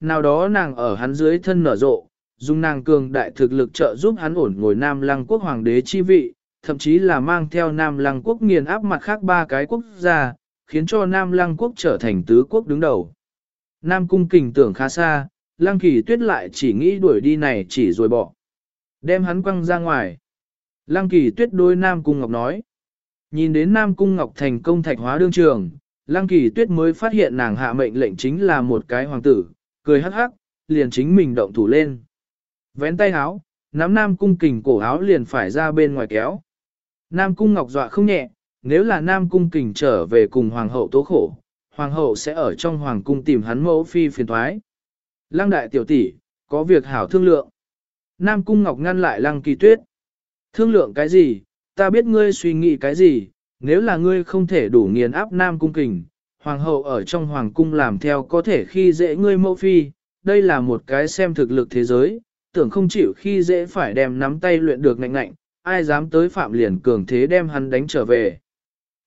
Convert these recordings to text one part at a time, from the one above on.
nào đó nàng ở hắn dưới thân nở rộ, dùng nàng cường đại thực lực trợ giúp hắn ổn ngồi Nam Lăng quốc hoàng đế chi vị, thậm chí là mang theo Nam Lăng quốc nghiền áp mặt khác ba cái quốc gia, khiến cho Nam Lăng quốc trở thành tứ quốc đứng đầu. Nam cung kình tưởng khá xa, Lăng kỳ tuyết lại chỉ nghĩ đuổi đi này chỉ rồi bỏ. Đem hắn quăng ra ngoài. Lăng kỳ tuyết đôi Nam cung Ngọc nói. Nhìn đến Nam cung Ngọc thành công thạch hóa đương trường, Lăng kỳ tuyết mới phát hiện nàng hạ mệnh lệnh chính là một cái hoàng tử, cười hắc hắc, liền chính mình động thủ lên. Vén tay áo, nắm Nam cung kình cổ áo liền phải ra bên ngoài kéo. Nam cung Ngọc dọa không nhẹ, nếu là Nam cung kình trở về cùng hoàng hậu tố khổ, hoàng hậu sẽ ở trong hoàng cung tìm hắn mẫu phi phiền thoái. Lăng đại tiểu tỷ, có việc hảo thương lượng. Nam cung Ngọc ngăn lại Lăng kỳ tuyết. Thương lượng cái gì, ta biết ngươi suy nghĩ cái gì, nếu là ngươi không thể đủ nghiền áp Nam cung kình, hoàng hậu ở trong hoàng cung làm theo có thể khi dễ ngươi mẫu phi, đây là một cái xem thực lực thế giới, tưởng không chịu khi dễ phải đem nắm tay luyện được ngạnh ngạnh, ai dám tới phạm liền cường thế đem hắn đánh trở về.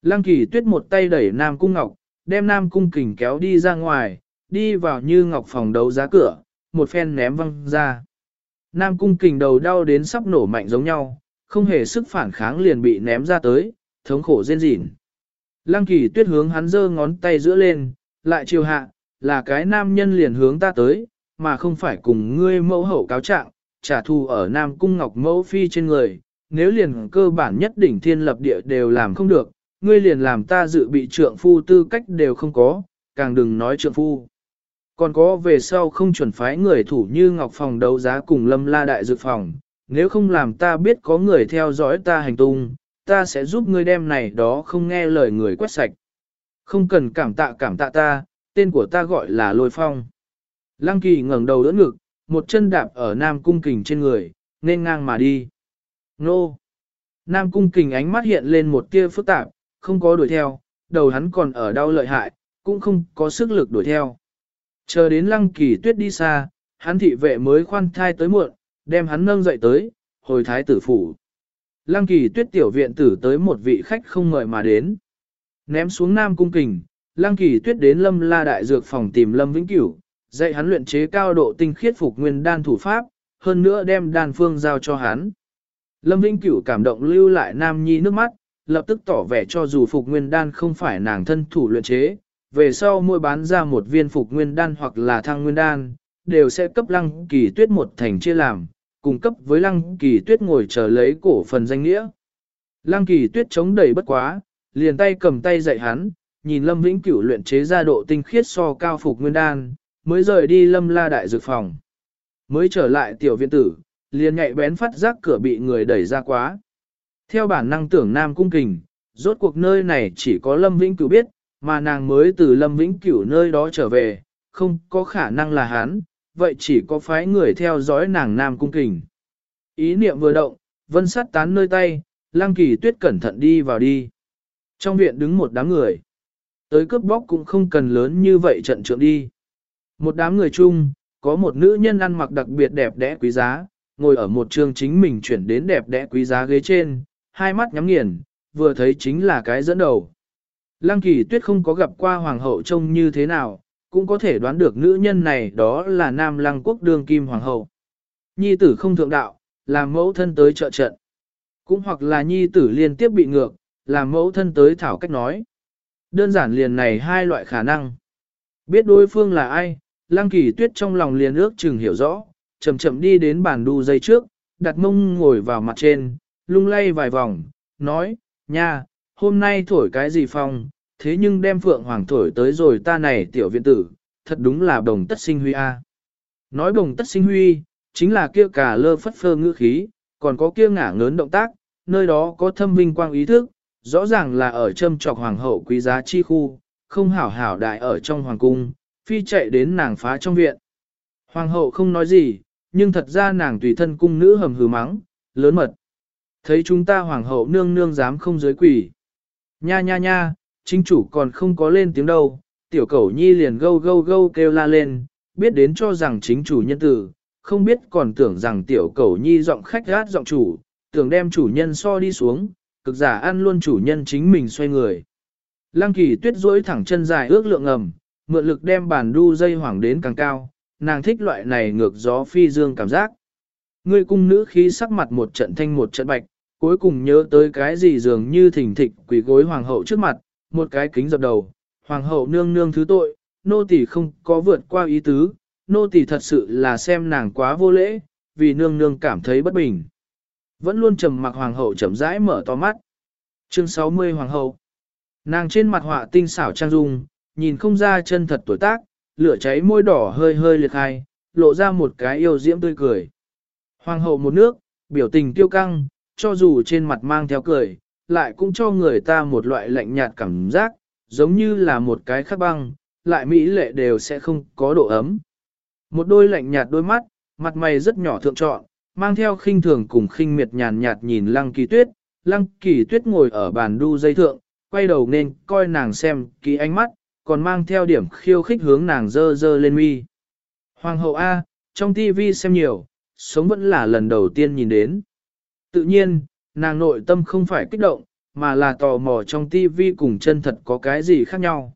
Lăng kỳ tuyết một tay đẩy Nam Cung Ngọc, đem Nam Cung kình kéo đi ra ngoài, đi vào như Ngọc phòng đấu giá cửa, một phen ném văng ra. Nam Cung kình đầu đau đến sắp nổ mạnh giống nhau, không hề sức phản kháng liền bị ném ra tới, thống khổ rên rỉn. Lăng kỳ tuyết hướng hắn giơ ngón tay giữa lên, lại chiều hạ, là cái nam nhân liền hướng ta tới, mà không phải cùng ngươi mẫu hậu cáo trạng, trả thù ở Nam Cung Ngọc mẫu phi trên người, nếu liền cơ bản nhất đỉnh thiên lập địa đều làm không được, ngươi liền làm ta dự bị trượng phu tư cách đều không có, càng đừng nói trượng phu. Còn có về sau không chuẩn phái người thủ như Ngọc Phòng đấu giá cùng Lâm La Đại Dược Phòng, nếu không làm ta biết có người theo dõi ta hành tung, ta sẽ giúp ngươi đem này đó không nghe lời người quét sạch. Không cần cảm tạ cảm tạ ta, tên của ta gọi là Lôi Phong. Lăng kỳ ngẩng đầu đỡ ngực, một chân đạp ở Nam Cung Kình trên người, nên ngang mà đi. Nô! Nam Cung Kình ánh mắt hiện lên một tia phức tạp, không có đuổi theo, đầu hắn còn ở đau lợi hại, cũng không có sức lực đuổi theo. Chờ đến lăng kỳ tuyết đi xa, hắn thị vệ mới khoan thai tới muộn, đem hắn nâng dậy tới, hồi thái tử phủ. Lăng kỳ tuyết tiểu viện tử tới một vị khách không ngợi mà đến. Ném xuống Nam Cung Kình, lăng kỳ tuyết đến lâm la đại dược phòng tìm lâm vĩnh cửu, dạy hắn luyện chế cao độ tinh khiết phục nguyên đan thủ pháp, hơn nữa đem đan phương giao cho hắn. Lâm Vĩnh Cửu cảm động lưu lại Nam Nhi nước mắt, lập tức tỏ vẻ cho dù phục nguyên đan không phải nàng thân thủ luyện chế, về sau mua bán ra một viên phục nguyên đan hoặc là thăng nguyên đan, đều sẽ cấp lăng kỳ tuyết một thành chia làm, cung cấp với lăng kỳ tuyết ngồi chờ lấy cổ phần danh nghĩa. Lăng kỳ tuyết chống đẩy bất quá, liền tay cầm tay dạy hắn, nhìn Lâm Vĩnh Cửu luyện chế ra độ tinh khiết so cao phục nguyên đan, mới rời đi lâm la đại dược phòng. Mới trở lại tiểu viện tử, liền nhạy bén phát giác cửa bị người đẩy ra quá. Theo bản năng tưởng nam cung kình, rốt cuộc nơi này chỉ có lâm vĩnh cửu biết, mà nàng mới từ lâm vĩnh cửu nơi đó trở về, không có khả năng là hắn, vậy chỉ có phái người theo dõi nàng nam cung kình. Ý niệm vừa động, vân sát tán nơi tay, lang kỳ tuyết cẩn thận đi vào đi. Trong viện đứng một đám người. Tới cướp bóc cũng không cần lớn như vậy trận trượng đi. Một đám người chung, có một nữ nhân ăn mặc đặc biệt đẹp đẽ quý giá, ngồi ở một trường chính mình chuyển đến đẹp đẽ quý giá ghế trên, hai mắt nhắm nghiền, vừa thấy chính là cái dẫn đầu. Lăng kỳ tuyết không có gặp qua hoàng hậu trông như thế nào, cũng có thể đoán được nữ nhân này đó là nam lăng quốc đương kim hoàng hậu. Nhi tử không thượng đạo, làm mẫu thân tới trợ trận. Cũng hoặc là nhi tử liên tiếp bị ngược, làm mẫu thân tới thảo cách nói. Đơn giản liền này hai loại khả năng. Biết đối phương là ai, Lăng kỳ tuyết trong lòng liền ước chừng hiểu rõ, chậm chậm đi đến bàn đu dây trước, đặt mông ngồi vào mặt trên, lung lay vài vòng, nói, nha, hôm nay thổi cái gì phong, thế nhưng đem phượng hoàng thổi tới rồi ta này tiểu viện tử, thật đúng là đồng tất sinh huy a. Nói đồng tất sinh huy, chính là kia cả lơ phất phơ ngữ khí, còn có kia ngả ngớn động tác, nơi đó có thâm vinh quang ý thức, rõ ràng là ở châm trọc hoàng hậu quý giá chi khu, không hảo hảo đại ở trong hoàng cung, phi chạy đến nàng phá trong viện. Hoàng hậu không nói gì, nhưng thật ra nàng tùy thân cung nữ hầm hừ mắng, lớn mật. Thấy chúng ta hoàng hậu nương nương dám không giới quỷ. Nha nha nha, chính chủ còn không có lên tiếng đâu, tiểu cẩu nhi liền gâu gâu gâu kêu la lên, biết đến cho rằng chính chủ nhân tử, không biết còn tưởng rằng tiểu cẩu nhi giọng khách gát giọng chủ, tưởng đem chủ nhân so đi xuống, cực giả ăn luôn chủ nhân chính mình xoay người. Lăng kỳ tuyết duỗi thẳng chân dài ước lượng ngầm, mượn lực đem bàn đu dây hoảng đến càng cao, nàng thích loại này ngược gió phi dương cảm giác. Ngươi cung nữ khí sắc mặt một trận thanh một trận bạch, cuối cùng nhớ tới cái gì dường như thỉnh thịch quỷ gối hoàng hậu trước mặt, một cái kính dập đầu, hoàng hậu nương nương thứ tội, nô tỳ không có vượt qua ý tứ, nô tỳ thật sự là xem nàng quá vô lễ, vì nương nương cảm thấy bất bình. Vẫn luôn trầm mặc hoàng hậu chậm rãi mở to mắt. Chương 60 Hoàng hậu Nàng trên mặt họa tinh xảo trang dung, nhìn không ra chân thật tuổi tác, lửa cháy môi đỏ hơi hơi liệt hai, lộ ra một cái yêu diễm tươi cười. Hoàng hậu một nước, biểu tình tiêu căng, cho dù trên mặt mang theo cười, lại cũng cho người ta một loại lạnh nhạt cảm giác, giống như là một cái khắc băng, lại mỹ lệ đều sẽ không có độ ấm. Một đôi lạnh nhạt đôi mắt, mặt mày rất nhỏ thượng trọn, mang theo khinh thường cùng khinh miệt nhàn nhạt nhìn lăng kỳ tuyết, lăng kỳ tuyết ngồi ở bàn đu dây thượng, quay đầu nên coi nàng xem kỳ ánh mắt, còn mang theo điểm khiêu khích hướng nàng dơ dơ lên mi. Hoàng hậu A, trong TV xem nhiều, sống vẫn là lần đầu tiên nhìn đến. Tự nhiên, nàng nội tâm không phải kích động, mà là tò mò trong tivi cùng chân thật có cái gì khác nhau.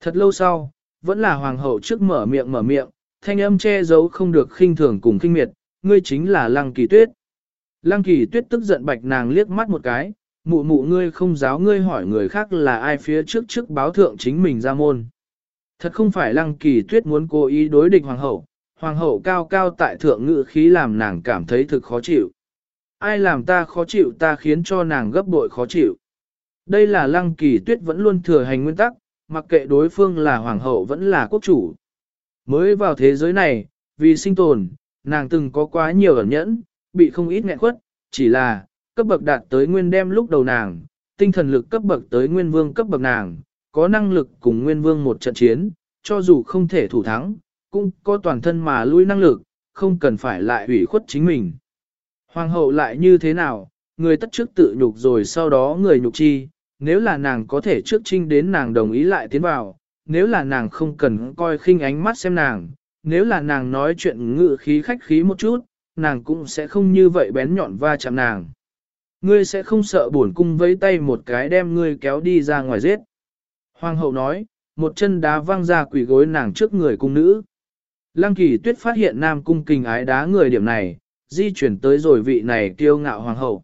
Thật lâu sau, vẫn là hoàng hậu trước mở miệng mở miệng, thanh âm che giấu không được khinh thường cùng khinh miệt, ngươi chính là lăng kỳ tuyết. Lăng kỳ tuyết tức giận bạch nàng liếc mắt một cái, mụ mụ ngươi không giáo ngươi hỏi người khác là ai phía trước trước báo thượng chính mình ra môn. Thật không phải lăng kỳ tuyết muốn cố ý đối địch hoàng hậu, hoàng hậu cao cao tại thượng ngự khí làm nàng cảm thấy thực khó chịu. Ai làm ta khó chịu ta khiến cho nàng gấp bội khó chịu. Đây là lăng kỳ tuyết vẫn luôn thừa hành nguyên tắc, mặc kệ đối phương là hoàng hậu vẫn là quốc chủ. Mới vào thế giới này, vì sinh tồn, nàng từng có quá nhiều ẩn nhẫn, bị không ít nghẹn khuất, chỉ là, cấp bậc đạt tới nguyên đem lúc đầu nàng, tinh thần lực cấp bậc tới nguyên vương cấp bậc nàng, có năng lực cùng nguyên vương một trận chiến, cho dù không thể thủ thắng, cũng có toàn thân mà lui năng lực, không cần phải lại ủy khuất chính mình. Hoàng hậu lại như thế nào, người tất trước tự nhục rồi sau đó người nhục chi, nếu là nàng có thể trước trinh đến nàng đồng ý lại tiến vào, nếu là nàng không cần coi khinh ánh mắt xem nàng, nếu là nàng nói chuyện ngự khí khách khí một chút, nàng cũng sẽ không như vậy bén nhọn va chạm nàng. Ngươi sẽ không sợ bổn cung vẫy tay một cái đem ngươi kéo đi ra ngoài giết. Hoàng hậu nói, một chân đá văng ra quỷ gối nàng trước người cung nữ. Lăng kỳ tuyết phát hiện nam cung kình ái đá người điểm này, di chuyển tới rồi vị này kiêu ngạo hoàng hậu.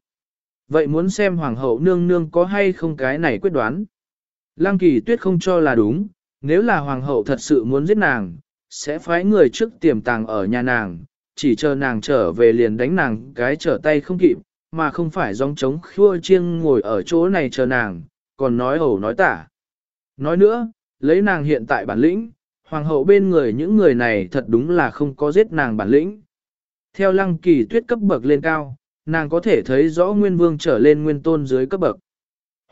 Vậy muốn xem hoàng hậu nương nương có hay không cái này quyết đoán. Lăng kỳ tuyết không cho là đúng, nếu là hoàng hậu thật sự muốn giết nàng, sẽ phái người trước tiềm tàng ở nhà nàng, chỉ chờ nàng trở về liền đánh nàng cái trở tay không kịp, mà không phải dòng trống khua chiêng ngồi ở chỗ này chờ nàng, còn nói ẩu nói tả. Nói nữa, lấy nàng hiện tại bản lĩnh, hoàng hậu bên người những người này thật đúng là không có giết nàng bản lĩnh. Theo lăng kỳ tuyết cấp bậc lên cao, nàng có thể thấy rõ nguyên vương trở lên nguyên tôn dưới cấp bậc.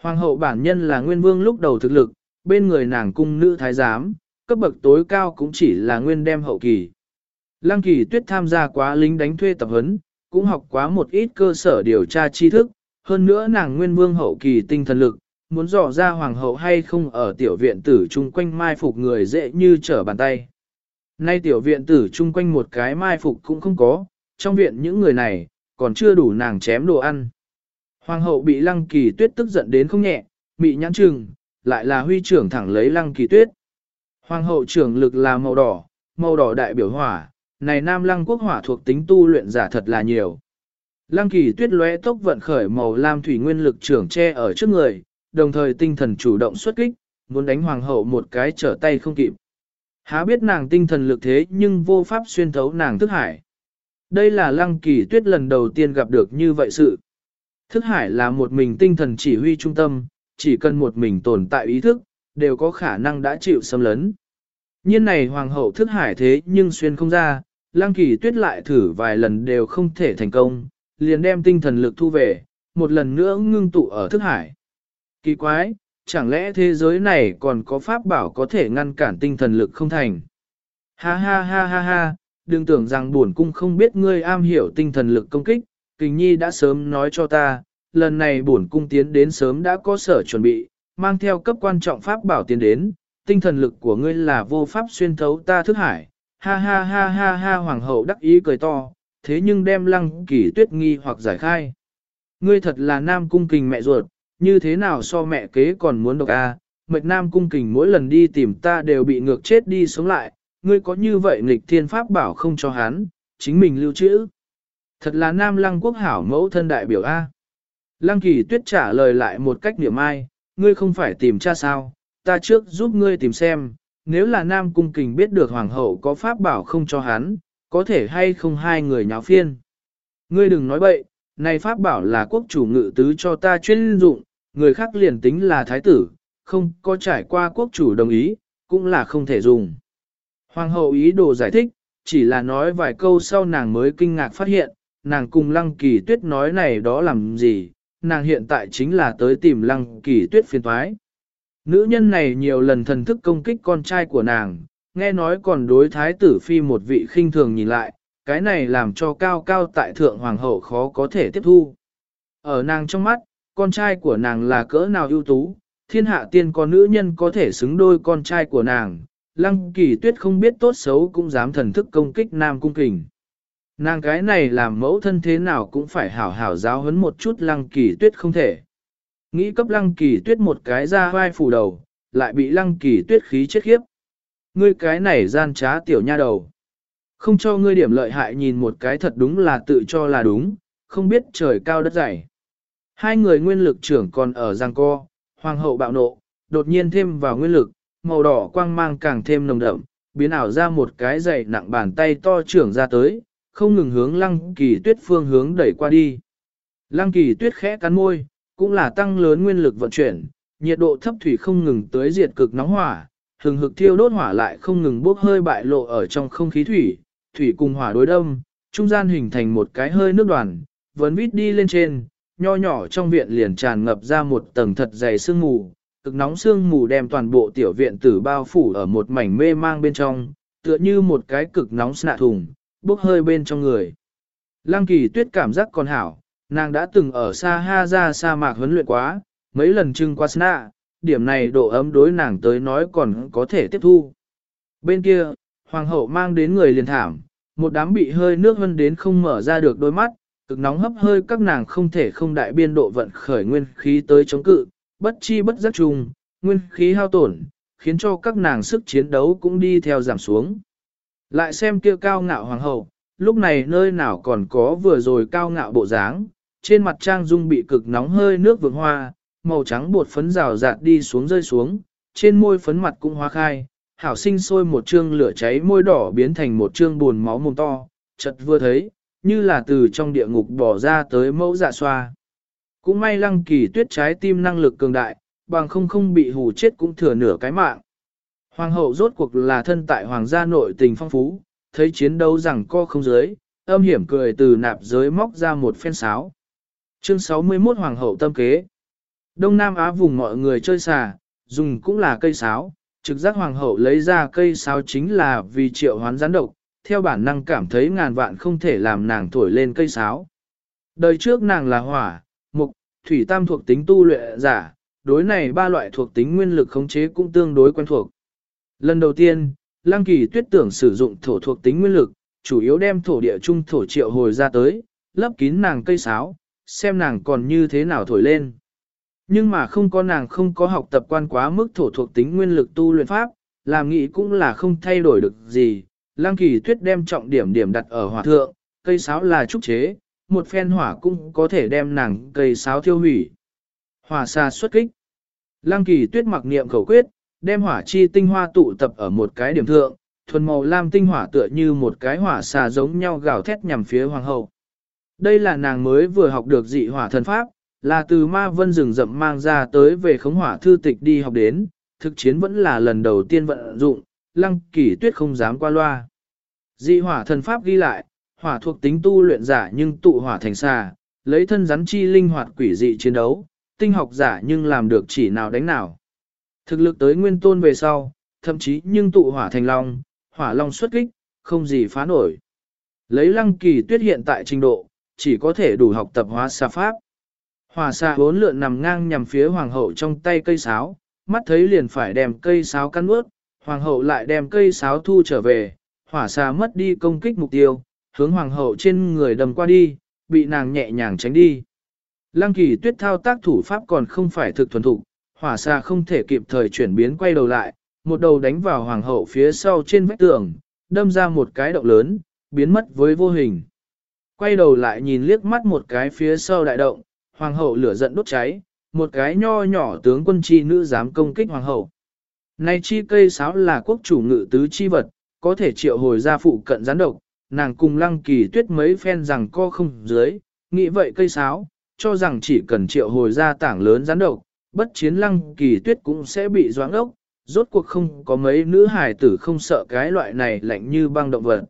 Hoàng hậu bản nhân là nguyên vương lúc đầu thực lực, bên người nàng cung nữ thái giám, cấp bậc tối cao cũng chỉ là nguyên đem hậu kỳ. Lăng kỳ tuyết tham gia quá lính đánh thuê tập huấn, cũng học quá một ít cơ sở điều tra tri thức, hơn nữa nàng nguyên vương hậu kỳ tinh thần lực, muốn dò ra hoàng hậu hay không ở tiểu viện tử chung quanh mai phục người dễ như trở bàn tay. Nay tiểu viện tử chung quanh một cái mai phục cũng không có, trong viện những người này, còn chưa đủ nàng chém đồ ăn. Hoàng hậu bị lăng kỳ tuyết tức giận đến không nhẹ, bị nhãn trừng, lại là huy trưởng thẳng lấy lăng kỳ tuyết. Hoàng hậu trưởng lực là màu đỏ, màu đỏ đại biểu hỏa, này nam lăng quốc hỏa thuộc tính tu luyện giả thật là nhiều. Lăng kỳ tuyết lóe tốc vận khởi màu lam thủy nguyên lực trưởng che ở trước người, đồng thời tinh thần chủ động xuất kích, muốn đánh hoàng hậu một cái trở tay không kịp. Há biết nàng tinh thần lực thế nhưng vô pháp xuyên thấu nàng thức hải. Đây là lăng kỳ tuyết lần đầu tiên gặp được như vậy sự. Thức hải là một mình tinh thần chỉ huy trung tâm, chỉ cần một mình tồn tại ý thức, đều có khả năng đã chịu xâm lấn. Nhiên này hoàng hậu thức hải thế nhưng xuyên không ra, lăng kỳ tuyết lại thử vài lần đều không thể thành công, liền đem tinh thần lực thu về, một lần nữa ngưng tụ ở thức hải. Kỳ quái, chẳng lẽ thế giới này còn có pháp bảo có thể ngăn cản tinh thần lực không thành? Ha ha ha ha ha, đừng tưởng rằng buồn cung không biết ngươi am hiểu tinh thần lực công kích, kình nhi đã sớm nói cho ta, lần này buồn cung tiến đến sớm đã có sở chuẩn bị, mang theo cấp quan trọng pháp bảo tiến đến, tinh thần lực của ngươi là vô pháp xuyên thấu ta thức hải, ha ha ha ha ha hoàng hậu đắc ý cười to, thế nhưng đem lăng kỳ tuyết nghi hoặc giải khai. Ngươi thật là nam cung kình mẹ ruột, như thế nào so mẹ kế còn muốn độc a? À? mệt nam cung kình mỗi lần đi tìm ta đều bị ngược chết đi sống lại, ngươi có như vậy nghịch thiên pháp bảo không cho hắn, chính mình lưu trữ. Thật là nam lăng quốc hảo mẫu thân đại biểu A. Lăng kỳ tuyết trả lời lại một cách niệm ai, ngươi không phải tìm cha sao, ta trước giúp ngươi tìm xem, nếu là nam cung kình biết được hoàng hậu có pháp bảo không cho hắn, có thể hay không hai người nháo phiên. Ngươi đừng nói bậy, này pháp bảo là quốc chủ ngự tứ cho ta chuyên dụng, người khác liền tính là thái tử, không có trải qua quốc chủ đồng ý, cũng là không thể dùng. Hoàng hậu ý đồ giải thích, chỉ là nói vài câu sau nàng mới kinh ngạc phát hiện, nàng cùng lăng kỳ tuyết nói này đó làm gì, nàng hiện tại chính là tới tìm lăng kỳ tuyết phiền thoái. Nữ nhân này nhiều lần thần thức công kích con trai của nàng, nghe nói còn đối thái tử phi một vị khinh thường nhìn lại, cái này làm cho cao cao tại thượng hoàng hậu khó có thể tiếp thu. Ở nàng trong mắt, con trai của nàng là cỡ nào ưu tú, thiên hạ tiên có nữ nhân có thể xứng đôi con trai của nàng, lăng kỳ tuyết không biết tốt xấu cũng dám thần thức công kích nam cung kình. Nàng cái này làm mẫu thân thế nào cũng phải hảo hảo giáo huấn một chút lăng kỳ tuyết không thể. Nghĩ cấp lăng kỳ tuyết một cái ra vai phủ đầu, lại bị lăng kỳ tuyết khí chết khiếp. Ngươi cái này gian trá tiểu nha đầu. Không cho ngươi điểm lợi hại nhìn một cái thật đúng là tự cho là đúng, không biết trời cao đất dày. Hai người nguyên lực trưởng còn ở giang co, hoàng hậu bạo nộ, đột nhiên thêm vào nguyên lực, màu đỏ quang mang càng thêm nồng đậm, biến ảo ra một cái dày nặng bàn tay to trưởng ra tới, không ngừng hướng lăng kỳ tuyết phương hướng đẩy qua đi. Lăng kỳ tuyết khẽ cắn môi, cũng là tăng lớn nguyên lực vận chuyển, nhiệt độ thấp thủy không ngừng tới diệt cực nóng hỏa, hừng hực thiêu đốt hỏa lại không ngừng bốc hơi bại lộ ở trong không khí thủy, thủy cùng hỏa đối đâm, trung gian hình thành một cái hơi nước đoàn, vấn vít đi lên trên, nho nhỏ trong viện liền tràn ngập ra một tầng thật dày sương mù, cực nóng sương mù đem toàn bộ tiểu viện tử bao phủ ở một mảnh mê mang bên trong, tựa như một cái cực nóng sạ thùng, bốc hơi bên trong người. Lăng kỳ tuyết cảm giác còn hảo, nàng đã từng ở xa ha ra sa mạc huấn luyện quá, mấy lần trưng qua sna, điểm này độ ấm đối nàng tới nói còn có thể tiếp thu. Bên kia, hoàng hậu mang đến người liền thảm, một đám bị hơi nước hân đến không mở ra được đôi mắt, cực nóng hấp hơi các nàng không thể không đại biên độ vận khởi nguyên khí tới chống cự, bất chi bất giác trùng nguyên khí hao tổn, khiến cho các nàng sức chiến đấu cũng đi theo giảm xuống. Lại xem kia cao ngạo hoàng hậu, lúc này nơi nào còn có vừa rồi cao ngạo bộ dáng, trên mặt trang dung bị cực nóng hơi nước vượng hoa, màu trắng bột phấn rào rạt đi xuống rơi xuống, trên môi phấn mặt cũng hoa khai, hảo sinh sôi một trương lửa cháy môi đỏ biến thành một trương buồn máu mồm to, chật vừa thấy, như là từ trong địa ngục bỏ ra tới mẫu dạ xoa. Cũng may lăng kỳ tuyết trái tim năng lực cường đại, bằng không không bị hù chết cũng thừa nửa cái mạng. Hoàng hậu rốt cuộc là thân tại hoàng gia nội tình phong phú, thấy chiến đấu rằng co không giới, âm hiểm cười từ nạp giới móc ra một phen sáo. Chương 61 Hoàng hậu tâm kế Đông Nam Á vùng mọi người chơi xà, dùng cũng là cây sáo, trực giác hoàng hậu lấy ra cây sáo chính là vì triệu hoán gián độc, theo bản năng cảm thấy ngàn vạn không thể làm nàng thổi lên cây sáo. Đời trước nàng là hỏa, thủy tam thuộc tính tu luyện giả, đối này ba loại thuộc tính nguyên lực khống chế cũng tương đối quen thuộc. Lần đầu tiên, Lăng Kỳ tuyết tưởng sử dụng thổ thuộc tính nguyên lực, chủ yếu đem thổ địa trung thổ triệu hồi ra tới, lấp kín nàng cây sáo, xem nàng còn như thế nào thổi lên. Nhưng mà không có nàng không có học tập quan quá mức thổ thuộc tính nguyên lực tu luyện pháp, làm nghĩ cũng là không thay đổi được gì. Lăng kỳ tuyết đem trọng điểm điểm đặt ở hỏa thượng, cây sáo là trúc chế, một phen hỏa cũng có thể đem nàng cây sáo thiêu hủy. Hỏa xa xuất kích. Lăng kỳ tuyết mặc niệm khẩu quyết, đem hỏa chi tinh hoa tụ tập ở một cái điểm thượng, thuần màu lam tinh hỏa tựa như một cái hỏa xà giống nhau gào thét nhằm phía hoàng hậu. Đây là nàng mới vừa học được dị hỏa thần pháp, là từ ma vân rừng rậm mang ra tới về khống hỏa thư tịch đi học đến, thực chiến vẫn là lần đầu tiên vận dụng, lăng kỳ tuyết không dám qua loa. Dị hỏa thần pháp ghi lại, hỏa thuộc tính tu luyện giả nhưng tụ hỏa thành xà, lấy thân rắn chi linh hoạt quỷ dị chiến đấu, tinh học giả nhưng làm được chỉ nào đánh nào. Thực lực tới nguyên tôn về sau, thậm chí nhưng tụ hỏa thành long, hỏa long xuất kích, không gì phá nổi. Lấy lăng kỳ tuyết hiện tại trình độ, chỉ có thể đủ học tập hóa xa pháp. Hỏa xà bốn lượn nằm ngang nhằm phía hoàng hậu trong tay cây sáo, mắt thấy liền phải đem cây sáo cắn ướt, hoàng hậu lại đem cây sáo thu trở về, hỏa xà mất đi công kích mục tiêu, hướng hoàng hậu trên người đầm qua đi, bị nàng nhẹ nhàng tránh đi. Lăng kỳ tuyết thao tác thủ pháp còn không phải thực thuần thục, hỏa xa không thể kịp thời chuyển biến quay đầu lại, một đầu đánh vào hoàng hậu phía sau trên vách tường, đâm ra một cái động lớn, biến mất với vô hình. Quay đầu lại nhìn liếc mắt một cái phía sau đại động, hoàng hậu lửa giận đốt cháy, một cái nho nhỏ tướng quân chi nữ dám công kích hoàng hậu. Này chi cây sáo là quốc chủ ngự tứ chi vật, có thể triệu hồi ra phụ cận gián độc, nàng cùng lăng kỳ tuyết mấy phen rằng co không dưới, nghĩ vậy cây sáo, cho rằng chỉ cần triệu hồi ra tảng lớn gián độc, bất chiến lăng kỳ tuyết cũng sẽ bị doãn ốc, rốt cuộc không có mấy nữ hài tử không sợ cái loại này lạnh như băng động vật.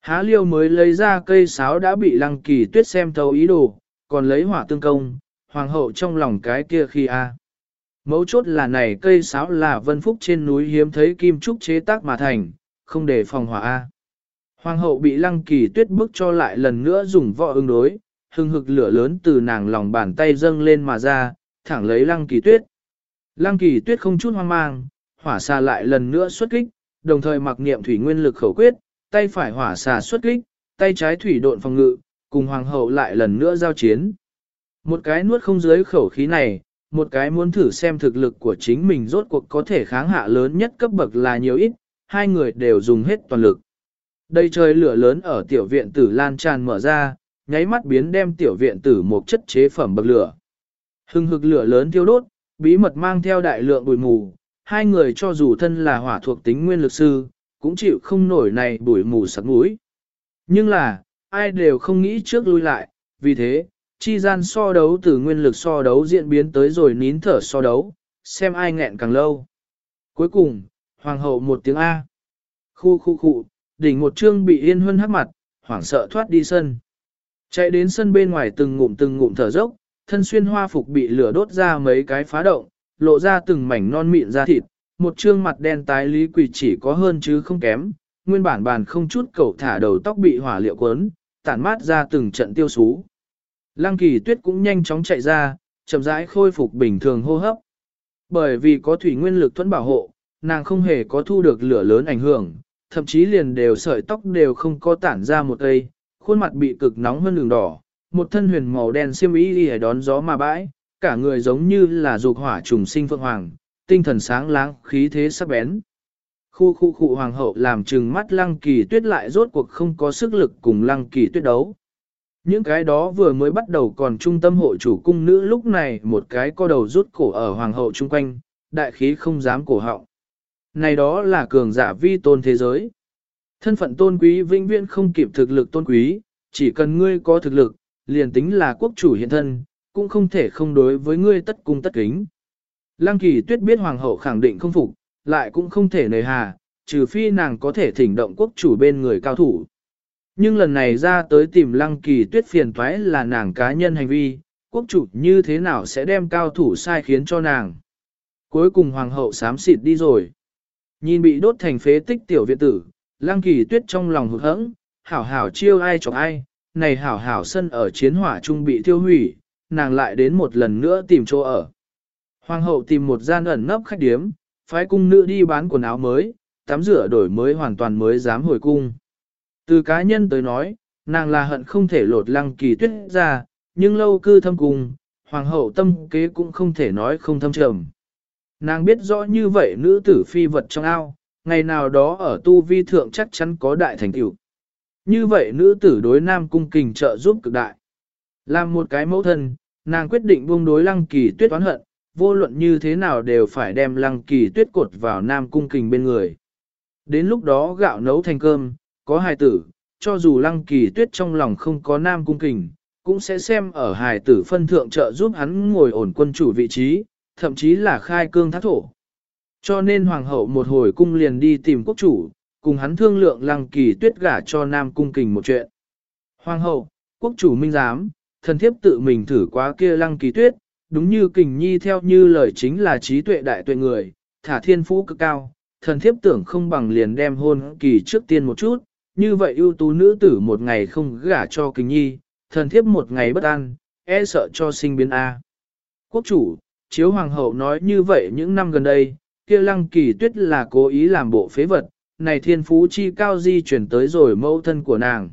Há liêu mới lấy ra cây sáo đã bị lăng kỳ tuyết xem thấu ý đồ, còn lấy hỏa tương công, hoàng hậu trong lòng cái kia khi a. Mấu chốt là này cây sáo là vân phúc trên núi hiếm thấy kim trúc chế tác mà thành, không để phòng hỏa a. Hoàng hậu bị lăng kỳ tuyết bức cho lại lần nữa dùng võ ứng đối, hừng hực lửa lớn từ nàng lòng bàn tay dâng lên mà ra, thẳng lấy lăng kỳ tuyết. Lăng kỳ tuyết không chút hoang mang, hỏa xà lại lần nữa xuất kích, đồng thời mặc niệm thủy nguyên lực khẩu quyết, tay phải hỏa xà xuất kích, tay trái thủy độn phòng ngự, cùng hoàng hậu lại lần nữa giao chiến. Một cái nuốt không dưới khẩu khí này, một cái muốn thử xem thực lực của chính mình rốt cuộc có thể kháng hạ lớn nhất cấp bậc là nhiều ít, hai người đều dùng hết toàn lực. Đây trời lửa lớn ở tiểu viện tử lan tràn mở ra, nháy mắt biến đem tiểu viện tử một chất chế phẩm bậc lửa. Hưng hực lửa lớn thiêu đốt, bí mật mang theo đại lượng bụi mù, hai người cho dù thân là hỏa thuộc tính nguyên lực sư, cũng chịu không nổi này bụi mù sặc mũi. Nhưng là, ai đều không nghĩ trước lui lại, vì thế, chi gian so đấu từ nguyên lực so đấu diễn biến tới rồi nín thở so đấu, xem ai nghẹn càng lâu. Cuối cùng, hoàng hậu một tiếng A. Khu khu khu, đỉnh một chương bị yên huân hắc mặt, hoảng sợ thoát đi sân. Chạy đến sân bên ngoài từng ngụm từng ngụm thở dốc, thân xuyên hoa phục bị lửa đốt ra mấy cái phá động, lộ ra từng mảnh non mịn da thịt, một trương mặt đen tái lý quỷ chỉ có hơn chứ không kém, nguyên bản bàn không chút cẩu thả đầu tóc bị hỏa liệu quấn, tản mát ra từng trận tiêu sú. Lăng kỳ tuyết cũng nhanh chóng chạy ra, chậm rãi khôi phục bình thường hô hấp. Bởi vì có thủy nguyên lực thuẫn bảo hộ, nàng không hề có thu được lửa lớn ảnh hưởng, thậm chí liền đều sợi tóc đều không có tản ra một cây, khuôn mặt bị cực nóng hơn đường đỏ, một thân huyền màu đen xiêm y đi đón gió mà bãi, cả người giống như là dục hỏa trùng sinh phượng hoàng, tinh thần sáng láng, khí thế sắc bén. Khu khu khu hoàng hậu làm trừng mắt lăng kỳ tuyết lại rốt cuộc không có sức lực cùng lăng kỳ tuyết đấu. Những cái đó vừa mới bắt đầu còn trung tâm hội chủ cung nữ lúc này một cái co đầu rút cổ ở hoàng hậu chung quanh, đại khí không dám cổ họng. Này đó là cường giả vi tôn thế giới. Thân phận tôn quý vĩnh viễn không kịp thực lực tôn quý, chỉ cần ngươi có thực lực, liền tính là quốc chủ hiện thân, cũng không thể không đối với ngươi tất cung tất kính. Lăng kỳ tuyết biết hoàng hậu khẳng định không phục, lại cũng không thể nề hà, trừ phi nàng có thể thỉnh động quốc chủ bên người cao thủ. Nhưng lần này ra tới tìm lăng kỳ tuyết phiền toái là nàng cá nhân hành vi, quốc chủ như thế nào sẽ đem cao thủ sai khiến cho nàng. Cuối cùng hoàng hậu sám xịt đi rồi. Nhìn bị đốt thành phế tích tiểu viện tử, lăng kỳ tuyết trong lòng hụt hẫng, hảo hảo chiêu ai chọc ai, này hảo hảo sân ở chiến hỏa trung bị tiêu hủy, nàng lại đến một lần nữa tìm chỗ ở. Hoàng hậu tìm một gian ẩn nấp khách điếm, phái cung nữ đi bán quần áo mới, tắm rửa đổi mới hoàn toàn mới dám hồi cung. Từ cá nhân tới nói, nàng là hận không thể lột lăng kỳ tuyết ra, nhưng lâu cư thâm cung, hoàng hậu tâm kế cũng không thể nói không thâm trầm. Nàng biết rõ như vậy nữ tử phi vật trong ao, ngày nào đó ở tu vi thượng chắc chắn có đại thành tựu. Như vậy nữ tử đối nam cung kình trợ giúp cực đại. Làm một cái mẫu thân, nàng quyết định buông đối lăng kỳ tuyết oán hận, vô luận như thế nào đều phải đem lăng kỳ tuyết cột vào nam cung kình bên người. Đến lúc đó gạo nấu thành cơm, có hài tử, cho dù lăng kỳ tuyết trong lòng không có nam cung kình, cũng sẽ xem ở hài tử phân thượng trợ giúp hắn ngồi ổn quân chủ vị trí, thậm chí là khai cương thác thổ. Cho nên hoàng hậu một hồi cung liền đi tìm quốc chủ, cùng hắn thương lượng lăng kỳ tuyết gả cho nam cung kình một chuyện. Hoàng hậu, quốc chủ minh giám, thần thiếp tự mình thử quá kia lăng kỳ tuyết, đúng như kình nhi theo như lời chính là trí tuệ đại tuệ người, thả thiên phú cực cao, thần thiếp tưởng không bằng liền đem hôn kỳ trước tiên một chút, như vậy ưu tú nữ tử một ngày không gả cho kình nhi, thần thiếp một ngày bất an, e sợ cho sinh biến A. Quốc chủ, chiếu hoàng hậu nói như vậy những năm gần đây, kia lăng kỳ tuyết là cố ý làm bộ phế vật, này thiên phú chi cao di chuyển tới rồi mẫu thân của nàng.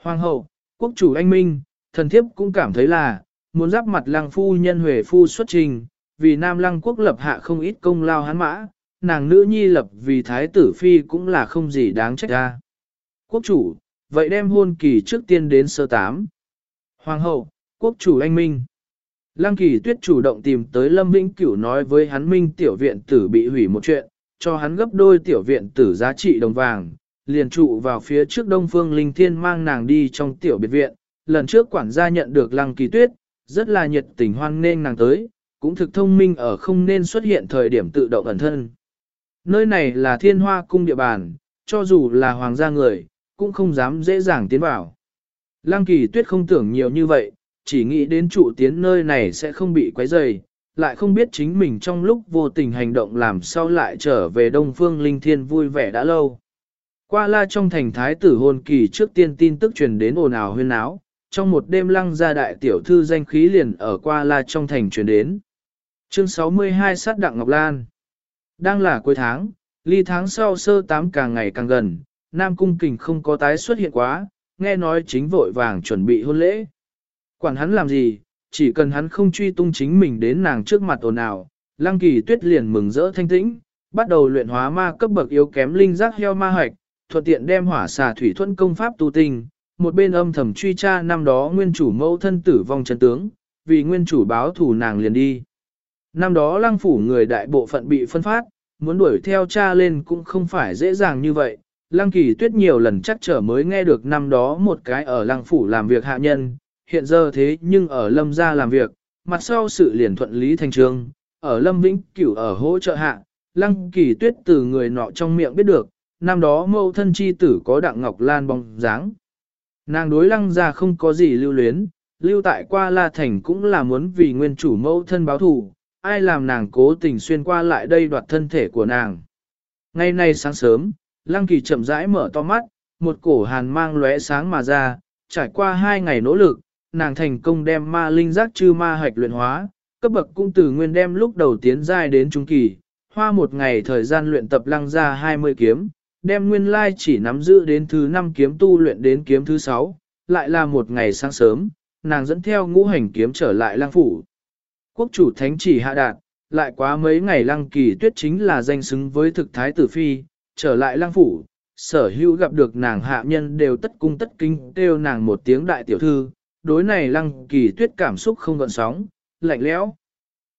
Hoàng hậu, quốc chủ anh minh, thần thiếp cũng cảm thấy là, muốn giáp mặt lăng phu nhân huệ phu xuất trình, vì nam lăng quốc lập hạ không ít công lao hán mã, nàng nữ nhi lập vì thái tử phi cũng là không gì đáng trách ra. Quốc chủ, vậy đem hôn kỳ trước tiên đến sơ tám. Hoàng hậu, quốc chủ anh Minh. Lăng kỳ tuyết chủ động tìm tới Lâm Vĩnh Cửu nói với hắn Minh tiểu viện tử bị hủy một chuyện, cho hắn gấp đôi tiểu viện tử giá trị đồng vàng, liền trụ vào phía trước Đông Phương Linh Thiên mang nàng đi trong tiểu biệt viện. Lần trước quản gia nhận được Lăng kỳ tuyết, rất là nhiệt tình hoan nên nàng tới, cũng thực thông minh ở không nên xuất hiện thời điểm tự động ẩn thân. Nơi này là thiên hoa cung địa bàn, cho dù là hoàng gia người, cũng không dám dễ dàng tiến vào. Lăng kỳ tuyết không tưởng nhiều như vậy, chỉ nghĩ đến trụ tiến nơi này sẽ không bị quấy rầy, lại không biết chính mình trong lúc vô tình hành động làm sao lại trở về Đông Phương Linh Thiên vui vẻ đã lâu. Qua la trong thành thái tử hôn kỳ trước tiên tin tức truyền đến ồn ào huyên áo, trong một đêm lăng gia đại tiểu thư danh khí liền ở qua la trong thành truyền đến. Chương 62 sát đặng Ngọc Lan Đang là cuối tháng, ly tháng sau sơ tám càng ngày càng gần, Nam Cung Kình không có tái xuất hiện quá, nghe nói chính vội vàng chuẩn bị hôn lễ. Quản hắn làm gì, chỉ cần hắn không truy tung chính mình đến nàng trước mặt ồn ào, Lăng Kỳ Tuyết liền mừng rỡ thanh tĩnh, bắt đầu luyện hóa ma cấp bậc yếu kém linh giác heo ma hạch, thuận tiện đem hỏa xà thủy thuận công pháp tu tinh, một bên âm thầm truy tra năm đó nguyên chủ mẫu thân tử vong chân tướng, vì nguyên chủ báo thủ nàng liền đi. Năm đó lăng phủ người đại bộ phận bị phân phát, muốn đuổi theo cha lên cũng không phải dễ dàng như vậy. Lăng kỳ tuyết nhiều lần chắc trở mới nghe được năm đó một cái ở lăng phủ làm việc hạ nhân, hiện giờ thế nhưng ở lâm gia làm việc, mặt sau sự liền thuận lý thành trường, ở lâm vĩnh cửu ở hỗ trợ hạ, lăng kỳ tuyết từ người nọ trong miệng biết được, năm đó mâu thân chi tử có đặng ngọc lan bóng dáng. Nàng đối lăng gia không có gì lưu luyến, lưu tại qua la thành cũng là muốn vì nguyên chủ mâu thân báo thù, ai làm nàng cố tình xuyên qua lại đây đoạt thân thể của nàng. Ngày nay sáng sớm, lăng kỳ chậm rãi mở to mắt, một cổ hàn mang lóe sáng mà ra, trải qua hai ngày nỗ lực, nàng thành công đem ma linh giác chư ma hạch luyện hóa, cấp bậc cung tử nguyên đem lúc đầu tiến giai đến trung kỳ, hoa một ngày thời gian luyện tập lăng ra 20 kiếm, đem nguyên lai chỉ nắm giữ đến thứ 5 kiếm tu luyện đến kiếm thứ 6, lại là một ngày sáng sớm, nàng dẫn theo ngũ hành kiếm trở lại lăng phủ. Quốc chủ thánh chỉ hạ đạt, lại quá mấy ngày lăng kỳ tuyết chính là danh xứng với thực thái tử phi, trở lại lăng phủ, sở hữu gặp được nàng hạ nhân đều tất cung tất kinh kêu nàng một tiếng đại tiểu thư, đối này lăng kỳ tuyết cảm xúc không gợn sóng, lạnh lẽo.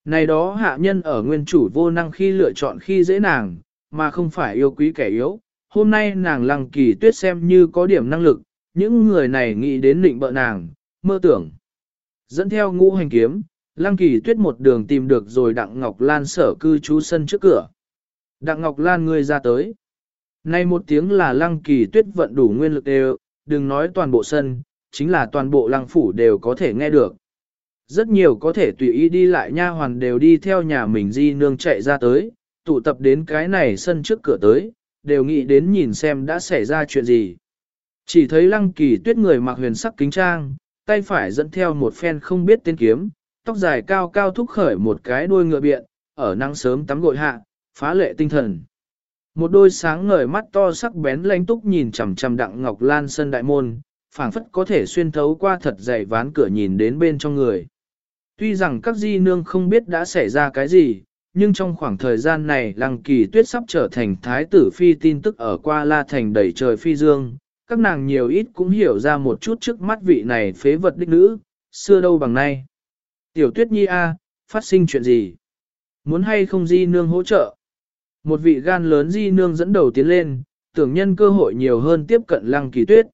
Này đó hạ nhân ở nguyên chủ vô năng khi lựa chọn khi dễ nàng, mà không phải yêu quý kẻ yếu. Hôm nay nàng lăng kỳ tuyết xem như có điểm năng lực, những người này nghĩ đến định bợ nàng, mơ tưởng. Dẫn theo ngũ hành kiếm, lăng kỳ tuyết một đường tìm được rồi Đặng Ngọc Lan sở cư trú sân trước cửa. Đặng Ngọc Lan người ra tới. Nay một tiếng là lăng kỳ tuyết vận đủ nguyên lực đều, đừng nói toàn bộ sân, chính là toàn bộ lăng phủ đều có thể nghe được. Rất nhiều có thể tùy ý đi lại nha hoàn đều đi theo nhà mình di nương chạy ra tới, tụ tập đến cái này sân trước cửa tới, đều nghĩ đến nhìn xem đã xảy ra chuyện gì. Chỉ thấy lăng kỳ tuyết người mặc huyền sắc kính trang, tay phải dẫn theo một phen không biết tên kiếm, tóc dài cao cao thúc khởi một cái đuôi ngựa biện, ở nắng sớm tắm gội hạ, phá lệ tinh thần. Một đôi sáng ngời mắt to sắc bén lanh túc nhìn chằm chằm đặng ngọc lan sân đại môn, phảng phất có thể xuyên thấu qua thật dày ván cửa nhìn đến bên trong người. Tuy rằng các di nương không biết đã xảy ra cái gì, nhưng trong khoảng thời gian này lăng kỳ tuyết sắp trở thành thái tử phi tin tức ở qua la thành đầy trời phi dương, các nàng nhiều ít cũng hiểu ra một chút trước mắt vị này phế vật đích nữ, xưa đâu bằng nay. Tiểu tuyết nhi a, phát sinh chuyện gì? Muốn hay không di nương hỗ trợ? Một vị gan lớn di nương dẫn đầu tiến lên, tưởng nhân cơ hội nhiều hơn tiếp cận lăng kỳ tuyết.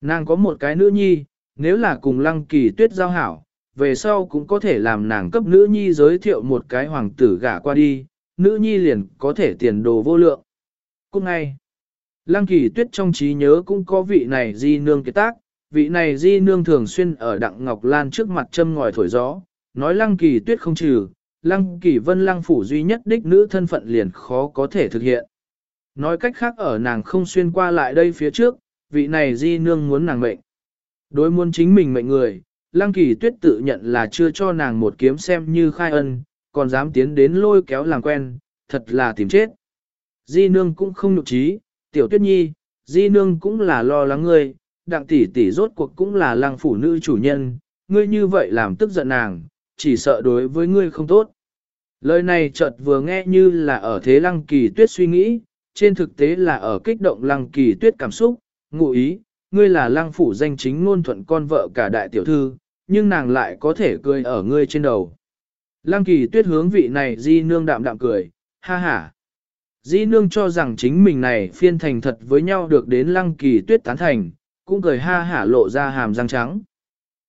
Nàng có một cái nữ nhi, nếu là cùng lăng kỳ tuyết giao hảo, về sau cũng có thể làm nàng cấp nữ nhi giới thiệu một cái hoàng tử gả qua đi, nữ nhi liền có thể tiền đồ vô lượng. Cũng ngay, lăng kỳ tuyết trong trí nhớ cũng có vị này di nương kế tác, vị này di nương thường xuyên ở đặng ngọc lan trước mặt châm ngòi thổi gió, nói lăng kỳ tuyết không trừ, lăng kỳ vân lăng phủ duy nhất đích nữ thân phận liền khó có thể thực hiện. Nói cách khác ở nàng không xuyên qua lại đây phía trước, vị này di nương muốn nàng mệnh. Đối muốn chính mình mệnh người, lăng kỳ tuyết tự nhận là chưa cho nàng một kiếm xem như khai ân, còn dám tiến đến lôi kéo làm quen, thật là tìm chết. Di nương cũng không nhục trí, tiểu tuyết nhi, di nương cũng là lo lắng ngươi, đặng tỷ tỷ rốt cuộc cũng là lăng phủ nữ chủ nhân, ngươi như vậy làm tức giận nàng, chỉ sợ đối với ngươi không tốt. Lời này chợt vừa nghe như là ở thế lăng kỳ tuyết suy nghĩ, trên thực tế là ở kích động lăng kỳ tuyết cảm xúc, ngụ ý, ngươi là Lang phủ danh chính ngôn thuận con vợ cả đại tiểu thư, nhưng nàng lại có thể cười ở ngươi trên đầu. Lăng kỳ tuyết hướng vị này di nương đạm đạm cười, ha ha. Di nương cho rằng chính mình này phiên thành thật với nhau được đến lăng kỳ tuyết tán thành, cũng cười ha hả lộ ra hàm răng trắng.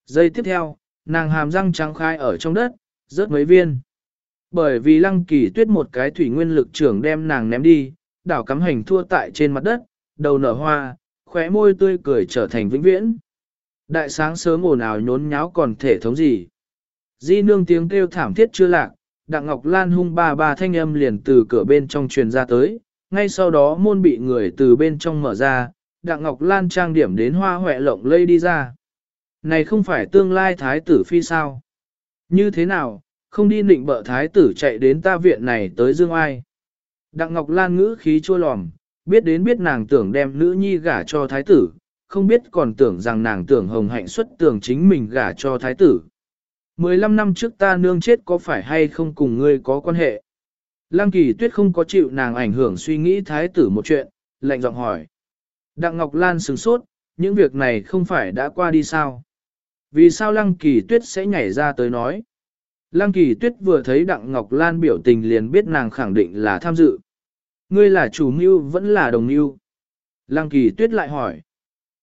Giây tiếp theo, nàng hàm răng trắng khai ở trong đất, rớt mấy viên. Bởi vì lăng kỳ tuyết một cái thủy nguyên lực trưởng đem nàng ném đi, đảo cắm hành thua tại trên mặt đất, đầu nở hoa, khóe môi tươi cười trở thành vĩnh viễn. Đại sáng sớm ồn ào nhốn nháo còn thể thống gì. Di nương tiếng kêu thảm thiết chưa lạc, Đặng Ngọc Lan hung ba ba thanh âm liền từ cửa bên trong truyền ra tới, ngay sau đó môn bị người từ bên trong mở ra, Đặng Ngọc Lan trang điểm đến hoa hoẹ lộng lây đi ra. Này không phải tương lai thái tử phi sao? Như thế nào, không đi nịnh bợ thái tử chạy đến ta viện này tới dương ai? Đặng Ngọc Lan ngữ khí chua lòm, biết đến biết nàng tưởng đem nữ nhi gả cho thái tử, không biết còn tưởng rằng nàng tưởng hồng hạnh xuất tưởng chính mình gả cho thái tử. 15 năm trước ta nương chết có phải hay không cùng ngươi có quan hệ? Lăng kỳ tuyết không có chịu nàng ảnh hưởng suy nghĩ thái tử một chuyện, lạnh giọng hỏi. Đặng Ngọc Lan sừng sốt, những việc này không phải đã qua đi sao? Vì sao Lăng kỳ tuyết sẽ nhảy ra tới nói? Lăng kỳ tuyết vừa thấy Đặng Ngọc Lan biểu tình liền biết nàng khẳng định là tham dự. Ngươi là chủ mưu vẫn là đồng mưu. Lăng kỳ tuyết lại hỏi.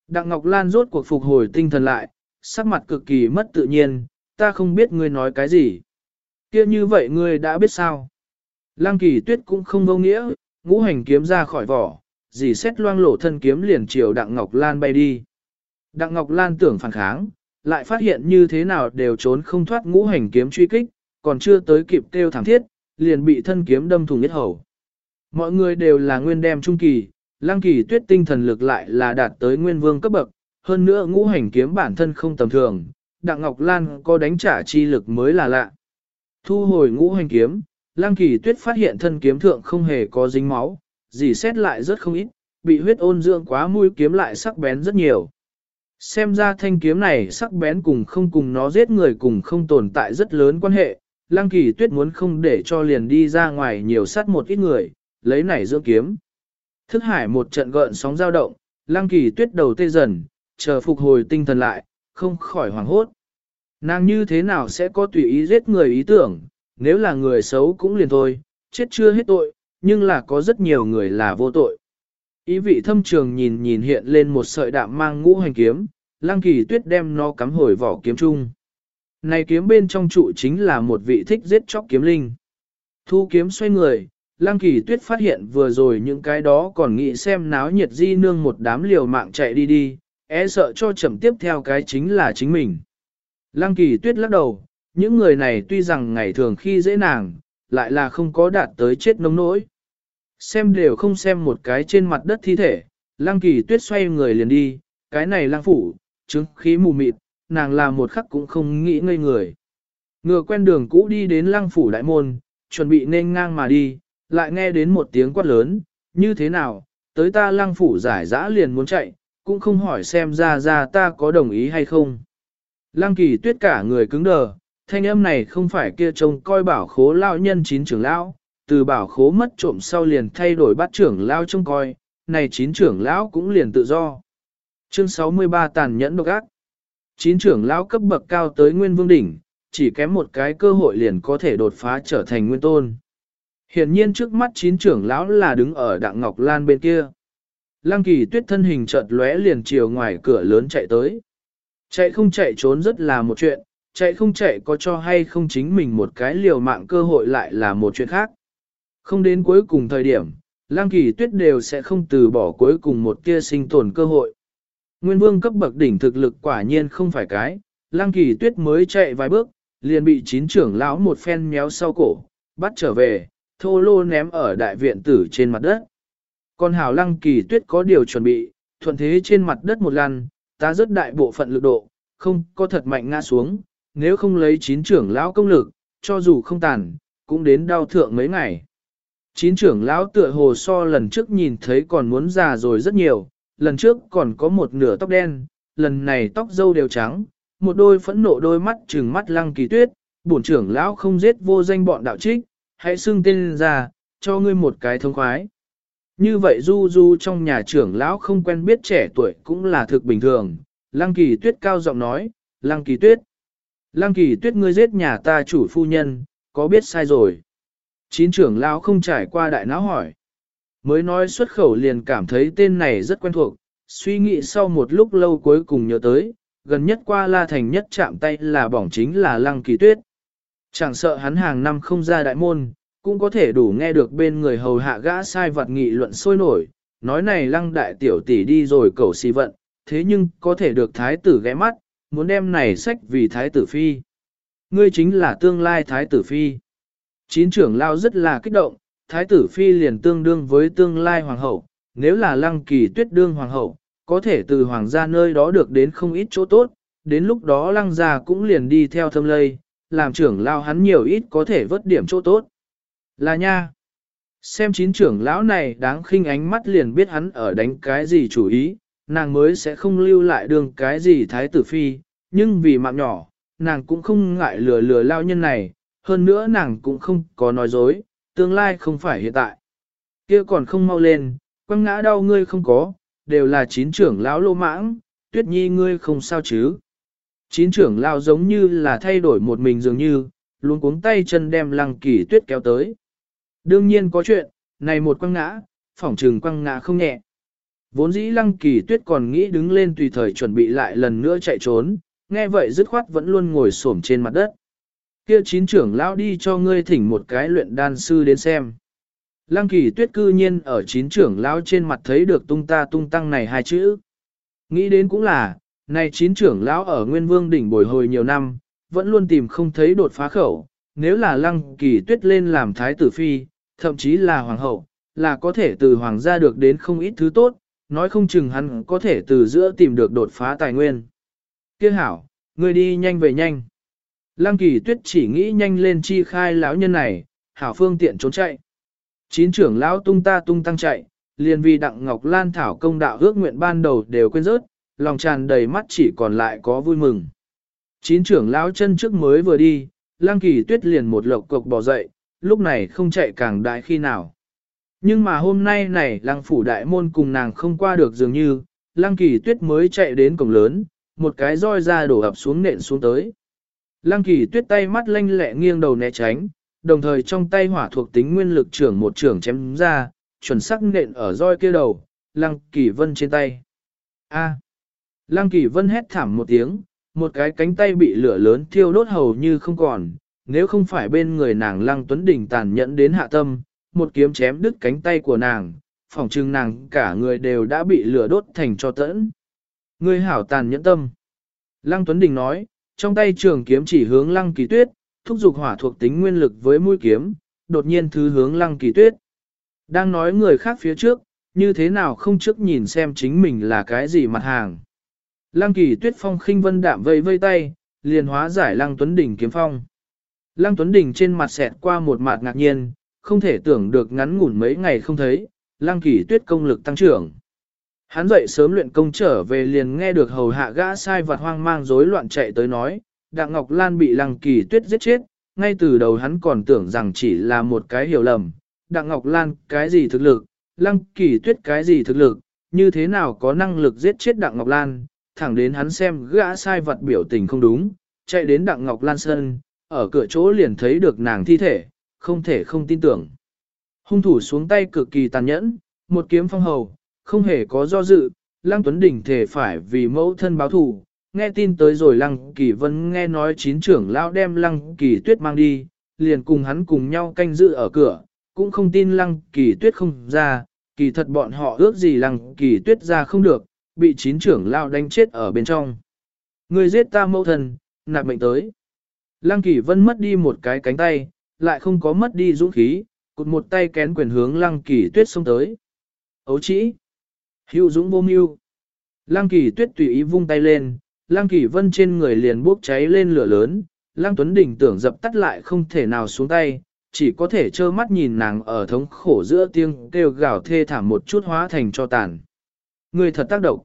Đặng Ngọc Lan rốt cuộc phục hồi tinh thần lại, sắc mặt cực kỳ mất tự nhiên, ta không biết ngươi nói cái gì. kia như vậy ngươi đã biết sao? Lăng kỳ tuyết cũng không vô nghĩa, ngũ hành kiếm ra khỏi vỏ, dì xét loang lộ thân kiếm liền chiều Đặng Ngọc Lan bay đi. Đặng Ngọc Lan tưởng phản kháng, lại phát hiện như thế nào đều trốn không thoát ngũ hành kiếm truy kích, còn chưa tới kịp kêu thẳng thiết, liền bị thân kiếm đâm thùng nhất hầu. Mọi người đều là nguyên đem trung kỳ, lăng kỳ tuyết tinh thần lực lại là đạt tới nguyên vương cấp bậc, hơn nữa ngũ hành kiếm bản thân không tầm thường, Đặng Ngọc Lan có đánh trả chi lực mới là lạ. Thu hồi ngũ hành kiếm, lăng kỳ tuyết phát hiện thân kiếm thượng không hề có dính máu, dì xét lại rất không ít, bị huyết ôn dưỡng quá mũi kiếm lại sắc bén rất nhiều. Xem ra thanh kiếm này sắc bén cùng không cùng nó giết người cùng không tồn tại rất lớn quan hệ, Lăng Kỳ Tuyết muốn không để cho liền đi ra ngoài nhiều sát một ít người, lấy nảy dưỡng kiếm. Thức hải một trận gợn sóng dao động, Lăng Kỳ Tuyết đầu tê dần, chờ phục hồi tinh thần lại, không khỏi hoảng hốt. Nàng như thế nào sẽ có tùy ý giết người ý tưởng, nếu là người xấu cũng liền thôi, chết chưa hết tội, nhưng là có rất nhiều người là vô tội. Ý vị thâm trường nhìn nhìn hiện lên một sợi đạm mang ngũ hành kiếm, lăng kỳ tuyết đem nó cắm hồi vỏ kiếm chung. Này kiếm bên trong trụ chính là một vị thích giết chóc kiếm linh. Thu kiếm xoay người, lăng kỳ tuyết phát hiện vừa rồi những cái đó còn nghĩ xem náo nhiệt di nương một đám liều mạng chạy đi đi, e sợ cho chậm tiếp theo cái chính là chính mình. Lăng kỳ tuyết lắc đầu, những người này tuy rằng ngày thường khi dễ nàng, lại là không có đạt tới chết nông nỗi. Xem đều không xem một cái trên mặt đất thi thể, lăng kỳ tuyết xoay người liền đi, cái này lăng phủ, chứng khí mù mịt, nàng là một khắc cũng không nghĩ ngây người. Ngựa quen đường cũ đi đến lăng phủ đại môn, chuẩn bị nên ngang mà đi, lại nghe đến một tiếng quát lớn, như thế nào, tới ta lăng phủ giải dã liền muốn chạy, cũng không hỏi xem ra ra ta có đồng ý hay không. Lăng kỳ tuyết cả người cứng đờ, thanh âm này không phải kia trông coi bảo khố lao nhân chín trưởng lão, từ bảo khố mất trộm sau liền thay đổi bắt trưởng lao trông coi, này chín trưởng lão cũng liền tự do. Chương 63 tàn nhẫn độc ác. Chín trưởng lão cấp bậc cao tới nguyên vương đỉnh, chỉ kém một cái cơ hội liền có thể đột phá trở thành nguyên tôn. Hiện nhiên trước mắt chín trưởng lão là đứng ở đặng ngọc lan bên kia. Lăng kỳ tuyết thân hình chợt lóe liền chiều ngoài cửa lớn chạy tới. Chạy không chạy trốn rất là một chuyện, chạy không chạy có cho hay không chính mình một cái liều mạng cơ hội lại là một chuyện khác. Không đến cuối cùng thời điểm, lang kỳ tuyết đều sẽ không từ bỏ cuối cùng một tia sinh tồn cơ hội. Nguyên vương cấp bậc đỉnh thực lực quả nhiên không phải cái, lang kỳ tuyết mới chạy vài bước, liền bị chín trưởng lão một phen méo sau cổ, bắt trở về, thô lô ném ở đại viện tử trên mặt đất. Còn hảo lăng kỳ tuyết có điều chuẩn bị, thuận thế trên mặt đất một lần, ta rất đại bộ phận lực độ, không có thật mạnh ngã xuống, nếu không lấy chín trưởng lão công lực, cho dù không tàn, cũng đến đau thượng mấy ngày. Chín trưởng lão tựa hồ so lần trước nhìn thấy còn muốn già rồi rất nhiều, lần trước còn có một nửa tóc đen, lần này tóc dâu đều trắng, một đôi phẫn nộ đôi mắt trừng mắt lăng kỳ tuyết, bổn trưởng lão không giết vô danh bọn đạo trích, hãy xưng tên ra, cho ngươi một cái thông khoái. Như vậy du du trong nhà trưởng lão không quen biết trẻ tuổi cũng là thực bình thường, lăng kỳ tuyết cao giọng nói, lăng kỳ tuyết. Lăng kỳ tuyết ngươi giết nhà ta chủ phu nhân, có biết sai rồi. Chín trưởng lão không trải qua đại não hỏi. Mới nói xuất khẩu liền cảm thấy tên này rất quen thuộc, suy nghĩ sau một lúc lâu cuối cùng nhớ tới, gần nhất qua La Thành nhất chạm tay là bỏng chính là Lăng Kỳ Tuyết. Chẳng sợ hắn hàng năm không ra đại môn, cũng có thể đủ nghe được bên người hầu hạ gã sai vật nghị luận sôi nổi, nói này Lăng đại tiểu tỷ đi rồi cầu xì vận, thế nhưng có thể được thái tử ghé mắt, muốn đem này sách vì thái tử phi. Ngươi chính là tương lai thái tử phi. Chín trưởng lao rất là kích động, thái tử phi liền tương đương với tương lai hoàng hậu, nếu là lăng kỳ tuyết đương hoàng hậu, có thể từ hoàng gia nơi đó được đến không ít chỗ tốt, đến lúc đó lăng gia cũng liền đi theo thâm lây, làm trưởng lao hắn nhiều ít có thể vớt điểm chỗ tốt. Là nha. Xem chín trưởng lão này đáng khinh ánh mắt liền biết hắn ở đánh cái gì chủ ý, nàng mới sẽ không lưu lại đường cái gì thái tử phi, nhưng vì mạng nhỏ, nàng cũng không ngại lừa lừa lao nhân này, hơn nữa nàng cũng không có nói dối, tương lai không phải hiện tại. kia còn không mau lên, quăng ngã đau ngươi không có, đều là chín trưởng lão lô mãng, tuyết nhi ngươi không sao chứ. Chín trưởng lão giống như là thay đổi một mình dường như, luôn cuống tay chân đem lăng kỳ tuyết kéo tới. Đương nhiên có chuyện, này một quăng ngã, phỏng trừng quăng ngã không nhẹ. Vốn dĩ lăng kỳ tuyết còn nghĩ đứng lên tùy thời chuẩn bị lại lần nữa chạy trốn, nghe vậy dứt khoát vẫn luôn ngồi xổm trên mặt đất. Kia chín trưởng lão đi cho ngươi thỉnh một cái luyện đan sư đến xem. Lăng kỳ tuyết cư nhiên ở chín trưởng lão trên mặt thấy được tung ta tung tăng này hai chữ. Nghĩ đến cũng là, này chín trưởng lão ở Nguyên Vương đỉnh bồi hồi nhiều năm, vẫn luôn tìm không thấy đột phá khẩu. Nếu là lăng kỳ tuyết lên làm thái tử phi, thậm chí là hoàng hậu, là có thể từ hoàng gia được đến không ít thứ tốt, nói không chừng hắn có thể từ giữa tìm được đột phá tài nguyên. Kia hảo, ngươi đi nhanh về nhanh. Lăng kỳ tuyết chỉ nghĩ nhanh lên chi khai lão nhân này, hảo phương tiện trốn chạy. Chín trưởng lão tung ta tung tăng chạy, liền vì đặng ngọc lan thảo công đạo ước nguyện ban đầu đều quên rớt, lòng tràn đầy mắt chỉ còn lại có vui mừng. Chín trưởng lão chân trước mới vừa đi, Lang kỳ tuyết liền một lộc cộc bỏ dậy, lúc này không chạy càng đại khi nào. Nhưng mà hôm nay này Lang phủ đại môn cùng nàng không qua được dường như, Lang kỳ tuyết mới chạy đến cổng lớn, một cái roi ra đổ ập xuống nện xuống tới. Lăng kỳ tuyết tay mắt lanh lẹ nghiêng đầu né tránh, đồng thời trong tay hỏa thuộc tính nguyên lực trưởng một trưởng chém ra, chuẩn sắc nện ở roi kia đầu, lăng kỳ vân trên tay. A. Lăng kỳ vân hét thảm một tiếng, một cái cánh tay bị lửa lớn thiêu đốt hầu như không còn, nếu không phải bên người nàng lăng tuấn đỉnh tàn nhẫn đến hạ tâm, một kiếm chém đứt cánh tay của nàng, phỏng trưng nàng cả người đều đã bị lửa đốt thành cho tẫn. Ngươi hảo tàn nhẫn tâm. Lăng Tuấn Đình nói, trong tay trường kiếm chỉ hướng lăng kỳ tuyết, thúc giục hỏa thuộc tính nguyên lực với mũi kiếm, đột nhiên thứ hướng lăng kỳ tuyết. Đang nói người khác phía trước, như thế nào không trước nhìn xem chính mình là cái gì mặt hàng. Lăng kỳ tuyết phong khinh vân đạm vây vây tay, liền hóa giải lăng Tuấn Đỉnh kiếm phong. Lăng Tuấn Đỉnh trên mặt xẹt qua một mặt ngạc nhiên, không thể tưởng được ngắn ngủn mấy ngày không thấy, lăng kỳ tuyết công lực tăng trưởng. Hắn dậy sớm luyện công trở về liền nghe được hầu hạ gã sai vặt hoang mang rối loạn chạy tới nói, Đặng Ngọc Lan bị lăng kỳ tuyết giết chết, ngay từ đầu hắn còn tưởng rằng chỉ là một cái hiểu lầm. Đặng Ngọc Lan cái gì thực lực, lăng kỳ tuyết cái gì thực lực, như thế nào có năng lực giết chết Đặng Ngọc Lan, thẳng đến hắn xem gã sai vật biểu tình không đúng, chạy đến Đặng Ngọc Lan Sơn ở cửa chỗ liền thấy được nàng thi thể, không thể không tin tưởng. Hung thủ xuống tay cực kỳ tàn nhẫn, một kiếm phong hầu, không hề có do dự, Lăng Tuấn Đình thể phải vì mẫu thân báo thù. Nghe tin tới rồi Lăng Kỳ Vân nghe nói chín trưởng lão đem Lăng Kỳ Tuyết mang đi, liền cùng hắn cùng nhau canh giữ ở cửa, cũng không tin Lăng Kỳ Tuyết không ra, kỳ thật bọn họ ước gì Lăng Kỳ Tuyết ra không được, bị chín trưởng lão đánh chết ở bên trong. Người giết ta mẫu thần, nạp mệnh tới. Lăng Kỳ Vân mất đi một cái cánh tay, lại không có mất đi dũng khí, cụt một tay kén quyền hướng Lăng Kỳ Tuyết xông tới. Ấu chỉ! Hữu dũng vô mưu. Lăng kỳ tuyết tùy ý vung tay lên, lăng kỳ vân trên người liền bốc cháy lên lửa lớn, lăng tuấn đỉnh tưởng dập tắt lại không thể nào xuống tay, chỉ có thể trơ mắt nhìn nàng ở thống khổ giữa tiếng kêu gào thê thảm một chút hóa thành cho tàn. Người thật tác động.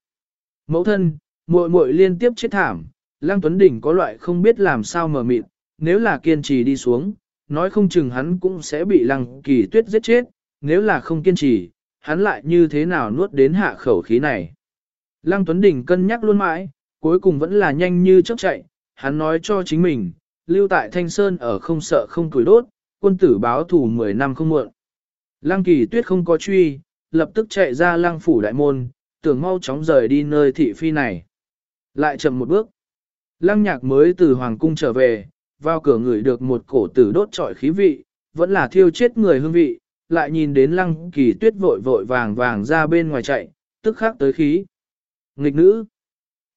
Mẫu thân, muội muội liên tiếp chết thảm, lăng tuấn đỉnh có loại không biết làm sao mở mịt, nếu là kiên trì đi xuống, nói không chừng hắn cũng sẽ bị lăng kỳ tuyết giết chết, nếu là không kiên trì, hắn lại như thế nào nuốt đến hạ khẩu khí này. Lăng Tuấn Đình cân nhắc luôn mãi, cuối cùng vẫn là nhanh như chớp chạy, hắn nói cho chính mình, lưu tại Thanh Sơn ở không sợ không tuổi đốt, quân tử báo thủ 10 năm không muộn. Lăng kỳ tuyết không có truy, lập tức chạy ra lăng phủ đại môn, tưởng mau chóng rời đi nơi thị phi này. Lại chậm một bước. Lăng nhạc mới từ hoàng cung trở về, vào cửa người được một cổ tử đốt trọi khí vị, vẫn là thiêu chết người hương vị, lại nhìn đến lăng kỳ tuyết vội vội vàng vàng ra bên ngoài chạy, tức khắc tới khí. Nghịch nữ.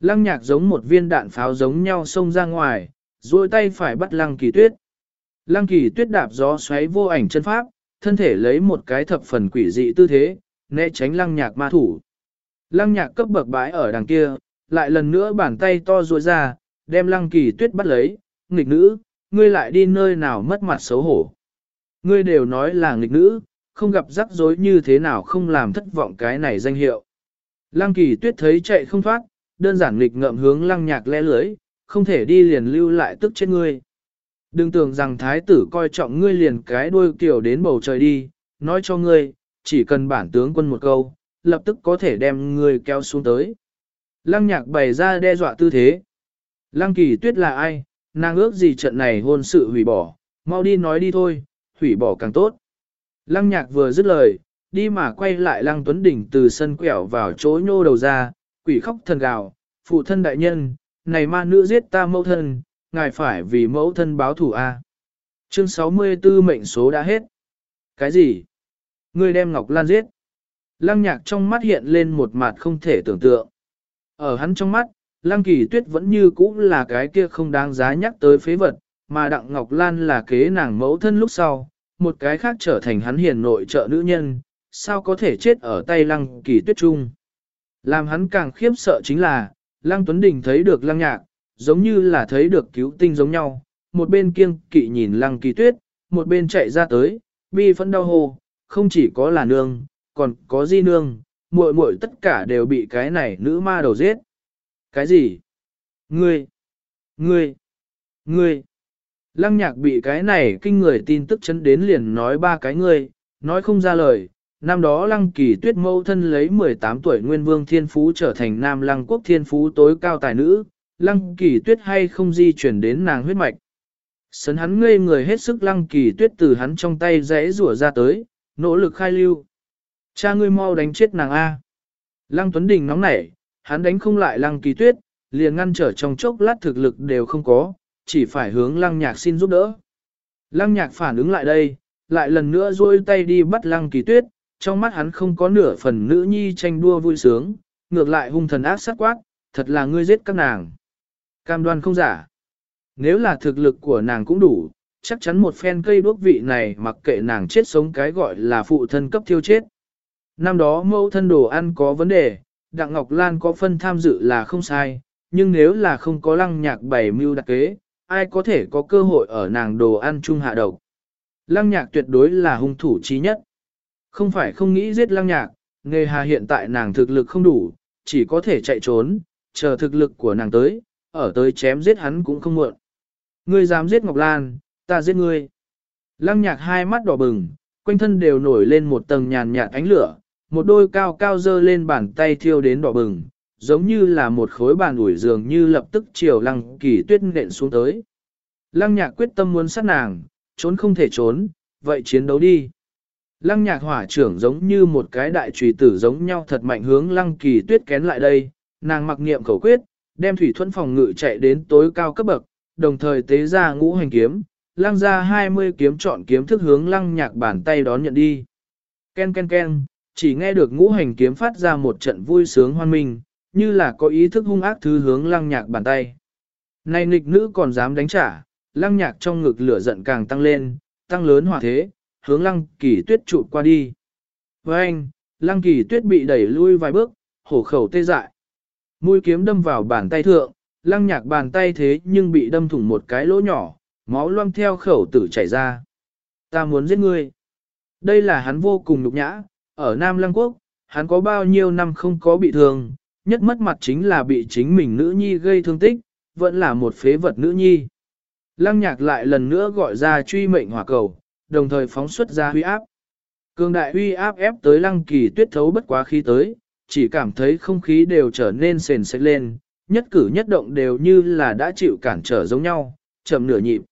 Lăng nhạc giống một viên đạn pháo giống nhau xông ra ngoài, duỗi tay phải bắt lăng kỳ tuyết. Lăng kỳ tuyết đạp gió xoáy vô ảnh chân pháp, thân thể lấy một cái thập phần quỷ dị tư thế, né tránh lăng nhạc ma thủ. Lăng nhạc cấp bậc bãi ở đằng kia, lại lần nữa bàn tay to ruội ra, đem lăng kỳ tuyết bắt lấy, nghịch nữ, ngươi lại đi nơi nào mất mặt xấu hổ. Ngươi đều nói là nghịch nữ, không gặp rắc rối như thế nào không làm thất vọng cái này danh hiệu. Lăng kỳ tuyết thấy chạy không thoát, đơn giản nghịch ngợm hướng lăng nhạc lẽ lưới, không thể đi liền lưu lại tức chết ngươi. Đừng tưởng rằng thái tử coi trọng ngươi liền cái đuôi kiểu đến bầu trời đi, nói cho ngươi, chỉ cần bản tướng quân một câu, lập tức có thể đem người kéo xuống tới. Lăng nhạc bày ra đe dọa tư thế. Lăng kỳ tuyết là ai, nàng ước gì trận này hôn sự hủy bỏ, mau đi nói đi thôi, hủy bỏ càng tốt. Lăng nhạc vừa dứt lời, đi mà quay lại lăng tuấn đỉnh từ sân quẹo vào chỗ nhô đầu ra, quỷ khóc thần gào, phụ thân đại nhân, này ma nữ giết ta mẫu thân, ngài phải vì mẫu thân báo thủ a. À? Chương 64 mệnh số đã hết. Cái gì? Ngươi đem Ngọc Lan giết. Lăng nhạc trong mắt hiện lên một mặt không thể tưởng tượng. Ở hắn trong mắt, Lăng kỳ tuyết vẫn như cũ là cái kia không đáng giá nhắc tới phế vật, mà Đặng Ngọc Lan là kế nàng mẫu thân lúc sau, một cái khác trở thành hắn hiền nội trợ nữ nhân, sao có thể chết ở tay Lăng kỳ tuyết trung. Làm hắn càng khiếp sợ chính là, Lăng Tuấn Đình thấy được Lăng Nhạc, giống như là thấy được cứu tinh giống nhau, một bên kiêng kỵ nhìn Lăng Kỳ Tuyết, một bên chạy ra tới, bi phẫn đau hồ, không chỉ có là nương, còn có di nương, muội muội tất cả đều bị cái này nữ ma đầu giết. Cái gì? Ngươi! Ngươi! Ngươi! Lăng nhạc bị cái này kinh người tin tức chấn đến liền nói ba cái ngươi, nói không ra lời, Năm đó Lăng Kỳ Tuyết mâu thân lấy 18 tuổi Nguyên Vương Thiên Phú trở thành Nam Lăng Quốc Thiên Phú tối cao tài nữ, Lăng Kỳ Tuyết hay không di chuyển đến nàng huyết mạch. Sấn hắn ngây người hết sức Lăng Kỳ Tuyết từ hắn trong tay rẽ rủa ra tới, nỗ lực khai lưu. Cha ngươi mau đánh chết nàng A. Lăng Tuấn Đình nóng nảy, hắn đánh không lại Lăng Kỳ Tuyết, liền ngăn trở trong chốc lát thực lực đều không có, chỉ phải hướng Lăng Nhạc xin giúp đỡ. Lăng Nhạc phản ứng lại đây, lại lần nữa duỗi tay đi bắt Lăng Kỳ Tuyết, trong mắt hắn không có nửa phần nữ nhi tranh đua vui sướng, ngược lại hung thần ác sát quát, thật là ngươi giết các nàng. Cam đoan không giả. Nếu là thực lực của nàng cũng đủ, chắc chắn một phen cây đuốc vị này mặc kệ nàng chết sống cái gọi là phụ thân cấp thiêu chết. Năm đó mẫu thân đồ ăn có vấn đề, Đặng Ngọc Lan có phân tham dự là không sai, nhưng nếu là không có lăng nhạc bảy mưu đặc kế, ai có thể có cơ hội ở nàng đồ ăn chung hạ độc. Lăng nhạc tuyệt đối là hung thủ trí nhất. Không phải không nghĩ giết lăng nhạc, nghề hà hiện tại nàng thực lực không đủ, chỉ có thể chạy trốn, chờ thực lực của nàng tới, ở tới chém giết hắn cũng không muộn. Ngươi dám giết Ngọc Lan, ta giết ngươi. Lăng nhạc hai mắt đỏ bừng, quanh thân đều nổi lên một tầng nhàn nhạt ánh lửa, một đôi cao cao dơ lên bàn tay thiêu đến đỏ bừng, giống như là một khối bàn ủi giường như lập tức chiều lăng kỳ tuyết nện xuống tới. Lăng nhạc quyết tâm muốn sát nàng, trốn không thể trốn, vậy chiến đấu đi. Lăng nhạc hỏa trưởng giống như một cái đại trùy tử giống nhau thật mạnh hướng lăng kỳ tuyết kén lại đây, nàng mặc niệm khẩu quyết, đem thủy thuẫn phòng ngự chạy đến tối cao cấp bậc, đồng thời tế ra ngũ hành kiếm, lăng ra 20 kiếm chọn kiếm thức hướng lăng nhạc bàn tay đón nhận đi. Ken ken ken, chỉ nghe được ngũ hành kiếm phát ra một trận vui sướng hoan minh, như là có ý thức hung ác thứ hướng lăng nhạc bàn tay. Này nịch nữ còn dám đánh trả, lăng nhạc trong ngực lửa giận càng tăng lên, tăng lớn hỏa thế, hướng lăng kỳ tuyết trụ qua đi. Với anh, lăng kỳ tuyết bị đẩy lui vài bước, hổ khẩu tê dại. Mũi kiếm đâm vào bàn tay thượng, lăng nhạc bàn tay thế nhưng bị đâm thủng một cái lỗ nhỏ, máu loang theo khẩu tử chảy ra. Ta muốn giết ngươi. Đây là hắn vô cùng nhục nhã, ở Nam Lăng Quốc, hắn có bao nhiêu năm không có bị thương, nhất mất mặt chính là bị chính mình nữ nhi gây thương tích, vẫn là một phế vật nữ nhi. Lăng nhạc lại lần nữa gọi ra truy mệnh hỏa cầu, đồng thời phóng xuất ra huy áp. Cường đại huy áp ép tới lăng kỳ tuyết thấu bất quá khí tới, chỉ cảm thấy không khí đều trở nên sền sạch lên, nhất cử nhất động đều như là đã chịu cản trở giống nhau, chậm nửa nhịp.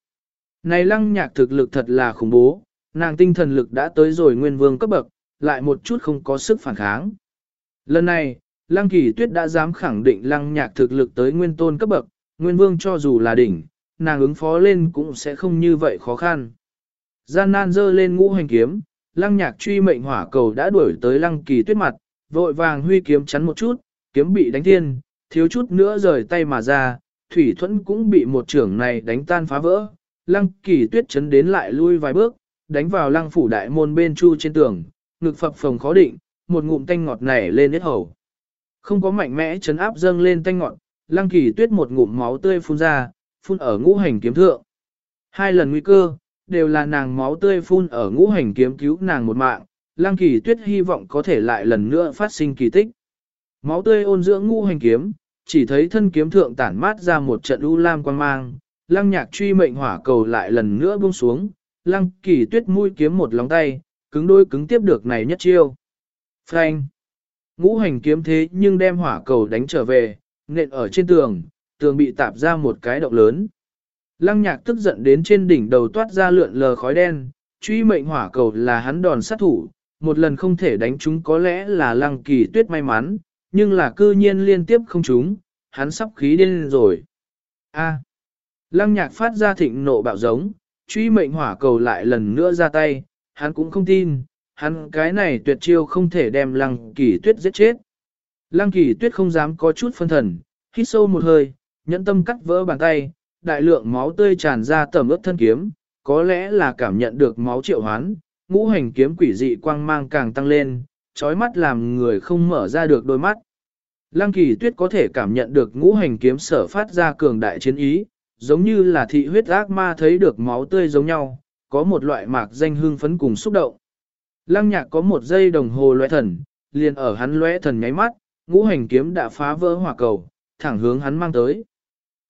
Này lăng nhạc thực lực thật là khủng bố, nàng tinh thần lực đã tới rồi nguyên vương cấp bậc, lại một chút không có sức phản kháng. Lần này, lăng kỳ tuyết đã dám khẳng định lăng nhạc thực lực tới nguyên tôn cấp bậc, nguyên vương cho dù là đỉnh, nàng ứng phó lên cũng sẽ không như vậy khó khăn. Gian nan dơ lên ngũ hành kiếm, lăng nhạc truy mệnh hỏa cầu đã đuổi tới lăng kỳ tuyết mặt, vội vàng huy kiếm chắn một chút, kiếm bị đánh thiên, thiếu chút nữa rời tay mà ra, thủy thuẫn cũng bị một trưởng này đánh tan phá vỡ, lăng kỳ tuyết chấn đến lại lui vài bước, đánh vào lăng phủ đại môn bên chu trên tường, ngực phập phồng khó định, một ngụm tanh ngọt nảy lên hết hầu. Không có mạnh mẽ chấn áp dâng lên tanh ngọt, lăng kỳ tuyết một ngụm máu tươi phun ra, phun ở ngũ hành kiếm thượng. Hai lần nguy cơ, đều là nàng máu tươi phun ở ngũ hành kiếm cứu nàng một mạng, lăng kỳ tuyết hy vọng có thể lại lần nữa phát sinh kỳ tích. Máu tươi ôn dưỡng ngũ hành kiếm, chỉ thấy thân kiếm thượng tản mát ra một trận u lam quang mang, lăng nhạc truy mệnh hỏa cầu lại lần nữa buông xuống, lăng kỳ tuyết mũi kiếm một lóng tay, cứng đôi cứng tiếp được này nhất chiêu. Phanh! Ngũ hành kiếm thế nhưng đem hỏa cầu đánh trở về, nện ở trên tường, tường bị tạp ra một cái động lớn. Lăng nhạc tức giận đến trên đỉnh đầu toát ra lượn lờ khói đen, truy mệnh hỏa cầu là hắn đòn sát thủ, một lần không thể đánh chúng có lẽ là lăng kỳ tuyết may mắn, nhưng là cư nhiên liên tiếp không chúng, hắn sắp khí điên rồi. A. Lăng nhạc phát ra thịnh nộ bạo giống, truy mệnh hỏa cầu lại lần nữa ra tay, hắn cũng không tin, hắn cái này tuyệt chiêu không thể đem lăng kỳ tuyết giết chết. Lăng kỳ tuyết không dám có chút phân thần, hít sâu một hơi, nhẫn tâm cắt vỡ bàn tay, đại lượng máu tươi tràn ra tầm ướp thân kiếm, có lẽ là cảm nhận được máu triệu hoán, ngũ hành kiếm quỷ dị quang mang càng tăng lên, trói mắt làm người không mở ra được đôi mắt. Lăng kỳ tuyết có thể cảm nhận được ngũ hành kiếm sở phát ra cường đại chiến ý, giống như là thị huyết ác ma thấy được máu tươi giống nhau, có một loại mạc danh hương phấn cùng xúc động. Lăng nhạc có một giây đồng hồ lóe thần, liền ở hắn lóe thần nháy mắt, ngũ hành kiếm đã phá vỡ hỏa cầu, thẳng hướng hắn mang tới.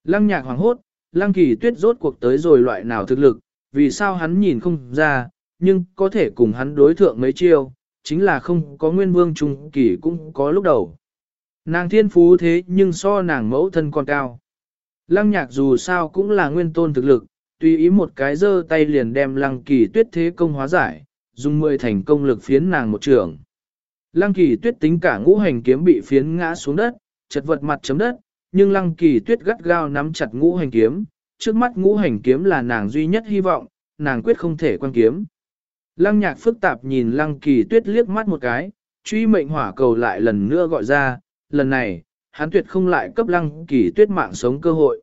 Lăng nhạc hoàng hốt, lăng kỳ tuyết rốt cuộc tới rồi loại nào thực lực, vì sao hắn nhìn không ra, nhưng có thể cùng hắn đối thượng mấy chiêu, chính là không có nguyên vương trung kỳ cũng có lúc đầu. Nàng thiên phú thế nhưng so nàng mẫu thân còn cao. Lăng nhạc dù sao cũng là nguyên tôn thực lực, tùy ý một cái giơ tay liền đem lăng kỳ tuyết thế công hóa giải, dùng mười thành công lực phiến nàng một trường. Lăng kỳ tuyết tính cả ngũ hành kiếm bị phiến ngã xuống đất, chật vật mặt chấm đất, nhưng lăng kỳ tuyết gắt gao nắm chặt ngũ hành kiếm, trước mắt ngũ hành kiếm là nàng duy nhất hy vọng, nàng quyết không thể quan kiếm. Lăng nhạc phức tạp nhìn lăng kỳ tuyết liếc mắt một cái, truy mệnh hỏa cầu lại lần nữa gọi ra, lần này, hắn tuyệt không lại cấp lăng kỳ tuyết mạng sống cơ hội.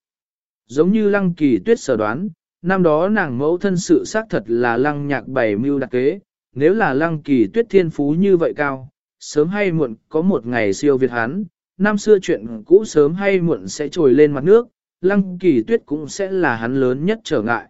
Giống như lăng kỳ tuyết sở đoán, năm đó nàng mẫu thân sự xác thật là lăng nhạc bảy mưu đặc kế, nếu là lăng kỳ tuyết thiên phú như vậy cao, sớm hay muộn có một ngày siêu việt hắn, năm xưa chuyện cũ sớm hay muộn sẽ trồi lên mặt nước, lăng kỳ tuyết cũng sẽ là hắn lớn nhất trở ngại.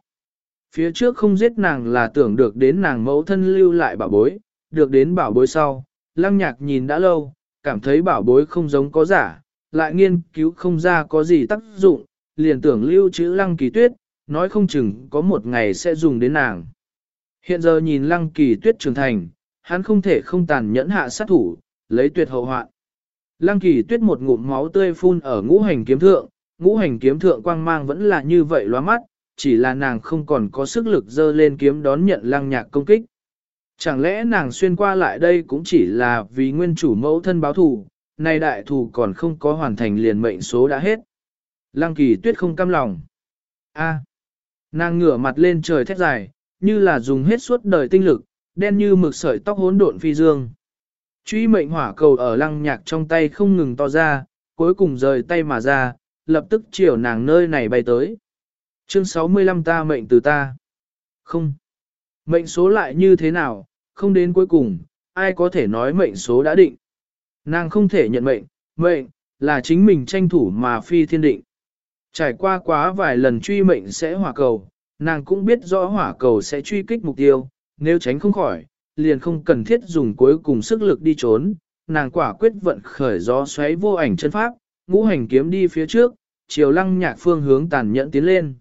Phía trước không giết nàng là tưởng được đến nàng mẫu thân lưu lại bảo bối, được đến bảo bối sau, lăng nhạc nhìn đã lâu, cảm thấy bảo bối không giống có giả, lại nghiên cứu không ra có gì tác dụng, liền tưởng lưu trữ lăng kỳ tuyết, nói không chừng có một ngày sẽ dùng đến nàng. Hiện giờ nhìn lăng kỳ tuyết trưởng thành, hắn không thể không tàn nhẫn hạ sát thủ, lấy tuyệt hậu hoạn. Lăng kỳ tuyết một ngụm máu tươi phun ở ngũ hành kiếm thượng, ngũ hành kiếm thượng quang mang vẫn là như vậy loa mắt, chỉ là nàng không còn có sức lực dơ lên kiếm đón nhận lăng nhạc công kích. Chẳng lẽ nàng xuyên qua lại đây cũng chỉ là vì nguyên chủ mẫu thân báo thù, nay đại thù còn không có hoàn thành liền mệnh số đã hết. Lăng kỳ tuyết không cam lòng. A nàng ngửa mặt lên trời thét dài, như là dùng hết suốt đời tinh lực, đen như mực sợi tóc hỗn độn phi dương. Truy mệnh hỏa cầu ở lăng nhạc trong tay không ngừng to ra, cuối cùng rời tay mà ra, lập tức chiều nàng nơi này bay tới. Chương 65 ta mệnh từ ta. Không. Mệnh số lại như thế nào, không đến cuối cùng, ai có thể nói mệnh số đã định. Nàng không thể nhận mệnh, mệnh, là chính mình tranh thủ mà phi thiên định. Trải qua quá vài lần truy mệnh sẽ hỏa cầu, nàng cũng biết rõ hỏa cầu sẽ truy kích mục tiêu, nếu tránh không khỏi, liền không cần thiết dùng cuối cùng sức lực đi trốn, nàng quả quyết vận khởi gió xoáy vô ảnh chân pháp, ngũ hành kiếm đi phía trước, chiều lăng nhạc phương hướng tàn nhẫn tiến lên.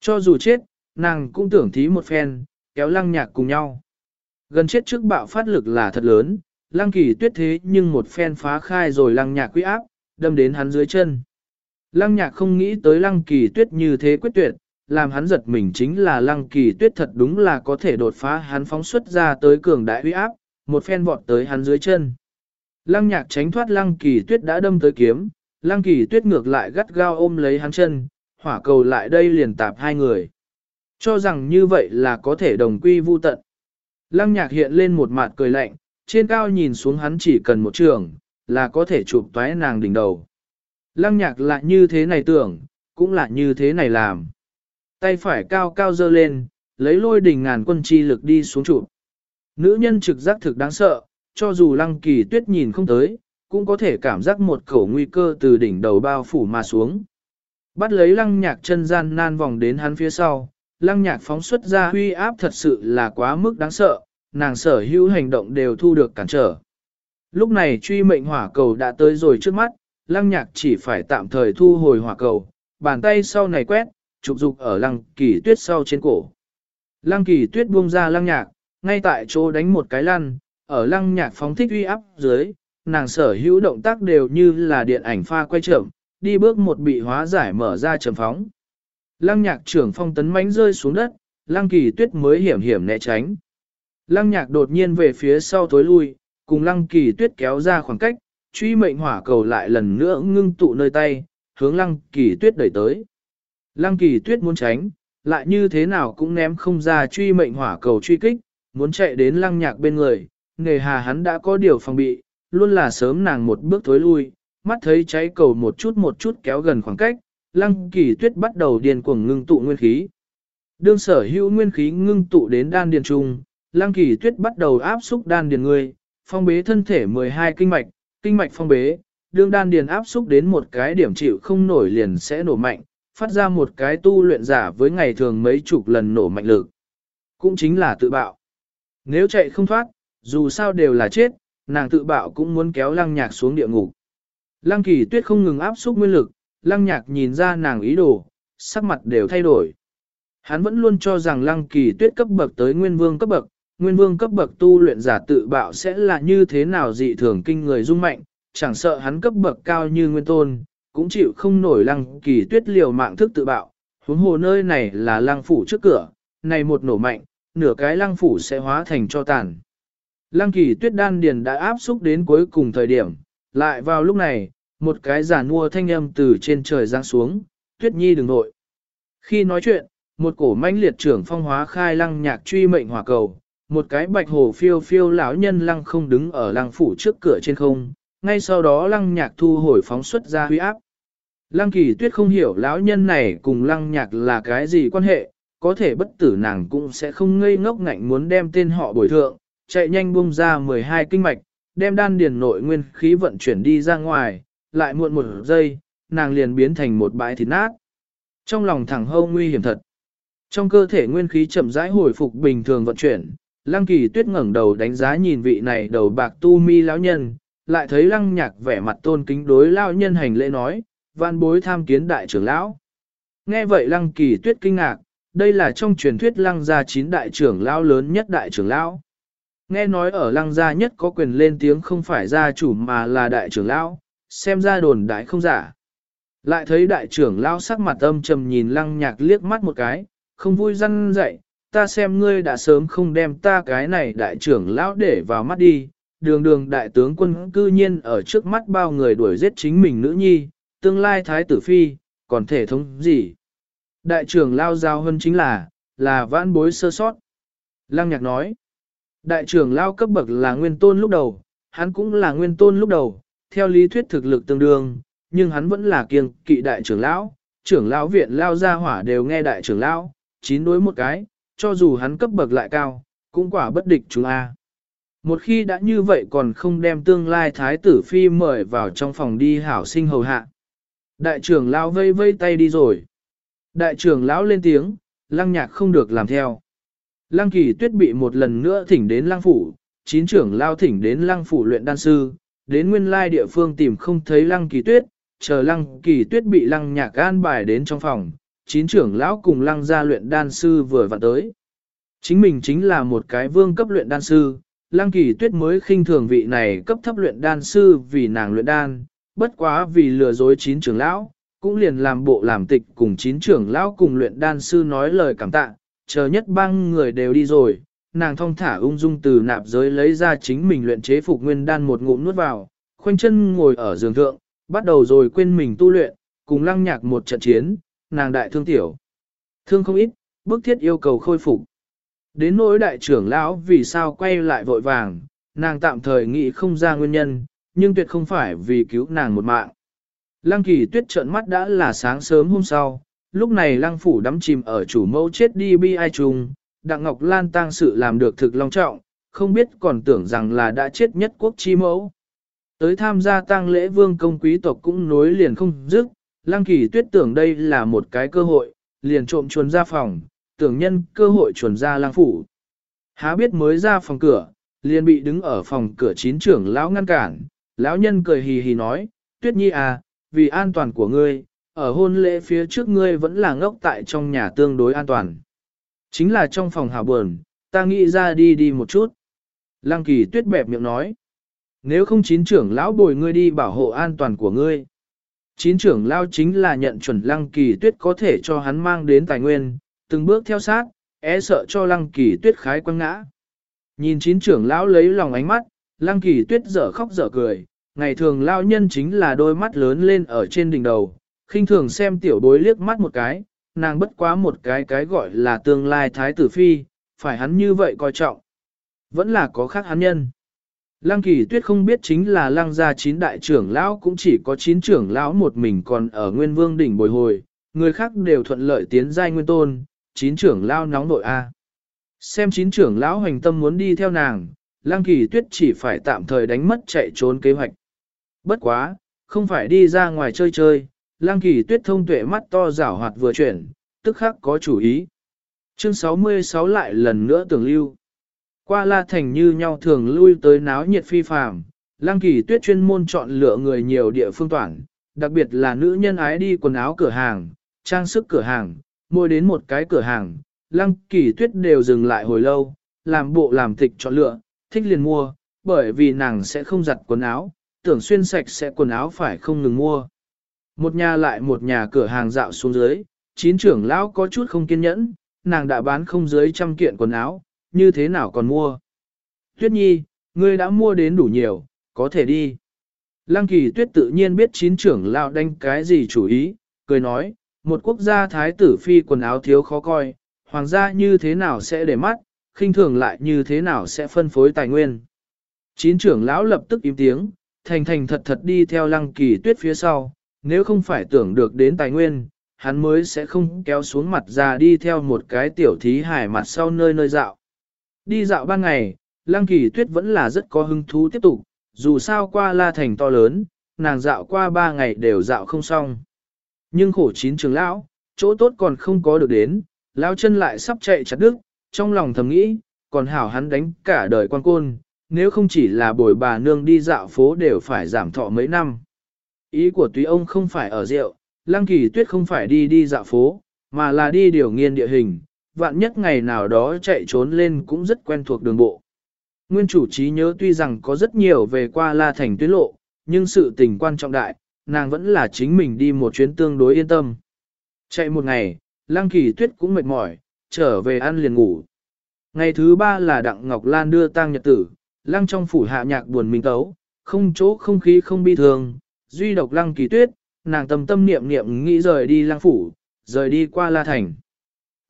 Cho dù chết, nàng cũng tưởng thí một phen, kéo lăng nhạc cùng nhau. Gần chết trước bạo phát lực là thật lớn, lăng kỳ tuyết thế nhưng một phen phá khai rồi lăng nhạc quý áp, đâm đến hắn dưới chân. Lăng nhạc không nghĩ tới lăng kỳ tuyết như thế quyết tuyệt, làm hắn giật mình chính là lăng kỳ tuyết thật đúng là có thể đột phá hắn phóng xuất ra tới cường đại uy áp, một phen vọt tới hắn dưới chân. Lăng nhạc tránh thoát lăng kỳ tuyết đã đâm tới kiếm, lăng kỳ tuyết ngược lại gắt gao ôm lấy hắn chân, hỏa cầu lại đây liền tạp hai người. Cho rằng như vậy là có thể đồng quy vu tận. Lăng nhạc hiện lên một mặt cười lạnh, trên cao nhìn xuống hắn chỉ cần một trường, là có thể chụp toái nàng đỉnh đầu. Lăng nhạc lại như thế này tưởng, cũng là như thế này làm. Tay phải cao cao dơ lên, lấy lôi đỉnh ngàn quân chi lực đi xuống trụ. Nữ nhân trực giác thực đáng sợ, cho dù lăng kỳ tuyết nhìn không tới, cũng có thể cảm giác một khẩu nguy cơ từ đỉnh đầu bao phủ mà xuống. Bắt lấy lăng nhạc chân gian nan vòng đến hắn phía sau, lăng nhạc phóng xuất ra huy áp thật sự là quá mức đáng sợ, nàng sở hữu hành động đều thu được cản trở. Lúc này truy mệnh hỏa cầu đã tới rồi trước mắt, lăng nhạc chỉ phải tạm thời thu hồi hỏa cầu, bàn tay sau này quét, trục dục ở lăng kỳ tuyết sau trên cổ. Lăng kỳ tuyết buông ra lăng nhạc, ngay tại chỗ đánh một cái lăn, ở lăng nhạc phóng thích uy áp dưới, nàng sở hữu động tác đều như là điện ảnh pha quay chậm, đi bước một bị hóa giải mở ra trầm phóng. Lăng nhạc trưởng phong tấn mãnh rơi xuống đất, lăng kỳ tuyết mới hiểm hiểm né tránh. Lăng nhạc đột nhiên về phía sau tối lui, cùng lăng kỳ tuyết kéo ra khoảng cách, truy mệnh hỏa cầu lại lần nữa ngưng tụ nơi tay, hướng lăng kỳ tuyết đẩy tới. Lăng kỳ tuyết muốn tránh, lại như thế nào cũng ném không ra truy mệnh hỏa cầu truy kích, muốn chạy đến lăng nhạc bên người, nghề hà hắn đã có điều phòng bị, luôn là sớm nàng một bước thối lui, mắt thấy cháy cầu một chút một chút kéo gần khoảng cách, lăng kỳ tuyết bắt đầu điền cuồng ngưng tụ nguyên khí. Đương sở hữu nguyên khí ngưng tụ đến đan điền trung, lăng kỳ tuyết bắt đầu áp xúc đan điền người, phong bế thân thể 12 kinh mạch, kinh mạch phong bế, đương đan điền áp xúc đến một cái điểm chịu không nổi liền sẽ nổ mạnh, phát ra một cái tu luyện giả với ngày thường mấy chục lần nổ mạnh lực. Cũng chính là tự bạo. Nếu chạy không thoát, dù sao đều là chết, nàng tự bạo cũng muốn kéo lăng nhạc xuống địa ngục. Lăng kỳ tuyết không ngừng áp xúc nguyên lực, lăng nhạc nhìn ra nàng ý đồ, sắc mặt đều thay đổi. Hắn vẫn luôn cho rằng lăng kỳ tuyết cấp bậc tới nguyên vương cấp bậc, nguyên vương cấp bậc tu luyện giả tự bạo sẽ là như thế nào dị thường kinh người dung mạnh, chẳng sợ hắn cấp bậc cao như nguyên tôn, cũng chịu không nổi lăng kỳ tuyết liều mạng thức tự bạo, huống hồ nơi này là lăng phủ trước cửa, này một nổ mạnh, nửa cái lăng phủ sẽ hóa thành cho tàn. Lăng kỳ tuyết đan điền đã áp xúc đến cuối cùng thời điểm, lại vào lúc này, một cái giả nua thanh âm từ trên trời giáng xuống, tuyết nhi đừng nội. Khi nói chuyện, một cổ mãnh liệt trưởng phong hóa khai lăng nhạc truy mệnh hỏa cầu, một cái bạch hồ phiêu phiêu lão nhân lăng không đứng ở lăng phủ trước cửa trên không, ngay sau đó lăng nhạc thu hồi phóng xuất ra huy áp. Lăng kỳ tuyết không hiểu lão nhân này cùng lăng nhạc là cái gì quan hệ, có thể bất tử nàng cũng sẽ không ngây ngốc ngạnh muốn đem tên họ bồi thượng, chạy nhanh bung ra 12 kinh mạch, đem đan điền nội nguyên khí vận chuyển đi ra ngoài, lại muộn một giây, nàng liền biến thành một bãi thịt nát. Trong lòng thẳng hâu nguy hiểm thật. Trong cơ thể nguyên khí chậm rãi hồi phục bình thường vận chuyển, Lăng Kỳ Tuyết ngẩng đầu đánh giá nhìn vị này đầu bạc tu mi lão nhân, lại thấy Lăng Nhạc vẻ mặt tôn kính đối lão nhân hành lễ nói, van bối tham kiến đại trưởng lão. Nghe vậy Lăng Kỳ Tuyết kinh ngạc, đây là trong truyền thuyết Lăng gia chín đại trưởng lão lớn nhất đại trưởng lão. Nghe nói ở Lăng gia nhất có quyền lên tiếng không phải gia chủ mà là đại trưởng lão, xem ra đồn đại không giả. Lại thấy đại trưởng lão sắc mặt âm trầm nhìn Lăng Nhạc liếc mắt một cái, không vui răn dậy, ta xem ngươi đã sớm không đem ta cái này đại trưởng lão để vào mắt đi, đường đường đại tướng quân cư nhiên ở trước mắt bao người đuổi giết chính mình nữ nhi, tương lai thái tử phi, còn thể thống gì. Đại trưởng lao giao hơn chính là, là vãn bối sơ sót. Lăng nhạc nói, đại trưởng lao cấp bậc là nguyên tôn lúc đầu, hắn cũng là nguyên tôn lúc đầu, theo lý thuyết thực lực tương đương, nhưng hắn vẫn là kiêng kỵ đại trưởng lão, trưởng lão viện lao ra hỏa đều nghe đại trưởng lão, chín đối một cái, cho dù hắn cấp bậc lại cao, cũng quả bất địch chúng a. Một khi đã như vậy còn không đem tương lai thái tử phi mời vào trong phòng đi hảo sinh hầu hạ. Đại trưởng lão vây vây tay đi rồi. Đại trưởng lão lên tiếng, lăng nhạc không được làm theo. Lăng kỳ tuyết bị một lần nữa thỉnh đến lăng phủ, chín trưởng lao thỉnh đến lăng phủ luyện đan sư, đến nguyên lai địa phương tìm không thấy lăng kỳ tuyết, chờ lăng kỳ tuyết bị lăng nhạc an bài đến trong phòng, chín trưởng lão cùng lăng gia luyện đan sư vừa vặn tới. Chính mình chính là một cái vương cấp luyện đan sư, lăng kỳ tuyết mới khinh thường vị này cấp thấp luyện đan sư vì nàng luyện đan, bất quá vì lừa dối chín trưởng lão, cũng liền làm bộ làm tịch cùng chín trưởng lão cùng luyện đan sư nói lời cảm tạ, chờ nhất bang người đều đi rồi, nàng thong thả ung dung từ nạp giới lấy ra chính mình luyện chế phục nguyên đan một ngụm nuốt vào, khoanh chân ngồi ở giường thượng, bắt đầu rồi quên mình tu luyện, cùng lăng nhạc một trận chiến, nàng đại thương tiểu. Thương không ít, bức thiết yêu cầu khôi phục. Đến nỗi đại trưởng lão vì sao quay lại vội vàng, nàng tạm thời nghĩ không ra nguyên nhân, nhưng tuyệt không phải vì cứu nàng một mạng. Lăng kỳ tuyết trợn mắt đã là sáng sớm hôm sau, lúc này lăng phủ đắm chìm ở chủ mẫu chết đi bi ai trùng, Đặng Ngọc Lan tang sự làm được thực long trọng, không biết còn tưởng rằng là đã chết nhất quốc chi mẫu. Tới tham gia tang lễ vương công quý tộc cũng nối liền không dứt, lăng kỳ tuyết tưởng đây là một cái cơ hội, liền trộm chuồn ra phòng, tưởng nhân cơ hội chuồn ra lang phủ. Há biết mới ra phòng cửa, liền bị đứng ở phòng cửa chín trưởng lão ngăn cản, lão nhân cười hì hì nói, tuyết nhi à, vì an toàn của ngươi, ở hôn lễ phía trước ngươi vẫn là ngốc tại trong nhà tương đối an toàn. Chính là trong phòng hào buồn, ta nghĩ ra đi đi một chút. Lăng kỳ tuyết bẹp miệng nói. Nếu không chín trưởng lão bồi ngươi đi bảo hộ an toàn của ngươi. Chín trưởng lão chính là nhận chuẩn lăng kỳ tuyết có thể cho hắn mang đến tài nguyên, từng bước theo sát, é sợ cho lăng kỳ tuyết khái quăng ngã. Nhìn chín trưởng lão lấy lòng ánh mắt, lăng kỳ tuyết dở khóc dở cười, ngày thường lao nhân chính là đôi mắt lớn lên ở trên đỉnh đầu, khinh thường xem tiểu bối liếc mắt một cái, nàng bất quá một cái cái gọi là tương lai thái tử phi, phải hắn như vậy coi trọng. Vẫn là có khác hắn nhân. Lăng kỳ tuyết không biết chính là lăng gia chín đại trưởng lão cũng chỉ có chín trưởng lão một mình còn ở nguyên vương đỉnh bồi hồi, người khác đều thuận lợi tiến giai nguyên tôn, chín trưởng lão nóng nội A. Xem chín trưởng lão hành tâm muốn đi theo nàng, lăng kỳ tuyết chỉ phải tạm thời đánh mất chạy trốn kế hoạch. Bất quá, không phải đi ra ngoài chơi chơi, Lăng kỳ tuyết thông tuệ mắt to rảo hoạt vừa chuyển, tức khắc có chủ ý. Chương 66 lại lần nữa tưởng lưu. Qua la thành như nhau thường lui tới náo nhiệt phi phàm, lăng kỳ tuyết chuyên môn chọn lựa người nhiều địa phương toàn, đặc biệt là nữ nhân ái đi quần áo cửa hàng, trang sức cửa hàng, mua đến một cái cửa hàng, lăng kỳ tuyết đều dừng lại hồi lâu, làm bộ làm tịch chọn lựa, thích liền mua, bởi vì nàng sẽ không giặt quần áo, tưởng xuyên sạch sẽ quần áo phải không ngừng mua. Một nhà lại một nhà cửa hàng dạo xuống dưới, chín trưởng lão có chút không kiên nhẫn, nàng đã bán không dưới trăm kiện quần áo, như thế nào còn mua. Tuyết nhi, ngươi đã mua đến đủ nhiều, có thể đi. Lăng kỳ tuyết tự nhiên biết chín trưởng lão đánh cái gì chủ ý, cười nói, một quốc gia thái tử phi quần áo thiếu khó coi, hoàng gia như thế nào sẽ để mắt, khinh thường lại như thế nào sẽ phân phối tài nguyên. Chín trưởng lão lập tức im tiếng, thành thành thật thật đi theo lăng kỳ tuyết phía sau, nếu không phải tưởng được đến tài nguyên, hắn mới sẽ không kéo xuống mặt ra đi theo một cái tiểu thí hải mặt sau nơi nơi dạo. Đi dạo ban ngày, Lăng Kỳ Tuyết vẫn là rất có hứng thú tiếp tục, dù sao qua La Thành to lớn, nàng dạo qua ba ngày đều dạo không xong. Nhưng khổ chín trường lão, chỗ tốt còn không có được đến, lão chân lại sắp chạy chặt đứt, trong lòng thầm nghĩ, còn hảo hắn đánh cả đời quan côn, nếu không chỉ là bồi bà nương đi dạo phố đều phải giảm thọ mấy năm. Ý của túy ông không phải ở rượu, lăng kỳ tuyết không phải đi đi dạo phố, mà là đi điều nghiên địa hình, vạn nhất ngày nào đó chạy trốn lên cũng rất quen thuộc đường bộ. Nguyên chủ trí nhớ tuy rằng có rất nhiều về qua La Thành tuyến lộ, nhưng sự tình quan trọng đại, nàng vẫn là chính mình đi một chuyến tương đối yên tâm. Chạy một ngày, Lăng Kỳ Tuyết cũng mệt mỏi, trở về ăn liền ngủ. Ngày thứ ba là Đặng Ngọc Lan đưa tang nhật tử, Lăng trong phủ hạ nhạc buồn mình tấu, không chỗ không khí không bi thường, duy độc lăng kỳ tuyết, nàng tâm tâm niệm niệm nghĩ rời đi lăng phủ, rời đi qua La Thành.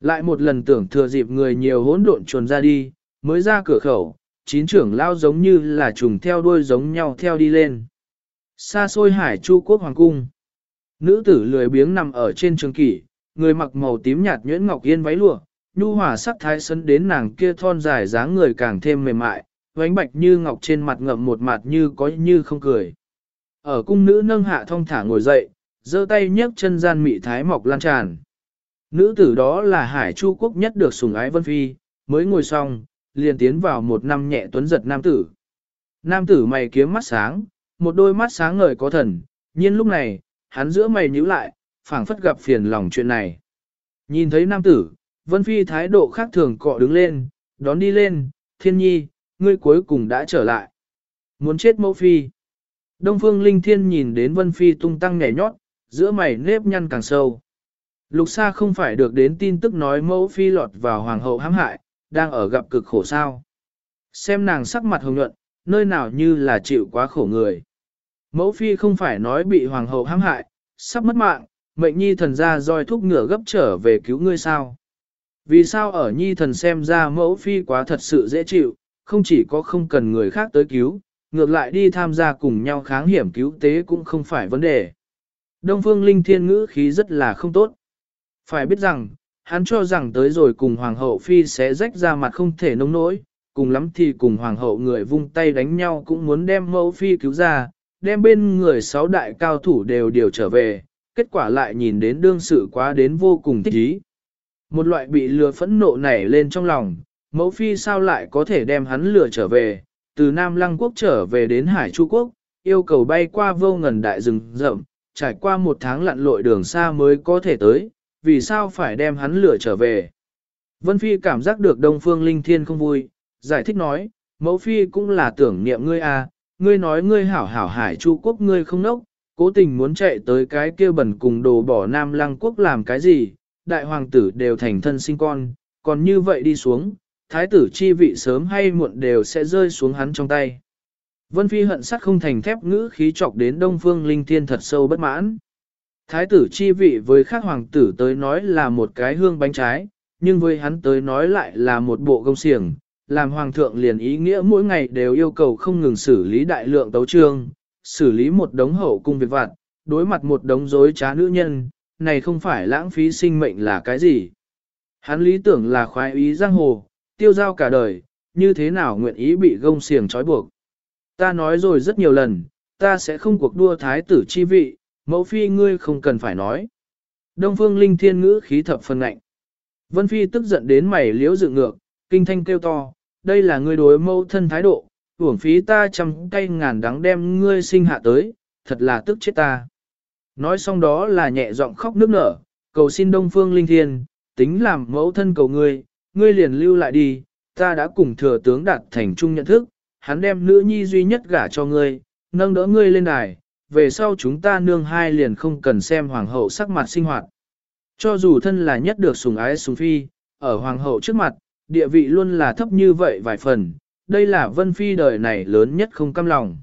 Lại một lần tưởng thừa dịp người nhiều hỗn độn chuồn ra đi, mới ra cửa khẩu, chín trưởng lao giống như là trùng theo đuôi giống nhau theo đi lên. Xa xôi hải chu quốc hoàng cung. Nữ tử lười biếng nằm ở trên trường kỷ, người mặc màu tím nhạt nhuyễn ngọc yên váy lụa, nhu hòa sắc thái sân đến nàng kia thon dài dáng người càng thêm mềm mại, vánh bạch như ngọc trên mặt ngậm một mặt như có như không cười. Ở cung nữ nâng hạ thong thả ngồi dậy, giơ tay nhấc chân gian mị thái mọc lan tràn. Nữ tử đó là hải chu quốc nhất được sủng ái vân phi, mới ngồi xong, liền tiến vào một năm nhẹ tuấn giật nam tử. Nam tử mày kiếm mắt sáng, một đôi mắt sáng ngời có thần, nhiên lúc này, hắn giữa mày nhíu lại, phảng phất gặp phiền lòng chuyện này. Nhìn thấy nam tử, Vân Phi thái độ khác thường cọ đứng lên, đón đi lên, thiên nhi, ngươi cuối cùng đã trở lại. Muốn chết mẫu phi. Đông phương linh thiên nhìn đến Vân Phi tung tăng nhảy nhót, giữa mày nếp nhăn càng sâu. Lục Sa không phải được đến tin tức nói mẫu phi lọt vào hoàng hậu hãm hại, đang ở gặp cực khổ sao. Xem nàng sắc mặt hồng nhuận, nơi nào như là chịu quá khổ người. Mẫu phi không phải nói bị hoàng hậu hãm hại, sắp mất mạng, mệnh nhi thần ra roi thúc ngựa gấp trở về cứu ngươi sao. Vì sao ở nhi thần xem ra mẫu phi quá thật sự dễ chịu, không chỉ có không cần người khác tới cứu, ngược lại đi tham gia cùng nhau kháng hiểm cứu tế cũng không phải vấn đề. Đông phương linh thiên ngữ khí rất là không tốt. Phải biết rằng, hắn cho rằng tới rồi cùng hoàng hậu phi sẽ rách ra mặt không thể nông nỗi, cùng lắm thì cùng hoàng hậu người vung tay đánh nhau cũng muốn đem mẫu phi cứu ra, đem bên người sáu đại cao thủ đều điều trở về, kết quả lại nhìn đến đương sự quá đến vô cùng thích ý. Một loại bị lừa phẫn nộ nảy lên trong lòng, mẫu phi sao lại có thể đem hắn lừa trở về, từ Nam Lăng Quốc trở về đến Hải Chu Quốc, yêu cầu bay qua vô ngần đại rừng rậm, trải qua một tháng lặn lội đường xa mới có thể tới, vì sao phải đem hắn lửa trở về. Vân Phi cảm giác được Đông Phương Linh Thiên không vui, giải thích nói, mẫu Phi cũng là tưởng niệm ngươi à, ngươi nói ngươi hảo hảo Hải Chu Quốc ngươi không nốc, cố tình muốn chạy tới cái kia bẩn cùng đồ bỏ Nam Lăng Quốc làm cái gì, đại hoàng tử đều thành thân sinh con, còn như vậy đi xuống, thái tử chi vị sớm hay muộn đều sẽ rơi xuống hắn trong tay. Vân Phi hận sắt không thành thép ngữ khí chọc đến Đông Phương Linh Thiên thật sâu bất mãn. Thái tử chi vị với khác hoàng tử tới nói là một cái hương bánh trái, nhưng với hắn tới nói lại là một bộ công xiềng, làm hoàng thượng liền ý nghĩa mỗi ngày đều yêu cầu không ngừng xử lý đại lượng tấu trương, xử lý một đống hậu cung việc vặt, đối mặt một đống dối trá nữ nhân, này không phải lãng phí sinh mệnh là cái gì. Hắn lý tưởng là khoái ý giang hồ, tiêu giao cả đời, như thế nào nguyện ý bị gông xiềng trói buộc. Ta nói rồi rất nhiều lần, ta sẽ không cuộc đua thái tử chi vị, mẫu phi ngươi không cần phải nói. Đông phương linh thiên ngữ khí thập phân ngạnh. Vân phi tức giận đến mày liếu dựng ngược, kinh thanh kêu to, đây là ngươi đối mẫu thân thái độ, uổng phí ta trăm cây ngàn đắng đem ngươi sinh hạ tới, thật là tức chết ta. Nói xong đó là nhẹ giọng khóc nước nở, cầu xin đông phương linh thiên, tính làm mẫu thân cầu ngươi, ngươi liền lưu lại đi, ta đã cùng thừa tướng đạt thành chung nhận thức, hắn đem nữ nhi duy nhất gả cho ngươi, nâng đỡ ngươi lên đài, về sau chúng ta nương hai liền không cần xem hoàng hậu sắc mặt sinh hoạt. Cho dù thân là nhất được sủng ái sủng phi, ở hoàng hậu trước mặt, địa vị luôn là thấp như vậy vài phần, đây là vân phi đời này lớn nhất không căm lòng.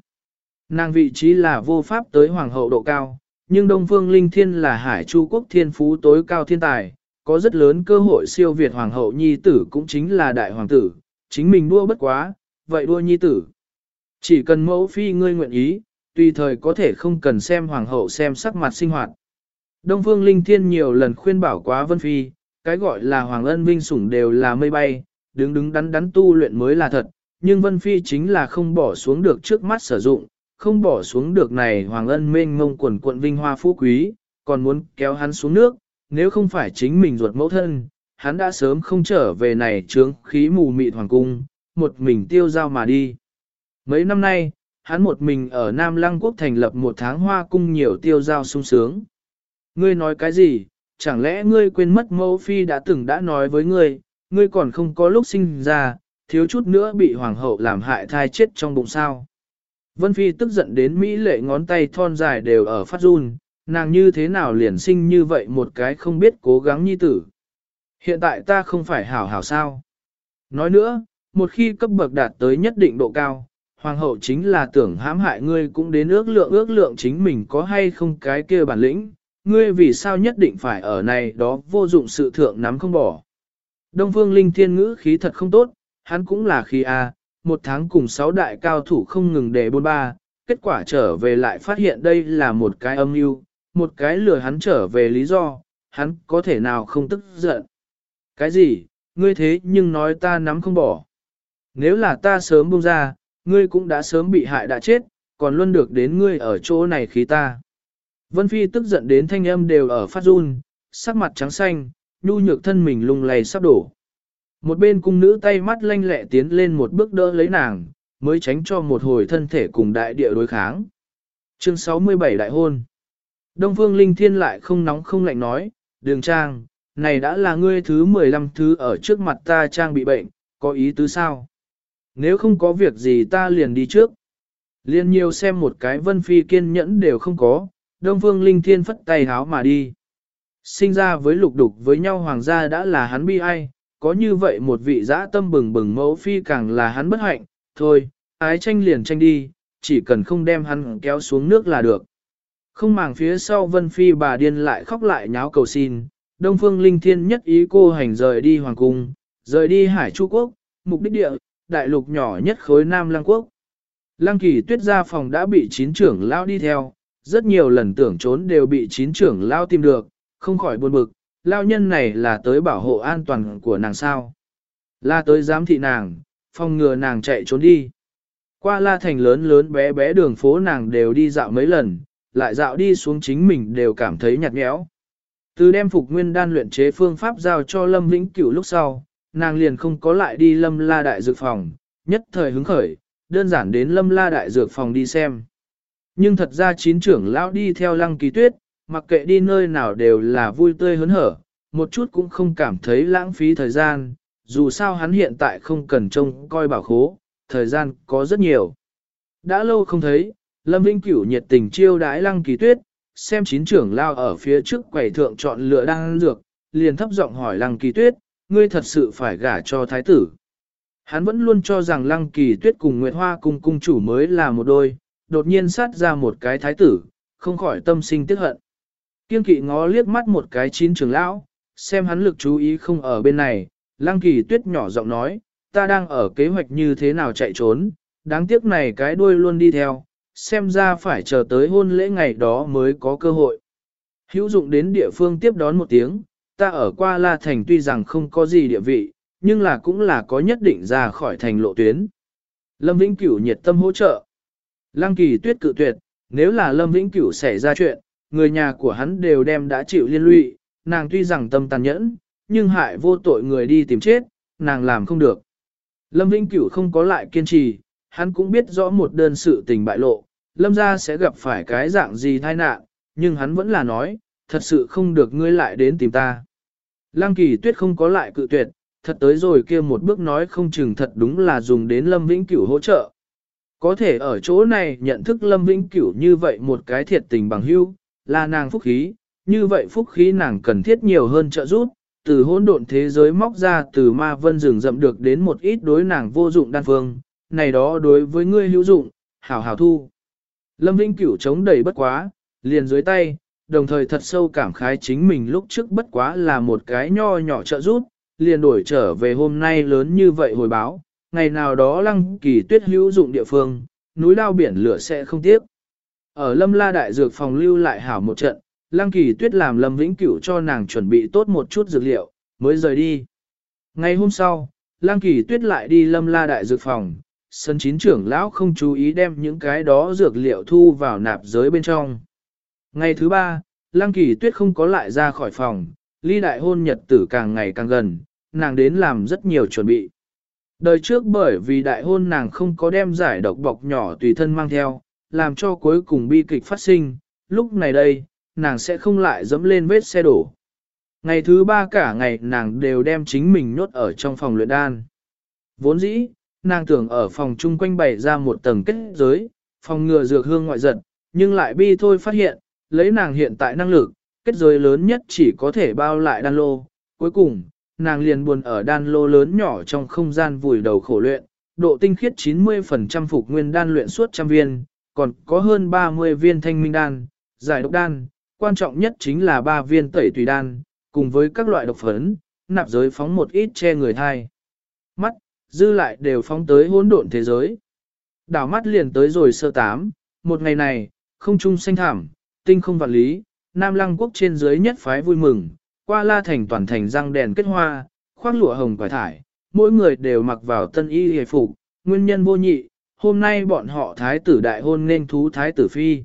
Nàng vị trí là vô pháp tới hoàng hậu độ cao, nhưng Đông Phương Linh Thiên là hải chu quốc thiên phú tối cao thiên tài, có rất lớn cơ hội siêu việt hoàng hậu nhi tử cũng chính là đại hoàng tử, chính mình đua bất quá, vậy đua nhi tử. Chỉ cần mẫu phi ngươi nguyện ý, tùy thời có thể không cần xem hoàng hậu xem sắc mặt sinh hoạt. Đông Phương Linh Thiên nhiều lần khuyên bảo quá Vân Phi, cái gọi là hoàng ân vinh sủng đều là mây bay, đứng đứng đắn đắn tu luyện mới là thật, nhưng Vân Phi chính là không bỏ xuống được trước mắt sử dụng, không bỏ xuống được này hoàng ân mênh mông quần quận vinh hoa phú quý, còn muốn kéo hắn xuống nước, nếu không phải chính mình ruột mẫu thân, hắn đã sớm không trở về này trướng khí mù mịt hoàng cung, một mình tiêu giao mà đi. Mấy năm nay, hắn một mình ở Nam Lăng Quốc thành lập một tháng hoa cung nhiều tiêu giao sung sướng. Ngươi nói cái gì, chẳng lẽ ngươi quên mất mẫu phi đã từng đã nói với ngươi, ngươi còn không có lúc sinh ra, thiếu chút nữa bị hoàng hậu làm hại thai chết trong bụng sao. Vân Phi tức giận đến Mỹ lệ ngón tay thon dài đều ở phát run, nàng như thế nào liền sinh như vậy một cái không biết cố gắng nhi tử. Hiện tại ta không phải hảo hảo sao. Nói nữa, một khi cấp bậc đạt tới nhất định độ cao, hoàng hậu chính là tưởng hãm hại ngươi cũng đến ước lượng ước lượng chính mình có hay không cái kia bản lĩnh, ngươi vì sao nhất định phải ở này đó vô dụng sự thượng nắm không bỏ. Đông phương linh thiên ngữ khí thật không tốt, hắn cũng là khí A, một tháng cùng sáu đại cao thủ không ngừng để bôn ba, kết quả trở về lại phát hiện đây là một cái âm mưu, một cái lừa hắn trở về lý do, hắn có thể nào không tức giận. Cái gì, ngươi thế nhưng nói ta nắm không bỏ. Nếu là ta sớm buông ra, ngươi cũng đã sớm bị hại đã chết, còn luôn được đến ngươi ở chỗ này khí ta. Vân Phi tức giận đến thanh âm đều ở phát run, sắc mặt trắng xanh, nhu nhược thân mình lung lay sắp đổ. Một bên cung nữ tay mắt lanh lẹ tiến lên một bước đỡ lấy nàng, mới tránh cho một hồi thân thể cùng đại địa đối kháng. Chương 67 Đại hôn Đông Phương Linh Thiên lại không nóng không lạnh nói, đường trang, này đã là ngươi thứ 15 thứ ở trước mặt ta trang bị bệnh, có ý tứ sao? Nếu không có việc gì ta liền đi trước. Liên nhiều xem một cái vân phi kiên nhẫn đều không có, Đông Phương Linh Thiên phất tay háo mà đi. Sinh ra với lục đục với nhau hoàng gia đã là hắn bi ai, có như vậy một vị dã tâm bừng bừng mẫu phi càng là hắn bất hạnh, thôi, ái tranh liền tranh đi, chỉ cần không đem hắn kéo xuống nước là được. Không màng phía sau vân phi bà điên lại khóc lại nháo cầu xin, Đông Phương Linh Thiên nhất ý cô hành rời đi hoàng cung, rời đi hải chu quốc, mục đích địa, đại lục nhỏ nhất khối Nam Lăng Quốc. Lăng kỳ tuyết ra phòng đã bị chín trưởng lao đi theo, rất nhiều lần tưởng trốn đều bị chín trưởng lao tìm được, không khỏi buồn bực, lao nhân này là tới bảo hộ an toàn của nàng sao. Là tới giám thị nàng, phòng ngừa nàng chạy trốn đi. Qua la thành lớn lớn bé bé đường phố nàng đều đi dạo mấy lần, lại dạo đi xuống chính mình đều cảm thấy nhạt nhẽo. Từ đem phục nguyên đan luyện chế phương pháp giao cho Lâm Vĩnh Cửu lúc sau, nàng liền không có lại đi Lâm La Đại Dược Phòng, nhất thời hứng khởi, đơn giản đến Lâm La Đại Dược Phòng đi xem. Nhưng thật ra chín trưởng lão đi theo lăng kỳ tuyết, mặc kệ đi nơi nào đều là vui tươi hớn hở, một chút cũng không cảm thấy lãng phí thời gian, dù sao hắn hiện tại không cần trông coi bảo khố, thời gian có rất nhiều. Đã lâu không thấy, Lâm Vinh Cửu nhiệt tình chiêu đãi lăng kỳ tuyết, xem chín trưởng lao ở phía trước quầy thượng chọn lựa đang dược, liền thấp giọng hỏi lăng kỳ tuyết, ngươi thật sự phải gả cho thái tử. Hắn vẫn luôn cho rằng lăng kỳ tuyết cùng Nguyệt Hoa cùng cung chủ mới là một đôi, đột nhiên sát ra một cái thái tử, không khỏi tâm sinh tiếc hận. Kiên kỵ ngó liếc mắt một cái chín trưởng lão, xem hắn lực chú ý không ở bên này, lăng kỳ tuyết nhỏ giọng nói, ta đang ở kế hoạch như thế nào chạy trốn, đáng tiếc này cái đuôi luôn đi theo, xem ra phải chờ tới hôn lễ ngày đó mới có cơ hội. Hữu dụng đến địa phương tiếp đón một tiếng, ta ở qua La Thành tuy rằng không có gì địa vị, nhưng là cũng là có nhất định ra khỏi thành lộ tuyến. Lâm Vĩnh Cửu nhiệt tâm hỗ trợ. Lăng kỳ tuyết cự tuyệt, nếu là Lâm Vĩnh Cửu xảy ra chuyện, người nhà của hắn đều đem đã chịu liên lụy, nàng tuy rằng tâm tàn nhẫn, nhưng hại vô tội người đi tìm chết, nàng làm không được. Lâm Vĩnh Cửu không có lại kiên trì, hắn cũng biết rõ một đơn sự tình bại lộ, Lâm gia sẽ gặp phải cái dạng gì tai nạn, nhưng hắn vẫn là nói, thật sự không được ngươi lại đến tìm ta. Lăng kỳ tuyết không có lại cự tuyệt, thật tới rồi kia một bước nói không chừng thật đúng là dùng đến Lâm Vĩnh Cửu hỗ trợ. Có thể ở chỗ này nhận thức Lâm Vĩnh Cửu như vậy một cái thiệt tình bằng hữu, là nàng phúc khí, như vậy phúc khí nàng cần thiết nhiều hơn trợ giúp, từ hỗn độn thế giới móc ra từ ma vân rừng rậm được đến một ít đối nàng vô dụng đan phương, này đó đối với ngươi hữu dụng, hảo hảo thu. Lâm Vĩnh Cửu chống đẩy bất quá, liền dưới tay, đồng thời thật sâu cảm khái chính mình lúc trước bất quá là một cái nho nhỏ trợ giúp, liền đổi trở về hôm nay lớn như vậy hồi báo, ngày nào đó lăng kỳ tuyết hữu dụng địa phương, núi lao biển lửa sẽ không tiếc. Ở lâm la đại dược phòng lưu lại hảo một trận, lăng kỳ tuyết làm lâm vĩnh cửu cho nàng chuẩn bị tốt một chút dược liệu, mới rời đi. Ngày hôm sau, lăng kỳ tuyết lại đi lâm la đại dược phòng, sân chín trưởng lão không chú ý đem những cái đó dược liệu thu vào nạp giới bên trong. Ngày thứ ba, lăng kỳ tuyết không có lại ra khỏi phòng, ly đại hôn nhật tử càng ngày càng gần, nàng đến làm rất nhiều chuẩn bị. Đời trước bởi vì đại hôn nàng không có đem giải độc bọc nhỏ tùy thân mang theo, làm cho cuối cùng bi kịch phát sinh, lúc này đây, nàng sẽ không lại dẫm lên vết xe đổ. Ngày thứ ba cả ngày nàng đều đem chính mình nhốt ở trong phòng luyện đan. Vốn dĩ, nàng tưởng ở phòng chung quanh bày ra một tầng kết giới, phòng ngừa dược hương ngoại giật, nhưng lại bi thôi phát hiện, lấy nàng hiện tại năng lực, kết giới lớn nhất chỉ có thể bao lại đan lô. Cuối cùng, nàng liền buồn ở đan lô lớn nhỏ trong không gian vùi đầu khổ luyện, độ tinh khiết 90% phục nguyên đan luyện suốt trăm viên, còn có hơn 30 viên thanh minh đan, giải độc đan, quan trọng nhất chính là 3 viên tẩy tùy đan, cùng với các loại độc phấn, nạp giới phóng một ít che người thai. Mắt, dư lại đều phóng tới hỗn độn thế giới. Đảo mắt liền tới rồi sơ tám, một ngày này, không trung xanh thảm, tinh không vạn lý, Nam Lăng quốc trên dưới nhất phái vui mừng, qua la thành toàn thành răng đèn kết hoa, khoác lụa hồng quải thải, mỗi người đều mặc vào tân y hề phục, nguyên nhân vô nhị, hôm nay bọn họ thái tử đại hôn nên thú thái tử phi.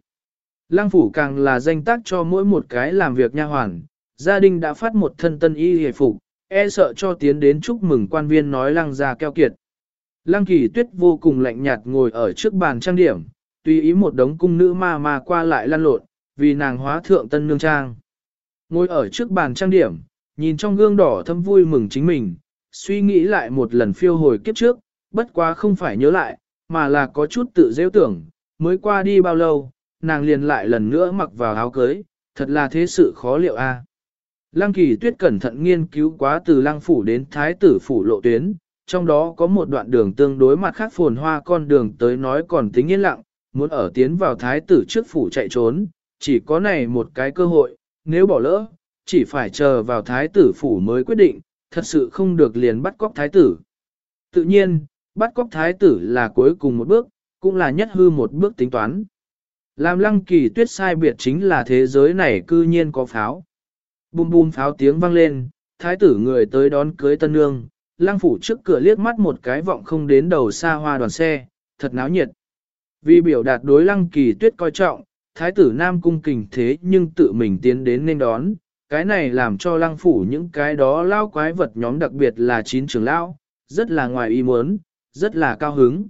Lăng phủ càng là danh tác cho mỗi một cái làm việc nha hoàn, gia đình đã phát một thân tân y hề phục, e sợ cho tiến đến chúc mừng quan viên nói lăng ra keo kiệt. Lăng kỳ tuyết vô cùng lạnh nhạt ngồi ở trước bàn trang điểm, tùy ý một đống cung nữ ma ma qua lại lăn lộn, vì nàng hóa thượng tân nương trang. Ngồi ở trước bàn trang điểm, nhìn trong gương đỏ thâm vui mừng chính mình, suy nghĩ lại một lần phiêu hồi kiếp trước, bất quá không phải nhớ lại, mà là có chút tự dễ tưởng, mới qua đi bao lâu, nàng liền lại lần nữa mặc vào áo cưới, thật là thế sự khó liệu a. Lăng kỳ tuyết cẩn thận nghiên cứu quá từ lăng phủ đến thái tử phủ lộ tuyến, trong đó có một đoạn đường tương đối mặt khác phồn hoa con đường tới nói còn tính yên lặng, muốn ở tiến vào thái tử trước phủ chạy trốn, chỉ có này một cái cơ hội, nếu bỏ lỡ, chỉ phải chờ vào thái tử phủ mới quyết định, thật sự không được liền bắt cóc thái tử. Tự nhiên, bắt cóc thái tử là cuối cùng một bước, cũng là nhất hư một bước tính toán. Làm lăng kỳ tuyết sai biệt chính là thế giới này cư nhiên có pháo. Bùm bùm pháo tiếng vang lên, thái tử người tới đón cưới tân nương, lăng phủ trước cửa liếc mắt một cái vọng không đến đầu xa hoa đoàn xe, thật náo nhiệt. Vì biểu đạt đối lăng kỳ tuyết coi trọng, thái tử nam cung kình thế nhưng tự mình tiến đến nên đón, cái này làm cho lăng phủ những cái đó lao quái vật nhóm đặc biệt là chín trưởng lao, rất là ngoài ý muốn, rất là cao hứng.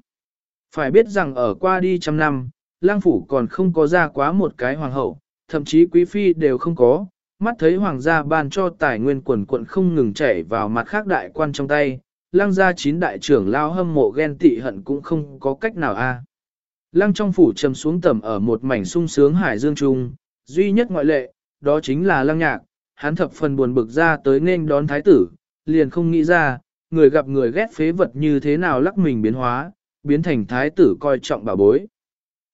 Phải biết rằng ở qua đi trăm năm, lang phủ còn không có ra quá một cái hoàng hậu, thậm chí quý phi đều không có, mắt thấy hoàng gia ban cho tài nguyên quần quận không ngừng chảy vào mặt khác đại quan trong tay, lang gia chín đại trưởng lao hâm mộ ghen tị hận cũng không có cách nào a. À. Lăng trong phủ trầm xuống tầm ở một mảnh sung sướng hải dương trung, duy nhất ngoại lệ, đó chính là lăng nhạc, hắn thập phần buồn bực ra tới nên đón thái tử, liền không nghĩ ra, người gặp người ghét phế vật như thế nào lắc mình biến hóa, biến thành thái tử coi trọng bà bối.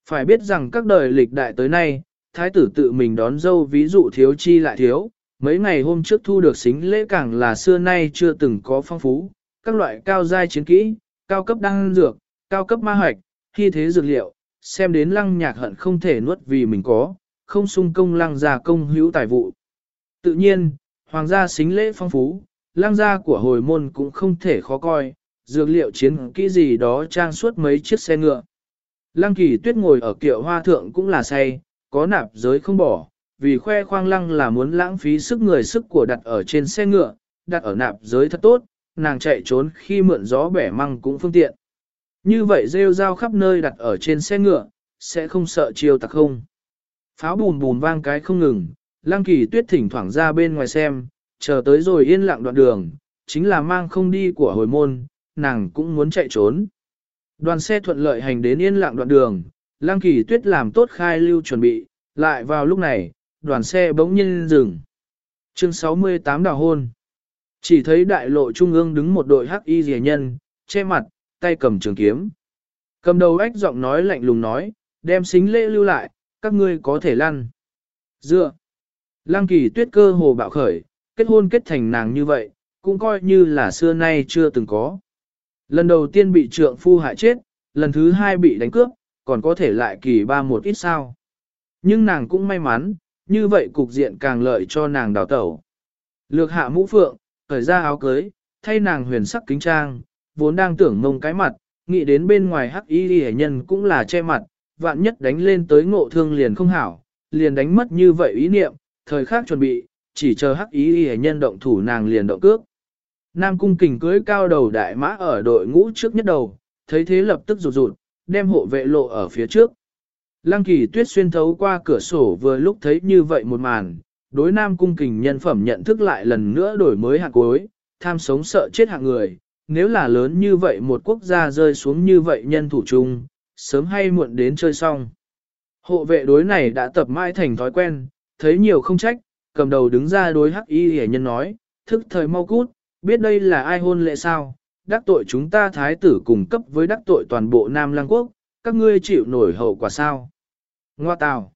Phải biết rằng các đời lịch đại tới nay, thái tử tự mình đón dâu ví dụ thiếu chi lại thiếu, mấy ngày hôm trước thu được xính lễ càng là xưa nay chưa từng có phong phú, các loại cao giai chiến kỹ, cao cấp đăng dược, cao cấp ma hoạch, khi thế dược liệu, xem đến lăng nhạc hận không thể nuốt vì mình có, không sung công lăng gia công hữu tài vụ. Tự nhiên, hoàng gia xính lễ phong phú, lăng gia của hồi môn cũng không thể khó coi, dược liệu chiến kỹ gì đó trang suốt mấy chiếc xe ngựa. Lăng kỳ tuyết ngồi ở kiệu hoa thượng cũng là say, có nạp giới không bỏ, vì khoe khoang lăng là muốn lãng phí sức người sức của đặt ở trên xe ngựa, đặt ở nạp giới thật tốt, nàng chạy trốn khi mượn gió bẻ măng cũng phương tiện. Như vậy rêu rao khắp nơi đặt ở trên xe ngựa, sẽ không sợ chiêu tặc không. Pháo bùn bùn vang cái không ngừng, lăng kỳ tuyết thỉnh thoảng ra bên ngoài xem, chờ tới rồi yên lặng đoạn đường, chính là mang không đi của hồi môn, nàng cũng muốn chạy trốn. Đoàn xe thuận lợi hành đến yên lặng đoạn đường, Lăng Kỳ Tuyết làm tốt khai lưu chuẩn bị, lại vào lúc này, đoàn xe bỗng nhiên dừng. Chương 68 đào hôn. Chỉ thấy đại lộ trung ương đứng một đội hắc y rẻ nhân, che mặt, tay cầm trường kiếm. Cầm đầu ách giọng nói lạnh lùng nói, đem xính lễ lưu lại, các ngươi có thể lăn. Dựa. Lăng kỳ tuyết cơ hồ bạo khởi, kết hôn kết thành nàng như vậy, cũng coi như là xưa nay chưa từng có. Lần đầu tiên bị trượng phu hại chết, lần thứ hai bị đánh cướp, còn có thể lại kỳ ba một ít sao. Nhưng nàng cũng may mắn, như vậy cục diện càng lợi cho nàng đào tẩu. Lược hạ mũ phượng, khởi ra áo cưới, thay nàng huyền sắc kính trang, vốn đang tưởng mông cái mặt, nghĩ đến bên ngoài hắc y hệ nhân cũng là che mặt, vạn nhất đánh lên tới ngộ thương liền không hảo, liền đánh mất như vậy ý niệm, thời khắc chuẩn bị, chỉ chờ hắc y hệ nhân động thủ nàng liền động cước. Nam cung kình cưới cao đầu đại mã ở đội ngũ trước nhất đầu, thấy thế lập tức rụt rụt, đem hộ vệ lộ ở phía trước. Lăng kỳ tuyết xuyên thấu qua cửa sổ vừa lúc thấy như vậy một màn, đối nam cung kình nhân phẩm nhận thức lại lần nữa đổi mới hạng cuối, tham sống sợ chết hạng người, nếu là lớn như vậy một quốc gia rơi xuống như vậy nhân thủ chung, sớm hay muộn đến chơi xong. Hộ vệ đối này đã tập mãi thành thói quen, thấy nhiều không trách, cầm đầu đứng ra đối hắc y hề nhân nói, thức thời mau cút, biết đây là ai hôn lệ sao, đắc tội chúng ta thái tử cùng cấp với đắc tội toàn bộ Nam Lăng Quốc, các ngươi chịu nổi hậu quả sao. Ngoa tào,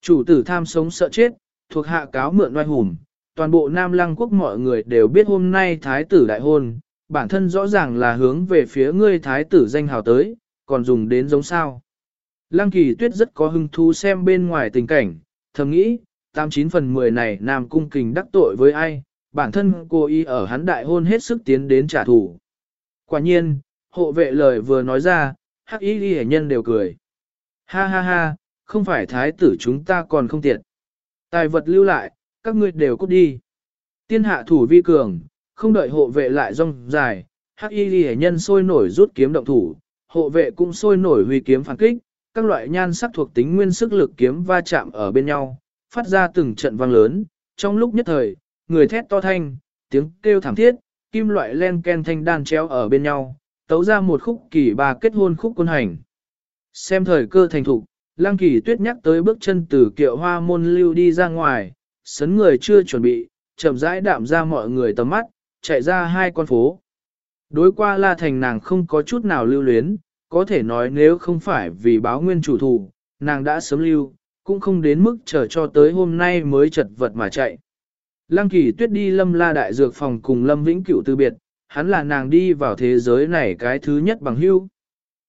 chủ tử tham sống sợ chết, thuộc hạ cáo mượn oai hùm, toàn bộ Nam Lăng Quốc mọi người đều biết hôm nay thái tử đại hôn, bản thân rõ ràng là hướng về phía ngươi thái tử danh hào tới, còn dùng đến giống sao. Lăng kỳ tuyết rất có hứng thú xem bên ngoài tình cảnh, thầm nghĩ, 89 phần 10 này Nam Cung Kình đắc tội với ai, bản thân cô y ở hắn đại hôn hết sức tiến đến trả thù. Quả nhiên, hộ vệ lời vừa nói ra, hắc y ghi nhân đều cười. Ha ha ha, không phải thái tử chúng ta còn không tiện. Tài vật lưu lại, các ngươi đều cút đi. Tiên hạ thủ vi cường, không đợi hộ vệ lại rong dài, hắc y ghi nhân sôi nổi rút kiếm động thủ, hộ vệ cũng sôi nổi huy kiếm phản kích, các loại nhan sắc thuộc tính nguyên sức lực kiếm va chạm ở bên nhau, phát ra từng trận vang lớn, trong lúc nhất thời, người thét to thanh, tiếng kêu thảm thiết, kim loại len ken thanh đan treo ở bên nhau, tấu ra một khúc kỳ ba kết hôn khúc quân hành. Xem thời cơ thành thục, Lang Kỳ Tuyết nhắc tới bước chân từ kiệu hoa môn lưu đi ra ngoài, sấn người chưa chuẩn bị, chậm rãi đạm ra mọi người tầm mắt, chạy ra hai con phố. Đối qua La Thành nàng không có chút nào lưu luyến, có thể nói nếu không phải vì báo nguyên chủ thủ, nàng đã sớm lưu, cũng không đến mức chờ cho tới hôm nay mới chật vật mà chạy. Lăng kỳ tuyết đi lâm la đại dược phòng cùng lâm vĩnh cửu từ biệt, hắn là nàng đi vào thế giới này cái thứ nhất bằng hưu.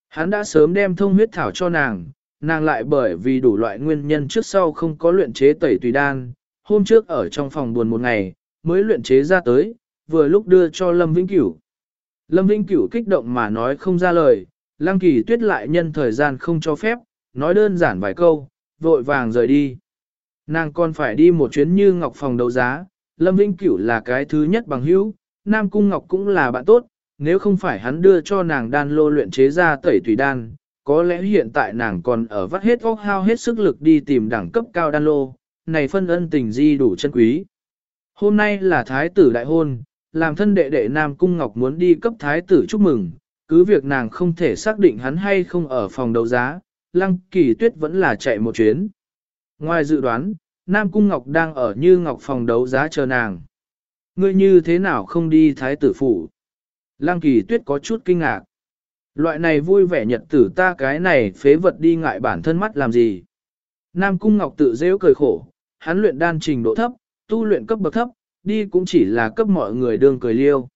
Hắn đã sớm đem thông huyết thảo cho nàng, nàng lại bởi vì đủ loại nguyên nhân trước sau không có luyện chế tẩy tùy đan, hôm trước ở trong phòng buồn một ngày, mới luyện chế ra tới, vừa lúc đưa cho Lâm Vĩnh Cửu. Lâm Vĩnh Cửu kích động mà nói không ra lời, Lăng Kỳ Tuyết lại nhân thời gian không cho phép, nói đơn giản vài câu, vội vàng rời đi. Nàng còn phải đi một chuyến như ngọc phòng đấu giá, Lâm Vĩnh Cửu là cái thứ nhất bằng hữu, Nam Cung Ngọc cũng là bạn tốt, nếu không phải hắn đưa cho nàng đan lô luyện chế ra tẩy tùy đan, có lẽ hiện tại nàng còn ở vắt hết óc hao hết sức lực đi tìm đẳng cấp cao đan lô, này phân ân tình di đủ chân quý. Hôm nay là thái tử đại hôn, làm thân đệ đệ Nam Cung Ngọc muốn đi cấp thái tử chúc mừng, cứ việc nàng không thể xác định hắn hay không ở phòng đấu giá, Lăng Kỳ Tuyết vẫn là chạy một chuyến. Ngoài dự đoán, Nam Cung Ngọc đang ở như Ngọc phòng đấu giá chờ nàng. Ngươi như thế nào không đi thái tử phủ? Lăng Kỳ Tuyết có chút kinh ngạc. Loại này vui vẻ nhật tử ta cái này phế vật đi ngại bản thân mắt làm gì? Nam Cung Ngọc tự dễ cười khổ, hắn luyện đan trình độ thấp, tu luyện cấp bậc thấp, đi cũng chỉ là cấp mọi người đương cười liêu.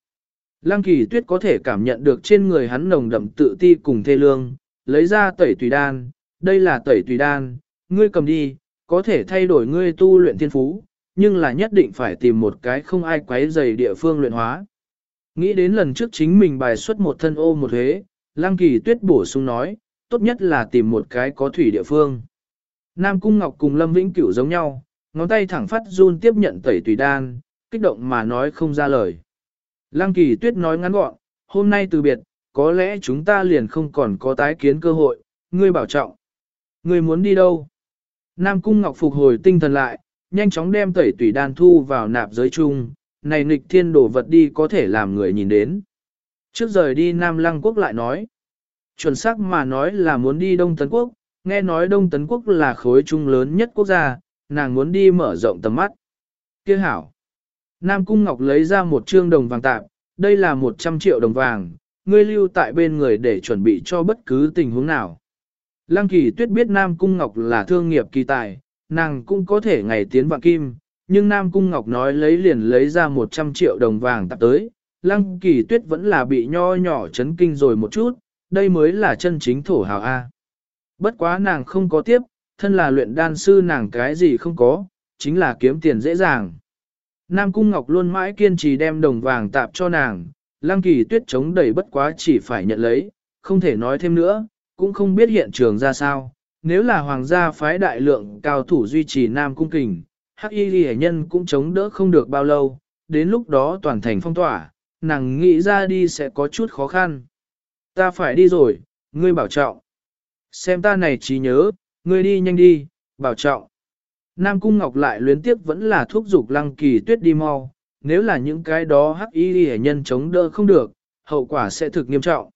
Lăng kỳ tuyết có thể cảm nhận được trên người hắn nồng đậm tự ti cùng thê lương, lấy ra tẩy tùy đan, đây là tẩy tùy đan, ngươi cầm đi, có thể thay đổi ngươi tu luyện thiên phú, nhưng là nhất định phải tìm một cái không ai quấy dày địa phương luyện hóa. Nghĩ đến lần trước chính mình bài xuất một thân ô một thế, Lăng kỳ tuyết bổ sung nói, tốt nhất là tìm một cái có thủy địa phương. Nam Cung Ngọc cùng Lâm Vĩnh Cửu giống nhau, ngón tay thẳng phát run tiếp nhận tẩy tùy đan, kích động mà nói không ra lời. Lăng kỳ tuyết nói ngắn gọn, hôm nay từ biệt, có lẽ chúng ta liền không còn có tái kiến cơ hội, ngươi bảo trọng. Ngươi muốn đi đâu? Nam Cung Ngọc phục hồi tinh thần lại, nhanh chóng đem tẩy tùy đan thu vào nạp giới chung, này nghịch thiên đổ vật đi có thể làm người nhìn đến. Trước rời đi Nam Lăng Quốc lại nói, chuẩn xác mà nói là muốn đi Đông Tấn Quốc, nghe nói Đông Tấn Quốc là khối trung lớn nhất quốc gia, nàng muốn đi mở rộng tầm mắt. Kia hảo. Nam Cung Ngọc lấy ra một trương đồng vàng tạm, đây là 100 triệu đồng vàng, ngươi lưu tại bên người để chuẩn bị cho bất cứ tình huống nào. Lăng kỳ tuyết biết Nam Cung Ngọc là thương nghiệp kỳ tài, nàng cũng có thể ngày tiến vạn kim, nhưng Nam Cung Ngọc nói lấy liền lấy ra 100 triệu đồng vàng tạp tới, Lăng kỳ tuyết vẫn là bị nho nhỏ chấn kinh rồi một chút, đây mới là chân chính thổ hào A. Bất quá nàng không có tiếp, thân là luyện đan sư nàng cái gì không có, chính là kiếm tiền dễ dàng. Nam Cung Ngọc luôn mãi kiên trì đem đồng vàng tạp cho nàng, Lăng Kỳ Tuyết chống đẩy bất quá chỉ phải nhận lấy, không thể nói thêm nữa, cũng không biết hiện trường ra sao. Nếu là hoàng gia phái đại lượng cao thủ duy trì Nam Cung Kình, Hắc Y Ghi Nhân cũng chống đỡ không được bao lâu, đến lúc đó toàn thành phong tỏa, nàng nghĩ ra đi sẽ có chút khó khăn. Ta phải đi rồi, ngươi bảo trọng. Xem ta này trí nhớ, ngươi đi nhanh đi, bảo trọng. Nam Cung Ngọc lại luyến tiếp vẫn là thuốc dục lăng kỳ tuyết đi mau, nếu là những cái đó hắc y hệ nhân chống đỡ không được, hậu quả sẽ thực nghiêm trọng.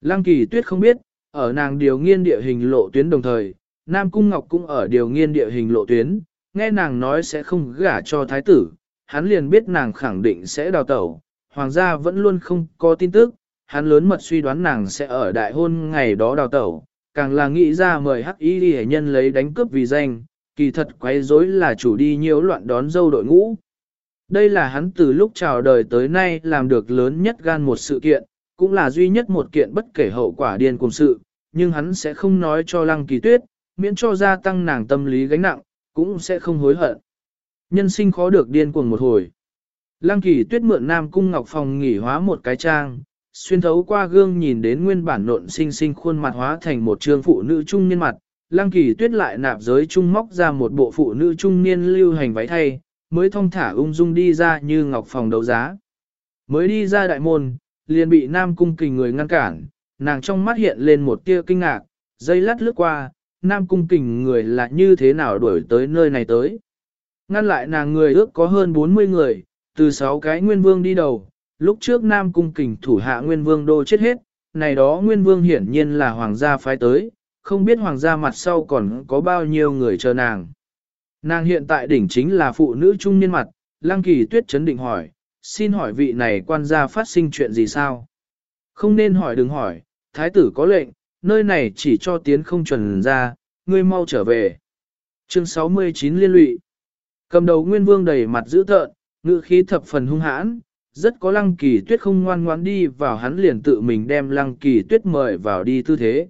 Lăng kỳ tuyết không biết, ở nàng điều nghiên địa hình lộ tuyến đồng thời, Nam Cung Ngọc cũng ở điều nghiên địa hình lộ tuyến, nghe nàng nói sẽ không gả cho thái tử, hắn liền biết nàng khẳng định sẽ đào tẩu, hoàng gia vẫn luôn không có tin tức, hắn lớn mật suy đoán nàng sẽ ở đại hôn ngày đó đào tẩu, càng là nghĩ ra mời hắc y hệ nhân lấy đánh cướp vì danh, kỳ thật quấy rối là chủ đi nhiễu loạn đón dâu đội ngũ. Đây là hắn từ lúc chào đời tới nay làm được lớn nhất gan một sự kiện, cũng là duy nhất một kiện bất kể hậu quả điên cùng sự, nhưng hắn sẽ không nói cho lăng kỳ tuyết, miễn cho gia tăng nàng tâm lý gánh nặng, cũng sẽ không hối hận. Nhân sinh khó được điên cuồng một hồi. Lăng kỳ tuyết mượn Nam Cung Ngọc Phòng nghỉ hóa một cái trang, xuyên thấu qua gương nhìn đến nguyên bản nộn sinh sinh khuôn mặt hóa thành một trương phụ nữ trung niên mặt, Lăng kỳ tuyết lại nạp giới trung móc ra một bộ phụ nữ trung niên lưu hành váy thay, mới thong thả ung dung đi ra như ngọc phòng đấu giá. Mới đi ra đại môn, liền bị nam cung kình người ngăn cản, nàng trong mắt hiện lên một tia kinh ngạc, dây lát lướt qua, nam cung kình người là như thế nào đuổi tới nơi này tới. Ngăn lại nàng người ước có hơn 40 người, từ 6 cái nguyên vương đi đầu, lúc trước Nam Cung kình thủ hạ nguyên vương đô chết hết, này đó nguyên vương hiển nhiên là hoàng gia phái tới, không biết hoàng gia mặt sau còn có bao nhiêu người chờ nàng. Nàng hiện tại đỉnh chính là phụ nữ trung niên mặt, Lăng Kỳ Tuyết chấn định hỏi, xin hỏi vị này quan gia phát sinh chuyện gì sao? Không nên hỏi đừng hỏi, thái tử có lệnh, nơi này chỉ cho tiến không chuẩn ra, ngươi mau trở về. Chương 69 liên lụy. Cầm đầu nguyên vương đầy mặt dữ tợn, ngữ khí thập phần hung hãn, rất có lăng kỳ tuyết không ngoan ngoãn đi vào hắn liền tự mình đem lăng kỳ tuyết mời vào đi tư thế.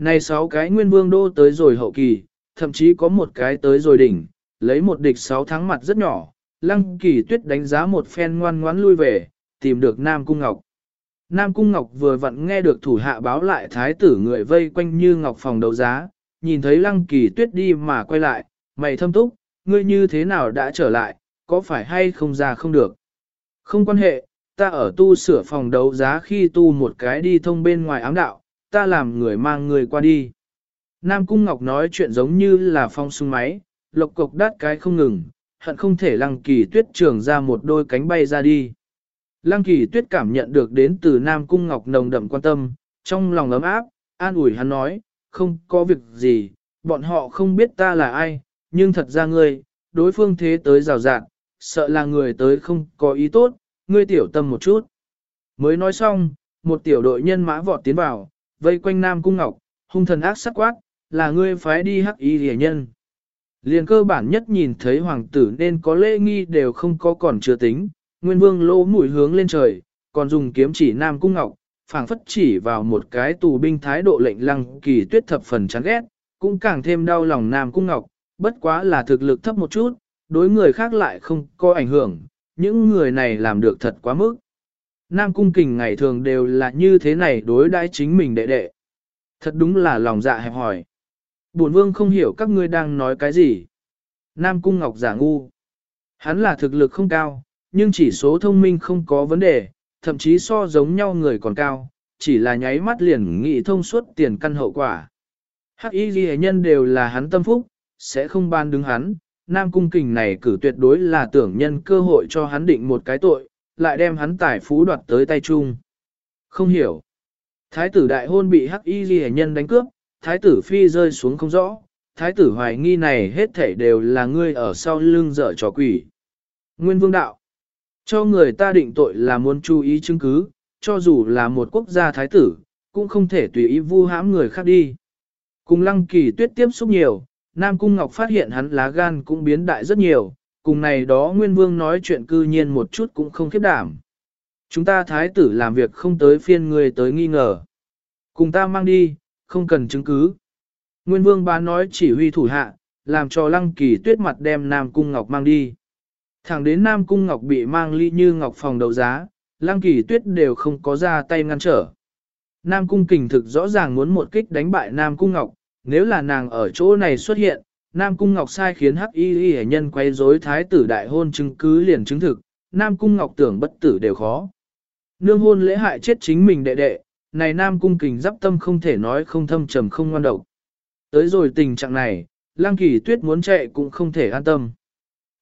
Này sáu cái nguyên vương đô tới rồi hậu kỳ, thậm chí có một cái tới rồi đỉnh, lấy một địch sáu tháng mặt rất nhỏ, lăng kỳ tuyết đánh giá một phen ngoan ngoãn lui về, tìm được Nam Cung Ngọc. Nam Cung Ngọc vừa vặn nghe được thủ hạ báo lại thái tử người vây quanh như Ngọc phòng đấu giá, nhìn thấy lăng kỳ tuyết đi mà quay lại, mày thâm túc, ngươi như thế nào đã trở lại, có phải hay không ra không được. Không quan hệ, ta ở tu sửa phòng đấu giá khi tu một cái đi thông bên ngoài ám đạo, ta làm người mang người qua đi. Nam Cung Ngọc nói chuyện giống như là phong sung máy, lộc cục đắt cái không ngừng, hận không thể lăng kỳ tuyết trường ra một đôi cánh bay ra đi. Lăng kỳ tuyết cảm nhận được đến từ Nam Cung Ngọc nồng đậm quan tâm, trong lòng ấm áp, an ủi hắn nói, không có việc gì, bọn họ không biết ta là ai, nhưng thật ra ngươi, đối phương thế tới rào rạt, sợ là người tới không có ý tốt, ngươi tiểu tâm một chút. Mới nói xong, một tiểu đội nhân mã vọt tiến vào, vây quanh Nam Cung Ngọc, hung thần ác sắc quát, là ngươi phái đi hắc y rẻ nhân. Liền cơ bản nhất nhìn thấy hoàng tử nên có lễ nghi đều không có còn chưa tính, nguyên vương lỗ mũi hướng lên trời, còn dùng kiếm chỉ Nam Cung Ngọc, phảng phất chỉ vào một cái tù binh thái độ lệnh lăng kỳ tuyết thập phần chán ghét, cũng càng thêm đau lòng Nam Cung Ngọc, bất quá là thực lực thấp một chút, đối người khác lại không có ảnh hưởng, những người này làm được thật quá mức. Nam Cung Kình ngày thường đều là như thế này đối đãi chính mình đệ đệ. Thật đúng là lòng dạ hẹp hỏi. Bổn vương không hiểu các ngươi đang nói cái gì. Nam Cung Ngọc giả ngu. Hắn là thực lực không cao, nhưng chỉ số thông minh không có vấn đề, thậm chí so giống nhau người còn cao, chỉ là nháy mắt liền nghĩ thông suốt tiền căn hậu quả. Hắc y ghi nhân đều là hắn tâm phúc, sẽ không ban đứng hắn, Nam Cung Kình này cử tuyệt đối là tưởng nhân cơ hội cho hắn định một cái tội, lại đem hắn tài phú đoạt tới tay chung. Không hiểu. Thái tử đại hôn bị hắc y ghi nhân đánh cướp, thái tử phi rơi xuống không rõ, thái tử hoài nghi này hết thảy đều là ngươi ở sau lưng dở trò quỷ. Nguyên vương đạo. Cho người ta định tội là muốn chú ý chứng cứ, cho dù là một quốc gia thái tử, cũng không thể tùy ý vu hãm người khác đi. Cùng lăng kỳ tuyết tiếp xúc nhiều, Nam Cung Ngọc phát hiện hắn lá gan cũng biến đại rất nhiều, cùng này đó Nguyên Vương nói chuyện cư nhiên một chút cũng không khiếp đảm. Chúng ta thái tử làm việc không tới phiên người tới nghi ngờ. Cùng ta mang đi, không cần chứng cứ. Nguyên Vương bá nói chỉ huy thủ hạ, làm cho lăng kỳ tuyết mặt đem Nam Cung Ngọc mang đi. Thẳng đến Nam Cung Ngọc bị mang ly như Ngọc phòng đấu giá, lăng kỳ tuyết đều không có ra tay ngăn trở. Nam Cung kình thực rõ ràng muốn một kích đánh bại Nam Cung Ngọc, nếu là nàng ở chỗ này xuất hiện, Nam Cung Ngọc sai khiến hắc y y nhân quay rối thái tử đại hôn chứng cứ liền chứng thực, Nam Cung Ngọc tưởng bất tử đều khó. Nương hôn lễ hại chết chính mình đệ đệ, này Nam Cung kình dắp tâm không thể nói không thâm trầm không ngoan độc. Tới rồi tình trạng này, Lăng Kỳ Tuyết muốn chạy cũng không thể an tâm.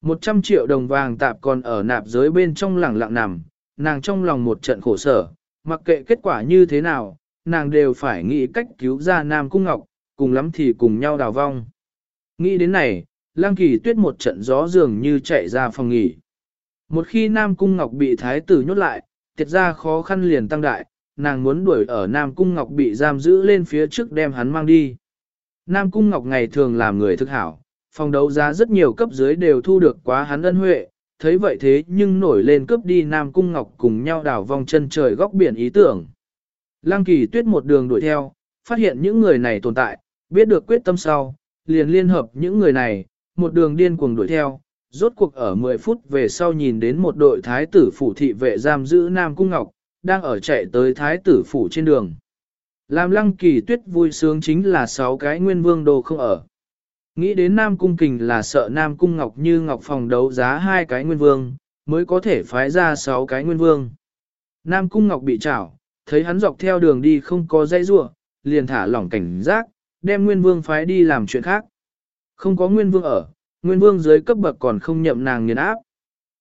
100 triệu đồng vàng tạp còn ở nạp giới bên trong lẳng lặng nằm, nàng trong lòng một trận khổ sở, mặc kệ kết quả như thế nào, nàng đều phải nghĩ cách cứu ra Nam Cung Ngọc, cùng lắm thì cùng nhau đào vong. Nghĩ đến này, Lăng Kỳ Tuyết một trận gió dường như chạy ra phòng nghỉ. Một khi Nam Cung Ngọc bị thái tử nhốt lại, tiệt ra khó khăn liền tăng đại, nàng muốn đuổi ở Nam Cung Ngọc bị giam giữ lên phía trước đem hắn mang đi. Nam Cung Ngọc ngày thường làm người thực hảo, phòng đấu giá rất nhiều cấp dưới đều thu được quá hắn ân huệ, thấy vậy thế nhưng nổi lên cướp đi Nam Cung Ngọc cùng nhau đảo vòng chân trời góc biển ý tưởng. Lăng Kỳ Tuyết một đường đuổi theo, phát hiện những người này tồn tại, biết được quyết tâm sau, liền liên hợp những người này, một đường điên cuồng đuổi theo, rốt cuộc ở 10 phút về sau nhìn đến một đội thái tử phủ thị vệ giam giữ Nam Cung Ngọc, đang ở chạy tới thái tử phủ trên đường. Làm lăng kỳ tuyết vui sướng chính là sáu cái nguyên vương đồ không ở. Nghĩ đến Nam Cung Kình là sợ Nam Cung Ngọc như Ngọc phòng đấu giá hai cái nguyên vương, mới có thể phái ra sáu cái nguyên vương. Nam Cung Ngọc bị chảo, thấy hắn dọc theo đường đi không có dây rua, liền thả lỏng cảnh giác, đem nguyên vương phái đi làm chuyện khác. Không có nguyên vương ở, nguyên vương dưới cấp bậc còn không nhậm nàng nghiền áp.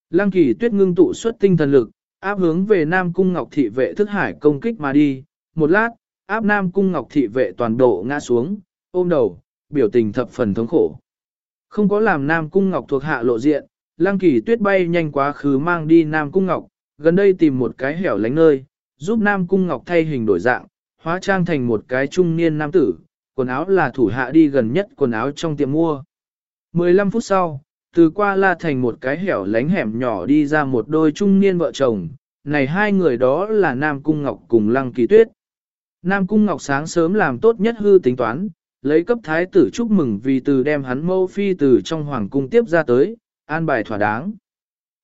Lăng kỳ tuyết ngưng tụ xuất tinh thần lực, áp hướng về Nam Cung Ngọc Thị vệ thức hải công kích mà đi, một lát, áp Nam Cung Ngọc Thị vệ toàn bộ ngã xuống, ôm đầu, biểu tình thập phần thống khổ. Không có làm Nam Cung Ngọc thuộc hạ lộ diện, Lăng Kỳ Tuyết bay nhanh quá khứ mang đi Nam Cung Ngọc, gần đây tìm một cái hẻo lánh nơi, giúp Nam Cung Ngọc thay hình đổi dạng, hóa trang thành một cái trung niên nam tử, quần áo là thủ hạ đi gần nhất quần áo trong tiệm mua. 15 phút sau, từ qua la thành một cái hẻo lánh hẻm nhỏ đi ra một đôi trung niên vợ chồng, này hai người đó là Nam Cung Ngọc cùng Lăng Kỳ Tuyết. Nam Cung Ngọc sáng sớm làm tốt nhất hư tính toán, lấy cấp thái tử chúc mừng vì từ đem hắn mâu phi từ trong hoàng cung tiếp ra tới, an bài thỏa đáng.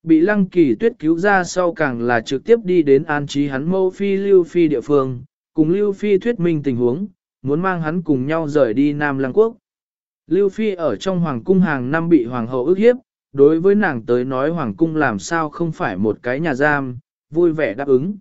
Bị Lăng Kỳ Tuyết cứu ra sau càng là trực tiếp đi đến an trí hắn mâu phi lưu phi địa phương, cùng lưu phi thuyết minh tình huống, muốn mang hắn cùng nhau rời đi Nam Lăng Quốc. Lưu Phi ở trong hoàng cung hàng năm bị hoàng hậu ức hiếp, đối với nàng tới nói hoàng cung làm sao không phải một cái nhà giam, vui vẻ đáp ứng.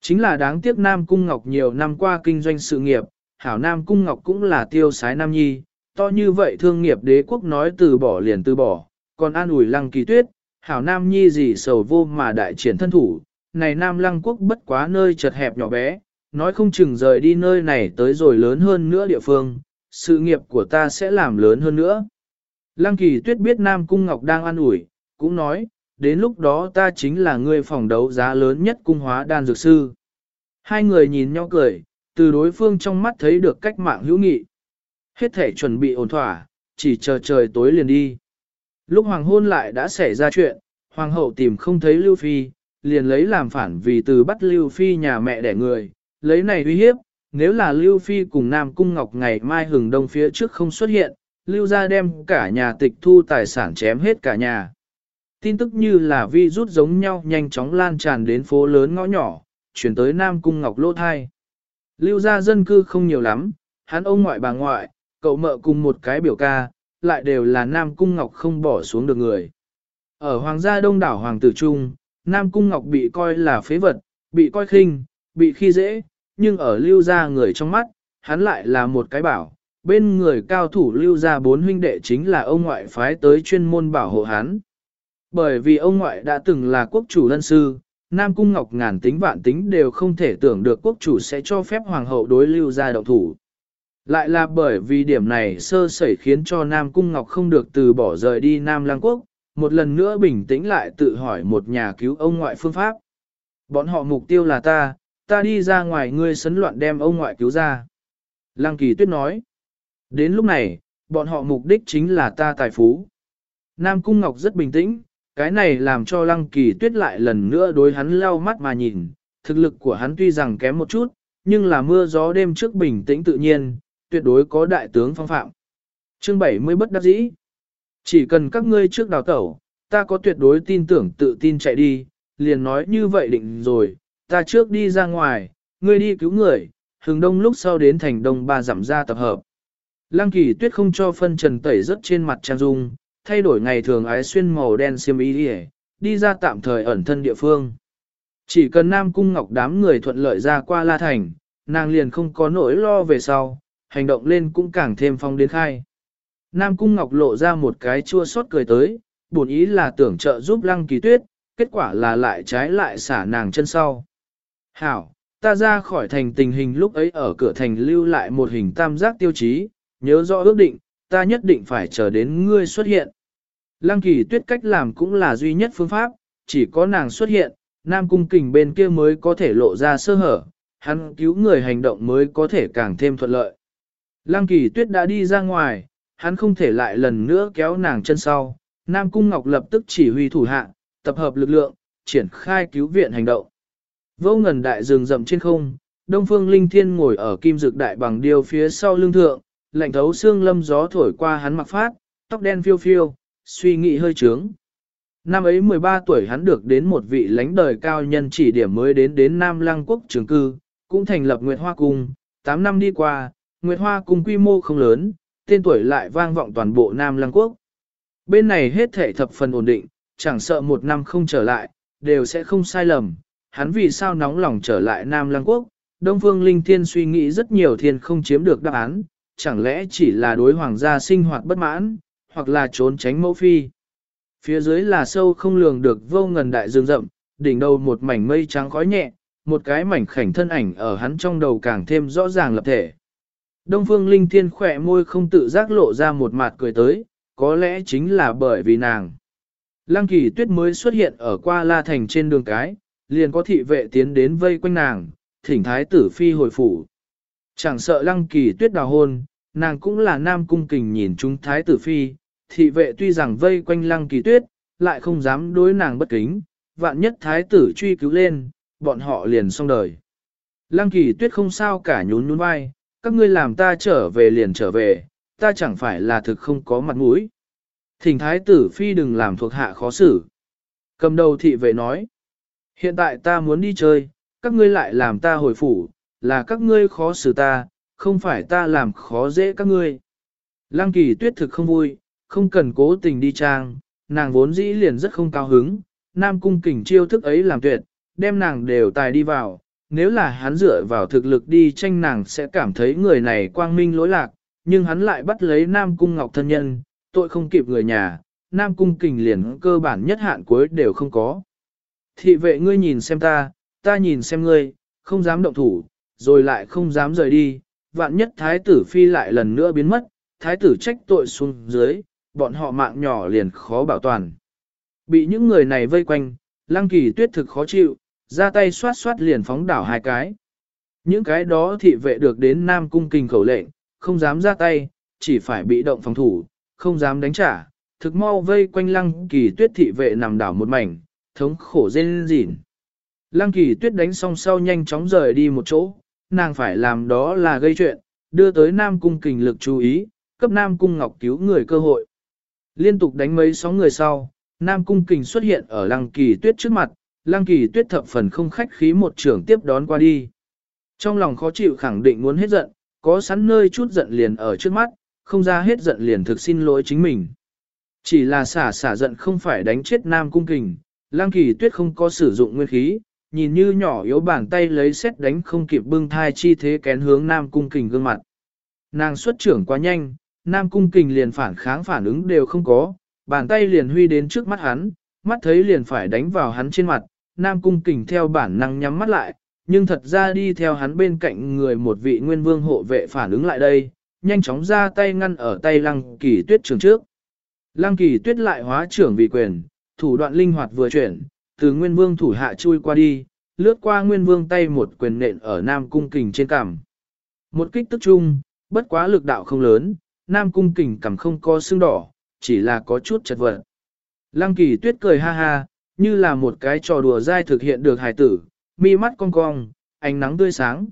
Chính là đáng tiếc Nam Cung Ngọc nhiều năm qua kinh doanh sự nghiệp, hảo Nam Cung Ngọc cũng là tiêu sái Nam Nhi, to như vậy thương nghiệp đế quốc nói từ bỏ liền từ bỏ, còn an ủi lăng kỳ tuyết, hảo Nam Nhi gì sầu vô mà đại triển thân thủ, này Nam Lăng quốc bất quá nơi chật hẹp nhỏ bé, nói không chừng rời đi nơi này tới rồi lớn hơn nữa địa phương, sự nghiệp của ta sẽ làm lớn hơn nữa. Lăng kỳ tuyết biết Nam Cung Ngọc đang an ủi, cũng nói, đến lúc đó ta chính là người phòng đấu giá lớn nhất cung hóa đan dược sư. Hai người nhìn nhau cười, từ đối phương trong mắt thấy được cách mạng hữu nghị. Hết thể chuẩn bị ổn thỏa, chỉ chờ trời tối liền đi. Lúc hoàng hôn lại đã xảy ra chuyện, hoàng hậu tìm không thấy Lưu Phi, liền lấy làm phản vì từ bắt Lưu Phi nhà mẹ đẻ người, lấy này uy hiếp, nếu là Lưu Phi cùng Nam Cung Ngọc ngày mai hừng đông phía trước không xuất hiện, Lưu ra đem cả nhà tịch thu tài sản chém hết cả nhà. Tin tức như là vi rút giống nhau nhanh chóng lan tràn đến phố lớn ngõ nhỏ, chuyển tới Nam Cung Ngọc lỗ thai. Lưu ra dân cư không nhiều lắm, hắn ông ngoại bà ngoại, cậu mợ cùng một cái biểu ca, lại đều là Nam Cung Ngọc không bỏ xuống được người. Ở Hoàng gia đông đảo Hoàng tử Trung, Nam Cung Ngọc bị coi là phế vật, bị coi khinh, bị khi dễ, nhưng ở lưu gia người trong mắt, hắn lại là một cái bảo. Bên người cao thủ lưu gia bốn huynh đệ chính là ông ngoại phái tới chuyên môn bảo hộ hắn. Bởi vì ông ngoại đã từng là quốc chủ lân sư, Nam Cung Ngọc ngàn tính vạn tính đều không thể tưởng được quốc chủ sẽ cho phép hoàng hậu đối lưu gia động thủ. Lại là bởi vì điểm này sơ sẩy khiến cho Nam Cung Ngọc không được từ bỏ rời đi Nam Lang Quốc, một lần nữa bình tĩnh lại tự hỏi một nhà cứu ông ngoại phương pháp. Bọn họ mục tiêu là ta, ta đi ra ngoài ngươi sấn loạn đem ông ngoại cứu ra. Lăng kỳ tuyết nói, đến lúc này, bọn họ mục đích chính là ta tài phú. Nam Cung Ngọc rất bình tĩnh, cái này làm cho Lăng kỳ tuyết lại lần nữa đối hắn lau mắt mà nhìn, thực lực của hắn tuy rằng kém một chút, nhưng là mưa gió đêm trước bình tĩnh tự nhiên, tuyệt đối có đại tướng phong phạm. Chương 70 bất đắc dĩ. Chỉ cần các ngươi trước đào tẩu, ta có tuyệt đối tin tưởng tự tin chạy đi, liền nói như vậy định rồi, ta trước đi ra ngoài, ngươi đi cứu người, hừng đông lúc sau đến thành đông ba giảm ra tập hợp. Lăng kỳ tuyết không cho phân trần tẩy rất trên mặt trang dung, thay đổi ngày thường ái xuyên màu đen xiêm y đi, đi ra tạm thời ẩn thân địa phương. Chỉ cần Nam Cung Ngọc đám người thuận lợi ra qua La Thành, nàng liền không có nỗi lo về sau, hành động lên cũng càng thêm phong đến khai. Nam Cung Ngọc lộ ra một cái chua xót cười tới, buồn ý là tưởng trợ giúp Lăng Kỳ Tuyết, kết quả là lại trái lại xả nàng chân sau. Hảo, ta ra khỏi thành tình hình lúc ấy ở cửa thành lưu lại một hình tam giác tiêu chí, nhớ rõ ước định, ta nhất định phải chờ đến ngươi xuất hiện. Lăng kỳ tuyết cách làm cũng là duy nhất phương pháp, chỉ có nàng xuất hiện, nam cung kình bên kia mới có thể lộ ra sơ hở, hắn cứu người hành động mới có thể càng thêm thuận lợi. Lăng kỳ tuyết đã đi ra ngoài, hắn không thể lại lần nữa kéo nàng chân sau, nam cung ngọc lập tức chỉ huy thủ hạ, tập hợp lực lượng, triển khai cứu viện hành động. Vô ngần đại rừng rậm trên không, Đông Phương Linh Thiên ngồi ở kim dược đại bằng điêu phía sau lưng thượng, lạnh thấu xương lâm gió thổi qua hắn mặc phát, tóc đen phiêu phiêu, suy nghĩ hơi trướng. Năm ấy 13 tuổi hắn được đến một vị lãnh đời cao nhân chỉ điểm mới đến đến Nam Lăng Quốc trường cư, cũng thành lập Nguyệt Hoa Cung, 8 năm đi qua, Nguyệt Hoa Cung quy mô không lớn, tên tuổi lại vang vọng toàn bộ Nam Lăng Quốc. Bên này hết thể thập phần ổn định, chẳng sợ một năm không trở lại, đều sẽ không sai lầm, hắn vì sao nóng lòng trở lại Nam Lăng Quốc, Đông Phương Linh Thiên suy nghĩ rất nhiều thiên không chiếm được đáp án, chẳng lẽ chỉ là đối hoàng gia sinh hoạt bất mãn, hoặc là trốn tránh mẫu phi. Phía dưới là sâu không lường được vô ngần đại rừng rậm, đỉnh đầu một mảnh mây trắng khói nhẹ, một cái mảnh khảnh thân ảnh ở hắn trong đầu càng thêm rõ ràng lập thể. Đông Phương Linh Thiên khỏe môi không tự giác lộ ra một mặt cười tới, có lẽ chính là bởi vì nàng. Lăng kỳ tuyết mới xuất hiện ở qua La Thành trên đường cái, liền có thị vệ tiến đến vây quanh nàng, thỉnh thái tử phi hồi phủ. Chẳng sợ lăng kỳ tuyết đào hôn, nàng cũng là nam cung kình nhìn chúng thái tử phi, thị vệ tuy rằng vây quanh lăng kỳ tuyết, lại không dám đối nàng bất kính, vạn nhất thái tử truy cứu lên, bọn họ liền xong đời. Lăng kỳ tuyết không sao cả nhún nhún vai, các ngươi làm ta trở về liền trở về, ta chẳng phải là thực không có mặt mũi. Thỉnh thái tử phi đừng làm thuộc hạ khó xử. Cầm đầu thị vệ nói, hiện tại ta muốn đi chơi, các ngươi lại làm ta hồi phủ, là các ngươi khó xử ta, không phải ta làm khó dễ các ngươi. Lăng kỳ tuyết thực không vui, không cần cố tình đi trang, nàng vốn dĩ liền rất không cao hứng, nam cung kình chiêu thức ấy làm tuyệt, đem nàng đều tài đi vào, nếu là hắn dựa vào thực lực đi tranh nàng sẽ cảm thấy người này quang minh lỗi lạc, nhưng hắn lại bắt lấy nam cung ngọc thân nhân, tội không kịp người nhà, nam cung kình liền cơ bản nhất hạn cuối đều không có. Thị vệ ngươi nhìn xem ta, ta nhìn xem ngươi, không dám động thủ, rồi lại không dám rời đi, vạn nhất thái tử phi lại lần nữa biến mất, thái tử trách tội xuống dưới, bọn họ mạng nhỏ liền khó bảo toàn. Bị những người này vây quanh, lăng kỳ tuyết thực khó chịu, ra tay xoát xoát liền phóng đảo hai cái. Những cái đó thị vệ được đến Nam Cung Kình khẩu lệnh, không dám ra tay, chỉ phải bị động phòng thủ, không dám đánh trả, thực mau vây quanh lăng kỳ tuyết thị vệ nằm đảo một mảnh, thống khổ rên rỉn. Lăng kỳ tuyết đánh xong sau nhanh chóng rời đi một chỗ, nàng phải làm đó là gây chuyện, đưa tới Nam Cung Kình lực chú ý, cấp Nam Cung Ngọc cứu người cơ hội. Liên tục đánh mấy sóng người sau, Nam Cung Kình xuất hiện ở lăng kỳ tuyết trước mặt, lăng kỳ tuyết thập phần không khách khí một trưởng tiếp đón qua đi. Trong lòng khó chịu khẳng định muốn hết giận, có sẵn nơi chút giận liền ở trước mắt, không ra hết giận liền thực xin lỗi chính mình. Chỉ là xả xả giận không phải đánh chết Nam Cung Kình, lăng kỳ tuyết không có sử dụng nguyên khí, nhìn như nhỏ yếu bàn tay lấy xét đánh không kịp bưng thai chi thế kén hướng Nam Cung Kình gương mặt. Nàng xuất trưởng quá nhanh, Nam Cung Kình liền phản kháng phản ứng đều không có, bàn tay liền huy đến trước mắt hắn, mắt thấy liền phải đánh vào hắn trên mặt, Nam Cung Kình theo bản năng nhắm mắt lại, nhưng thật ra đi theo hắn bên cạnh người một vị nguyên vương hộ vệ phản ứng lại đây, nhanh chóng ra tay ngăn ở tay Lăng Kỳ Tuyết trường trước. Lăng Kỳ Tuyết lại hóa trưởng vị quyền, thủ đoạn linh hoạt vừa chuyển, từ nguyên vương thủ hạ chui qua đi, lướt qua nguyên vương tay một quyền nện ở Nam Cung Kình trên cằm. Một kích tức chung, bất quá lực đạo không lớn, Nam Cung Kình cằm không có xương đỏ, chỉ là có chút chật vật. Lăng Kỳ Tuyết cười ha ha, như là một cái trò đùa dai thực hiện được hài tử, mi mắt cong cong, ánh nắng tươi sáng.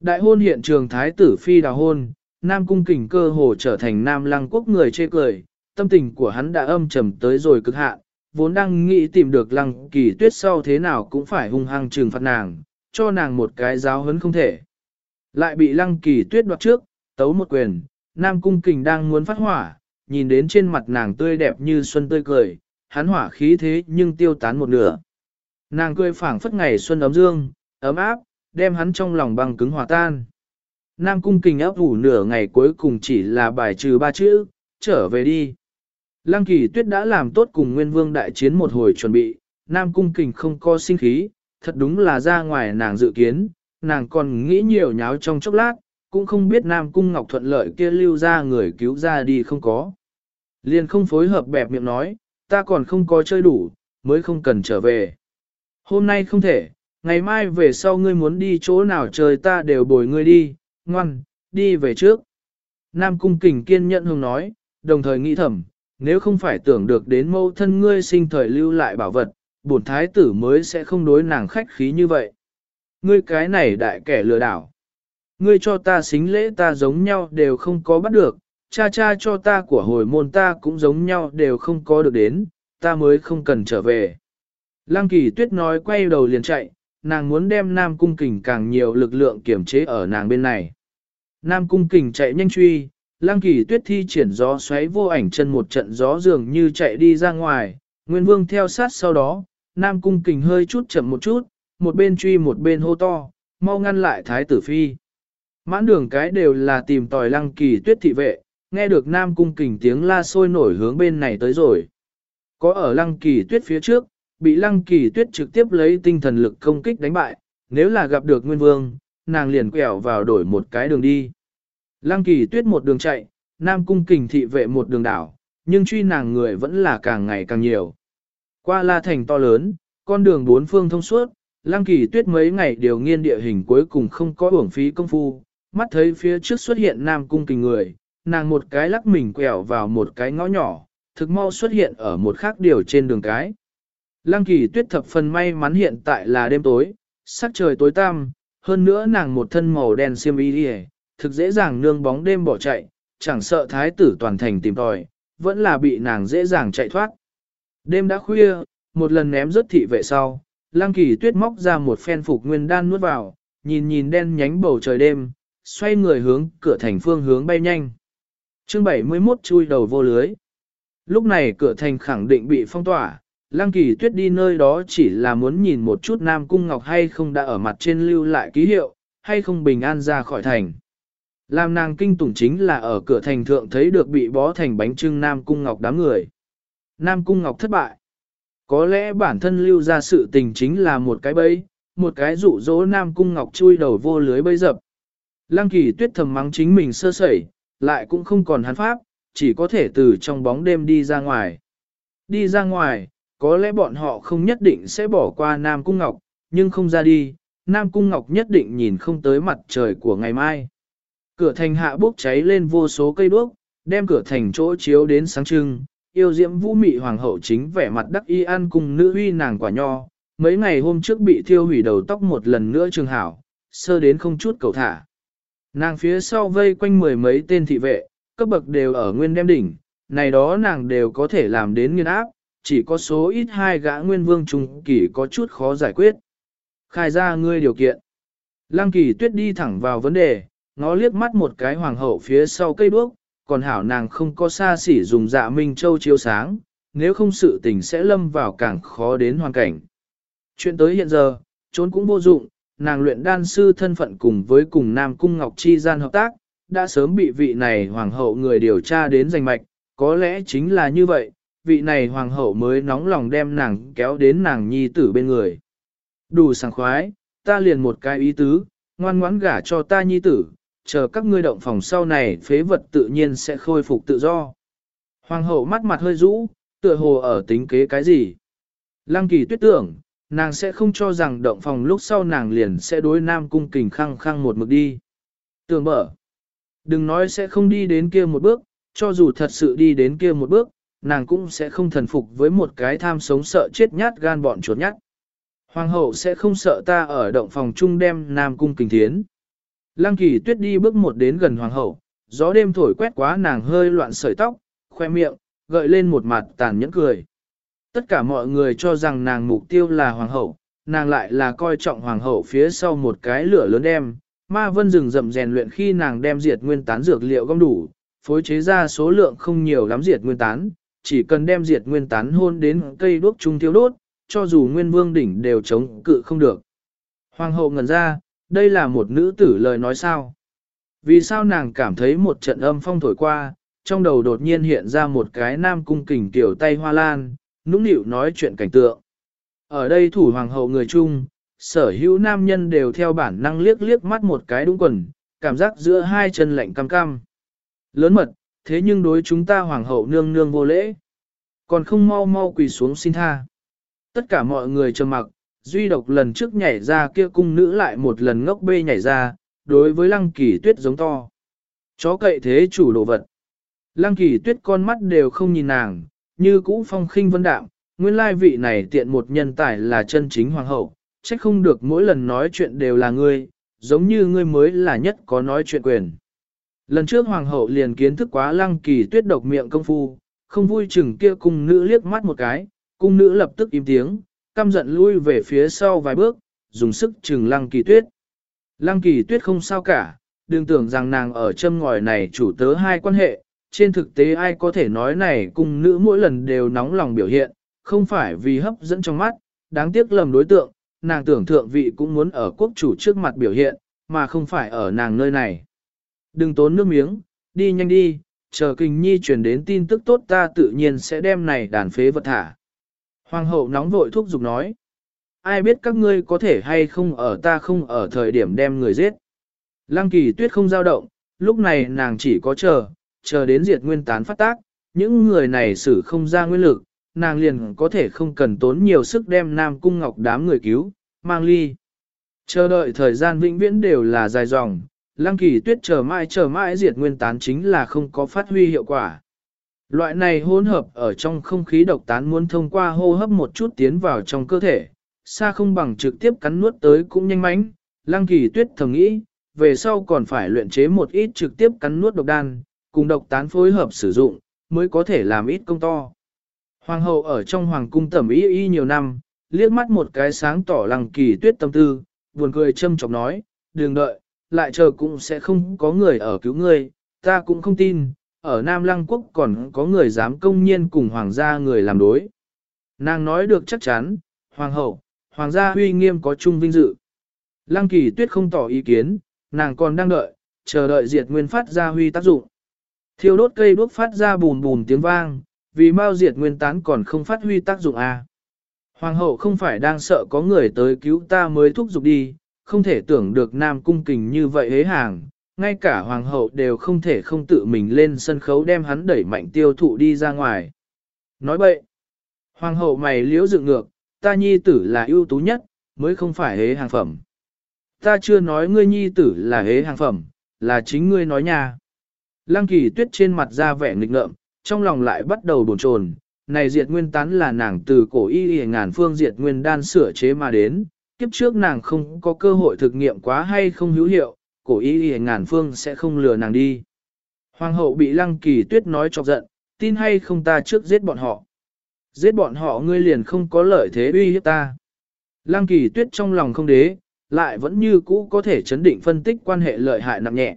Đại hôn hiện trường thái tử phi đào hôn, Nam Cung Kình cơ hồ trở thành Nam Lăng quốc người chê cười, tâm tình của hắn đã âm trầm tới rồi cực hạn, vốn đang nghĩ tìm được Lăng Kỳ Tuyết sau thế nào cũng phải hung hăng trừng phạt nàng, cho nàng một cái giáo hấn không thể. Lại bị Lăng Kỳ Tuyết đoạt trước, tấu một quyền, Nam Cung Kình đang muốn phát hỏa, nhìn đến trên mặt nàng tươi đẹp như xuân tươi cười, hắn hỏa khí thế nhưng tiêu tán một nửa. Nàng cười phảng phất ngày xuân ấm dương, ấm áp, đem hắn trong lòng băng cứng hòa tan. Nam cung kình áp ủ nửa ngày cuối cùng chỉ là bài trừ ba chữ, trở về đi. Lăng kỳ tuyết đã làm tốt cùng nguyên vương đại chiến một hồi chuẩn bị, Nam cung kình không có sinh khí, thật đúng là ra ngoài nàng dự kiến, nàng còn nghĩ nhiều nháo trong chốc lát, cũng không biết Nam cung ngọc thuận lợi kia lưu ra người cứu ra đi không có. Liền không phối hợp bẹp miệng nói, ta còn không có chơi đủ, mới không cần trở về. Hôm nay không thể, ngày mai về sau ngươi muốn đi chỗ nào trời ta đều bồi ngươi đi, ngoan, đi về trước. Nam Cung Kình kiên nhẫn hùng nói, đồng thời nghĩ thầm, nếu không phải tưởng được đến mâu thân ngươi sinh thời lưu lại bảo vật, bổn thái tử mới sẽ không đối nàng khách khí như vậy. Ngươi cái này đại kẻ lừa đảo. Ngươi cho ta xính lễ ta giống nhau đều không có bắt được, cha cha cho ta của hồi môn ta cũng giống nhau đều không có được đến, ta mới không cần trở về. Lăng kỳ tuyết nói quay đầu liền chạy, nàng muốn đem Nam Cung Kình càng nhiều lực lượng kiểm chế ở nàng bên này. Nam Cung Kình chạy nhanh truy, Lăng kỳ tuyết thi triển gió xoáy vô ảnh chân một trận gió dường như chạy đi ra ngoài, Nguyên Vương theo sát sau đó, Nam Cung Kình hơi chút chậm một chút, một bên truy một bên hô to, mau ngăn lại Thái tử Phi. Mãn đường cái đều là tìm tòi Lăng kỳ tuyết thị vệ, nghe được Nam Cung kình tiếng la sôi nổi hướng bên này tới rồi. Có ở lăng kỳ tuyết phía trước, bị lăng kỳ tuyết trực tiếp lấy tinh thần lực công kích đánh bại, nếu là gặp được Nguyên Vương, nàng liền quẹo vào đổi một cái đường đi. Lăng kỳ tuyết một đường chạy, Nam Cung kình thị vệ một đường đảo, nhưng truy nàng người vẫn là càng ngày càng nhiều. Qua La Thành to lớn, con đường bốn phương thông suốt, Lăng Kỳ Tuyết mấy ngày điều nghiên địa hình cuối cùng không có uổng phí công phu, mắt thấy phía trước xuất hiện Nam Cung kình người, nàng một cái lắc mình quẹo vào một cái ngõ nhỏ, thực mau xuất hiện ở một khác điều trên đường cái. Lăng Kỳ Tuyết thập phần may mắn hiện tại là đêm tối, sắc trời tối tăm, hơn nữa nàng một thân màu đen xiêm y đi thực dễ dàng nương bóng đêm bỏ chạy, chẳng sợ thái tử toàn thành tìm tòi, vẫn là bị nàng dễ dàng chạy thoát. Đêm đã khuya, một lần ném rất thị vệ sau, Lăng Kỳ Tuyết móc ra một phen phục nguyên đan nuốt vào, nhìn nhìn đen nhánh bầu trời đêm, xoay người hướng cửa thành phương hướng bay nhanh. Chương 71 chui đầu vô lưới. Lúc này cửa thành khẳng định bị phong tỏa, Lăng Kỳ Tuyết đi nơi đó chỉ là muốn nhìn một chút Nam Cung Ngọc hay không đã ở mặt trên lưu lại ký hiệu, hay không bình an ra khỏi thành. Làm nàng kinh tủng chính là ở cửa thành thượng thấy được bị bó thành bánh trưng Nam Cung Ngọc đám người. Nam Cung Ngọc thất bại. Có lẽ bản thân lưu ra sự tình chính là một cái bẫy, một cái dụ dỗ Nam Cung Ngọc chui đầu vô lưới bẫy dập. Lăng kỳ tuyết thầm mắng chính mình sơ sẩy, lại cũng không còn hắn pháp, chỉ có thể từ trong bóng đêm đi ra ngoài. Đi ra ngoài, có lẽ bọn họ không nhất định sẽ bỏ qua Nam Cung Ngọc, nhưng không ra đi, Nam Cung Ngọc nhất định nhìn không tới mặt trời của ngày mai. Cửa thành hạ bốc cháy lên vô số cây đuốc, đem cửa thành chỗ chiếu đến sáng trưng, yêu diễm vũ mị hoàng hậu chính vẻ mặt đắc y an cùng nữ uy nàng quả nho, mấy ngày hôm trước bị thiêu hủy đầu tóc một lần nữa trường hảo, sơ đến không chút cầu thả. Nàng phía sau vây quanh mười mấy tên thị vệ, cấp bậc đều ở nguyên đem đỉnh, này đó nàng đều có thể làm đến nghiên áp, chỉ có số ít hai gã nguyên vương trung kỳ có chút khó giải quyết. Khai ra ngươi điều kiện. Lăng kỳ tuyết đi thẳng vào vấn đề, ngó liếc mắt một cái hoàng hậu phía sau cây đuốc, còn hảo nàng không có xa xỉ dùng dạ minh châu chiếu sáng, nếu không sự tình sẽ lâm vào càng khó đến hoàn cảnh. Chuyện tới hiện giờ, trốn cũng vô dụng, nàng luyện đan sư thân phận cùng với cùng Nam Cung Ngọc Chi gian hợp tác, đã sớm bị vị này hoàng hậu người điều tra đến danh mạch, có lẽ chính là như vậy, vị này hoàng hậu mới nóng lòng đem nàng kéo đến nàng nhi tử bên người. Đủ sảng khoái, ta liền một cái ý tứ, ngoan ngoãn gả cho ta nhi tử, chờ các ngươi động phòng sau này phế vật tự nhiên sẽ khôi phục tự do. Hoàng hậu mắt mặt hơi rũ, tựa hồ ở tính kế cái gì. Lăng kỳ tuyết tưởng, nàng sẽ không cho rằng động phòng lúc sau nàng liền sẽ đối nam cung kình khăng khăng một mực đi. Tưởng mở, đừng nói sẽ không đi đến kia một bước, cho dù thật sự đi đến kia một bước, nàng cũng sẽ không thần phục với một cái tham sống sợ chết nhát gan bọn chuột nhát. Hoàng hậu sẽ không sợ ta ở động phòng chung đem nam cung kình thiến. Lăng kỳ tuyết đi bước một đến gần hoàng hậu, gió đêm thổi quét quá nàng hơi loạn sợi tóc, khoe miệng, gợi lên một mặt tàn nhẫn cười. Tất cả mọi người cho rằng nàng mục tiêu là hoàng hậu, nàng lại là coi trọng hoàng hậu phía sau một cái lửa lớn đem. Ma vân rừng rậm rèn luyện khi nàng đem diệt nguyên tán dược liệu gom đủ, phối chế ra số lượng không nhiều lắm diệt nguyên tán, chỉ cần đem diệt nguyên tán hôn đến cây đuốc trung thiếu đốt, cho dù nguyên vương đỉnh đều chống cự không được. Hoàng hậu ngẩn ra, đây là một nữ tử lời nói sao? Vì sao nàng cảm thấy một trận âm phong thổi qua, trong đầu đột nhiên hiện ra một cái nam cung kình tiểu tay hoa lan, nũng nịu nói chuyện cảnh tượng. Ở đây thủ hoàng hậu người chung, sở hữu nam nhân đều theo bản năng liếc liếc mắt một cái đúng quần, cảm giác giữa hai chân lạnh cam cam. Lớn mật, thế nhưng đối chúng ta hoàng hậu nương nương vô lễ. Còn không mau mau quỳ xuống xin tha. Tất cả mọi người trầm mặc, duy độc lần trước nhảy ra kia cung nữ lại một lần ngốc bê nhảy ra, đối với lăng kỳ tuyết giống to. Chó cậy thế chủ đồ vật. Lăng kỳ tuyết con mắt đều không nhìn nàng, như cũ phong khinh vân đạm, nguyên lai vị này tiện một nhân tài là chân chính hoàng hậu, trách không được mỗi lần nói chuyện đều là ngươi, giống như ngươi mới là nhất có nói chuyện quyền. Lần trước hoàng hậu liền kiến thức quá lăng kỳ tuyết độc miệng công phu, không vui chừng kia cung nữ liếc mắt một cái, cung nữ lập tức im tiếng, căm giận lui về phía sau vài bước, dùng sức chừng lăng kỳ tuyết. Lăng kỳ tuyết không sao cả, đừng tưởng rằng nàng ở châm ngòi này chủ tớ hai quan hệ, trên thực tế ai có thể nói này cung nữ mỗi lần đều nóng lòng biểu hiện, không phải vì hấp dẫn trong mắt, đáng tiếc lầm đối tượng, nàng tưởng thượng vị cũng muốn ở quốc chủ trước mặt biểu hiện, mà không phải ở nàng nơi này. Đừng tốn nước miếng, đi nhanh đi, chờ kinh nhi truyền đến tin tức tốt ta tự nhiên sẽ đem này đàn phế vật thả. Hoàng hậu nóng vội thúc giục nói. Ai biết các ngươi có thể hay không ở ta không ở thời điểm đem người giết. Lăng kỳ tuyết không giao động, lúc này nàng chỉ có chờ, chờ đến diệt nguyên tán phát tác, những người này xử không ra nguyên lực, nàng liền có thể không cần tốn nhiều sức đem Nam Cung Ngọc đám người cứu, mang ly. Chờ đợi thời gian vĩnh viễn đều là dài dòng, lăng kỳ tuyết chờ mãi chờ mãi diệt nguyên tán chính là không có phát huy hiệu quả. Loại này hỗn hợp ở trong không khí độc tán muốn thông qua hô hấp một chút tiến vào trong cơ thể, xa không bằng trực tiếp cắn nuốt tới cũng nhanh mánh. Lăng kỳ tuyết thầm nghĩ, về sau còn phải luyện chế một ít trực tiếp cắn nuốt độc đan, cùng độc tán phối hợp sử dụng, mới có thể làm ít công to. Hoàng hậu ở trong hoàng cung tẩm y y nhiều năm, liếc mắt một cái sáng tỏ lăng kỳ tuyết tâm tư, buồn cười châm chọc nói, đừng đợi, lại chờ cũng sẽ không có người ở cứu ngươi, ta cũng không tin, ở Nam Lăng Quốc còn có người dám công nhiên cùng hoàng gia người làm đối. Nàng nói được chắc chắn, hoàng hậu, hoàng gia huy nghiêm có chung vinh dự. Lăng kỳ tuyết không tỏ ý kiến, nàng còn đang đợi, chờ đợi diệt nguyên phát ra huy tác dụng. Thiêu đốt cây đuốc phát ra bùn bùn tiếng vang, vì mau diệt nguyên tán còn không phát huy tác dụng à. Hoàng hậu không phải đang sợ có người tới cứu ta mới thúc giục đi, không thể tưởng được nam cung kình như vậy hế hàng, ngay cả hoàng hậu đều không thể không tự mình lên sân khấu đem hắn đẩy mạnh tiêu thụ đi ra ngoài. Nói bậy, hoàng hậu mày liễu dựng ngược, ta nhi tử là ưu tú nhất, mới không phải hế hàng phẩm. Ta chưa nói ngươi nhi tử là hế hàng phẩm, là chính ngươi nói nha. Lăng kỳ tuyết trên mặt ra vẻ nghịch ngợm, trong lòng lại bắt đầu bồn chồn. Này diệt nguyên tán là nàng từ cổ y y ngàn phương diệt nguyên đan sửa chế mà đến, kiếp trước nàng không có cơ hội thực nghiệm quá hay không hữu hiệu, cổ ý y ngàn phương sẽ không lừa nàng đi. Hoàng hậu bị lăng kỳ tuyết nói chọc giận, tin hay không ta trước giết bọn họ. Giết bọn họ ngươi liền không có lợi thế uy hiếp ta. Lăng kỳ tuyết trong lòng không đế, lại vẫn như cũ có thể chấn định phân tích quan hệ lợi hại nặng nhẹ.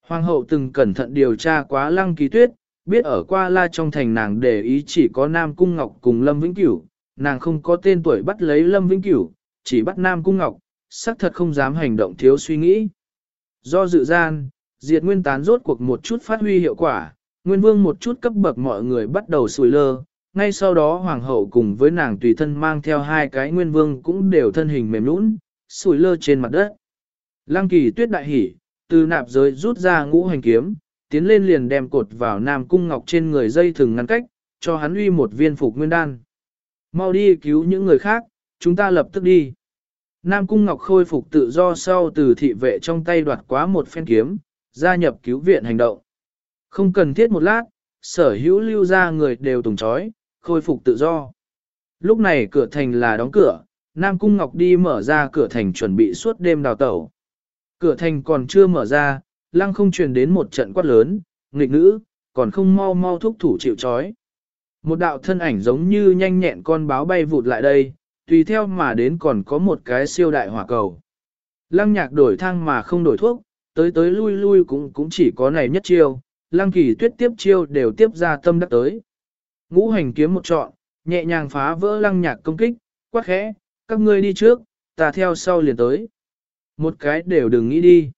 Hoàng hậu từng cẩn thận điều tra quá lăng kỳ tuyết, biết ở qua la trong thành nàng để ý chỉ có Nam Cung Ngọc cùng Lâm Vĩnh Cửu, nàng không có tên tuổi bắt lấy Lâm Vĩnh Cửu, chỉ bắt Nam Cung Ngọc, xác thật không dám hành động thiếu suy nghĩ. Do dự gian, diệt nguyên tán rốt cuộc một chút phát huy hiệu quả, nguyên vương một chút cấp bậc mọi người bắt đầu sùi lơ, ngay sau đó hoàng hậu cùng với nàng tùy thân mang theo hai cái nguyên vương cũng đều thân hình mềm nũng, sùi lơ trên mặt đất. Lăng kỳ tuyết đại hỉ, từ nạp giới rút ra ngũ hành kiếm, tiến lên liền đem cột vào nam cung ngọc trên người dây thừng ngăn cách, cho hắn uy một viên phục nguyên đan. Mau đi cứu những người khác, chúng ta lập tức đi. Nam cung ngọc khôi phục tự do sau từ thị vệ trong tay đoạt quá một phen kiếm, gia nhập cứu viện hành động. Không cần thiết một lát, sở hữu lưu ra người đều tùng trói, khôi phục tự do. Lúc này cửa thành là đóng cửa, Nam Cung Ngọc đi mở ra cửa thành chuẩn bị suốt đêm đào tẩu. Cửa thành còn chưa mở ra, lăng không truyền đến một trận quát lớn, nghịch nữ, còn không mau mau thúc thủ chịu trói. Một đạo thân ảnh giống như nhanh nhẹn con báo bay vụt lại đây, tùy theo mà đến còn có một cái siêu đại hỏa cầu. Lăng nhạc đổi thang mà không đổi thuốc, tới tới lui lui cũng cũng chỉ có này nhất chiêu, lăng kỳ tuyết tiếp chiêu đều tiếp ra tâm đắc tới. Ngũ hành kiếm một trọn, nhẹ nhàng phá vỡ lăng nhạc công kích, quát khẽ, các ngươi đi trước, ta theo sau liền tới. Một cái đều đừng nghĩ đi.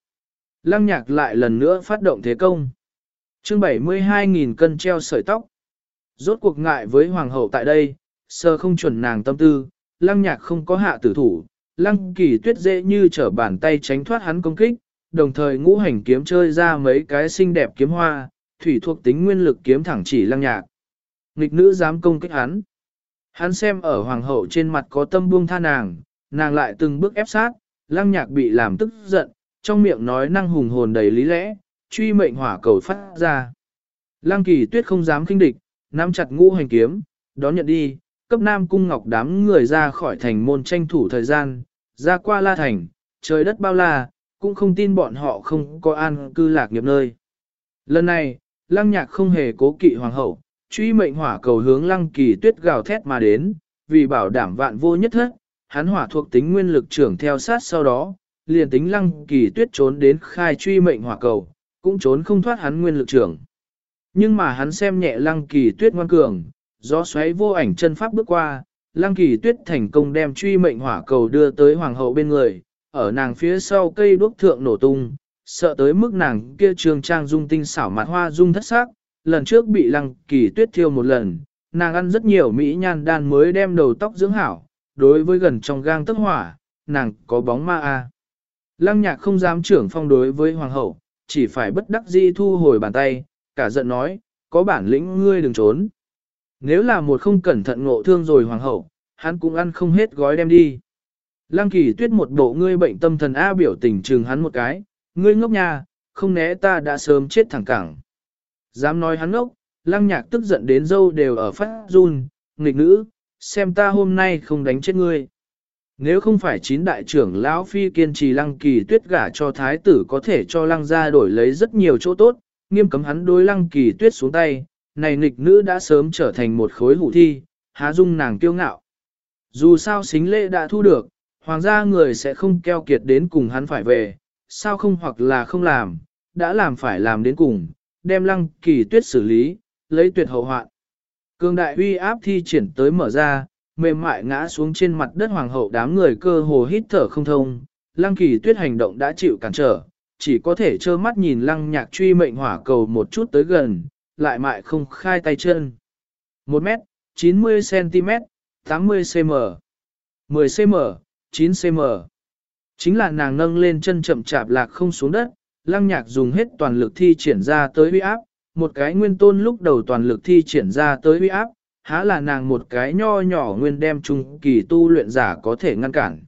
Lăng nhạc lại lần nữa phát động thế công. chương 72.000 cân treo sợi tóc. Rốt cuộc ngại với hoàng hậu tại đây, sơ không chuẩn nàng tâm tư, lăng nhạc không có hạ tử thủ, lăng kỳ tuyết dễ như trở bàn tay tránh thoát hắn công kích, đồng thời ngũ hành kiếm chơi ra mấy cái xinh đẹp kiếm hoa, thủy thuộc tính nguyên lực kiếm thẳng chỉ lăng nhạc. Nghịch nữ dám công kích hắn. Hắn xem ở hoàng hậu trên mặt có tâm buông tha nàng, nàng lại từng bước ép sát, lăng nhạc bị làm tức giận, trong miệng nói năng hùng hồn đầy lý lẽ, truy mệnh hỏa cầu phát ra. Lăng kỳ tuyết không dám kinh địch, nắm chặt ngũ hành kiếm, đón nhận đi, cấp nam cung ngọc đám người ra khỏi thành môn tranh thủ thời gian, ra qua la thành, trời đất bao la, cũng không tin bọn họ không có an cư lạc nghiệp nơi. Lần này, lăng nhạc không hề cố kỵ hoàng hậu, truy mệnh hỏa cầu hướng lăng kỳ tuyết gào thét mà đến, vì bảo đảm vạn vô nhất thất, hắn hỏa thuộc tính nguyên lực trưởng theo sát sau đó, liền tính lăng kỳ tuyết trốn đến khai truy mệnh hỏa cầu, cũng trốn không thoát hắn nguyên lực trưởng. Nhưng mà hắn xem nhẹ lăng kỳ tuyết ngoan cường, gió xoáy vô ảnh chân pháp bước qua, lăng kỳ tuyết thành công đem truy mệnh hỏa cầu đưa tới hoàng hậu bên người, ở nàng phía sau cây đuốc thượng nổ tung, sợ tới mức nàng kia trường trang dung tinh xảo mặt hoa dung thất sắc, lần trước bị lăng kỳ tuyết thiêu một lần, nàng ăn rất nhiều mỹ nhan đan mới đem đầu tóc dưỡng hảo, đối với gần trong gang tức hỏa, nàng có bóng ma a. Lăng nhạc không dám trưởng phong đối với hoàng hậu, chỉ phải bất đắc dĩ thu hồi bàn tay, cả giận nói, có bản lĩnh ngươi đừng trốn. Nếu là một không cẩn thận ngộ thương rồi hoàng hậu, hắn cũng ăn không hết gói đem đi. Lăng kỳ tuyết một bộ ngươi bệnh tâm thần A biểu tình trừng hắn một cái, ngươi ngốc nha, không né ta đã sớm chết thẳng cẳng. Dám nói hắn ngốc, lăng nhạc tức giận đến dâu đều ở phát run, nghịch nữ, xem ta hôm nay không đánh chết ngươi. Nếu không phải chín đại trưởng lão phi kiên trì lăng kỳ tuyết gả cho thái tử có thể cho lăng gia đổi lấy rất nhiều chỗ tốt, nghiêm cấm hắn đối lăng kỳ tuyết xuống tay, này nghịch nữ đã sớm trở thành một khối hủ thi, há dung nàng kiêu ngạo. Dù sao xính lễ đã thu được, hoàng gia người sẽ không keo kiệt đến cùng hắn phải về, sao không hoặc là không làm, đã làm phải làm đến cùng, đem lăng kỳ tuyết xử lý, lấy tuyệt hậu hoạn. Cương đại uy áp thi triển tới mở ra, mềm mại ngã xuống trên mặt đất hoàng hậu đám người cơ hồ hít thở không thông, lăng kỳ tuyết hành động đã chịu cản trở, chỉ có thể trơ mắt nhìn lăng nhạc truy mệnh hỏa cầu một chút tới gần, lại mại không khai tay chân. 1m 90 cm, 80 cm, 10 cm, 9 cm. Chính là nàng nâng lên chân chậm chạp lạc không xuống đất, lăng nhạc dùng hết toàn lực thi triển ra tới uy áp, một cái nguyên tôn lúc đầu toàn lực thi triển ra tới uy áp, há là nàng một cái nho nhỏ nguyên đem trung kỳ tu luyện giả có thể ngăn cản.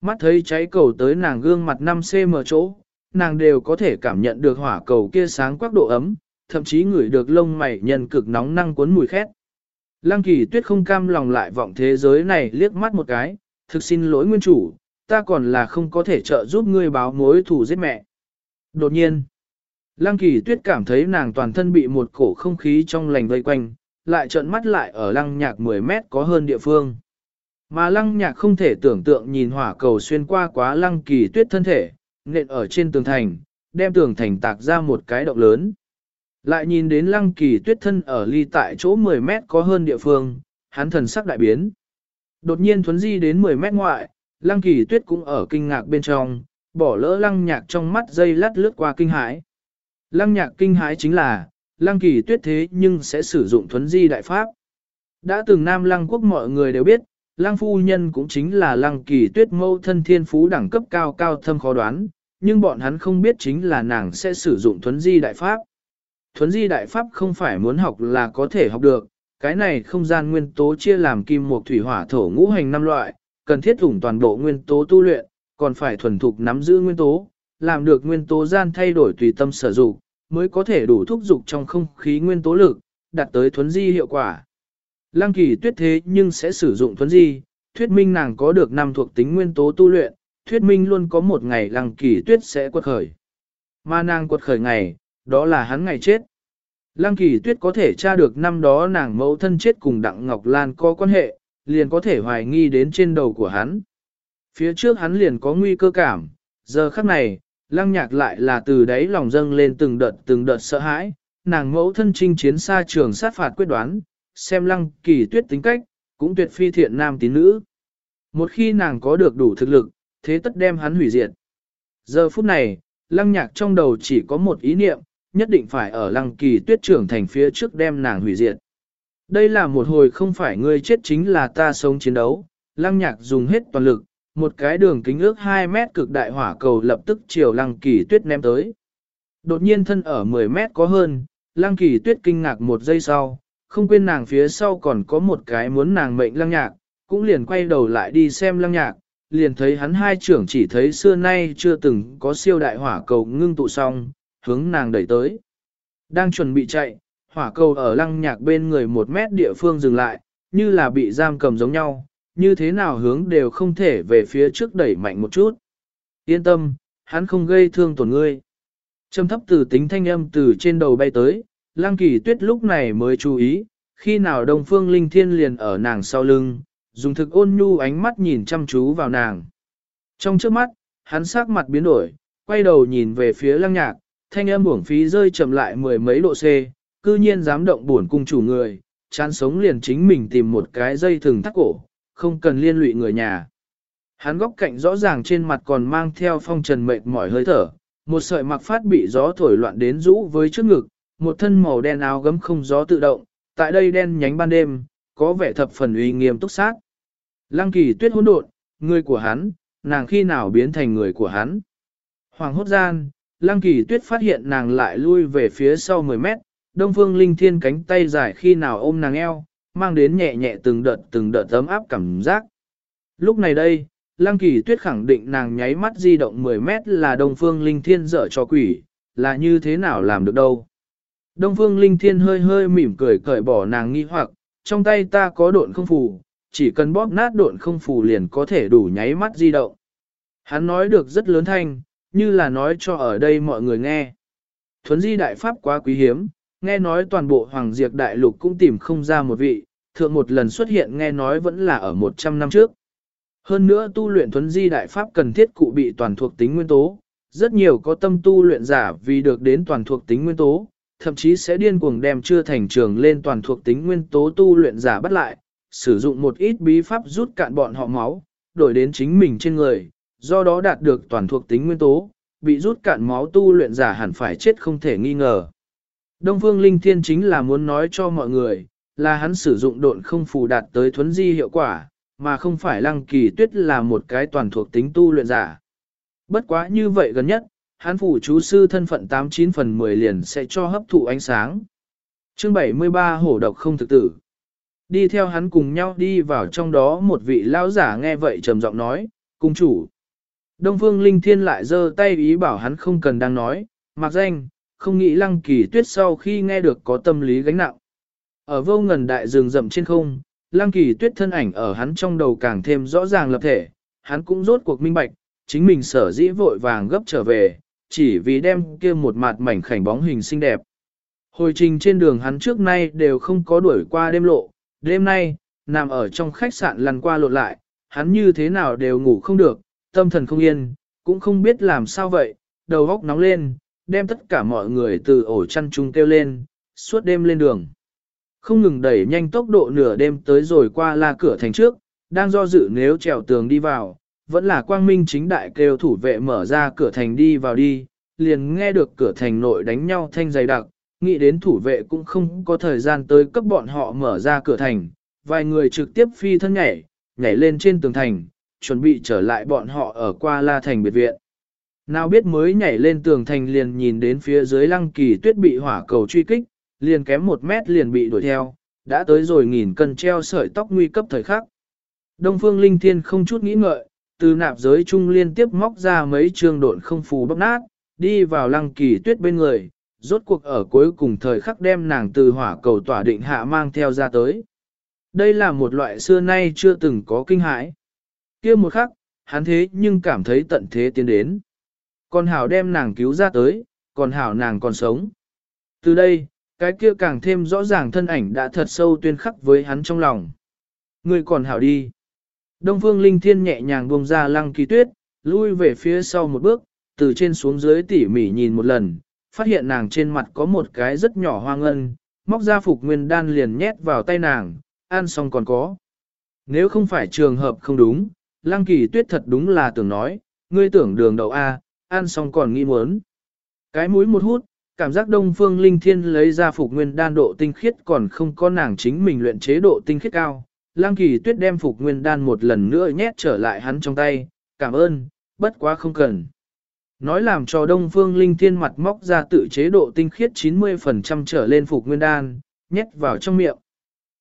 Mắt thấy cháy cầu tới nàng gương mặt 5cm chỗ, nàng đều có thể cảm nhận được hỏa cầu kia sáng quắc độ ấm, thậm chí ngửi được lông mày nhân cực nóng năng cuốn mùi khét. Lăng kỳ tuyết không cam lòng lại vọng thế giới này liếc mắt một cái, thực xin lỗi nguyên chủ, ta còn là không có thể trợ giúp ngươi báo mối thù giết mẹ. Đột nhiên, Lăng kỳ tuyết cảm thấy nàng toàn thân bị một cổ không khí trong lành vây quanh, lại trợn mắt lại ở lăng nhạc 10 mét có hơn địa phương. Mà lăng nhạc không thể tưởng tượng nhìn hỏa cầu xuyên qua quá lăng kỳ tuyết thân thể, nện ở trên tường thành, đem tường thành tạc ra một cái động lớn. Lại nhìn đến lăng kỳ tuyết thân ở ly tại chỗ 10 mét có hơn địa phương, hắn thần sắc đại biến. Đột nhiên thuấn di đến 10 mét ngoại, lăng kỳ tuyết cũng ở kinh ngạc bên trong, bỏ lỡ lăng nhạc trong mắt dây lát lướt qua kinh hãi. Lăng nhạc kinh hãi chính là, lăng kỳ tuyết thế nhưng sẽ sử dụng thuấn di đại pháp. Đã từng nam lăng quốc mọi người đều biết, lăng phu nhân cũng chính là lăng kỳ tuyết mâu thân thiên phú đẳng cấp cao cao thâm khó đoán, nhưng bọn hắn không biết chính là nàng sẽ sử dụng thuấn di đại pháp. Thuấn di đại pháp không phải muốn học là có thể học được, cái này không gian nguyên tố chia làm kim mộc thủy hỏa thổ ngũ hành năm loại, cần thiết ủng toàn bộ nguyên tố tu luyện, còn phải thuần thục nắm giữ nguyên tố, làm được nguyên tố gian thay đổi tùy tâm sử dụng, mới có thể đủ thúc dục trong không khí nguyên tố lực, đạt tới thuấn di hiệu quả. Lăng kỳ tuyết thế nhưng sẽ sử dụng thuấn di, thuyết minh nàng có được năm thuộc tính nguyên tố tu luyện, thuyết minh luôn có một ngày lăng kỳ tuyết sẽ quật khởi. Mà nàng quật khởi ngày, đó là hắn ngày chết. Lăng kỳ tuyết có thể tra được năm đó nàng mẫu thân chết cùng Đặng Ngọc Lan có quan hệ, liền có thể hoài nghi đến trên đầu của hắn. Phía trước hắn liền có nguy cơ cảm, giờ khắc này, lăng nhạc lại là từ đấy lòng dâng lên từng đợt từng đợt sợ hãi, nàng mẫu thân chinh chiến xa trường sát phạt quyết đoán, xem lăng kỳ tuyết tính cách, cũng tuyệt phi thiện nam tín nữ. Một khi nàng có được đủ thực lực, thế tất đem hắn hủy diệt. Giờ phút này, lăng nhạc trong đầu chỉ có một ý niệm, nhất định phải ở lăng kỳ tuyết trưởng thành phía trước đem nàng hủy diệt. Đây là một hồi không phải ngươi chết chính là ta sống chiến đấu, lăng nhạc dùng hết toàn lực, một cái đường kính ước 2 mét cực đại hỏa cầu lập tức chiều lăng kỳ tuyết ném tới. Đột nhiên thân ở 10 mét có hơn, lăng kỳ tuyết kinh ngạc một giây sau, không quên nàng phía sau còn có một cái muốn nàng mệnh lăng nhạc, cũng liền quay đầu lại đi xem lăng nhạc, liền thấy hắn hai trưởng chỉ thấy xưa nay chưa từng có siêu đại hỏa cầu ngưng tụ xong, hướng nàng đẩy tới. Đang chuẩn bị chạy, hỏa cầu ở lăng nhạc bên người một mét địa phương dừng lại, như là bị giam cầm giống nhau, như thế nào hướng đều không thể về phía trước đẩy mạnh một chút. Yên tâm, hắn không gây thương tổn ngươi. Trầm thấp từ tính thanh âm từ trên đầu bay tới, lăng kỳ tuyết lúc này mới chú ý, khi nào đồng phương linh thiên liền ở nàng sau lưng, dùng thực ôn nhu ánh mắt nhìn chăm chú vào nàng. Trong trước mắt, hắn sắc mặt biến đổi, quay đầu nhìn về phía lăng nhạc, thanh âm uổng phí rơi chậm lại mười mấy độ C, cư nhiên dám động buồn cung chủ người, chán sống liền chính mình tìm một cái dây thừng thắt cổ, không cần liên lụy người nhà. Hắn góc cạnh rõ ràng trên mặt còn mang theo phong trần mệt mỏi hơi thở, một sợi mặc phát bị gió thổi loạn đến rũ với trước ngực, một thân màu đen áo gấm không gió tự động, tại đây đen nhánh ban đêm, có vẻ thập phần uy nghiêm túc sát. Lăng kỳ tuyết hỗn độn, người của hắn, nàng khi nào biến thành người của hắn. Hoàng hốt gian, lăng kỳ tuyết phát hiện nàng lại lui về phía sau 10 mét, đông phương linh thiên cánh tay dài khi nào ôm nàng eo, mang đến nhẹ nhẹ từng đợt từng đợt ấm áp cảm giác. Lúc này đây, lăng kỳ tuyết khẳng định nàng nháy mắt di động 10 mét là đông phương linh thiên dở cho quỷ, là như thế nào làm được đâu. Đông phương linh thiên hơi hơi mỉm cười cởi bỏ nàng nghi hoặc, trong tay ta có độn không phù, chỉ cần bóp nát độn không phù liền có thể đủ nháy mắt di động. Hắn nói được rất lớn thanh, như là nói cho ở đây mọi người nghe. Thuấn di đại pháp quá quý hiếm, nghe nói toàn bộ Hoàng Diệt Đại Lục cũng tìm không ra một vị, thượng một lần xuất hiện nghe nói vẫn là ở 100 năm trước. Hơn nữa tu luyện thuấn di đại pháp cần thiết cụ bị toàn thuộc tính nguyên tố, rất nhiều có tâm tu luyện giả vì được đến toàn thuộc tính nguyên tố, thậm chí sẽ điên cuồng đem chưa thành trường lên toàn thuộc tính nguyên tố tu luyện giả bắt lại, sử dụng một ít bí pháp rút cạn bọn họ máu, đổi đến chính mình trên người, do đó đạt được toàn thuộc tính nguyên tố, bị rút cạn máu tu luyện giả hẳn phải chết không thể nghi ngờ. Đông Phương Linh Thiên chính là muốn nói cho mọi người, là hắn sử dụng độn không phù đạt tới thuấn di hiệu quả, mà không phải lăng kỳ tuyết là một cái toàn thuộc tính tu luyện giả. Bất quá như vậy gần nhất, hắn phủ chú sư thân phận 89 phần 10 liền sẽ cho hấp thụ ánh sáng. Chương 73 hổ độc không thực tử. Đi theo hắn cùng nhau đi vào trong đó một vị lão giả nghe vậy trầm giọng nói, cung chủ. Đông Phương Linh Thiên lại giơ tay ý bảo hắn không cần đang nói, mặc danh, không nghĩ lăng kỳ tuyết sau khi nghe được có tâm lý gánh nặng. Ở vô ngần đại rừng rậm trên không, lăng kỳ tuyết thân ảnh ở hắn trong đầu càng thêm rõ ràng lập thể, hắn cũng rốt cuộc minh bạch, chính mình sở dĩ vội vàng gấp trở về, chỉ vì đem kia một mặt mảnh khảnh bóng hình xinh đẹp. Hồi trình trên đường hắn trước nay đều không có đuổi qua đêm lộ, đêm nay, nằm ở trong khách sạn lăn qua lộn lại, hắn như thế nào đều ngủ không được, tâm thần không yên, cũng không biết làm sao vậy, đầu góc nóng lên, đem tất cả mọi người từ ổ chăn chung kêu lên, suốt đêm lên đường. Không ngừng đẩy nhanh tốc độ nửa đêm tới rồi qua la cửa thành trước, đang do dự nếu trèo tường đi vào, vẫn là quang minh chính đại kêu thủ vệ mở ra cửa thành đi vào đi, liền nghe được cửa thành nội đánh nhau thanh dày đặc, nghĩ đến thủ vệ cũng không có thời gian tới cấp bọn họ mở ra cửa thành, vài người trực tiếp phi thân nhảy, nhảy lên trên tường thành, chuẩn bị trở lại bọn họ ở qua la thành biệt viện. Nào biết mới nhảy lên tường thành liền nhìn đến phía dưới lăng kỳ tuyết bị hỏa cầu truy kích, liền kém một mét liền bị đuổi theo, đã tới rồi nghìn cân treo sợi tóc nguy cấp thời khắc. Đông phương linh thiên không chút nghĩ ngợi, từ nạp giới trung liên tiếp móc ra mấy trường độn không phù bóc nát, đi vào lăng kỳ tuyết bên người, rốt cuộc ở cuối cùng thời khắc đem nàng từ hỏa cầu tỏa định hạ mang theo ra tới. Đây là một loại xưa nay chưa từng có kinh hãi kia một khắc, hắn thế nhưng cảm thấy tận thế tiến đến. Còn hảo đem nàng cứu ra tới, còn hảo nàng còn sống. Từ đây, cái kia càng thêm rõ ràng thân ảnh đã thật sâu tuyên khắc với hắn trong lòng. Người còn hảo đi. Đông phương linh thiên nhẹ nhàng buông ra lăng kỳ tuyết, lui về phía sau một bước, từ trên xuống dưới tỉ mỉ nhìn một lần, phát hiện nàng trên mặt có một cái rất nhỏ hoa ngân, móc ra phục nguyên đan liền nhét vào tay nàng, ăn xong còn có. Nếu không phải trường hợp không đúng, lăng kỳ tuyết thật đúng là tưởng nói, ngươi tưởng đường đậu A, ăn xong còn nghĩ muốn. Cái mũi một hút, cảm giác đông phương linh thiên lấy ra phục nguyên đan độ tinh khiết còn không có nàng chính mình luyện chế độ tinh khiết cao. Lăng kỳ tuyết đem phục nguyên đan một lần nữa nhét trở lại hắn trong tay, cảm ơn, bất quá không cần. Nói làm cho đông phương linh thiên mặt móc ra tự chế độ tinh khiết 90% trở lên phục nguyên đan, nhét vào trong miệng.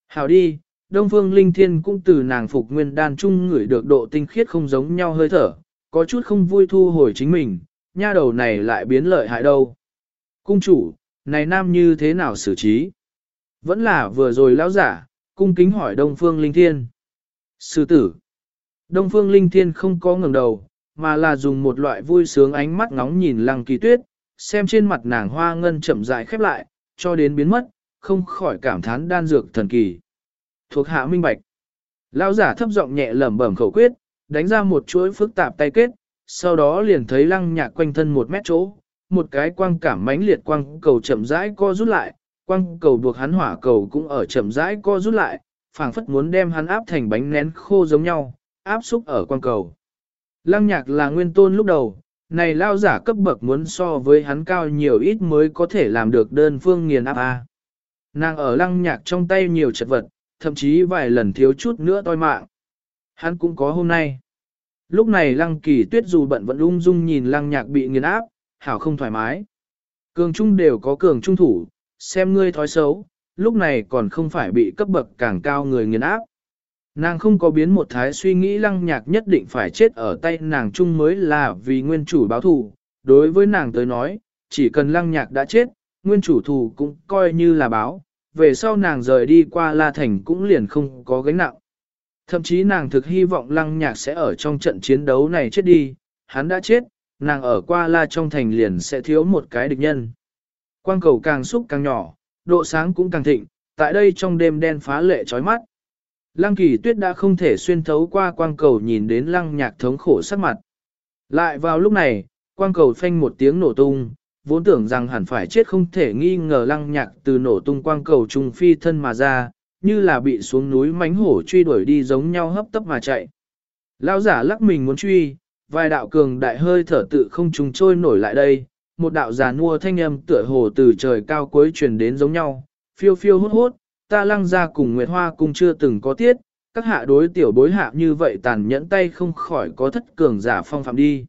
Hào đi, đông phương linh thiên cũng từ nàng phục nguyên đan chung ngửi được độ tinh khiết không giống nhau hơi thở, có chút không vui thu hồi chính mình, nha đầu này lại biến lợi hại đâu. Cung chủ, này nam như thế nào xử trí? Vẫn là vừa rồi lão giả, cung kính hỏi Đông Phương Linh Thiên. Sư tử. Đông Phương Linh Thiên không có ngẩng đầu, mà là dùng một loại vui sướng ánh mắt ngóng nhìn lăng kỳ tuyết, xem trên mặt nàng hoa ngân chậm rãi khép lại, cho đến biến mất, không khỏi cảm thán đan dược thần kỳ. Thuộc hạ minh bạch. Lão giả thấp giọng nhẹ lẩm bẩm khẩu quyết, đánh ra một chuỗi phức tạp tay kết, sau đó liền thấy lăng nhạc quanh thân một mét chỗ, một cái quang cảm mãnh liệt quang cầu chậm rãi co rút lại, quang cầu buộc hắn hỏa cầu cũng ở chậm rãi co rút lại, phảng phất muốn đem hắn áp thành bánh nén khô giống nhau, áp xúc ở quang cầu. Lăng nhạc là nguyên tôn lúc đầu, này lao giả cấp bậc muốn so với hắn cao nhiều ít mới có thể làm được đơn phương nghiền áp a. Nàng ở lăng nhạc trong tay nhiều chật vật, thậm chí vài lần thiếu chút nữa toi mạng. Hắn cũng có hôm nay. Lúc này lăng kỳ tuyết dù bận vẫn ung dung nhìn lăng nhạc bị nghiền áp, hảo không thoải mái. Cường trung đều có cường trung thủ, xem ngươi thói xấu, lúc này còn không phải bị cấp bậc càng cao người nghiền áp. Nàng không có biến một thái suy nghĩ lăng nhạc nhất định phải chết ở tay nàng chung mới là vì nguyên chủ báo thù. Đối với nàng tới nói, chỉ cần lăng nhạc đã chết, nguyên chủ thù cũng coi như là báo, về sau nàng rời đi qua La Thành cũng liền không có gánh nặng. Thậm chí nàng thực hy vọng lăng nhạc sẽ ở trong trận chiến đấu này chết đi, hắn đã chết, nàng ở qua La trong thành liền sẽ thiếu một cái địch nhân. Quang cầu càng xúc càng nhỏ, độ sáng cũng càng thịnh, tại đây trong đêm đen phá lệ chói mắt. Lăng kỳ tuyết đã không thể xuyên thấu qua quang cầu nhìn đến lăng nhạc thống khổ sắc mặt. Lại vào lúc này, quang cầu phanh một tiếng nổ tung, vốn tưởng rằng hẳn phải chết không thể nghi ngờ lăng nhạc từ nổ tung quang cầu trùng phi thân mà ra, như là bị xuống núi mánh hổ truy đuổi đi giống nhau hấp tấp mà chạy. Lão giả lắc mình muốn truy, vài đạo cường đại hơi thở tự không trùng trôi nổi lại đây, một đạo giả nua thanh âm tựa hồ từ trời cao cuối truyền đến giống nhau, phiêu phiêu hốt hốt, ta lăng ra cùng Nguyệt Hoa cung chưa từng có tiết, các hạ đối tiểu bối hạ như vậy tàn nhẫn tay không khỏi có thất cường giả phong phạm đi.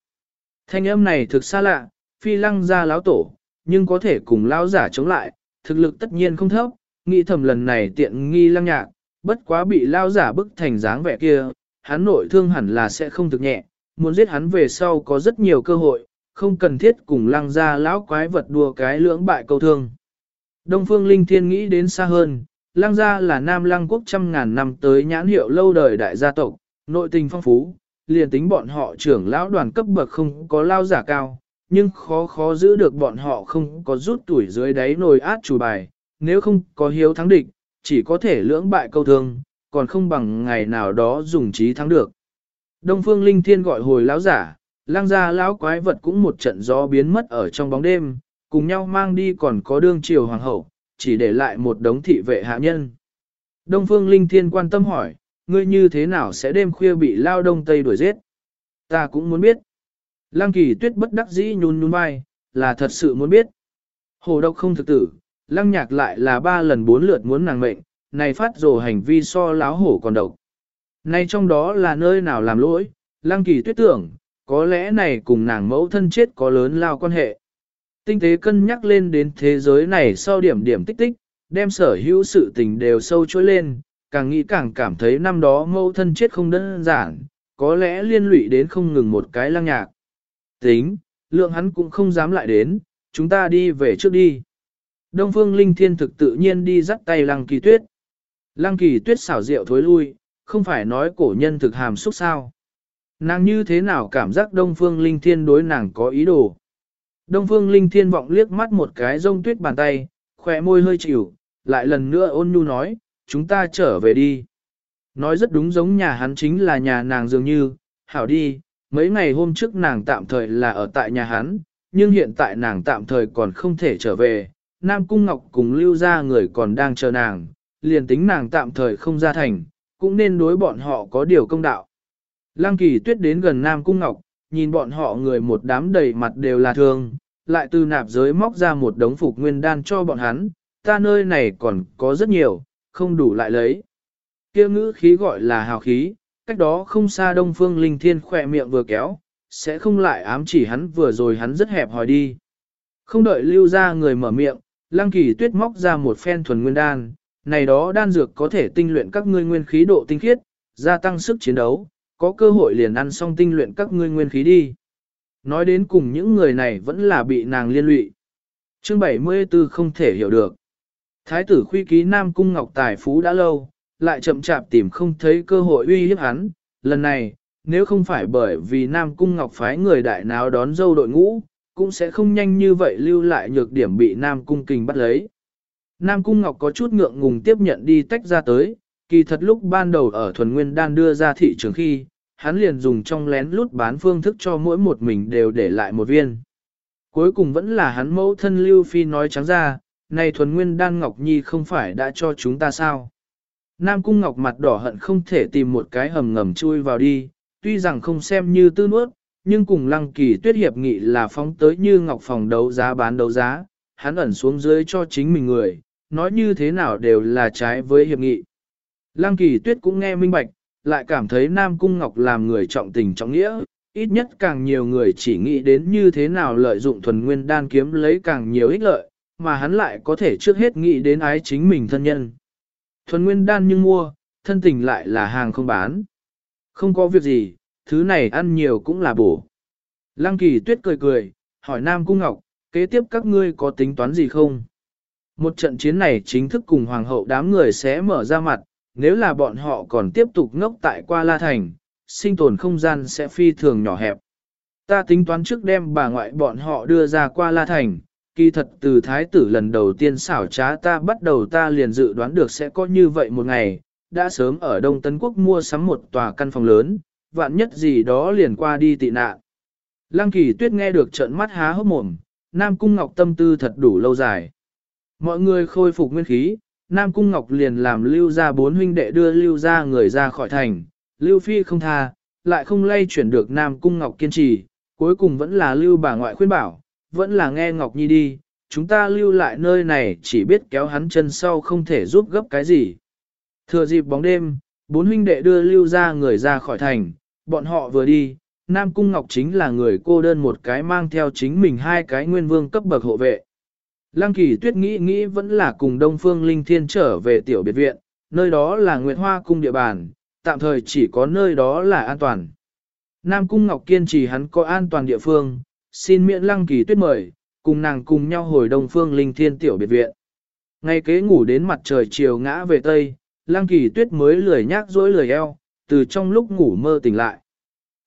Thanh âm này thực xa lạ, phi lăng ra lão tổ, nhưng có thể cùng lão giả chống lại, thực lực tất nhiên không thấp, nghĩ thầm lần này tiện nghi lăng nhạc, bất quá bị lão giả bức thành dáng vẻ kia, hắn nội thương hẳn là sẽ không thực nhẹ, muốn giết hắn về sau có rất nhiều cơ hội, không cần thiết cùng lăng ra lão quái vật đua cái lưỡng bại câu thương. Đông Phương Linh Thiên nghĩ đến xa hơn, lăng gia là nam lăng quốc trăm ngàn năm tới nhãn hiệu lâu đời đại gia tộc, nội tình phong phú, liền tính bọn họ trưởng lão đoàn cấp bậc không có lao giả cao, nhưng khó khó giữ được bọn họ không có rút tuổi dưới đáy nồi át chủ bài, nếu không có hiếu thắng địch, chỉ có thể lưỡng bại câu thương, còn không bằng ngày nào đó dùng trí thắng được. Đông Phương Linh Thiên gọi hồi lão giả, lang gia lão quái vật cũng một trận gió biến mất ở trong bóng đêm, cùng nhau mang đi còn có đương triều hoàng hậu, chỉ để lại một đống thị vệ hạ nhân. Đông Phương Linh Thiên quan tâm hỏi, ngươi như thế nào sẽ đêm khuya bị lao đông tây đuổi giết? Ta cũng muốn biết. Lăng kỳ tuyết bất đắc dĩ nhún nhún vai, là thật sự muốn biết. Hồ độc không thực tử, lăng nhạc lại là ba lần bốn lượt muốn nàng mệnh, này phát rồ hành vi so láo hổ còn độc. Này trong đó là nơi nào làm lỗi, lăng kỳ tuyết tưởng, có lẽ này cùng nàng mẫu thân chết có lớn lao quan hệ. Tinh tế cân nhắc lên đến thế giới này sau điểm điểm tích tích, đem sở hữu sự tình đều sâu trôi lên, càng nghĩ càng cảm thấy năm đó mẫu thân chết không đơn giản, có lẽ liên lụy đến không ngừng một cái lăng nhạc. Tính, lượng hắn cũng không dám lại đến, chúng ta đi về trước đi. Đông phương linh thiên thực tự nhiên đi dắt tay lăng kỳ tuyết. Lăng kỳ tuyết xảo rượu thối lui, không phải nói cổ nhân thực hàm xúc sao. Nàng như thế nào cảm giác đông phương linh thiên đối nàng có ý đồ. Đông phương linh thiên vọng liếc mắt một cái rông tuyết bàn tay, khỏe môi hơi chịu, lại lần nữa ôn nhu nói, chúng ta trở về đi. Nói rất đúng giống nhà hắn chính là nhà nàng dường như, hảo đi, mấy ngày hôm trước nàng tạm thời là ở tại nhà hắn, nhưng hiện tại nàng tạm thời còn không thể trở về, Nam Cung Ngọc cùng lưu ra người còn đang chờ nàng, liền tính nàng tạm thời không ra thành, cũng nên đối bọn họ có điều công đạo. Lăng kỳ tuyết đến gần Nam Cung Ngọc, nhìn bọn họ người một đám đầy mặt đều là thương, lại từ nạp giới móc ra một đống phục nguyên đan cho bọn hắn, ta nơi này còn có rất nhiều, không đủ lại lấy. Kia ngữ khí gọi là hào khí, cách đó không xa đông phương linh thiên khỏe miệng vừa kéo, sẽ không lại ám chỉ hắn vừa rồi hắn rất hẹp hỏi đi. Không đợi lưu ra người mở miệng, lăng kỳ tuyết móc ra một phen thuần nguyên đan, này đó đan dược có thể tinh luyện các ngươi nguyên khí độ tinh khiết, gia tăng sức chiến đấu, có cơ hội liền ăn xong tinh luyện các ngươi nguyên khí đi. Nói đến cùng những người này vẫn là bị nàng liên lụy. Chương 74 không thể hiểu được. Thái tử khuy ký Nam Cung Ngọc Tài Phú đã lâu, lại chậm chạp tìm không thấy cơ hội uy hiếp hắn. Lần này, nếu không phải bởi vì Nam Cung Ngọc phái người đại náo đón dâu đội ngũ, cũng sẽ không nhanh như vậy lưu lại nhược điểm bị Nam Cung Kình bắt lấy. Nam Cung Ngọc có chút ngượng ngùng tiếp nhận đi tách ra tới, kỳ thật lúc ban đầu ở thuần nguyên đan đưa ra thị trường khi, hắn liền dùng trong lén lút bán phương thức cho mỗi một mình đều để lại một viên. Cuối cùng vẫn là hắn mẫu thân Lưu Phi nói trắng ra, này thuần nguyên đan Ngọc Nhi không phải đã cho chúng ta sao. Nam Cung Ngọc mặt đỏ hận không thể tìm một cái hầm ngầm chui vào đi, tuy rằng không xem như tư nuốt, nhưng cùng lăng kỳ tuyết hiệp nghị là phóng tới như ngọc phòng đấu giá bán đấu giá, hắn ẩn xuống dưới cho chính mình người, nói như thế nào đều là trái với hiệp nghị. Lăng kỳ tuyết cũng nghe minh bạch, lại cảm thấy Nam Cung Ngọc làm người trọng tình trọng nghĩa, ít nhất càng nhiều người chỉ nghĩ đến như thế nào lợi dụng thuần nguyên đan kiếm lấy càng nhiều ích lợi, mà hắn lại có thể trước hết nghĩ đến ái chính mình thân nhân. Thuần nguyên đan nhưng mua, thân tình lại là hàng không bán. Không có việc gì, thứ này ăn nhiều cũng là bổ. Lăng kỳ tuyết cười cười, hỏi Nam Cung Ngọc, kế tiếp các ngươi có tính toán gì không? Một trận chiến này chính thức cùng hoàng hậu đám người sẽ mở ra mặt, nếu là bọn họ còn tiếp tục ngốc tại qua La Thành, sinh tồn không gian sẽ phi thường nhỏ hẹp. Ta tính toán trước đem bà ngoại bọn họ đưa ra qua La Thành, kỳ thật từ thái tử lần đầu tiên xảo trá ta bắt đầu ta liền dự đoán được sẽ có như vậy một ngày, đã sớm ở Đông Tân Quốc mua sắm một tòa căn phòng lớn, vạn nhất gì đó liền qua đi tị nạn. Lăng kỳ tuyết nghe được trận mắt há hốc mồm, Nam Cung Ngọc tâm tư thật đủ lâu dài. Mọi người khôi phục nguyên khí, Nam Cung Ngọc liền làm lưu ra bốn huynh đệ đưa lưu ra người ra khỏi thành, lưu phi không tha, lại không lay chuyển được Nam Cung Ngọc kiên trì, cuối cùng vẫn là lưu bà ngoại khuyên bảo, vẫn là nghe Ngọc Nhi đi, chúng ta lưu lại nơi này chỉ biết kéo hắn chân sau không thể giúp gấp cái gì. Thừa dịp bóng đêm, bốn huynh đệ đưa lưu ra người ra khỏi thành, bọn họ vừa đi, Nam Cung Ngọc chính là người cô đơn một cái mang theo chính mình hai cái nguyên vương cấp bậc hộ vệ. Lăng kỳ tuyết nghĩ nghĩ vẫn là cùng Đông Phương Linh Thiên trở về tiểu biệt viện, nơi đó là Nguyệt Hoa Cung địa bàn, tạm thời chỉ có nơi đó là an toàn. Nam Cung Ngọc kiên trì hắn có an toàn địa phương, xin miễn lăng kỳ tuyết mời, cùng nàng cùng nhau hồi Đông Phương Linh Thiên tiểu biệt viện. Ngay kế ngủ đến mặt trời chiều ngã về Tây, lăng kỳ tuyết mới lười nhác dối lười eo, từ trong lúc ngủ mơ tỉnh lại.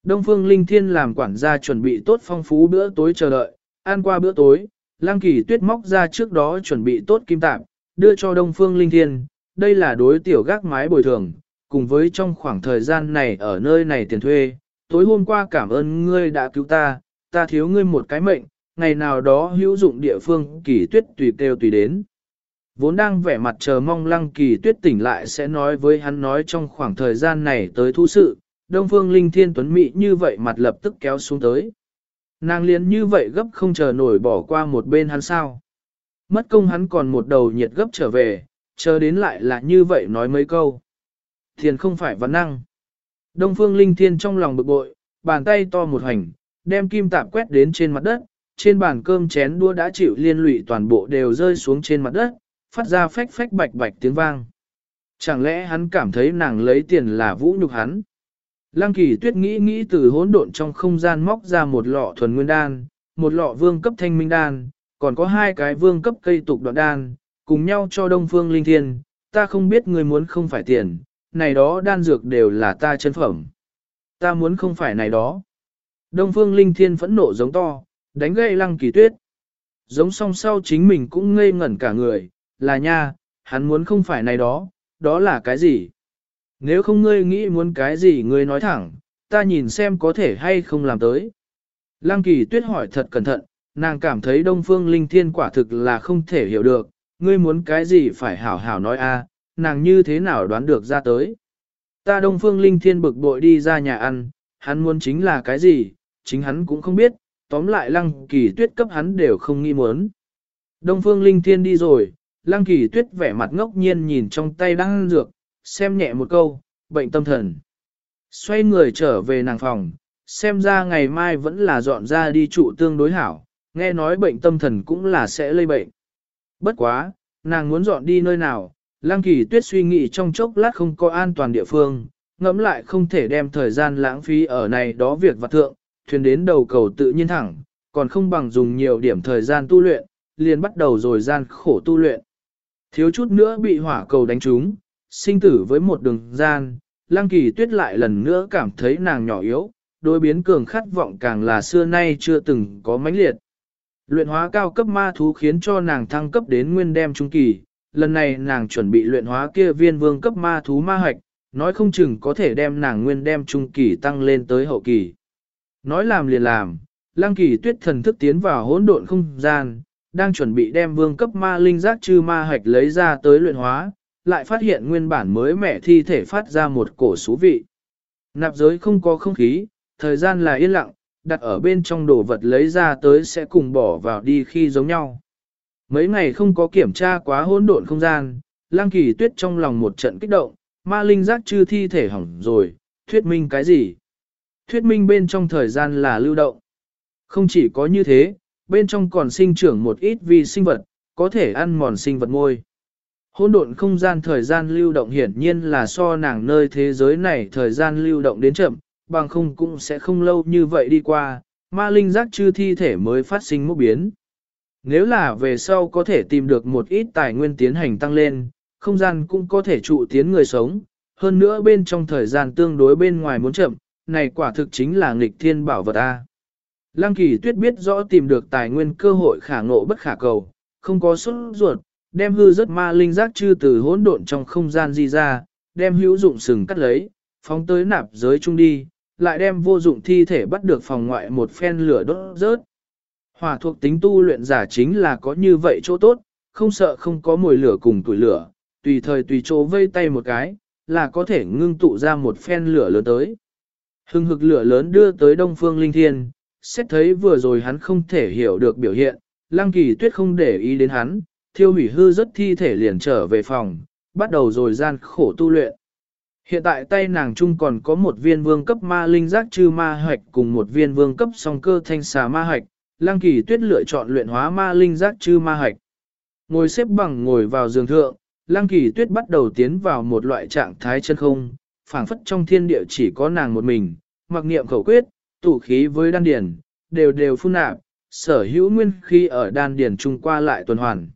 Đông Phương Linh Thiên làm quản gia chuẩn bị tốt phong phú bữa tối chờ đợi, ăn qua bữa tối, Lăng Kỳ Tuyết móc ra trước đó chuẩn bị tốt kim tạm, đưa cho Đông Phương Linh Thiên, đây là đối tiểu gác mái bồi thường, cùng với trong khoảng thời gian này ở nơi này tiền thuê, tối hôm qua cảm ơn ngươi đã cứu ta, ta thiếu ngươi một cái mệnh, ngày nào đó hữu dụng địa phương Kỳ Tuyết tùy kêu tùy đến. Vốn đang vẻ mặt chờ mong Lăng Kỳ Tuyết tỉnh lại sẽ nói với hắn nói trong khoảng thời gian này tới thu sự, Đông Phương Linh Thiên Tuấn Mỹ như vậy mặt lập tức kéo xuống tới. Nàng liền như vậy gấp không chờ nổi bỏ qua một bên hắn sao. Mất công hắn còn một đầu nhiệt gấp trở về, chờ đến lại là như vậy nói mấy câu. Thiền không phải văn năng. Đông Phương Linh Thiên trong lòng bực bội, bàn tay to một hành, đem kim tạp quét đến trên mặt đất, trên bàn cơm chén đua đã chịu liên lụy toàn bộ đều rơi xuống trên mặt đất, phát ra phách phách bạch bạch tiếng vang. Chẳng lẽ hắn cảm thấy nàng lấy tiền là vũ nhục hắn? Lăng kỳ tuyết nghĩ nghĩ từ hỗn độn trong không gian móc ra một lọ thuần nguyên đan, một lọ vương cấp thanh minh đan, còn có hai cái vương cấp cây tục đoạn đan, cùng nhau cho đông phương linh thiên, ta không biết người muốn không phải tiền, này đó đan dược đều là ta chân phẩm. Ta muốn không phải này đó. Đông phương linh thiên phẫn nộ giống to, đánh gây lăng kỳ tuyết. Giống song sau chính mình cũng ngây ngẩn cả người, là nha, hắn muốn không phải này đó, đó là cái gì? Nếu không ngươi nghĩ muốn cái gì ngươi nói thẳng, ta nhìn xem có thể hay không làm tới. Lăng kỳ tuyết hỏi thật cẩn thận, nàng cảm thấy đông phương linh thiên quả thực là không thể hiểu được, ngươi muốn cái gì phải hảo hảo nói a, nàng như thế nào đoán được ra tới. Ta đông phương linh thiên bực bội đi ra nhà ăn, hắn muốn chính là cái gì, chính hắn cũng không biết, tóm lại lăng kỳ tuyết cấp hắn đều không nghi muốn. Đông phương linh thiên đi rồi, lăng kỳ tuyết vẻ mặt ngốc nhiên nhìn trong tay đang dược, xem nhẹ một câu, bệnh tâm thần. Xoay người trở về nàng phòng, xem ra ngày mai vẫn là dọn ra đi trụ tương đối hảo, nghe nói bệnh tâm thần cũng là sẽ lây bệnh. Bất quá, nàng muốn dọn đi nơi nào, Lăng Kỳ Tuyết suy nghĩ trong chốc lát không có an toàn địa phương, ngẫm lại không thể đem thời gian lãng phí ở này đó việc vặt thượng, thuyền đến đầu cầu tự nhiên thẳng, còn không bằng dùng nhiều điểm thời gian tu luyện, liền bắt đầu rồi gian khổ tu luyện. Thiếu chút nữa bị hỏa cầu đánh trúng, sinh tử với một đường gian, lăng kỳ tuyết lại lần nữa cảm thấy nàng nhỏ yếu, đối biến cường khát vọng càng là xưa nay chưa từng có mãnh liệt. Luyện hóa cao cấp ma thú khiến cho nàng thăng cấp đến nguyên đem trung kỳ, lần này nàng chuẩn bị luyện hóa kia viên vương cấp ma thú ma hạch, nói không chừng có thể đem nàng nguyên đem trung kỳ tăng lên tới hậu kỳ. Nói làm liền làm, lăng kỳ tuyết thần thức tiến vào hỗn độn không gian, đang chuẩn bị đem vương cấp ma linh giác chư ma hạch lấy ra tới luyện hóa, lại phát hiện nguyên bản mới mẻ thi thể phát ra một cổ xú vị. Nạp giới không có không khí, thời gian là yên lặng, đặt ở bên trong đồ vật lấy ra tới sẽ cùng bỏ vào đi khi giống nhau. Mấy ngày không có kiểm tra quá hỗn độn không gian, Lăng Kỳ Tuyết trong lòng một trận kích động, ma linh giác chư thi thể hỏng rồi, thuyết minh cái gì? Thuyết minh bên trong thời gian là lưu động. Không chỉ có như thế, bên trong còn sinh trưởng một ít vi sinh vật, có thể ăn mòn sinh vật môi. Hỗn độn không gian thời gian lưu động hiển nhiên là so nàng nơi thế giới này thời gian lưu động đến chậm, bằng không cũng sẽ không lâu như vậy đi qua, ma linh giác chư thi thể mới phát sinh mốc biến. Nếu là về sau có thể tìm được một ít tài nguyên tiến hành tăng lên, không gian cũng có thể trụ tiến người sống, hơn nữa bên trong thời gian tương đối bên ngoài muốn chậm, này quả thực chính là nghịch thiên bảo vật A. Lăng kỳ tuyết biết rõ tìm được tài nguyên cơ hội khả ngộ bất khả cầu, không có xuất ruột, đem hư rất ma linh giác chư từ hỗn độn trong không gian di ra, đem hữu dụng sừng cắt lấy, phóng tới nạp giới chung đi, lại đem vô dụng thi thể bắt được phòng ngoại một phen lửa đốt rớt. Hỏa thuộc tính tu luyện giả chính là có như vậy chỗ tốt, không sợ không có mùi lửa cùng tuổi lửa, tùy thời tùy chỗ vây tay một cái, là có thể ngưng tụ ra một phen lửa lớn tới. Hưng hực lửa lớn đưa tới Đông Phương Linh Thiên, xét thấy vừa rồi hắn không thể hiểu được biểu hiện, Lăng Kỳ Tuyết không để ý đến hắn, thiêu hủy hư rất thi thể liền trở về phòng, bắt đầu rồi gian khổ tu luyện. Hiện tại tay nàng chung còn có một viên vương cấp ma linh giác Trư ma hạch cùng một viên vương cấp song cơ thanh xà ma hạch, Lăng Kỳ Tuyết lựa chọn luyện hóa ma linh giác Trư ma hạch. Ngồi xếp bằng ngồi vào giường thượng, Lăng Kỳ Tuyết bắt đầu tiến vào một loại trạng thái chân không, phảng phất trong thiên địa chỉ có nàng một mình, mặc niệm khẩu quyết, tụ khí với đan điển, đều đều phun nạp, sở hữu nguyên khí ở đan điển trung qua lại tuần hoàn.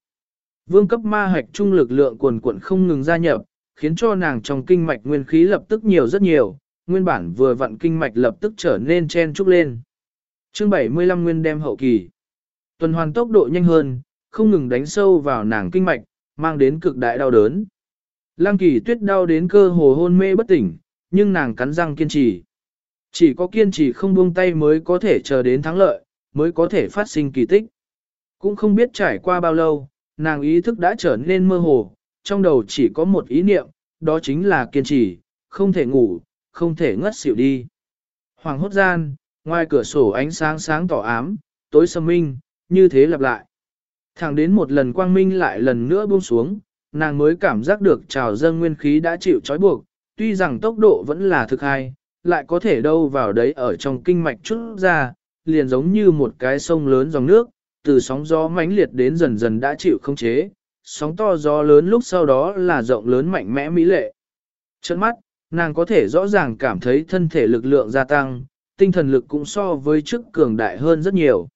Vương cấp ma hạch trung lực lượng cuồn cuộn không ngừng gia nhập, khiến cho nàng trong kinh mạch nguyên khí lập tức nhiều rất nhiều, nguyên bản vừa vặn kinh mạch lập tức trở nên chen trúc lên. Chương 75 nguyên đem hậu kỳ. Tuần hoàn tốc độ nhanh hơn, không ngừng đánh sâu vào nàng kinh mạch, mang đến cực đại đau đớn. Lăng kỳ tuyết đau đến cơ hồ hôn mê bất tỉnh, nhưng nàng cắn răng kiên trì. Chỉ có kiên trì không buông tay mới có thể chờ đến thắng lợi, mới có thể phát sinh kỳ tích. Cũng không biết trải qua bao lâu, nàng ý thức đã trở nên mơ hồ, trong đầu chỉ có một ý niệm, đó chính là kiên trì, không thể ngủ, không thể ngất xỉu đi. Hoàng hốt gian, ngoài cửa sổ ánh sáng sáng tỏ ám, tối sầm minh, như thế lặp lại. Thẳng đến một lần quang minh lại lần nữa buông xuống, nàng mới cảm giác được trào dâng nguyên khí đã chịu trói buộc, tuy rằng tốc độ vẫn là thực hay, lại có thể đâu vào đấy ở trong kinh mạch chút ra, liền giống như một cái sông lớn dòng nước, từ sóng gió mãnh liệt đến dần dần đã chịu không chế, sóng to gió lớn lúc sau đó là rộng lớn mạnh mẽ mỹ lệ. Trước mắt, nàng có thể rõ ràng cảm thấy thân thể lực lượng gia tăng, tinh thần lực cũng so với trước cường đại hơn rất nhiều.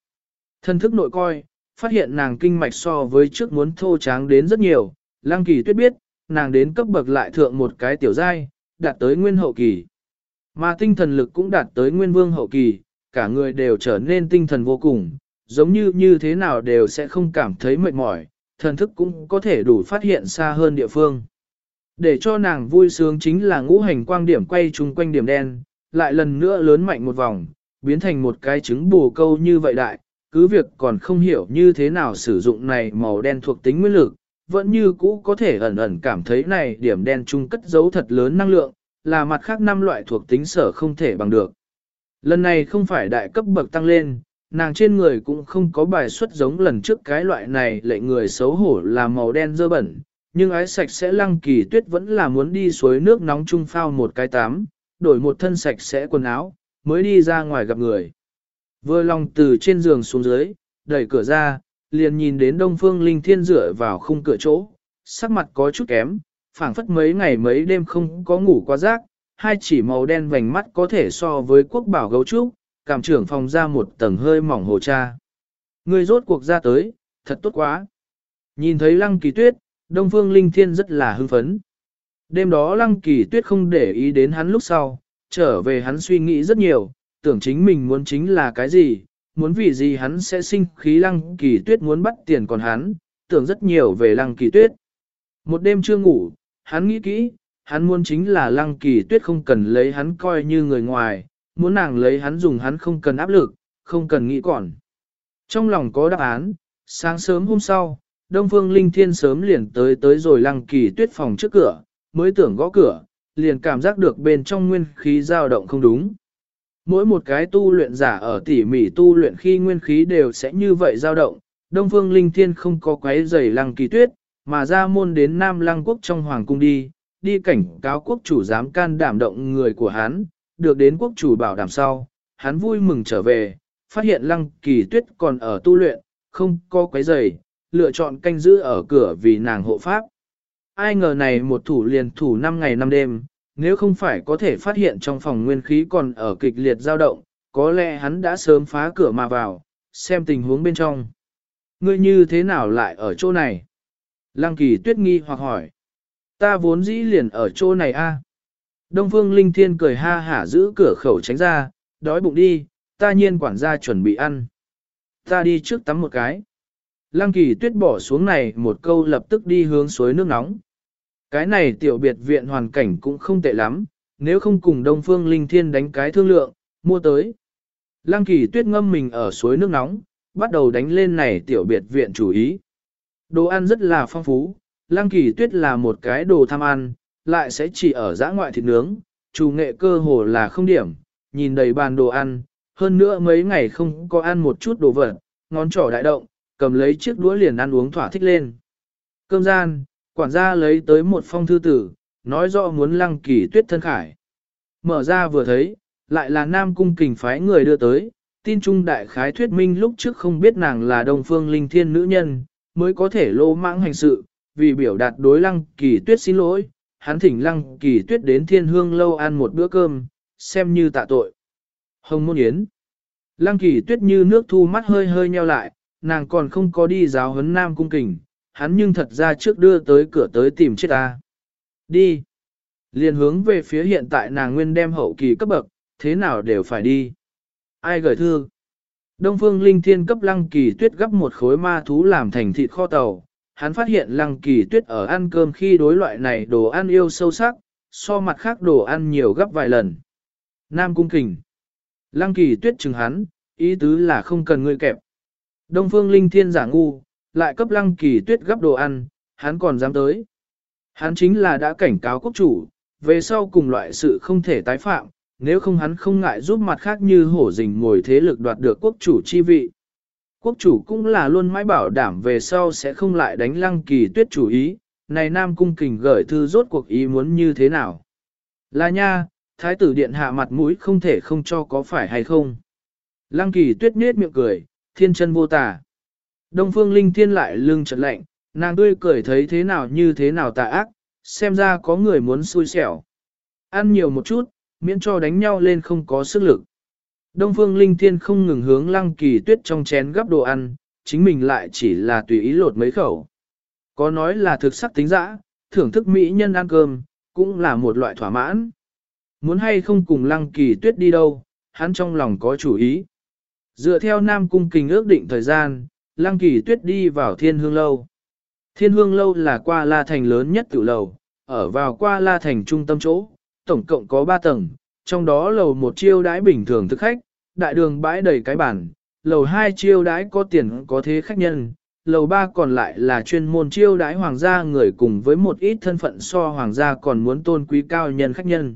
Thân thức nội coi, phát hiện nàng kinh mạch so với trước muốn thô tráng đến rất nhiều, lăng kỳ tuyết biết, nàng đến cấp bậc lại thượng một cái tiểu giai, đạt tới nguyên hậu kỳ. Mà tinh thần lực cũng đạt tới nguyên vương hậu kỳ, cả người đều trở nên tinh thần vô cùng, giống như như thế nào đều sẽ không cảm thấy mệt mỏi, thần thức cũng có thể đủ phát hiện xa hơn địa phương. Để cho nàng vui sướng chính là ngũ hành quang điểm quay chung quanh điểm đen, lại lần nữa lớn mạnh một vòng, biến thành một cái trứng bù câu như vậy đại, cứ việc còn không hiểu như thế nào sử dụng này màu đen thuộc tính nguyên lực, vẫn như cũ có thể ẩn ẩn cảm thấy này điểm đen chung cất giấu thật lớn năng lượng, là mặt khác năm loại thuộc tính sở không thể bằng được. Lần này không phải đại cấp bậc tăng lên, nàng trên người cũng không có bài xuất giống lần trước cái loại này lệ người xấu hổ là màu đen dơ bẩn, nhưng ái sạch sẽ lăng kỳ tuyết vẫn là muốn đi suối nước nóng chung phao một cái tắm, đổi một thân sạch sẽ quần áo, mới đi ra ngoài gặp người. Vừa lòng từ trên giường xuống dưới, đẩy cửa ra, liền nhìn đến Đông Phương Linh Thiên dựa vào khung cửa chỗ, sắc mặt có chút kém, phảng phất mấy ngày mấy đêm không có ngủ qua giấc, hai chỉ màu đen vành mắt có thể so với quốc bảo gấu trúc, cảm trưởng phòng ra một tầng hơi mỏng hồ cha. Người rốt cuộc ra tới, thật tốt quá. Nhìn thấy lăng kỳ tuyết, Đông Phương Linh Thiên rất là hưng phấn. Đêm đó lăng kỳ tuyết không để ý đến hắn lúc sau, trở về hắn suy nghĩ rất nhiều, tưởng chính mình muốn chính là cái gì, muốn vì gì hắn sẽ sinh khí lăng kỳ tuyết muốn bắt tiền còn hắn, tưởng rất nhiều về lăng kỳ tuyết. Một đêm chưa ngủ, hắn nghĩ kỹ, hắn muốn chính là lăng kỳ tuyết không cần lấy hắn coi như người ngoài, muốn nàng lấy hắn dùng hắn không cần áp lực, không cần nghĩ còn. Trong lòng có đáp án, sáng sớm hôm sau, Đông Phương Linh Thiên sớm liền tới tới rồi lăng kỳ tuyết phòng trước cửa, mới tưởng gõ cửa, liền cảm giác được bên trong nguyên khí dao động không đúng. Mỗi một cái tu luyện giả ở tỉ mỉ tu luyện khi nguyên khí đều sẽ như vậy dao động, Đông Phương Linh Thiên không có quấy rầy lăng kỳ tuyết, mà ra môn đến Nam Lăng Quốc trong Hoàng Cung đi, đi cảnh cáo quốc chủ dám can đảm động người của hắn, được đến quốc chủ bảo đảm sau, hắn vui mừng trở về, phát hiện lăng kỳ tuyết còn ở tu luyện, không có quấy rầy, lựa chọn canh giữ ở cửa vì nàng hộ pháp. Ai ngờ này một thủ liền thủ 5 ngày 5 đêm, nếu không phải có thể phát hiện trong phòng nguyên khí còn ở kịch liệt dao động, có lẽ hắn đã sớm phá cửa mà vào, xem tình huống bên trong. Ngươi như thế nào lại ở chỗ này? Lăng kỳ tuyết nghi hoặc hỏi. Ta vốn dĩ liền ở chỗ này a. Đông phương linh thiên cười ha hả giữ cửa khẩu tránh ra, đói bụng đi, ta nhiên quản gia chuẩn bị ăn. Ta đi trước tắm một cái. Lăng kỳ tuyết bỏ xuống này một câu lập tức đi hướng suối nước nóng. Cái này tiểu biệt viện hoàn cảnh cũng không tệ lắm, nếu không cùng Đông Phương Linh Thiên đánh cái thương lượng, mua tới. Lăng kỳ tuyết ngâm mình ở suối nước nóng, bắt đầu đánh lên này tiểu biệt viện chủ ý. Đồ ăn rất là phong phú, Lăng kỳ tuyết là một cái đồ tham ăn, lại sẽ chỉ ở giã ngoại thịt nướng, chủ nghệ cơ hồ là không điểm, nhìn đầy bàn đồ ăn, hơn nữa mấy ngày không có ăn một chút đồ vật, ngón trỏ đại động, cầm lấy chiếc đũa liền ăn uống thỏa thích lên. Cơm gian, quản gia lấy tới một phong thư tử, nói rõ muốn lăng kỳ tuyết thân khải. Mở ra vừa thấy, lại là nam cung kình phái người đưa tới, tin trung đại khái thuyết minh lúc trước không biết nàng là đông phương linh thiên nữ nhân, mới có thể lô mãng hành sự, vì biểu đạt đối lăng kỳ tuyết xin lỗi, hắn thỉnh lăng kỳ tuyết đến thiên hương lâu ăn một bữa cơm, xem như tạ tội. Hồng môn yến. Lăng kỳ tuyết như nước thu mắt hơi hơi nheo lại, nàng còn không có đi giáo huấn nam cung kình, hắn nhưng thật ra trước đưa tới cửa tới tìm chết ta. Đi. Liên hướng về phía hiện tại nàng nguyên đem hậu kỳ cấp bậc, thế nào đều phải đi. Ai gửi thư? Đông phương linh thiên cấp lăng kỳ tuyết gấp một khối ma thú làm thành thịt kho tàu. Hắn phát hiện lăng kỳ tuyết ở ăn cơm khi đối loại này đồ ăn yêu sâu sắc, so mặt khác đồ ăn nhiều gấp vài lần. Nam cung kình. Lăng kỳ tuyết chừng hắn, ý tứ là không cần ngươi kẹp. Đông phương linh thiên giả ngu, lại cấp lăng kỳ tuyết gấp đồ ăn, hắn còn dám tới. Hắn chính là đã cảnh cáo quốc chủ, về sau cùng loại sự không thể tái phạm, nếu không hắn không ngại giúp mặt khác như hổ rình ngồi thế lực đoạt được quốc chủ chi vị. Quốc chủ cũng là luôn mãi bảo đảm về sau sẽ không lại đánh lăng kỳ tuyết chủ ý, này Nam Cung Kình gửi thư rốt cuộc ý muốn như thế nào. Là nha, thái tử điện hạ mặt mũi không thể không cho có phải hay không. Lăng kỳ tuyết nết miệng cười, thiên chân vô tả. Đông phương linh thiên lại lưng trật lạnh, nàng tươi cười thấy thế nào như thế nào tà ác, xem ra có người muốn xui xẻo. Ăn nhiều một chút, miễn cho đánh nhau lên không có sức lực. Đông phương linh thiên không ngừng hướng lăng kỳ tuyết trong chén gắp đồ ăn, chính mình lại chỉ là tùy ý lột mấy khẩu. Có nói là thực sắc tính dã, thưởng thức mỹ nhân ăn cơm, cũng là một loại thỏa mãn. Muốn hay không cùng lăng kỳ tuyết đi đâu, hắn trong lòng có chủ ý. Dựa theo Nam Cung Kình ước định thời gian, Lăng Kỳ Tuyết đi vào Thiên Hương Lâu. Thiên Hương Lâu là qua La Thành lớn nhất tiểu lầu, ở vào qua La Thành trung tâm chỗ, tổng cộng có 3 tầng, trong đó lầu một chiêu đãi bình thường thực khách, đại đường bãi đầy cái bản, lầu 2 chiêu đãi có tiền có thế khách nhân, lầu 3 còn lại là chuyên môn chiêu đãi hoàng gia người cùng với một ít thân phận so hoàng gia còn muốn tôn quý cao nhân khách nhân.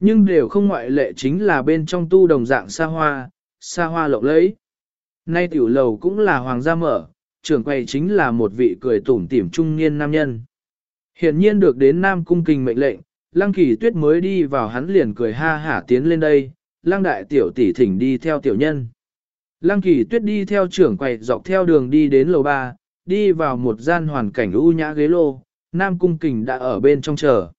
Nhưng đều không ngoại lệ chính là bên trong tu đồng dạng xa hoa, xa hoa lộng lẫy. Nay tiểu lầu cũng là hoàng gia mở, trưởng quầy chính là một vị cười tủm tỉm trung niên nam nhân. Hiện nhiên được đến Nam Cung Kình mệnh lệnh, Lăng Kỳ Tuyết mới đi vào hắn liền cười ha hả tiến lên đây, Lăng Đại Tiểu tỷ thỉnh đi theo tiểu nhân. Lăng Kỳ Tuyết đi theo trưởng quầy dọc theo đường đi đến lầu ba, đi vào một gian hoàn cảnh u nhã ghế lô, Nam Cung Kình đã ở bên trong chờ.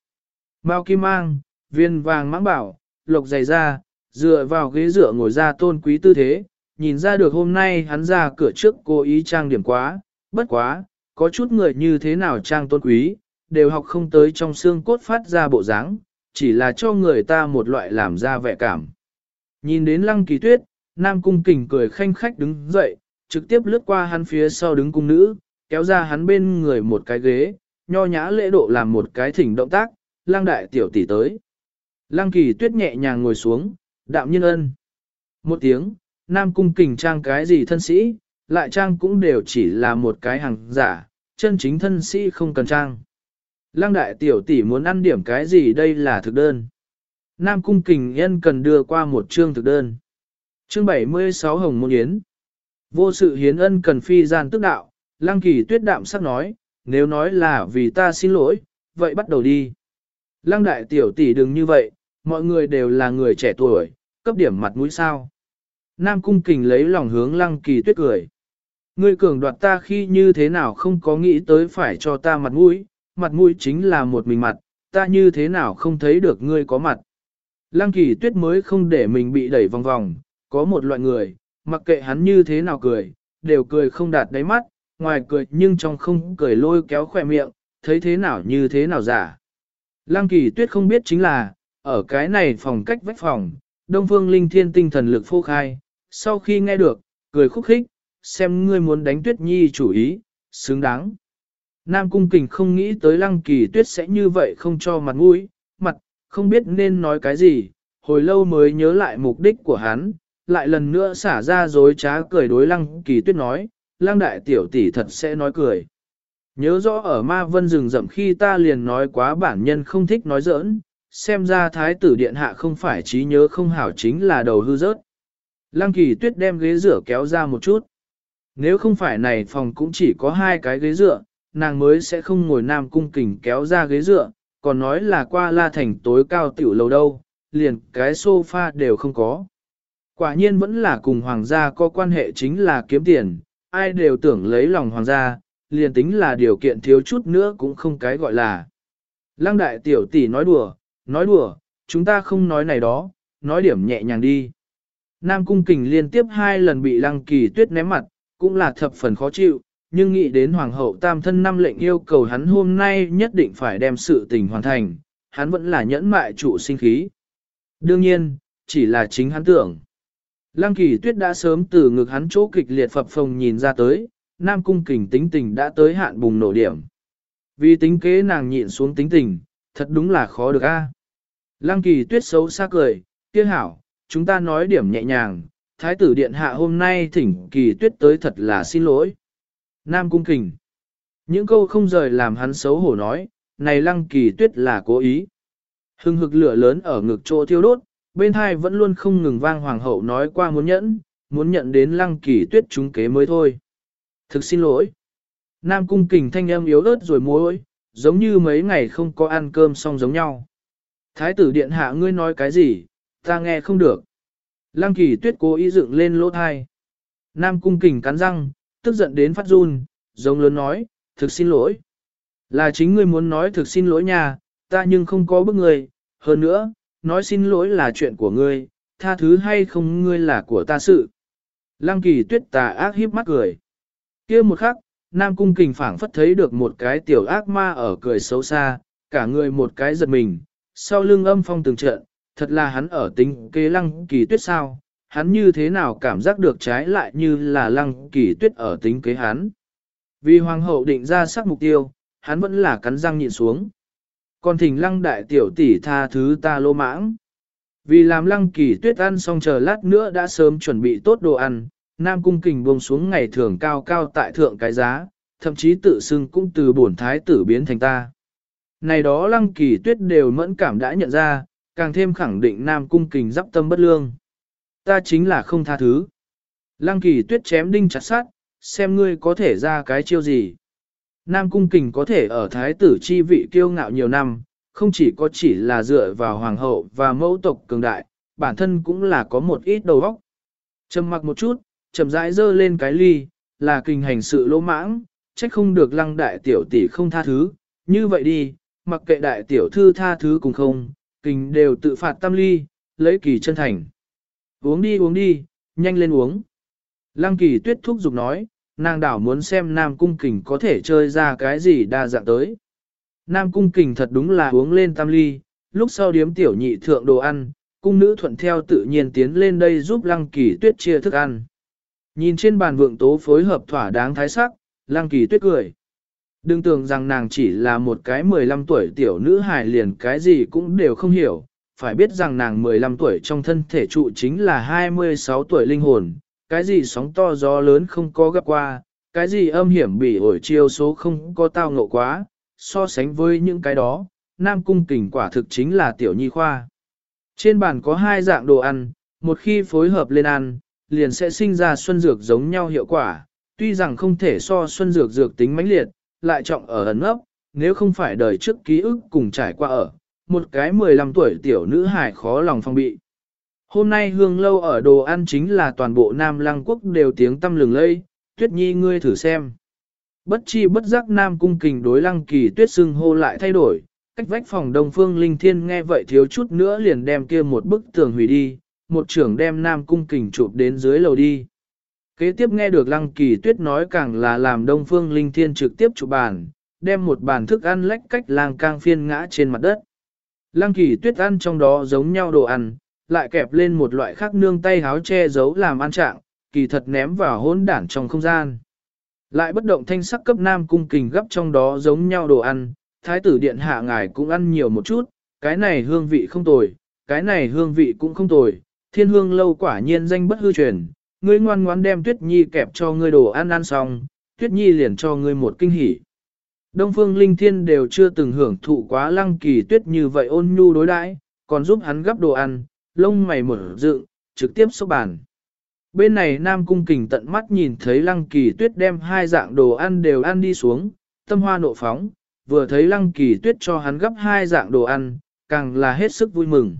Mao Kim Mang, viên vàng mãng bảo, lộc dày ra, dựa vào ghế dựa ngồi ra tôn quý tư thế, nhìn ra được hôm nay hắn ra cửa trước cố ý trang điểm quá, bất quá, có chút người như thế nào trang tôn quý, đều học không tới trong xương cốt phát ra bộ dáng, chỉ là cho người ta một loại làm ra vẻ cảm. Nhìn đến lăng kỳ tuyết, nam cung kình cười khanh khách đứng dậy, trực tiếp lướt qua hắn phía sau đứng cung nữ, kéo ra hắn bên người một cái ghế, nho nhã lễ độ làm một cái thỉnh động tác, lăng đại tiểu tỷ tới. Lăng kỳ tuyết nhẹ nhàng ngồi xuống, đạm Nhân ân. Một tiếng, nam cung kình trang cái gì thân sĩ, lại trang cũng đều chỉ là một cái hàng giả, chân chính thân sĩ không cần trang. Lăng đại tiểu tỷ muốn ăn điểm cái gì đây là thực đơn. Nam Cung Kình yên cần đưa qua một chương thực đơn. Chương 76 Hồng Môn Yến Vô sự hiến ân cần phi gian tức đạo, Lăng Kỳ tuyết đạm sắc nói, nếu nói là vì ta xin lỗi, vậy bắt đầu đi. Lăng đại tiểu tỷ đừng như vậy, mọi người đều là người trẻ tuổi, cấp điểm mặt mũi sao. Nam Cung Kình lấy lòng hướng Lăng Kỳ tuyết cười. Ngươi cường đoạt ta khi như thế nào không có nghĩ tới phải cho ta mặt mũi, mặt mũi chính là một mình mặt, ta như thế nào không thấy được ngươi có mặt. Lăng kỳ tuyết mới không để mình bị đẩy vòng vòng, có một loại người, mặc kệ hắn như thế nào cười, đều cười không đạt đáy mắt, ngoài cười nhưng trong không cười lôi kéo khỏe miệng, thấy thế nào như thế nào giả. Lăng kỳ tuyết không biết chính là, ở cái này phòng cách vách phòng, Đông Phương Linh Thiên tinh thần lực phô khai, sau khi nghe được, cười khúc khích, xem ngươi muốn đánh tuyết nhi chủ ý, xứng đáng. Nam Cung Kình không nghĩ tới Lăng Kỳ Tuyết sẽ như vậy không cho mặt mũi, mặt, không biết nên nói cái gì, hồi lâu mới nhớ lại mục đích của hắn, lại lần nữa xả ra dối trá cười đối Lăng Kỳ Tuyết nói, Lăng Đại Tiểu Tỷ thật sẽ nói cười. Nhớ rõ ở Ma Vân rừng rậm khi ta liền nói quá bản nhân không thích nói giỡn, xem ra Thái tử Điện Hạ không phải trí nhớ không hảo chính là đầu hư rớt. Lăng Kỳ Tuyết đem ghế rửa kéo ra một chút. Nếu không phải này phòng cũng chỉ có hai cái ghế dựa, nàng mới sẽ không ngồi nam cung kình kéo ra ghế dựa, còn nói là qua la thành tối cao tiểu lầu đâu, liền cái sofa đều không có. Quả nhiên vẫn là cùng hoàng gia có quan hệ chính là kiếm tiền, ai đều tưởng lấy lòng hoàng gia, liền tính là điều kiện thiếu chút nữa cũng không cái gọi là. Lăng đại tiểu tỷ nói đùa, nói đùa, chúng ta không nói này đó, nói điểm nhẹ nhàng đi. Nam cung kình liên tiếp hai lần bị lăng kỳ tuyết ném mặt, cũng là thập phần khó chịu, nhưng nghĩ đến hoàng hậu tam thân năm lệnh yêu cầu hắn hôm nay nhất định phải đem sự tình hoàn thành, hắn vẫn là nhẫn mại trụ sinh khí. Đương nhiên, chỉ là chính hắn tưởng. Lăng kỳ tuyết đã sớm từ ngực hắn chỗ kịch liệt phập phồng nhìn ra tới, nam cung kình tính tình đã tới hạn bùng nổ điểm. Vì tính kế nàng nhịn xuống tính tình, thật đúng là khó được a. Lăng kỳ tuyết xấu xa cười, kia hảo, chúng ta nói điểm nhẹ nhàng, thái tử điện hạ hôm nay thỉnh kỳ tuyết tới thật là xin lỗi. Nam cung kình. Những câu không rời làm hắn xấu hổ nói, này lăng kỳ tuyết là cố ý. Hưng hực lửa lớn ở ngực chỗ thiêu đốt, bên hai vẫn luôn không ngừng vang hoàng hậu nói qua muốn nhẫn, muốn nhận đến lăng kỳ tuyết chúng kế mới thôi. Thực xin lỗi. Nam cung kình thanh âm yếu ớt rồi môi, giống như mấy ngày không có ăn cơm xong giống nhau. Thái tử điện hạ ngươi nói cái gì, ta nghe không được. Lăng kỳ tuyết cố ý dựng lên lỗ thai. Nam cung kình cắn răng, tức giận đến phát run, giống lớn nói, thực xin lỗi. Là chính ngươi muốn nói thực xin lỗi nhà, ta nhưng không có bức ngươi, hơn nữa, nói xin lỗi là chuyện của ngươi, tha thứ hay không ngươi là của ta sự. Lăng kỳ tuyết tà ác hiếp mắt cười. kia một khắc, Nam Cung Kình phảng phất thấy được một cái tiểu ác ma ở cười xấu xa, cả người một cái giật mình, sau lưng âm phong từng trận, thật là hắn ở tính kế lăng kỳ tuyết sao, hắn như thế nào cảm giác được trái lại như là lăng kỳ tuyết ở tính kế hắn. Vì hoàng hậu định ra sắc mục tiêu, hắn vẫn là cắn răng nhịn xuống. Còn thỉnh lăng đại tiểu tỷ tha thứ ta lô mãng. Vì làm lăng kỳ tuyết ăn xong chờ lát nữa đã sớm chuẩn bị tốt đồ ăn, Nam Cung Kình buông xuống ngày thường cao cao tại thượng cái giá, thậm chí tự xưng cũng từ bổn thái tử biến thành ta. Này đó lăng kỳ tuyết đều mẫn cảm đã nhận ra, càng thêm khẳng định Nam Cung Kình giáp tâm bất lương. Ta chính là không tha thứ. Lăng kỳ tuyết chém đinh chặt sát, xem ngươi có thể ra cái chiêu gì. Nam Cung Kình có thể ở thái tử chi vị kiêu ngạo nhiều năm, không chỉ có chỉ là dựa vào hoàng hậu và mẫu tộc cường đại, bản thân cũng là có một ít đầu óc. Trầm mặc một chút, chậm rãi dơ lên cái ly, là kinh hành sự lỗ mãng, trách không được lăng đại tiểu tỷ không tha thứ, như vậy đi, mặc kệ đại tiểu thư tha thứ cùng không, kình đều tự phạt tam ly, lấy kỳ chân thành. Uống đi uống đi, nhanh lên uống. Lăng kỳ tuyết thúc giục nói, nàng đảo muốn xem Nam Cung Kình có thể chơi ra cái gì đa dạng tới. Nam Cung Kình thật đúng là uống lên tam ly, lúc sau điếm tiểu nhị thượng đồ ăn, cung nữ thuận theo tự nhiên tiến lên đây giúp Lăng Kỳ Tuyết chia thức ăn. Nhìn trên bàn vượng tố phối hợp thỏa đáng thái sắc, Lăng Kỳ Tuyết cười. Đừng tưởng rằng nàng chỉ là một cái 15 tuổi tiểu nữ hài liền cái gì cũng đều không hiểu, phải biết rằng nàng 15 tuổi trong thân thể trụ chính là 26 tuổi linh hồn, cái gì sóng to gió lớn không có gặp qua, cái gì âm hiểm bị ổi chiêu số không có tao ngộ quá, so sánh với những cái đó, Nam Cung Kình quả thực chính là tiểu nhi khoa. Trên bàn có hai dạng đồ ăn, một khi phối hợp lên ăn, liền sẽ sinh ra xuân dược giống nhau hiệu quả, tuy rằng không thể so xuân dược dược tính mãnh liệt, lại trọng ở ẩn ấp, nếu không phải đời trước ký ức cùng trải qua ở, một cái 15 tuổi tiểu nữ hài khó lòng phong bị. Hôm nay hương lâu ở đồ ăn chính là toàn bộ Nam Lăng Quốc đều tiếng tâm lừng lây, tuyết nhi ngươi thử xem. Bất chi bất giác Nam Cung Kình đối Lăng Kỳ tuyết xưng hô lại thay đổi, cách vách phòng Đông Phương Linh Thiên nghe vậy thiếu chút nữa liền đem kia một bức tường hủy đi, một trưởng đem Nam Cung Kình chụp đến dưới lầu đi. Kế tiếp nghe được Lăng Kỳ tuyết nói càng là làm Đông Phương Linh Thiên trực tiếp chụp bàn, đem một bàn thức ăn lách cách lang cang phiên ngã trên mặt đất. Lăng Kỳ tuyết ăn trong đó giống nhau đồ ăn, lại kẹp lên một loại khác nương tay háo che giấu làm ăn trạng, kỳ thật ném vào hỗn đản trong không gian. Lại bất động thanh sắc cấp nam cung kình gấp trong đó giống nhau đồ ăn, thái tử điện hạ ngài cũng ăn nhiều một chút, cái này hương vị không tồi, cái này hương vị cũng không tồi, thiên hương lâu quả nhiên danh bất hư truyền, ngươi ngoan ngoãn đem tuyết nhi kẹp cho ngươi đồ ăn ăn xong, tuyết nhi liền cho ngươi một kinh hỉ. Đông phương linh thiên đều chưa từng hưởng thụ quá lăng kỳ tuyết như vậy ôn nhu đối đãi, còn giúp hắn gấp đồ ăn, lông mày mở dựng, trực tiếp xúc bàn. Bên này Nam Cung Kình tận mắt nhìn thấy Lăng Kỳ Tuyết đem hai dạng đồ ăn đều ăn đi xuống, tâm hoa nộ phóng, vừa thấy Lăng Kỳ Tuyết cho hắn gấp hai dạng đồ ăn, càng là hết sức vui mừng.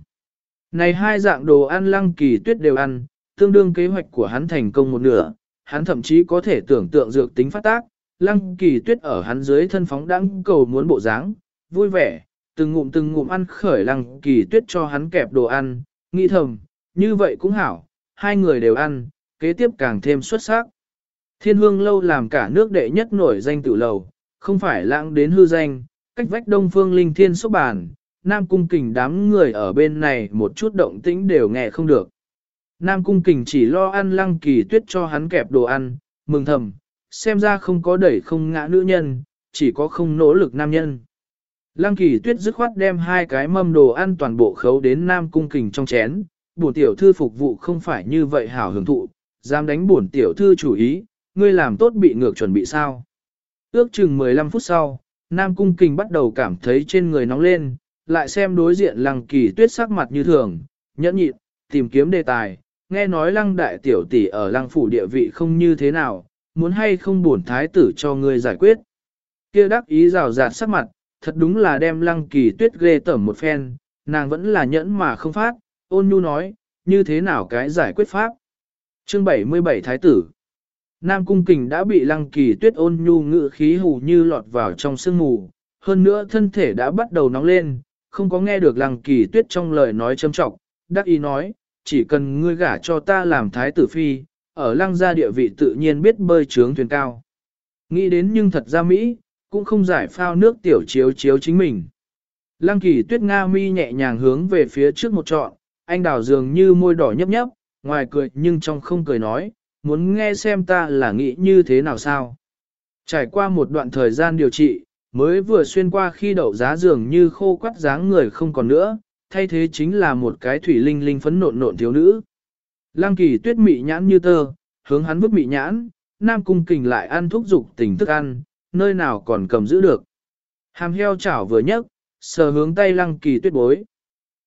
Này hai dạng đồ ăn Lăng Kỳ Tuyết đều ăn, tương đương kế hoạch của hắn thành công một nửa, hắn thậm chí có thể tưởng tượng dược tính phát tác, Lăng Kỳ Tuyết ở hắn dưới thân phóng đãng cầu muốn bộ dáng, vui vẻ, từng ngụm từng ngụm ăn khởi Lăng Kỳ Tuyết cho hắn kẹp đồ ăn, nghĩ thầm, như vậy cũng hảo, hai người đều ăn, kế tiếp càng thêm xuất sắc. Thiên hương lâu làm cả nước đệ nhất nổi danh tự lầu, không phải lãng đến hư danh, cách vách đông phương linh thiên số bàn, Nam Cung Kình đám người ở bên này một chút động tĩnh đều nghe không được. Nam Cung Kình chỉ lo ăn lăng kỳ tuyết cho hắn kẹp đồ ăn, mừng thầm, xem ra không có đẩy không ngã nữ nhân, chỉ có không nỗ lực nam nhân. Lăng kỳ tuyết dứt khoát đem hai cái mâm đồ ăn toàn bộ khấu đến Nam Cung Kình trong chén, bổn tiểu thư phục vụ không phải như vậy hảo hưởng thụ, dám đánh bổn tiểu thư chủ ý, ngươi làm tốt bị ngược chuẩn bị sao. Ước chừng 15 phút sau, Nam Cung Kình bắt đầu cảm thấy trên người nóng lên, lại xem đối diện lăng kỳ tuyết sắc mặt như thường, nhẫn nhịn, tìm kiếm đề tài, nghe nói lăng đại tiểu tỷ ở lăng phủ địa vị không như thế nào, muốn hay không bổn thái tử cho ngươi giải quyết. kia đắc ý rào rạt sắc mặt, thật đúng là đem lăng kỳ tuyết ghê tởm một phen, nàng vẫn là nhẫn mà không phát, ôn nhu nói, như thế nào cái giải quyết pháp. Chương 77 Thái tử Nam Cung Kình đã bị lăng kỳ tuyết ôn nhu ngự khí hù như lọt vào trong sương mù, hơn nữa thân thể đã bắt đầu nóng lên, không có nghe được lăng kỳ tuyết trong lời nói châm trọng, đắc ý nói, chỉ cần ngươi gả cho ta làm thái tử phi, ở lăng gia địa vị tự nhiên biết bơi trướng thuyền cao. Nghĩ đến nhưng thật ra Mỹ, cũng không giải phao nước tiểu chiếu chiếu chính mình. Lăng kỳ tuyết Nga mi nhẹ nhàng hướng về phía trước một trọn, anh đào dường như môi đỏ nhấp nhấp, ngoài cười nhưng trong không cười nói, muốn nghe xem ta là nghĩ như thế nào sao. Trải qua một đoạn thời gian điều trị, mới vừa xuyên qua khi đậu giá dường như khô quắt dáng người không còn nữa, thay thế chính là một cái thủy linh linh phấn nộn nộn thiếu nữ. Lăng kỳ tuyết mị nhãn như tơ, hướng hắn vứt mị nhãn, nam cung kình lại ăn thúc dục tình thức ăn, nơi nào còn cầm giữ được. Hàm heo chảo vừa nhấc, sờ hướng tay lăng kỳ tuyết bối.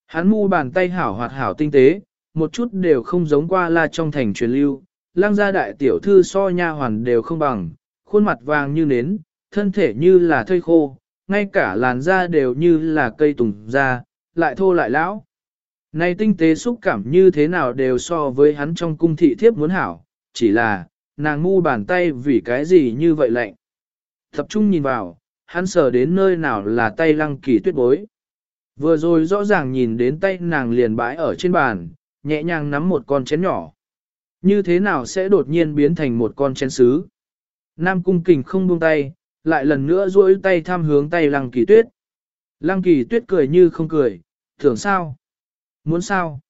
Hắn mu bàn tay hảo hoạt hảo tinh tế, một chút đều không giống qua la trong thành truyền lưu, lăng gia đại tiểu thư so nha hoàn đều không bằng, khuôn mặt vàng như nến, thân thể như là thây khô, ngay cả làn da đều như là cây tùng da, lại thô lại lão. Này tinh tế xúc cảm như thế nào đều so với hắn trong cung thị thiếp muốn hảo, chỉ là, nàng ngu bàn tay vì cái gì như vậy lạnh. Tập trung nhìn vào, hắn sờ đến nơi nào là tay lăng kỳ tuyết bối. Vừa rồi rõ ràng nhìn đến tay nàng liền bãi ở trên bàn, nhẹ nhàng nắm một con chén nhỏ. Như thế nào sẽ đột nhiên biến thành một con chén sứ? Nam cung kình không buông tay, lại lần nữa duỗi tay tham hướng tay lăng kỳ tuyết. Lăng kỳ tuyết cười như không cười, tưởng sao? Muốn sao?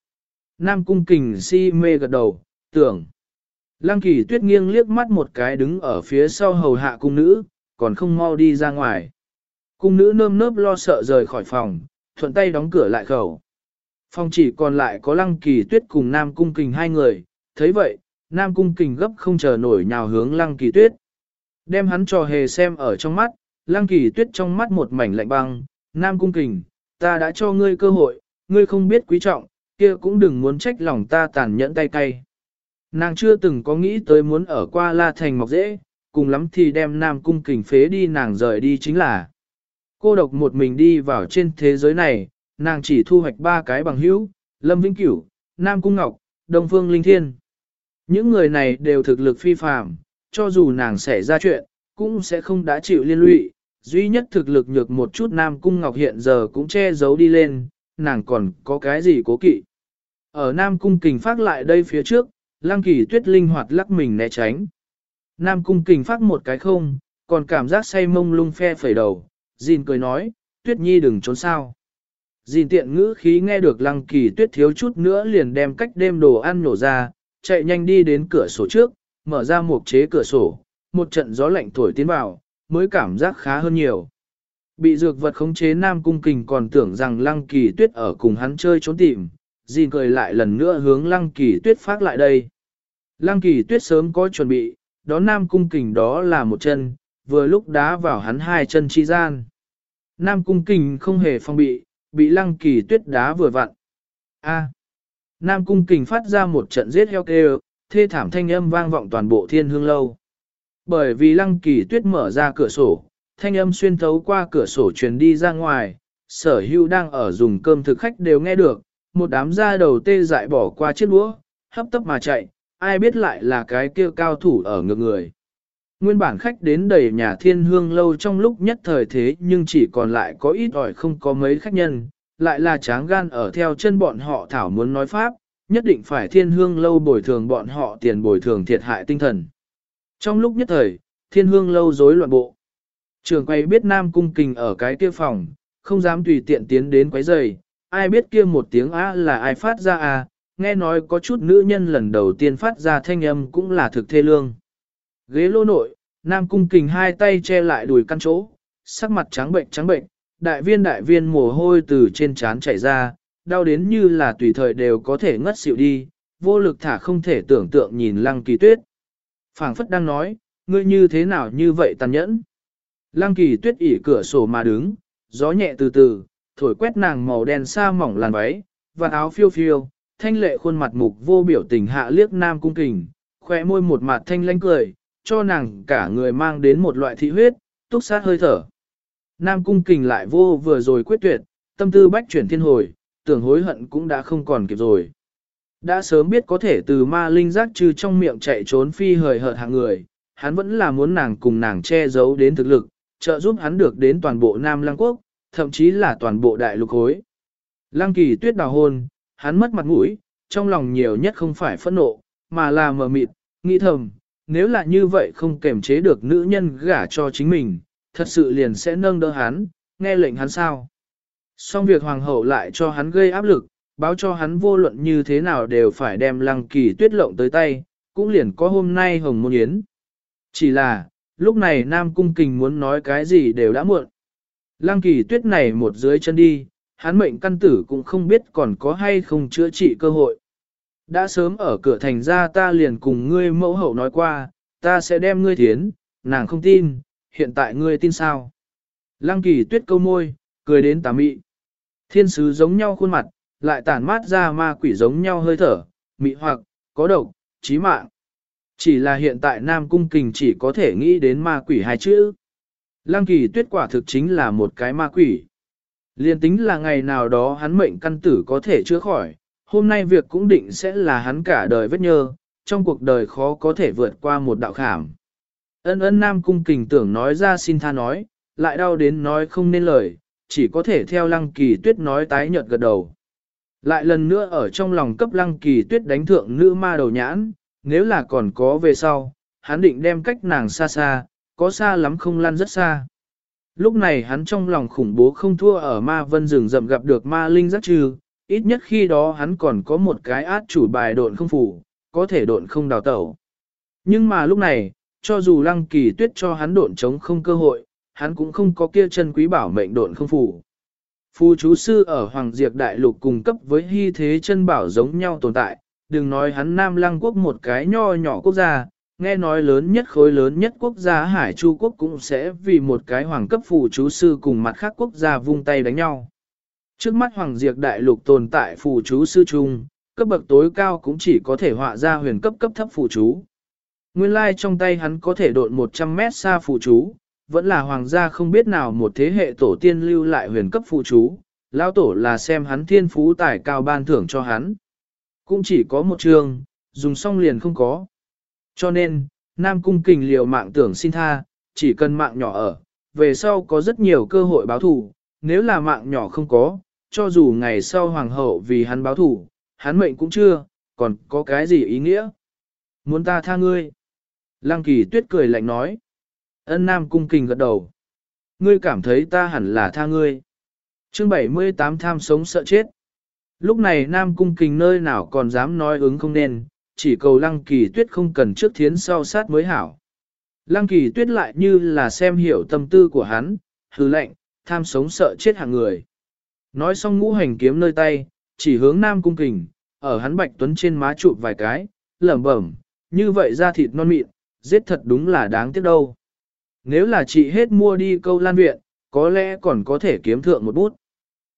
Nam cung kình si mê gật đầu, tưởng. Lăng kỳ tuyết nghiêng liếc mắt một cái đứng ở phía sau hầu hạ cung nữ, còn không mau đi ra ngoài. Cung nữ nơm nớp lo sợ rời khỏi phòng, thuận tay đóng cửa lại khẩu. Phòng chỉ còn lại có lăng kỳ tuyết cùng Nam Cung Kình hai người, thấy vậy, Nam Cung Kình gấp không chờ nổi nhào hướng lăng kỳ tuyết. Đem hắn trò hề xem ở trong mắt, lăng kỳ tuyết trong mắt một mảnh lạnh băng, Nam Cung Kình, ta đã cho ngươi cơ hội, ngươi không biết quý trọng, kia cũng đừng muốn trách lòng ta tàn nhẫn tay cay. Nàng chưa từng có nghĩ tới muốn ở qua La Thành mọc dễ, cùng lắm thì đem Nam Cung kình phế đi nàng rời đi chính là. Cô độc một mình đi vào trên thế giới này, nàng chỉ thu hoạch ba cái bằng hữu, Lâm Vĩnh Cửu, Nam Cung Ngọc, Đông Phương Linh Thiên. Những người này đều thực lực phi phàm, cho dù nàng xảy ra chuyện, cũng sẽ không đã chịu liên lụy. Duy nhất thực lực nhược một chút Nam Cung Ngọc hiện giờ cũng che giấu đi lên, nàng còn có cái gì cố kỵ. Ở Nam Cung kình phát lại đây phía trước, Lăng Kỳ Tuyết linh hoạt lắc mình né tránh. Nam Cung kình phát một cái không, còn cảm giác say mông lung phe phẩy đầu, Dìn cười nói, Tuyết Nhi đừng trốn sao. Dìn tiện ngữ khí nghe được Lăng Kỳ Tuyết thiếu chút nữa liền đem cách đêm đồ ăn nổ ra, chạy nhanh đi đến cửa sổ trước, mở ra một chế cửa sổ, một trận gió lạnh thổi tiến vào, mới cảm giác khá hơn nhiều. Bị dược vật khống chế Nam Cung Kình còn tưởng rằng Lăng Kỳ Tuyết ở cùng hắn chơi trốn tìm, Jin cười lại lần nữa hướng Lăng Kỳ Tuyết phát lại đây. Lăng Kỳ Tuyết sớm có chuẩn bị, đó Nam Cung Kình đó là một chân, vừa lúc đá vào hắn hai chân chi gian. Nam Cung Kình không hề phong bị, bị Lăng Kỳ Tuyết đá vừa vặn. A. Nam Cung Kình phát ra một trận giết heo kêu, thê thảm thanh âm vang vọng toàn bộ thiên hương lâu. Bởi vì Lăng Kỳ Tuyết mở ra cửa sổ, thanh âm xuyên thấu qua cửa sổ truyền đi ra ngoài, sở hưu đang ở dùng cơm thực khách đều nghe được, một đám da đầu tê dại bỏ qua chiếc đũa, hấp tấp mà chạy, ai biết lại là cái kia cao thủ ở ngược người. Nguyên bản khách đến đầy nhà thiên hương lâu trong lúc nhất thời thế nhưng chỉ còn lại có ít ỏi không có mấy khách nhân, lại là tráng gan ở theo chân bọn họ thảo muốn nói pháp, nhất định phải thiên hương lâu bồi thường bọn họ tiền bồi thường thiệt hại tinh thần. Trong lúc nhất thời, thiên hương lâu rối loạn bộ. Trường quay biết Nam Cung Kình ở cái kia phòng, không dám tùy tiện tiến đến quấy giày, ai biết kia một tiếng á là ai phát ra à, nghe nói có chút nữ nhân lần đầu tiên phát ra thanh âm cũng là thực thê lương. Ghế lô nội, Nam Cung Kình hai tay che lại đùi căn chỗ, sắc mặt trắng bệnh trắng bệnh, đại viên đại viên mồ hôi từ trên trán chảy ra, đau đến như là tùy thời đều có thể ngất xỉu đi, vô lực thả không thể tưởng tượng nhìn lăng kỳ tuyết phảng phất đang nói, ngươi như thế nào như vậy tàn nhẫn. Lăng kỳ tuyết ỉ cửa sổ mà đứng, gió nhẹ từ từ, thổi quét nàng màu đen xa mỏng làn váy, và áo phiêu phiêu, thanh lệ khuôn mặt mục vô biểu tình hạ liếc nam cung kình, khỏe môi một mặt thanh lanh cười, cho nàng cả người mang đến một loại thị huyết, túc sát hơi thở. Nam cung kình lại vô vừa rồi quyết tuyệt, tâm tư bách chuyển thiên hồi, tưởng hối hận cũng đã không còn kịp rồi. Đã sớm biết có thể từ ma linh giác trừ trong miệng chạy trốn phi hời hợt hạng người, hắn vẫn là muốn nàng cùng nàng che giấu đến thực lực, trợ giúp hắn được đến toàn bộ Nam Lăng Quốc, thậm chí là toàn bộ đại lục hối. Lăng kỳ tuyết đào hôn, hắn mất mặt mũi, trong lòng nhiều nhất không phải phẫn nộ, mà là mờ mịt, nghĩ thầm, nếu là như vậy không kềm chế được nữ nhân gả cho chính mình, thật sự liền sẽ nâng đỡ hắn, nghe lệnh hắn sao. Xong việc hoàng hậu lại cho hắn gây áp lực, báo cho hắn vô luận như thế nào đều phải đem lăng kỳ tuyết lộng tới tay, cũng liền có hôm nay hồng môn yến. Chỉ là, lúc này Nam Cung Kình muốn nói cái gì đều đã muộn. Lăng kỳ tuyết này một dưới chân đi, hắn mệnh căn tử cũng không biết còn có hay không chữa trị cơ hội. Đã sớm ở cửa thành ra ta liền cùng ngươi mẫu hậu nói qua, ta sẽ đem ngươi thiến, nàng không tin, hiện tại ngươi tin sao. Lăng kỳ tuyết câu môi, cười đến tà mị. Thiên sứ giống nhau khuôn mặt, lại tản mát ra ma quỷ giống nhau hơi thở, mị hoặc, có độc, chí mạng. Chỉ là hiện tại Nam Cung Kình chỉ có thể nghĩ đến ma quỷ hai chữ. Lăng kỳ tuyết quả thực chính là một cái ma quỷ. Liên tính là ngày nào đó hắn mệnh căn tử có thể chữa khỏi, hôm nay việc cũng định sẽ là hắn cả đời vết nhơ, trong cuộc đời khó có thể vượt qua một đạo khảm. Ân ân Nam Cung Kình tưởng nói ra xin tha nói, lại đau đến nói không nên lời, chỉ có thể theo lăng kỳ tuyết nói tái nhợt gật đầu. Lại lần nữa ở trong lòng cấp lăng kỳ tuyết đánh thượng nữ ma đầu nhãn, nếu là còn có về sau, hắn định đem cách nàng xa xa, có xa lắm không lăn rất xa. Lúc này hắn trong lòng khủng bố không thua ở ma vân rừng rậm gặp được ma linh giác trừ, ít nhất khi đó hắn còn có một cái át chủ bài độn không phủ, có thể độn không đào tẩu. Nhưng mà lúc này, cho dù lăng kỳ tuyết cho hắn độn chống không cơ hội, hắn cũng không có kia chân quý bảo mệnh độn không phủ. Phu chú sư ở Hoàng Diệp Đại Lục cung cấp với hy thế chân bảo giống nhau tồn tại, đừng nói hắn Nam Lăng Quốc một cái nho nhỏ quốc gia, nghe nói lớn nhất khối lớn nhất quốc gia Hải Chu Quốc cũng sẽ vì một cái hoàng cấp phù chú sư cùng mặt khác quốc gia vung tay đánh nhau. Trước mắt Hoàng Diệp Đại Lục tồn tại phù chú sư trung, cấp bậc tối cao cũng chỉ có thể họa ra huyền cấp cấp thấp phù chú. Nguyên lai trong tay hắn có thể độn 100 mét xa phù chú, vẫn là hoàng gia không biết nào một thế hệ tổ tiên lưu lại huyền cấp phụ chú, lão tổ là xem hắn thiên phú tài cao ban thưởng cho hắn. Cũng chỉ có một trường, dùng xong liền không có. Cho nên, Nam Cung Kình liều mạng tưởng xin tha, chỉ cần mạng nhỏ ở, về sau có rất nhiều cơ hội báo thù, nếu là mạng nhỏ không có, cho dù ngày sau hoàng hậu vì hắn báo thù, hắn mệnh cũng chưa, còn có cái gì ý nghĩa? Muốn ta tha ngươi? Lăng kỳ tuyết cười lạnh nói. Ân Nam Cung Kình gật đầu. Ngươi cảm thấy ta hẳn là tha ngươi. Chương 78 tham sống sợ chết. Lúc này Nam Cung Kình nơi nào còn dám nói ứng không nên, chỉ cầu Lăng Kỳ Tuyết không cần trước thiến sau sát mới hảo. Lăng Kỳ Tuyết lại như là xem hiểu tâm tư của hắn, hư lệnh, tham sống sợ chết hàng người. Nói xong ngũ hành kiếm nơi tay, chỉ hướng Nam Cung Kình, ở hắn bạch tuấn trên má chụp vài cái, lẩm bẩm, như vậy ra thịt non mịn, giết thật đúng là đáng tiếc đâu. Nếu là chị hết mua đi câu lan viện, có lẽ còn có thể kiếm thượng một bút.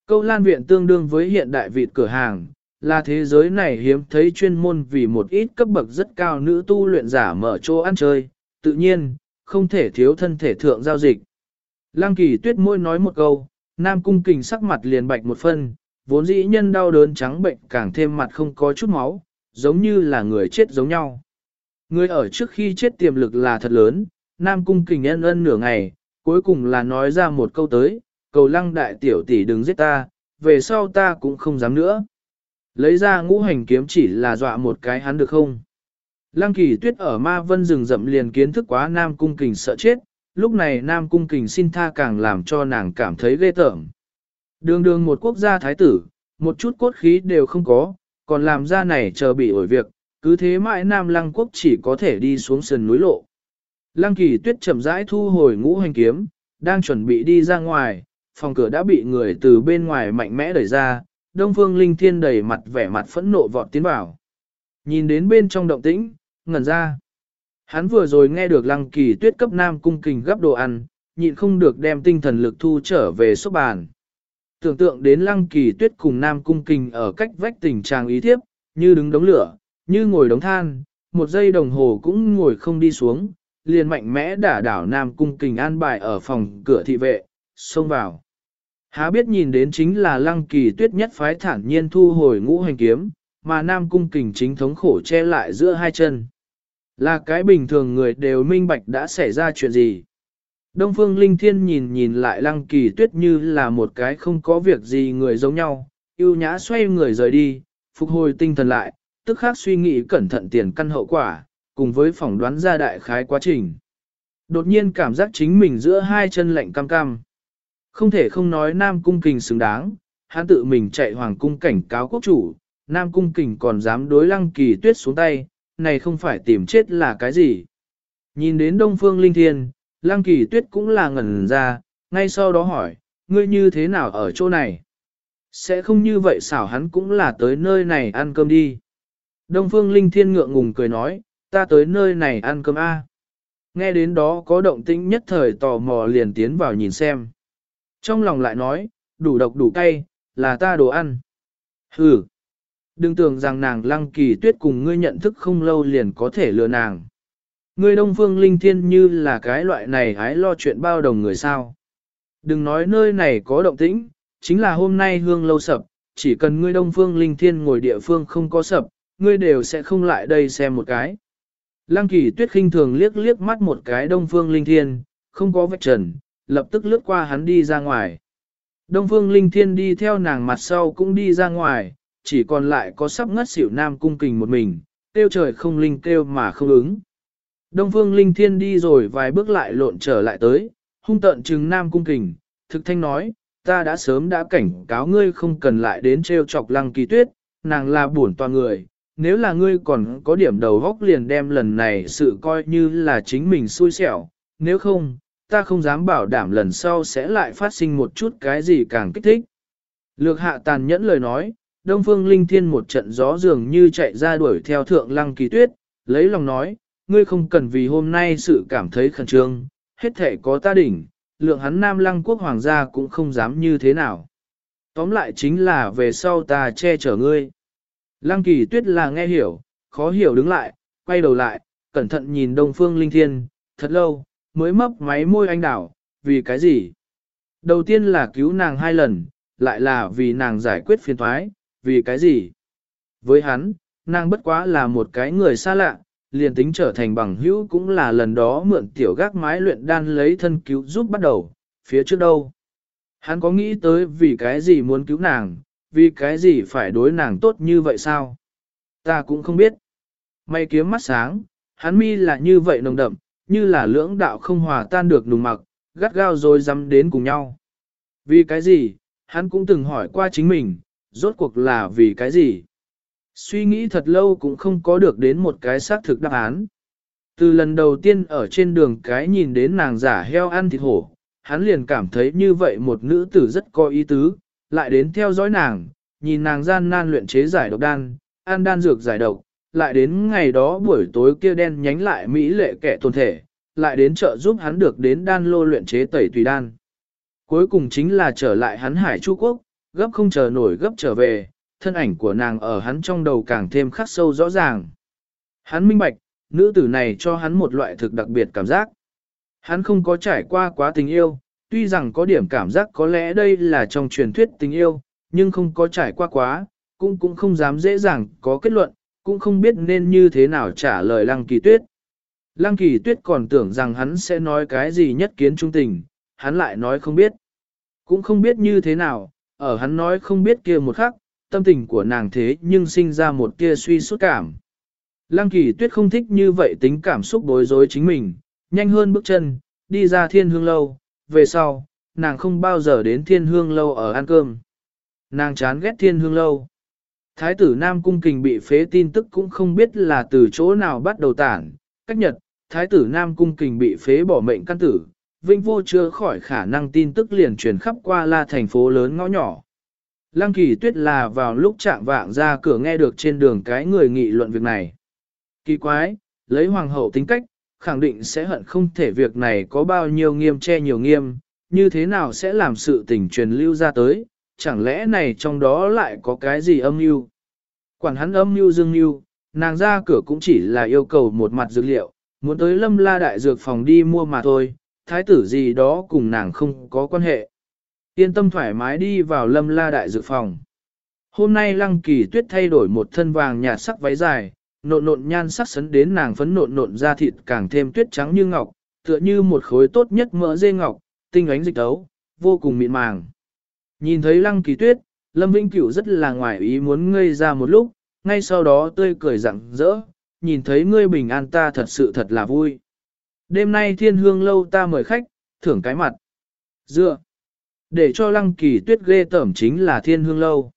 Câu lan viện tương đương với hiện đại vịt cửa hàng, là thế giới này hiếm thấy chuyên môn vì một ít cấp bậc rất cao nữ tu luyện giả mở chỗ ăn chơi, tự nhiên, không thể thiếu thân thể thượng giao dịch. Lăng kỳ tuyết môi nói một câu, nam cung kình sắc mặt liền bạch một phân, vốn dĩ nhân đau đớn trắng bệnh càng thêm mặt không có chút máu, giống như là người chết giống nhau. Người ở trước khi chết tiềm lực là thật lớn, nam cung kình ân ân nửa ngày, cuối cùng là nói ra một câu tới, cầu lăng đại tiểu tỷ đừng giết ta, về sau ta cũng không dám nữa. Lấy ra ngũ hành kiếm chỉ là dọa một cái hắn được không? Lăng kỳ tuyết ở ma vân rừng rậm liền kiến thức quá nam cung kình sợ chết, lúc này nam cung kình xin tha càng làm cho nàng cảm thấy ghê tởm. Đường đường một quốc gia thái tử, một chút cốt khí đều không có, còn làm ra này chờ bị ổi việc, cứ thế mãi nam lăng quốc chỉ có thể đi xuống sườn núi lộ. Lăng kỳ tuyết chậm rãi thu hồi ngũ hành kiếm, đang chuẩn bị đi ra ngoài, phòng cửa đã bị người từ bên ngoài mạnh mẽ đẩy ra, Đông Phương Linh Thiên đầy mặt vẻ mặt phẫn nộ vọt tiến vào. Nhìn đến bên trong động tĩnh, ngẩn ra. Hắn vừa rồi nghe được lăng kỳ tuyết cấp nam cung kình gấp đồ ăn, nhịn không được đem tinh thần lực thu trở về số bàn. Tưởng tượng đến lăng kỳ tuyết cùng nam cung kình ở cách vách tình trạng ý thiếp, như đứng đống lửa, như ngồi đống than, một giây đồng hồ cũng ngồi không đi xuống, liền mạnh mẽ đả đảo nam cung kình an bài ở phòng cửa thị vệ, xông vào. Há biết nhìn đến chính là lăng kỳ tuyết nhất phái thản nhiên thu hồi ngũ hành kiếm, mà nam cung kình chính thống khổ che lại giữa hai chân. Là cái bình thường người đều minh bạch đã xảy ra chuyện gì. Đông phương linh thiên nhìn nhìn lại lăng kỳ tuyết như là một cái không có việc gì người giống nhau, yêu nhã xoay người rời đi, phục hồi tinh thần lại, tức khác suy nghĩ cẩn thận tiền căn hậu quả, cùng với phỏng đoán ra đại khái quá trình. Đột nhiên cảm giác chính mình giữa hai chân lạnh cam cam. Không thể không nói Nam Cung Kình xứng đáng, hắn tự mình chạy hoàng cung cảnh cáo quốc chủ, Nam Cung Kình còn dám đối lăng kỳ tuyết xuống tay, này không phải tìm chết là cái gì. Nhìn đến Đông Phương Linh Thiên, lăng kỳ tuyết cũng là ngẩn ra, ngay sau đó hỏi, ngươi như thế nào ở chỗ này? Sẽ không như vậy xảo hắn cũng là tới nơi này ăn cơm đi. Đông Phương Linh Thiên ngượng ngùng cười nói, ta tới nơi này ăn cơm A. Nghe đến đó có động tĩnh nhất thời tò mò liền tiến vào nhìn xem. Trong lòng lại nói, đủ độc đủ cay, là ta đồ ăn. Hừ. Đừng tưởng rằng nàng lăng kỳ tuyết cùng ngươi nhận thức không lâu liền có thể lừa nàng. Ngươi đông phương linh thiên như là cái loại này hái lo chuyện bao đồng người sao. Đừng nói nơi này có động tĩnh, chính là hôm nay hương lâu sập, chỉ cần ngươi đông phương linh thiên ngồi địa phương không có sập, ngươi đều sẽ không lại đây xem một cái. Lăng kỳ tuyết khinh thường liếc liếc mắt một cái đông phương linh thiên, không có vạch trần, lập tức lướt qua hắn đi ra ngoài. Đông phương linh thiên đi theo nàng mặt sau cũng đi ra ngoài, chỉ còn lại có sắp ngất xỉu nam cung kình một mình, tiêu trời không linh kêu mà không ứng. Đông phương linh thiên đi rồi vài bước lại lộn trở lại tới, hung tận trừng nam cung kình, thực thanh nói, ta đã sớm đã cảnh cáo ngươi không cần lại đến treo chọc lăng kỳ tuyết, nàng là buồn toàn người, nếu là ngươi còn có điểm đầu góc liền đem lần này sự coi như là chính mình xui xẻo, nếu không, ta không dám bảo đảm lần sau sẽ lại phát sinh một chút cái gì càng kích thích. Lược hạ tàn nhẫn lời nói, Đông Phương Linh Thiên một trận gió dường như chạy ra đuổi theo thượng lăng kỳ tuyết, lấy lòng nói, ngươi không cần vì hôm nay sự cảm thấy khẩn trương, hết thể có ta đỉnh, lượng hắn nam lăng quốc hoàng gia cũng không dám như thế nào. Tóm lại chính là về sau ta che chở ngươi. Lăng kỳ tuyết là nghe hiểu, khó hiểu đứng lại, quay đầu lại, cẩn thận nhìn đông phương linh thiên, thật lâu, mới mấp máy môi anh đảo, vì cái gì? Đầu tiên là cứu nàng hai lần, lại là vì nàng giải quyết phiền thoái, vì cái gì? Với hắn, nàng bất quá là một cái người xa lạ, liền tính trở thành bằng hữu cũng là lần đó mượn tiểu gác mái luyện đan lấy thân cứu giúp bắt đầu, phía trước đâu. Hắn có nghĩ tới vì cái gì muốn cứu nàng, vì cái gì phải đối nàng tốt như vậy sao? Ta cũng không biết. May kiếm mắt sáng, hắn mi là như vậy nồng đậm, như là lưỡng đạo không hòa tan được nùng mặc, gắt gao rồi dám đến cùng nhau. Vì cái gì, hắn cũng từng hỏi qua chính mình, rốt cuộc là vì cái gì? Suy nghĩ thật lâu cũng không có được đến một cái xác thực đáp án. Từ lần đầu tiên ở trên đường cái nhìn đến nàng giả heo ăn thịt hổ, hắn liền cảm thấy như vậy một nữ tử rất có ý tứ, lại đến theo dõi nàng, nhìn nàng gian nan luyện chế giải độc đan, ăn đan dược giải độc, lại đến ngày đó buổi tối kia đen nhánh lại mỹ lệ kẻ tồn thể, lại đến trợ giúp hắn được đến đan lô luyện chế tẩy tùy đan. Cuối cùng chính là trở lại hắn hải Chu Quốc, gấp không chờ nổi gấp trở về, thân ảnh của nàng ở hắn trong đầu càng thêm khắc sâu rõ ràng. Hắn minh bạch, nữ tử này cho hắn một loại thực đặc biệt cảm giác. Hắn không có trải qua quá tình yêu, tuy rằng có điểm cảm giác có lẽ đây là trong truyền thuyết tình yêu, nhưng không có trải qua quá, cũng cũng không dám dễ dàng có kết luận, cũng không biết nên như thế nào trả lời Lăng Kỳ Tuyết. Lăng Kỳ Tuyết còn tưởng rằng hắn sẽ nói cái gì nhất kiến trung tình, hắn lại nói không biết. Cũng không biết như thế nào, ở hắn nói không biết kia một khắc, tâm tình của nàng thế nhưng sinh ra một tia suy sút cảm. Lăng Kỳ Tuyết không thích như vậy tính cảm xúc bối rối chính mình, nhanh hơn bước chân, đi ra thiên hương lâu, về sau, nàng không bao giờ đến thiên hương lâu ở ăn cơm. Nàng chán ghét thiên hương lâu. Thái tử Nam Cung Kình bị phế tin tức cũng không biết là từ chỗ nào bắt đầu tản. Cách nhật, Thái tử Nam Cung Kình bị phế bỏ mệnh căn tử, vinh vô chưa khỏi khả năng tin tức liền truyền khắp qua la thành phố lớn ngõ nhỏ. Lăng kỳ tuyết là vào lúc chạm vạng ra cửa nghe được trên đường cái người nghị luận việc này. Kỳ quái, lấy hoàng hậu tính cách, khẳng định sẽ hận không thể việc này có bao nhiêu nghiêm che nhiều nghiêm, như thế nào sẽ làm sự tình truyền lưu ra tới, chẳng lẽ này trong đó lại có cái gì âm mưu? Quản hắn âm mưu dương mưu, nàng ra cửa cũng chỉ là yêu cầu một mặt dược liệu, muốn tới lâm la đại dược phòng đi mua mà thôi, thái tử gì đó cùng nàng không có quan hệ. Yên tâm thoải mái đi vào lâm la đại dược phòng. Hôm nay lăng kỳ tuyết thay đổi một thân vàng nhạt sắc váy dài, nộn nộn nhan sắc sấn đến nàng phấn nộn nộn da thịt càng thêm tuyết trắng như ngọc, tựa như một khối tốt nhất mỡ dê ngọc, tinh ánh dịch tấu, vô cùng mịn màng. Nhìn thấy lăng kỳ tuyết, Lâm Vĩnh Cửu rất là ngoài ý muốn ngây ra một lúc, ngay sau đó tươi cười rặng rỡ, nhìn thấy ngươi bình an ta thật sự thật là vui. Đêm nay thiên hương lâu ta mời khách, thưởng cái mặt. Dựa. Để cho lăng kỳ tuyết ghê tẩm chính là thiên hương lâu.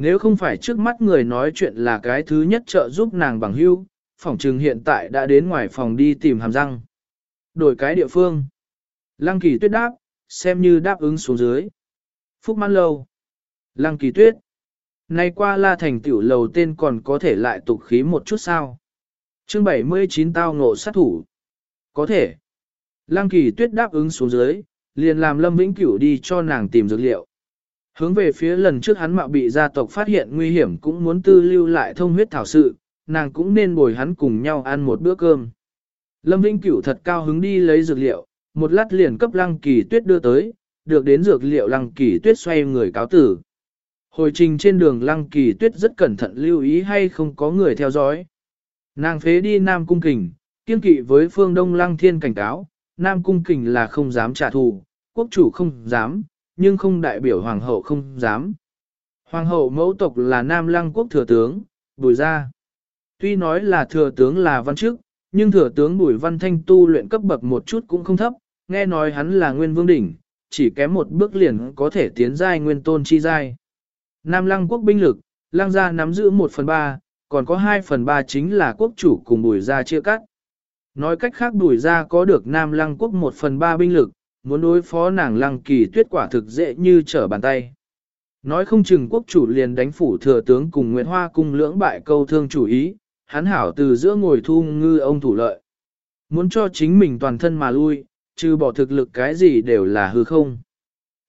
Nếu không phải trước mắt người nói chuyện là cái thứ nhất trợ giúp nàng bằng hưu, phòng trừng hiện tại đã đến ngoài phòng đi tìm hàm răng. Đổi cái địa phương. Lăng kỳ tuyết đáp, xem như đáp ứng xuống dưới. Phúc mãn lâu. Lăng kỳ tuyết. Nay qua la thành tiểu lầu tên còn có thể lại tục khí một chút sao. chương 79 tao ngộ sát thủ. Có thể. Lăng kỳ tuyết đáp ứng xuống dưới, liền làm Lâm Vĩnh Cửu đi cho nàng tìm dược liệu. Hướng về phía lần trước hắn mạo bị gia tộc phát hiện nguy hiểm cũng muốn tư lưu lại thông huyết thảo sự, nàng cũng nên bồi hắn cùng nhau ăn một bữa cơm. Lâm Vĩnh Cửu thật cao hứng đi lấy dược liệu, một lát liền cấp lăng kỳ tuyết đưa tới, được đến dược liệu lăng kỳ tuyết xoay người cáo tử. Hồi trình trên đường lăng kỳ tuyết rất cẩn thận lưu ý hay không có người theo dõi. Nàng phế đi Nam Cung Kình, kiên kỵ với phương Đông lăng thiên cảnh cáo, Nam Cung Kình là không dám trả thù, quốc chủ không dám, nhưng không đại biểu hoàng hậu không dám. Hoàng hậu mẫu tộc là Nam Lăng quốc thừa tướng, Bùi Gia. Tuy nói là thừa tướng là văn chức, nhưng thừa tướng Bùi Văn Thanh tu luyện cấp bậc một chút cũng không thấp, nghe nói hắn là nguyên vương đỉnh, chỉ kém một bước liền có thể tiến giai nguyên tôn chi giai. Nam Lăng quốc binh lực, Lăng gia nắm giữ 1 phần 3, còn có 2 phần 3 chính là quốc chủ cùng Bùi Gia chia cắt. Nói cách khác Bùi Gia có được Nam Lăng quốc 1 phần 3 binh lực, muốn đối phó nàng Lăng kỳ tuyết quả thực dễ như trở bàn tay. Nói không chừng quốc chủ liền đánh phủ thừa tướng cùng Nguyễn Hoa cung lưỡng bại câu thương chủ ý, hắn hảo từ giữa ngồi thu ngư ông thủ lợi. Muốn cho chính mình toàn thân mà lui, trừ bỏ thực lực cái gì đều là hư không.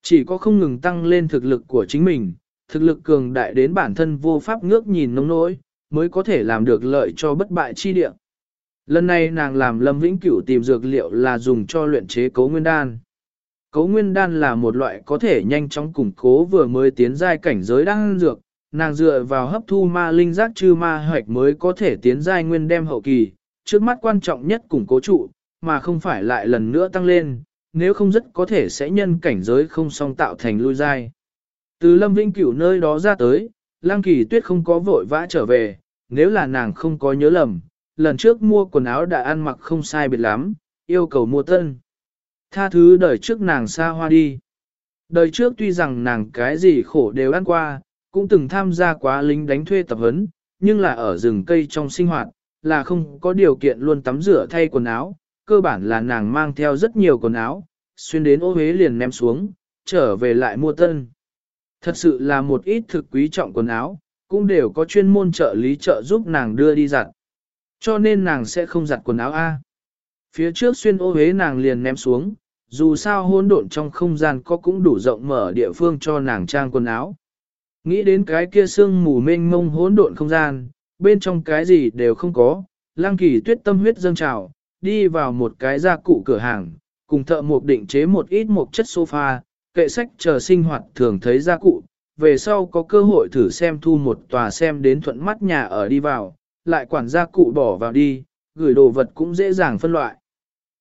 Chỉ có không ngừng tăng lên thực lực của chính mình, thực lực cường đại đến bản thân vô pháp ngước nhìn nông nỗi, mới có thể làm được lợi cho bất bại chi địa. Lần này nàng làm Lâm Vĩnh Cửu tìm dược liệu là dùng cho luyện chế cấu nguyên đan. Cấu nguyên đan là một loại có thể nhanh chóng củng cố vừa mới tiến giai cảnh giới đan dược, nàng dựa vào hấp thu ma linh giác chư ma hoạch mới có thể tiến giai nguyên đem hậu kỳ, trước mắt quan trọng nhất củng cố trụ, mà không phải lại lần nữa tăng lên, nếu không rất có thể sẽ nhân cảnh giới không song tạo thành lui giai. Từ Lâm Vĩnh Cửu nơi đó ra tới, Lăng Kỳ Tuyết không có vội vã trở về, nếu là nàng không có nhớ lầm, lần trước mua quần áo đã ăn mặc không sai biệt lắm, yêu cầu mua tân. Tha thứ đời trước nàng xa hoa đi. Đời trước tuy rằng nàng cái gì khổ đều ăn qua, cũng từng tham gia quá lính đánh thuê tập huấn, nhưng là ở rừng cây trong sinh hoạt, là không có điều kiện luôn tắm rửa thay quần áo, cơ bản là nàng mang theo rất nhiều quần áo, xuyên đến ô huế liền ném xuống, trở về lại mua tân. Thật sự là một ít thực quý trọng quần áo, cũng đều có chuyên môn trợ lý trợ giúp nàng đưa đi giặt. Cho nên nàng sẽ không giặt quần áo A. Phía trước xuyên ô hế nàng liền ném xuống, dù sao hôn độn trong không gian có cũng đủ rộng mở địa phương cho nàng trang quần áo. Nghĩ đến cái kia sương mù mênh mông hỗn độn không gian, bên trong cái gì đều không có, lang kỳ tuyết tâm huyết dâng trào, đi vào một cái gia cụ cửa hàng, cùng thợ mộc định chế một ít một chất sofa, kệ sách chờ sinh hoạt thường thấy gia cụ, về sau có cơ hội thử xem thu một tòa xem đến thuận mắt nhà ở đi vào, lại quản gia cụ bỏ vào đi, gửi đồ vật cũng dễ dàng phân loại.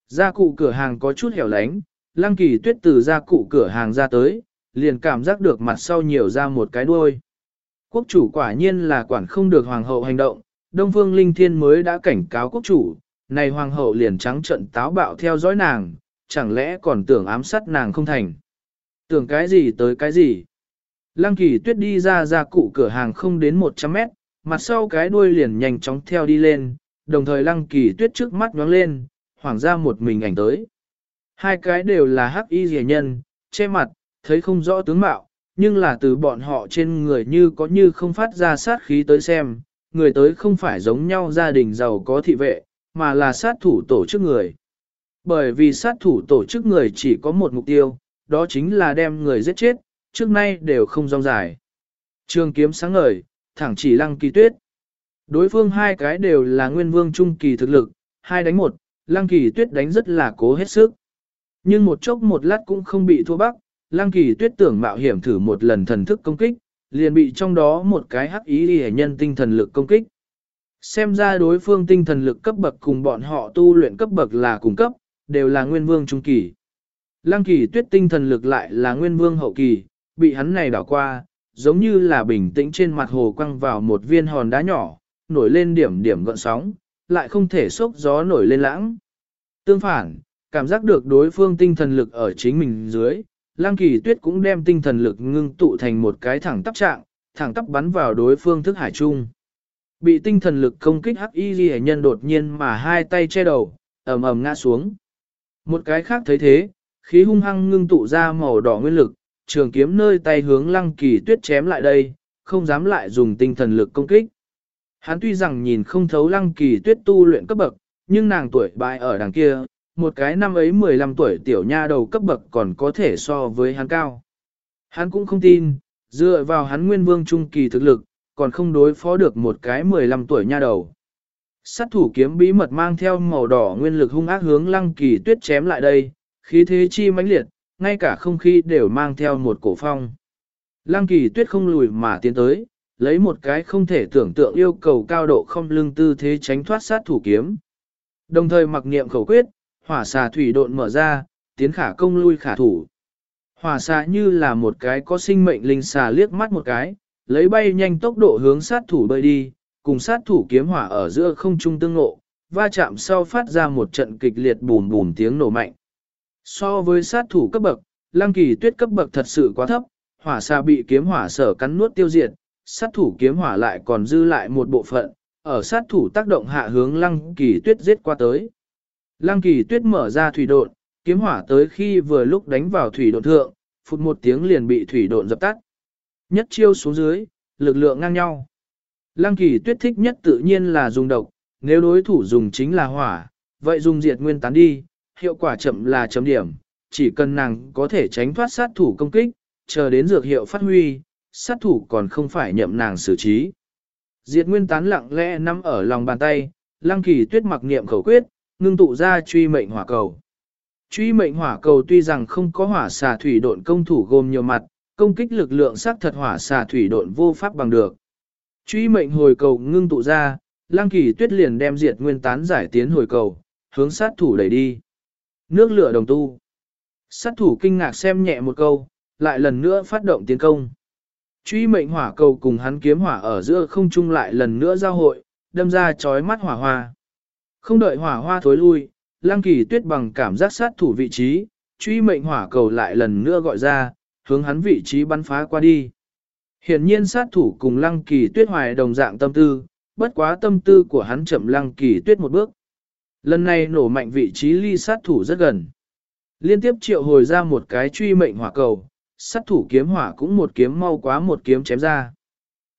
Gia cụ cửa hàng có chút hẻo lánh, lăng kỳ tuyết từ gia cụ cửa hàng ra tới, liền cảm giác được mặt sau nhiều ra một cái đuôi. Quốc chủ quả nhiên là quản không được hoàng hậu hành động, Đông Phương Linh Thiên mới đã cảnh cáo quốc chủ, này hoàng hậu liền trắng trận táo bạo theo dõi nàng, chẳng lẽ còn tưởng ám sát nàng không thành. Tưởng cái gì tới cái gì. Lăng kỳ tuyết đi ra ra cụ cửa hàng không đến 100 mét, mặt sau cái đuôi liền nhanh chóng theo đi lên, đồng thời lăng kỳ tuyết trước mắt nhoáng lên, hoàng ra một mình ảnh tới. Hai cái đều là hắc y rẻ nhân, che mặt, thấy không rõ tướng mạo, nhưng là từ bọn họ trên người như có như không phát ra sát khí tới xem, người tới không phải giống nhau gia đình giàu có thị vệ, mà là sát thủ tổ chức người. Bởi vì sát thủ tổ chức người chỉ có một mục tiêu, đó chính là đem người giết chết, trước nay đều không rong dài. Trường kiếm sáng ngời, thẳng chỉ lăng kỳ tuyết. Đối phương hai cái đều là nguyên vương trung kỳ thực lực, hai đánh một, lăng kỳ tuyết đánh rất là cố hết sức. Nhưng một chốc một lát cũng không bị thua bắc, lăng kỳ tuyết tưởng mạo hiểm thử một lần thần thức công kích, liền bị trong đó một cái hắc ý hệ nhân tinh thần lực công kích. Xem ra đối phương tinh thần lực cấp bậc cùng bọn họ tu luyện cấp bậc là cùng cấp, đều là nguyên vương trung kỳ. Lăng kỳ tuyết tinh thần lực lại là nguyên vương hậu kỳ, bị hắn này đảo qua, giống như là bình tĩnh trên mặt hồ quăng vào một viên hòn đá nhỏ, nổi lên điểm điểm gợn sóng, lại không thể sốc gió nổi lên lãng. Tương phản, cảm giác được đối phương tinh thần lực ở chính mình dưới, Lang kỳ tuyết cũng đem tinh thần lực ngưng tụ thành một cái thẳng tắp trạng, thẳng tắp bắn vào đối phương thức hải trung. Bị tinh thần lực công kích hắc y ghi nhân đột nhiên mà hai tay che đầu, ầm ầm ngã xuống. Một cái khác thấy thế, khí hung hăng ngưng tụ ra màu đỏ nguyên lực, trường kiếm nơi tay hướng lăng kỳ tuyết chém lại đây, không dám lại dùng tinh thần lực công kích. Hắn tuy rằng nhìn không thấu lăng kỳ tuyết tu luyện cấp bậc, nhưng nàng tuổi bại ở đằng kia, một cái năm ấy 15 tuổi tiểu nha đầu cấp bậc còn có thể so với hắn cao. Hắn cũng không tin, dựa vào hắn nguyên vương trung kỳ thực lực, còn không đối phó được một cái 15 tuổi nha đầu. Sát thủ kiếm bí mật mang theo màu đỏ nguyên lực hung ác hướng lăng kỳ tuyết chém lại đây, khí thế chi mãnh liệt, ngay cả không khí đều mang theo một cổ phong. Lăng kỳ tuyết không lùi mà tiến tới, lấy một cái không thể tưởng tượng yêu cầu cao độ không lưng tư thế tránh thoát sát thủ kiếm. Đồng thời mặc niệm khẩu quyết, hỏa xà thủy độn mở ra, tiến khả công lui khả thủ. Hỏa xà như là một cái có sinh mệnh linh xà liếc mắt một cái, lấy bay nhanh tốc độ hướng sát thủ bơi đi, cùng sát thủ kiếm hỏa ở giữa không trung tương ngộ, va chạm sau phát ra một trận kịch liệt bùm bùm tiếng nổ mạnh. So với sát thủ cấp bậc, lăng kỳ tuyết cấp bậc thật sự quá thấp, hỏa xà bị kiếm hỏa sở cắn nuốt tiêu diệt, sát thủ kiếm hỏa lại còn dư lại một bộ phận, ở sát thủ tác động hạ hướng lăng kỳ tuyết giết qua tới. Lăng kỳ tuyết mở ra thủy độn, kiếm hỏa tới khi vừa lúc đánh vào thủy độn thượng, phút một tiếng liền bị thủy độn dập tắt. Nhất chiêu xuống dưới, lực lượng ngang nhau. Lăng kỳ tuyết thích nhất tự nhiên là dùng độc, nếu đối thủ dùng chính là hỏa, vậy dùng diệt nguyên tán đi, hiệu quả chậm là chấm điểm, chỉ cần nàng có thể tránh thoát sát thủ công kích, chờ đến dược hiệu phát huy, sát thủ còn không phải nhậm nàng xử trí. Diệt nguyên tán lặng lẽ nắm ở lòng bàn tay, lăng kỳ tuyết mặc niệm khẩu quyết, ngưng tụ ra truy mệnh hỏa cầu. Truy mệnh hỏa cầu tuy rằng không có hỏa xà thủy độn công thủ gồm nhiều mặt, công kích lực lượng sắc thật hỏa xà thủy độn vô pháp bằng được. Truy mệnh hồi cầu ngưng tụ ra, lăng kỳ tuyết liền đem diệt nguyên tán giải tiến hồi cầu, hướng sát thủ đẩy đi. Nước lửa đồng tu. Sát thủ kinh ngạc xem nhẹ một câu, lại lần nữa phát động tiến công. Truy mệnh hỏa cầu cùng hắn kiếm hỏa ở giữa không trung lại lần nữa giao hội, đâm ra chói mắt hỏa hoa. Không đợi hỏa hoa thối lui, Lăng Kỳ Tuyết bằng cảm giác sát thủ vị trí, truy mệnh hỏa cầu lại lần nữa gọi ra, hướng hắn vị trí bắn phá qua đi. Hiển nhiên sát thủ cùng Lăng Kỳ Tuyết hoài đồng dạng tâm tư, bất quá tâm tư của hắn chậm Lăng Kỳ Tuyết một bước. Lần này nổ mạnh vị trí ly sát thủ rất gần. Liên tiếp triệu hồi ra một cái truy mệnh hỏa cầu, sát thủ kiếm hỏa cũng một kiếm mau quá một kiếm chém ra.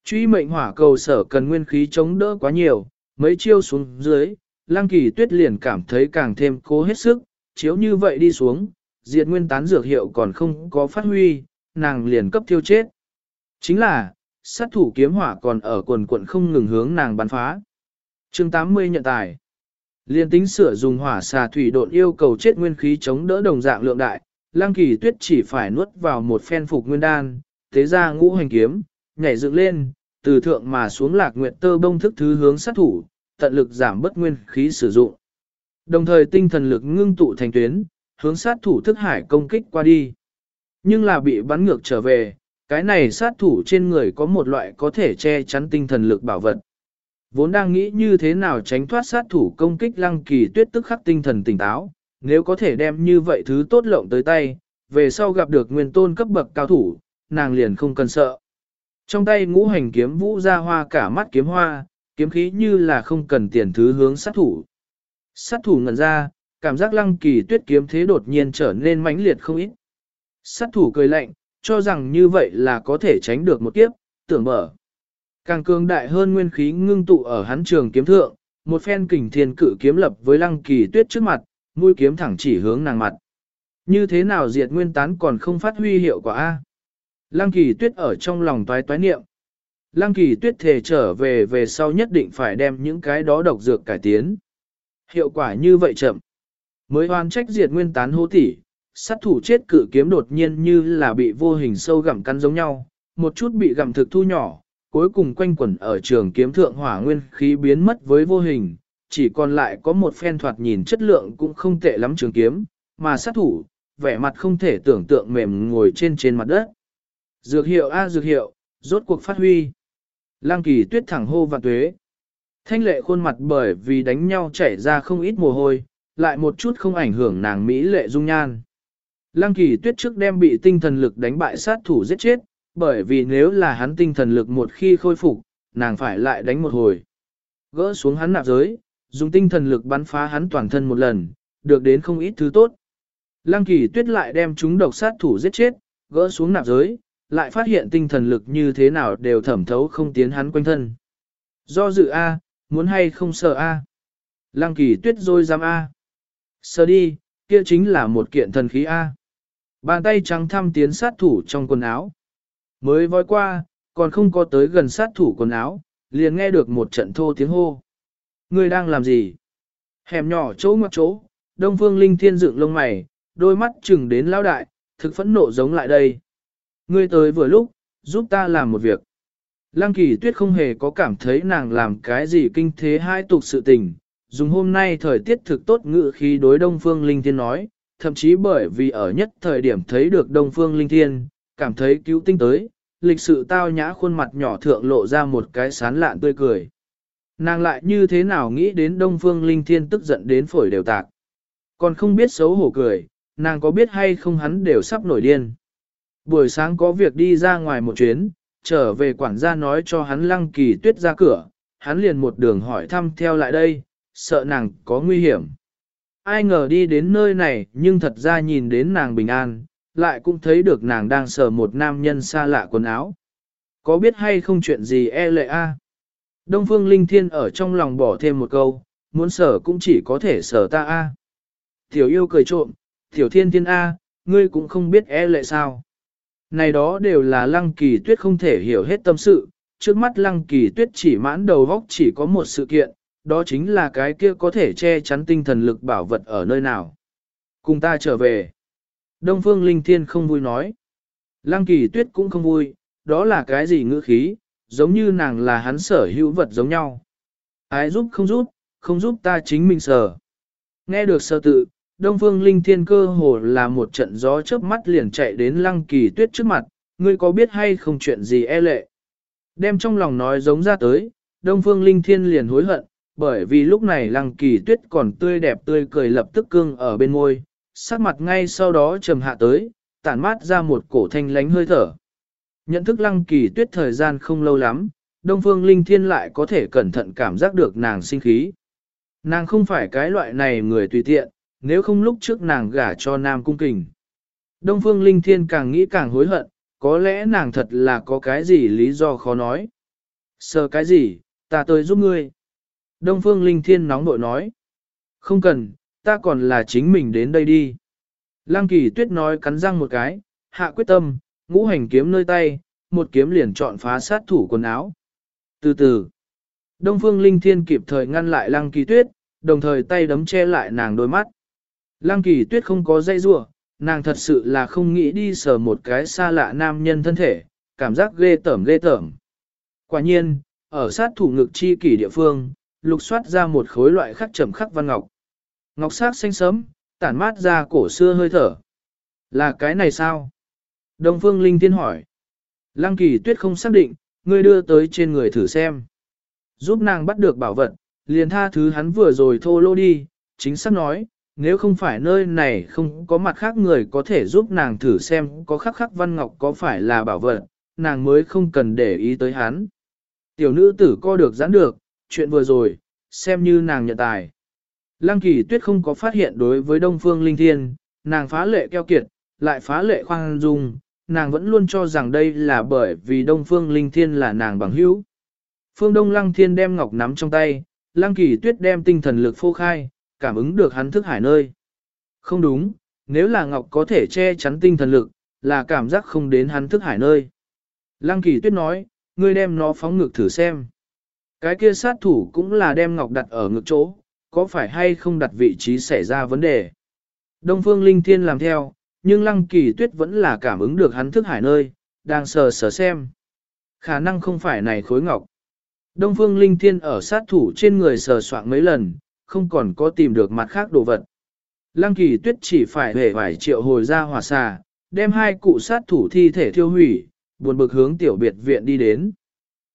Truy mệnh hỏa cầu sở cần nguyên khí chống đỡ quá nhiều, mấy chiêu xuống dưới, lăng kỳ tuyết liền cảm thấy càng thêm cố hết sức, chiếu như vậy đi xuống, diệt nguyên tán dược hiệu còn không có phát huy, nàng liền cấp thiêu chết. Chính là, sát thủ kiếm hỏa còn ở quần quận không ngừng hướng nàng bắn phá. chương 80 nhận tài. Liên tính sửa dùng hỏa xà thủy độn yêu cầu chết nguyên khí chống đỡ đồng dạng lượng đại, Lăng Kỳ Tuyết chỉ phải nuốt vào một phen phục nguyên đan, thế ra ngũ hành kiếm, nhảy dựng lên, từ thượng mà xuống lạc nguyện tơ bông thức thứ hướng sát thủ, tận lực giảm bất nguyên khí sử dụng. Đồng thời tinh thần lực ngưng tụ thành tuyến, hướng sát thủ thức hải công kích qua đi. Nhưng là bị bắn ngược trở về, cái này sát thủ trên người có một loại có thể che chắn tinh thần lực bảo vật. Vốn đang nghĩ như thế nào tránh thoát sát thủ công kích lăng kỳ tuyết tức khắc tinh thần tỉnh táo, nếu có thể đem như vậy thứ tốt lộng tới tay, về sau gặp được nguyên tôn cấp bậc cao thủ, nàng liền không cần sợ. Trong tay ngũ hành kiếm vũ ra hoa cả mắt kiếm hoa, kiếm khí như là không cần tiền thứ hướng sát thủ. Sát thủ ngẩn ra, cảm giác lăng kỳ tuyết kiếm thế đột nhiên trở nên mãnh liệt không ít. Sát thủ cười lạnh, cho rằng như vậy là có thể tránh được một kiếp, tưởng mở. Càng cường đại hơn nguyên khí ngưng tụ ở hắn trường kiếm thượng, một phen kình thiên cử kiếm lập với lăng kỳ tuyết trước mặt, mũi kiếm thẳng chỉ hướng nàng mặt. Như thế nào diệt nguyên tán còn không phát huy hiệu quả A? Lăng kỳ tuyết ở trong lòng toái toái niệm. Lăng kỳ tuyết thề trở về về sau nhất định phải đem những cái đó độc dược cải tiến. Hiệu quả như vậy chậm. Mới oan trách diệt nguyên tán hô tỉ, sát thủ chết cử kiếm đột nhiên như là bị vô hình sâu gặm cắn giống nhau, một chút bị gặm thực thu nhỏ, cuối cùng quanh quẩn ở trường kiếm thượng hỏa nguyên khí biến mất với vô hình, chỉ còn lại có một phen thoạt nhìn chất lượng cũng không tệ lắm trường kiếm, mà sát thủ, vẻ mặt không thể tưởng tượng mềm ngồi trên trên mặt đất. Dược hiệu A dược hiệu, rốt cuộc phát huy. Lang kỳ tuyết thẳng hô và tuế. Thanh lệ khuôn mặt bởi vì đánh nhau chảy ra không ít mồ hôi, lại một chút không ảnh hưởng nàng Mỹ lệ dung nhan. Lăng kỳ tuyết trước đem bị tinh thần lực đánh bại sát thủ giết chết, bởi vì nếu là hắn tinh thần lực một khi khôi phục, nàng phải lại đánh một hồi. Gỡ xuống hắn nạp giới, dùng tinh thần lực bắn phá hắn toàn thân một lần, được đến không ít thứ tốt. Lăng kỳ tuyết lại đem chúng độc sát thủ giết chết, gỡ xuống nạp giới, lại phát hiện tinh thần lực như thế nào đều thẩm thấu không tiến hắn quanh thân. Do dự A, muốn hay không sợ A. Lăng kỳ tuyết rồi dám A. Sợ đi, kia chính là một kiện thần khí A. Bàn tay trắng thăm tiến sát thủ trong quần áo. Mới voi qua, còn không có tới gần sát thủ quần áo, liền nghe được một trận thô tiếng hô. Ngươi đang làm gì? Hẻm nhỏ chỗ ngoặc chỗ, Đông Phương Linh Thiên dựng lông mày, đôi mắt chừng đến lão đại, thực phẫn nộ giống lại đây. Ngươi tới vừa lúc, giúp ta làm một việc. Lăng kỳ tuyết không hề có cảm thấy nàng làm cái gì kinh thế hai tục sự tình, dùng hôm nay thời tiết thực tốt ngự khi đối Đông Phương Linh Thiên nói, thậm chí bởi vì ở nhất thời điểm thấy được Đông Phương Linh Thiên, cảm thấy cứu tinh tới, lịch sự tao nhã khuôn mặt nhỏ thượng lộ ra một cái sán lạn tươi cười. Nàng lại như thế nào nghĩ đến Đông Phương Linh Thiên tức giận đến phổi đều tạc. Còn không biết xấu hổ cười, nàng có biết hay không hắn đều sắp nổi điên. Buổi sáng có việc đi ra ngoài một chuyến, trở về quản gia nói cho hắn lăng kỳ tuyết ra cửa, hắn liền một đường hỏi thăm theo lại đây, sợ nàng có nguy hiểm. Ai ngờ đi đến nơi này nhưng thật ra nhìn đến nàng bình an, lại cũng thấy được nàng đang sờ một nam nhân xa lạ quần áo. Có biết hay không chuyện gì e lệ a? Đông Phương Linh Thiên ở trong lòng bỏ thêm một câu, muốn sở cũng chỉ có thể sở ta a. Tiểu yêu cười trộm, tiểu thiên thiên a, ngươi cũng không biết e lệ sao. Này đó đều là lăng kỳ tuyết không thể hiểu hết tâm sự, trước mắt lăng kỳ tuyết chỉ mãn đầu góc chỉ có một sự kiện, đó chính là cái kia có thể che chắn tinh thần lực bảo vật ở nơi nào. Cùng ta trở về. Đông Phương Linh Thiên không vui nói. Lăng kỳ tuyết cũng không vui, đó là cái gì ngữ khí, giống như nàng là hắn sở hữu vật giống nhau. Ai giúp không giúp, không giúp ta chính mình sở. Nghe được sơ tự, Đông Phương Linh Thiên cơ hồ là một trận gió chớp mắt liền chạy đến Lăng Kỳ Tuyết trước mặt, ngươi có biết hay không chuyện gì e lệ. Đem trong lòng nói giống ra tới, Đông Phương Linh Thiên liền hối hận, bởi vì lúc này Lăng Kỳ Tuyết còn tươi đẹp tươi cười lập tức cương ở bên môi, sắc mặt ngay sau đó trầm hạ tới, tản mát ra một cổ thanh lánh hơi thở. Nhận thức Lăng Kỳ Tuyết thời gian không lâu lắm, Đông Phương Linh Thiên lại có thể cẩn thận cảm giác được nàng sinh khí. Nàng không phải cái loại này người tùy tiện, nếu không lúc trước nàng gả cho Nam Cung Kình. Đông Phương Linh Thiên càng nghĩ càng hối hận, có lẽ nàng thật là có cái gì lý do khó nói. Sợ cái gì, ta tới giúp ngươi. Đông Phương Linh Thiên nóng bội nói. Không cần, ta còn là chính mình đến đây đi. Lăng kỳ tuyết nói cắn răng một cái, hạ quyết tâm, ngũ hành kiếm nơi tay, một kiếm liền chọn phá sát thủ quần áo. Từ từ, Đông Phương Linh Thiên kịp thời ngăn lại Lăng kỳ tuyết, đồng thời tay đấm che lại nàng đôi mắt. Lăng kỳ tuyết không có dây rủa, nàng thật sự là không nghĩ đi sờ một cái xa lạ nam nhân thân thể, cảm giác ghê tởm ghê tởm. Quả nhiên, ở sát thủ ngực chi kỷ địa phương, lục soát ra một khối loại khắc trầm khắc văn ngọc. Ngọc sắc xanh sớm, tản mát ra cổ xưa hơi thở. Là cái này sao? Đông Phương Linh Thiên hỏi. Lăng kỳ tuyết không xác định, ngươi đưa tới trên người thử xem. Giúp nàng bắt được bảo vật, liền tha thứ hắn vừa rồi thô lô đi, chính xác nói, nếu không phải nơi này không có mặt khác người có thể giúp nàng thử xem có khắc khắc văn ngọc có phải là bảo vật, nàng mới không cần để ý tới hắn. Tiểu nữ tử co được giãn được, chuyện vừa rồi, xem như nàng nhận tài. Lăng kỳ tuyết không có phát hiện đối với Đông Phương Linh Thiên, nàng phá lệ keo kiệt, lại phá lệ khoan dung, nàng vẫn luôn cho rằng đây là bởi vì Đông Phương Linh Thiên là nàng bằng hữu. Phương Đông Lăng Thiên đem ngọc nắm trong tay, Lăng kỳ tuyết đem tinh thần lực phô khai, cảm ứng được hắn thức hải nơi. Không đúng, nếu là ngọc có thể che chắn tinh thần lực, là cảm giác không đến hắn thức hải nơi. Lăng kỳ tuyết nói, ngươi đem nó phóng ngực thử xem. Cái kia sát thủ cũng là đem ngọc đặt ở ngực chỗ, có phải hay không đặt vị trí xảy ra vấn đề. Đông phương linh thiên làm theo, nhưng lăng kỳ tuyết vẫn là cảm ứng được hắn thức hải nơi, đang sờ sờ xem. Khả năng không phải này khối ngọc. Đông phương linh thiên ở sát thủ trên người sờ soạn mấy lần, không còn có tìm được mặt khác đồ vật. Lăng kỳ tuyết chỉ phải hề vài triệu hồi ra hỏa xà, đem hai cụ sát thủ thi thể thiêu hủy, buồn bực hướng tiểu biệt viện đi đến.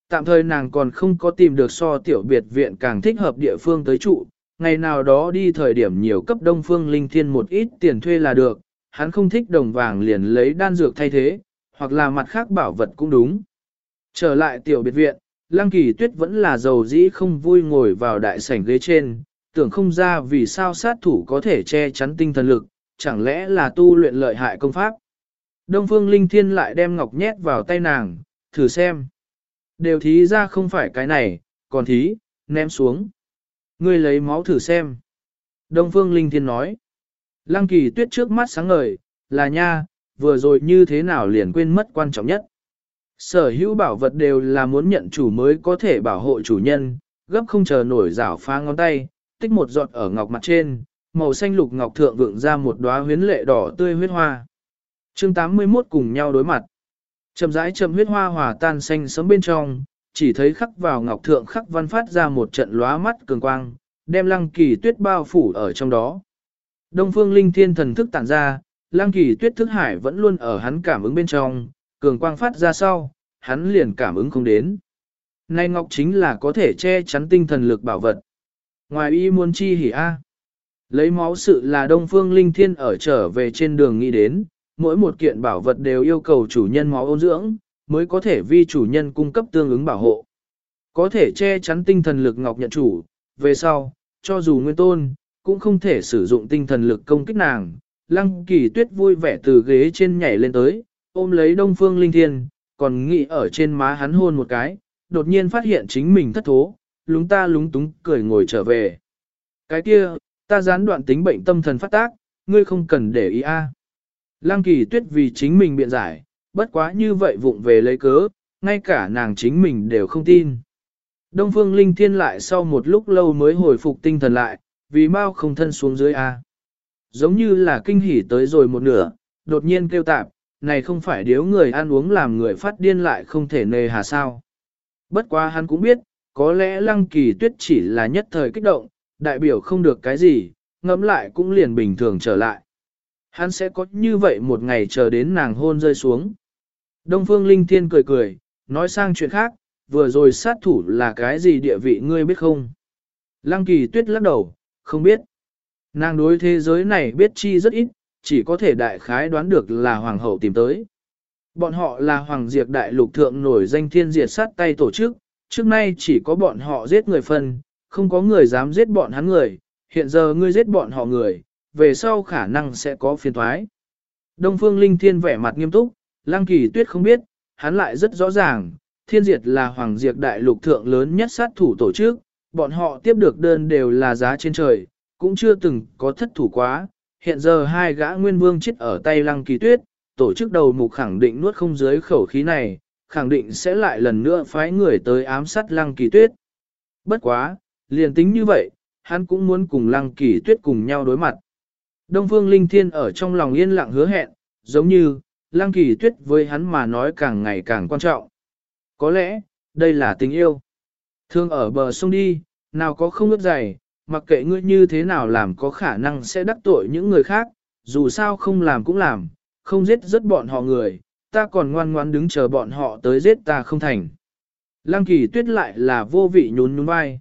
Tạm thời nàng còn không có tìm được so tiểu biệt viện càng thích hợp địa phương tới trụ, ngày nào đó đi thời điểm nhiều cấp đông phương linh thiên một ít tiền thuê là được, hắn không thích đồng vàng liền lấy đan dược thay thế, hoặc là mặt khác bảo vật cũng đúng. Trở lại tiểu biệt viện, Lăng Kỳ Tuyết vẫn là giàu dĩ không vui ngồi vào đại sảnh ghế trên, tưởng không ra vì sao sát thủ có thể che chắn tinh thần lực, chẳng lẽ là tu luyện lợi hại công pháp. Đông Phương Linh Thiên lại đem ngọc nhét vào tay nàng, thử xem. Đều thí ra không phải cái này, còn thí, ném xuống. Ngươi lấy máu thử xem. Đông Phương Linh Thiên nói. Lăng kỳ tuyết trước mắt sáng ngời, là nha, vừa rồi như thế nào liền quên mất quan trọng nhất. Sở hữu bảo vật đều là muốn nhận chủ mới có thể bảo hộ chủ nhân, gấp không chờ nổi rảo phá ngón tay, tích một giọt ở ngọc mặt trên, màu xanh lục ngọc thượng vượng ra một đóa huyến lệ đỏ tươi huyết hoa. Chương 81 cùng nhau đối mặt. Chậm rãi chậm huyết hoa hòa tan xanh sớm bên trong, chỉ thấy khắc vào ngọc thượng khắc văn phát ra một trận lóa mắt cường quang, đem lăng kỳ tuyết bao phủ ở trong đó. Đông phương linh thiên thần thức tản ra, Lang kỳ tuyết thức hải vẫn luôn ở hắn cảm ứng bên trong, cường quang phát ra sau, hắn liền cảm ứng không đến. Nay ngọc chính là có thể che chắn tinh thần lực bảo vật. Ngoài y muốn chi hỉ a. Lấy máu sự là Đông Phương Linh Thiên ở trở về trên đường nghĩ đến, mỗi một kiện bảo vật đều yêu cầu chủ nhân máu ôn dưỡng, mới có thể vi chủ nhân cung cấp tương ứng bảo hộ. Có thể che chắn tinh thần lực ngọc nhận chủ, về sau, cho dù nguyên tôn, cũng không thể sử dụng tinh thần lực công kích nàng. Lăng kỳ tuyết vui vẻ từ ghế trên nhảy lên tới, ôm lấy Đông Phương Linh Thiên, còn nghĩ ở trên má hắn hôn một cái, đột nhiên phát hiện chính mình thất thố, lúng ta lúng túng cười ngồi trở về. Cái kia, ta gián đoạn tính bệnh tâm thần phát tác, ngươi không cần để ý a. Lăng kỳ tuyết vì chính mình biện giải, bất quá như vậy vụng về lấy cớ, ngay cả nàng chính mình đều không tin. Đông Phương Linh Thiên lại sau một lúc lâu mới hồi phục tinh thần lại, vì mau không thân xuống dưới A. Giống như là kinh hỉ tới rồi một nửa, đột nhiên kêu tạp, này không phải điếu người ăn uống làm người phát điên lại không thể nề hà sao. Bất quá hắn cũng biết, có lẽ lăng kỳ tuyết chỉ là nhất thời kích động, đại biểu không được cái gì, ngẫm lại cũng liền bình thường trở lại. Hắn sẽ có như vậy một ngày chờ đến nàng hôn rơi xuống. Đông Phương Linh Thiên cười cười, nói sang chuyện khác, vừa rồi sát thủ là cái gì địa vị ngươi biết không? Lăng kỳ tuyết lắc đầu, không biết. Nàng đối thế giới này biết chi rất ít, chỉ có thể đại khái đoán được là hoàng hậu tìm tới. Bọn họ là hoàng diệt đại lục thượng nổi danh thiên diệt sát tay tổ chức, trước nay chỉ có bọn họ giết người phân, không có người dám giết bọn hắn người, hiện giờ ngươi giết bọn họ người, về sau khả năng sẽ có phiền thoái. Đông Phương Linh Thiên vẻ mặt nghiêm túc, Lăng Kỳ Tuyết không biết, hắn lại rất rõ ràng, thiên diệt là hoàng diệt đại lục thượng lớn nhất sát thủ tổ chức, bọn họ tiếp được đơn đều là giá trên trời, cũng chưa từng có thất thủ quá. Hiện giờ hai gã nguyên vương chết ở tay Lăng Kỳ Tuyết, tổ chức đầu mục khẳng định nuốt không dưới khẩu khí này, khẳng định sẽ lại lần nữa phái người tới ám sát Lăng Kỳ Tuyết. Bất quá, liền tính như vậy, hắn cũng muốn cùng Lăng Kỳ Tuyết cùng nhau đối mặt. Đông Phương Linh Thiên ở trong lòng yên lặng hứa hẹn, giống như, Lăng Kỳ Tuyết với hắn mà nói càng ngày càng quan trọng. Có lẽ, đây là tình yêu. Thương ở bờ sông đi, nào có không ướt dày, mặc kệ ngươi như thế nào làm có khả năng sẽ đắc tội những người khác, dù sao không làm cũng làm, không giết rất bọn họ người, ta còn ngoan ngoan đứng chờ bọn họ tới giết ta không thành. Lăng kỳ tuyết lại là vô vị nhún nhún vai.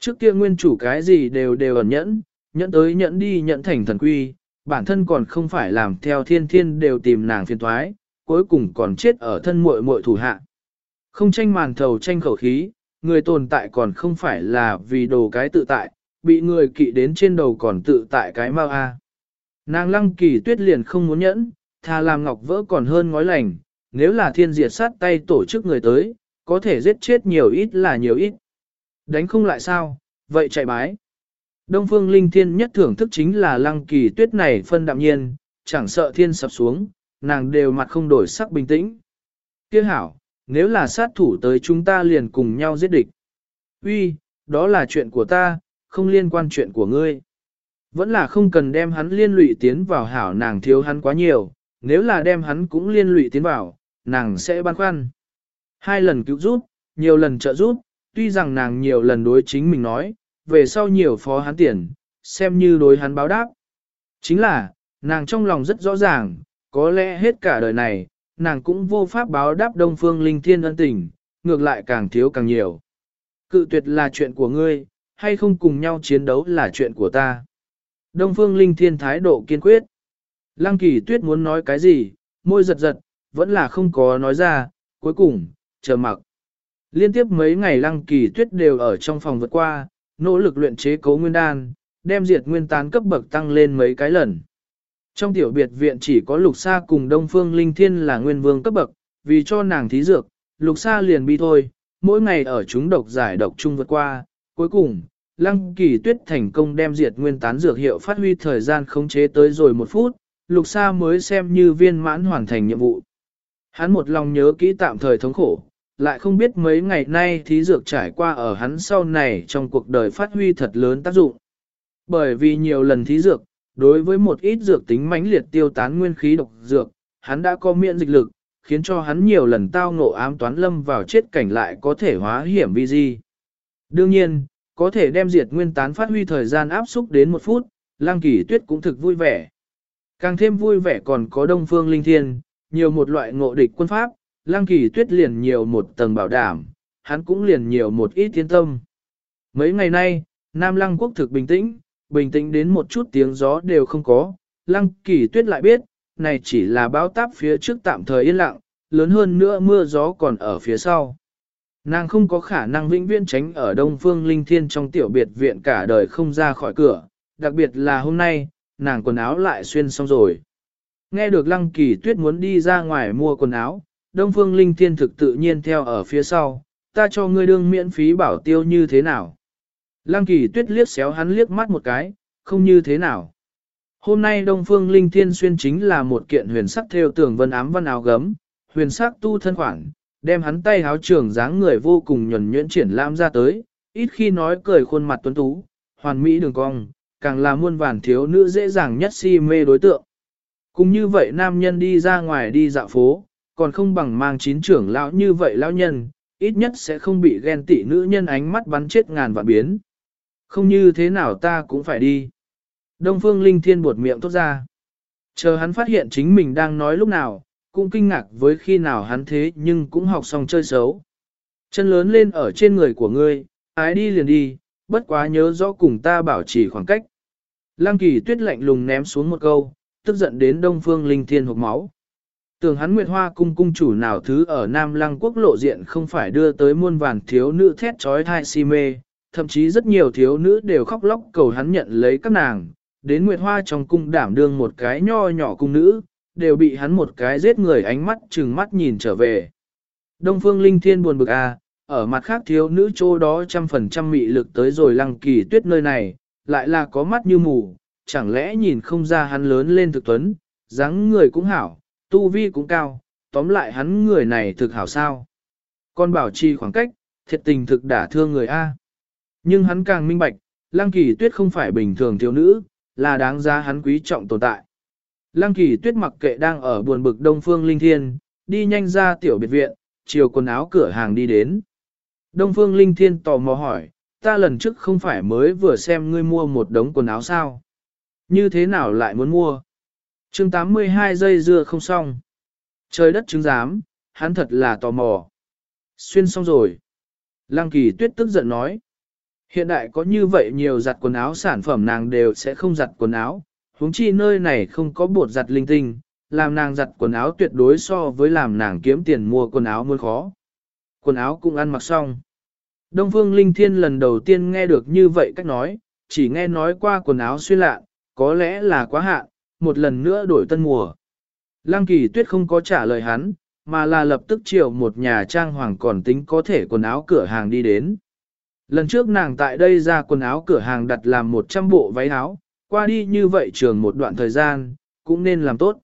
Trước kia nguyên chủ cái gì đều đều ẩn nhẫn, nhẫn tới nhẫn đi nhẫn thành thần quy, bản thân còn không phải làm theo thiên thiên đều tìm nàng phiền thoái, cuối cùng còn chết ở thân muội muội thủ hạ. Không tranh màn thầu tranh khẩu khí, người tồn tại còn không phải là vì đồ cái tự tại, bị người kỵ đến trên đầu còn tự tại cái mau a. Nàng lăng kỳ tuyết liền không muốn nhẫn, thà làm ngọc vỡ còn hơn ngói lành, nếu là thiên diệt sát tay tổ chức người tới, có thể giết chết nhiều ít là nhiều ít. Đánh không lại sao, vậy chạy bái. Đông phương linh thiên nhất thưởng thức chính là lăng kỳ tuyết này phân đạm nhiên, chẳng sợ thiên sập xuống, nàng đều mặt không đổi sắc bình tĩnh. Kia hảo, nếu là sát thủ tới chúng ta liền cùng nhau giết địch. Uy, đó là chuyện của ta, không liên quan chuyện của ngươi. Vẫn là không cần đem hắn liên lụy tiến vào hảo nàng thiếu hắn quá nhiều, nếu là đem hắn cũng liên lụy tiến vào, nàng sẽ băn khoăn. Hai lần cứu giúp, nhiều lần trợ giúp, tuy rằng nàng nhiều lần đối chính mình nói, về sau nhiều phó hắn tiền, xem như đối hắn báo đáp. Chính là, nàng trong lòng rất rõ ràng, có lẽ hết cả đời này, nàng cũng vô pháp báo đáp Đông Phương Linh Thiên ân tình, ngược lại càng thiếu càng nhiều. Cự tuyệt là chuyện của ngươi, hay không cùng nhau chiến đấu là chuyện của ta. Đông Phương Linh Thiên thái độ kiên quyết. Lăng kỳ tuyết muốn nói cái gì, môi giật giật, vẫn là không có nói ra, cuối cùng, chờ mặc. Liên tiếp mấy ngày lăng kỳ tuyết đều ở trong phòng vượt qua, nỗ lực luyện chế cấu nguyên đan, đem diệt nguyên tán cấp bậc tăng lên mấy cái lần. Trong tiểu biệt viện chỉ có lục sa cùng đông phương linh thiên là nguyên vương cấp bậc, vì cho nàng thí dược, lục sa liền bi thôi, mỗi ngày ở chúng độc giải độc chung vượt qua, cuối cùng, lăng kỳ tuyết thành công đem diệt nguyên tán dược hiệu phát huy thời gian khống chế tới rồi một phút, lục sa mới xem như viên mãn hoàn thành nhiệm vụ. Hắn một lòng nhớ kỹ tạm thời thống khổ, lại không biết mấy ngày nay thí dược trải qua ở hắn sau này trong cuộc đời phát huy thật lớn tác dụng. Bởi vì nhiều lần thí dược, đối với một ít dược tính mãnh liệt tiêu tán nguyên khí độc dược, hắn đã có miễn dịch lực, khiến cho hắn nhiều lần tao ngộ ám toán lâm vào chết cảnh lại có thể hóa hiểm vi di. Đương nhiên, có thể đem diệt nguyên tán phát huy thời gian áp xúc đến một phút, lang kỳ tuyết cũng thực vui vẻ. Càng thêm vui vẻ còn có đông phương linh thiên, nhiều một loại ngộ địch quân pháp, lang kỳ tuyết liền nhiều một tầng bảo đảm, hắn cũng liền nhiều một ít tiến tâm. Mấy ngày nay, Nam Lăng quốc thực bình tĩnh, bình tĩnh đến một chút tiếng gió đều không có, lăng kỳ tuyết lại biết, này chỉ là báo táp phía trước tạm thời yên lặng, lớn hơn nữa mưa gió còn ở phía sau. Nàng không có khả năng vĩnh viễn tránh ở Đông Phương Linh Thiên trong tiểu biệt viện cả đời không ra khỏi cửa, đặc biệt là hôm nay, nàng quần áo lại xuyên xong rồi. Nghe được Lăng Kỳ Tuyết muốn đi ra ngoài mua quần áo, Đông Phương Linh Thiên thực tự nhiên theo ở phía sau, ta cho ngươi đương miễn phí bảo tiêu như thế nào. Lăng Kỳ Tuyết liếc xéo hắn liếc mắt một cái, không như thế nào. Hôm nay Đông Phương Linh Thiên Xuyên chính là một kiện huyền sắc theo tường vân ám văn áo gấm, huyền sắc tu thân khoản, đem hắn tay háo trường dáng người vô cùng nhuẩn nhuyễn triển lãm ra tới, ít khi nói cười khuôn mặt tuấn tú, hoàn mỹ đường cong, càng là muôn vàn thiếu nữ dễ dàng nhất si mê đối tượng. Cũng như vậy nam nhân đi ra ngoài đi dạo phố, còn không bằng mang chín trưởng lão như vậy lão nhân, ít nhất sẽ không bị ghen tị nữ nhân ánh mắt bắn chết ngàn vạn biến. Không như thế nào ta cũng phải đi. Đông Phương Linh Thiên buột miệng tốt ra. Chờ hắn phát hiện chính mình đang nói lúc nào, cũng kinh ngạc với khi nào hắn thế nhưng cũng học xong chơi xấu. Chân lớn lên ở trên người của ngươi, ái đi liền đi, bất quá nhớ rõ cùng ta bảo trì khoảng cách. Lăng kỳ tuyết lạnh lùng ném xuống một câu, tức giận đến Đông Phương Linh Thiên hộp máu. Tưởng hắn Nguyệt Hoa cung cung chủ nào thứ ở Nam Lăng quốc lộ diện không phải đưa tới muôn vàn thiếu nữ thét trói thai si mê, thậm chí rất nhiều thiếu nữ đều khóc lóc cầu hắn nhận lấy các nàng, đến Nguyệt Hoa trong cung đảm đương một cái nho nhỏ cung nữ, đều bị hắn một cái giết người ánh mắt chừng mắt nhìn trở về. Đông Phương Linh Thiên buồn bực à, ở mặt khác thiếu nữ chỗ đó trăm phần trăm mị lực tới rồi lăng kỳ tuyết nơi này, lại là có mắt như mù, chẳng lẽ nhìn không ra hắn lớn lên thực tuấn, dáng người cũng hảo, tu vi cũng cao, tóm lại hắn người này thực hảo sao. Con bảo trì khoảng cách, thiệt tình thực đả thương người A. Nhưng hắn càng minh bạch, lăng kỳ tuyết không phải bình thường thiếu nữ, là đáng giá hắn quý trọng tồn tại. Lăng kỳ tuyết mặc kệ đang ở buồn bực đông phương linh thiên, đi nhanh ra tiểu biệt viện, chiều quần áo cửa hàng đi đến. Đông phương linh thiên tò mò hỏi, ta lần trước không phải mới vừa xem ngươi mua một đống quần áo sao? Như thế nào lại muốn mua? chương 82 giây dưa không xong. Trời đất chứng giám, hắn thật là tò mò. Xuyên xong rồi. Lăng kỳ tuyết tức giận nói. Hiện đại có như vậy nhiều giặt quần áo sản phẩm nàng đều sẽ không giặt quần áo, huống chi nơi này không có bột giặt linh tinh, làm nàng giặt quần áo tuyệt đối so với làm nàng kiếm tiền mua quần áo muốn khó. Quần áo cũng ăn mặc xong. Đông Phương Linh Thiên lần đầu tiên nghe được như vậy cách nói, chỉ nghe nói qua quần áo xuyên lạ, có lẽ là quá hạn, một lần nữa đổi tân mùa. Lăng kỳ tuyết không có trả lời hắn, mà là lập tức chiều một nhà trang hoàng còn tính có thể quần áo cửa hàng đi đến. Lần trước nàng tại đây ra quần áo cửa hàng đặt làm 100 bộ váy áo, qua đi như vậy trường một đoạn thời gian, cũng nên làm tốt.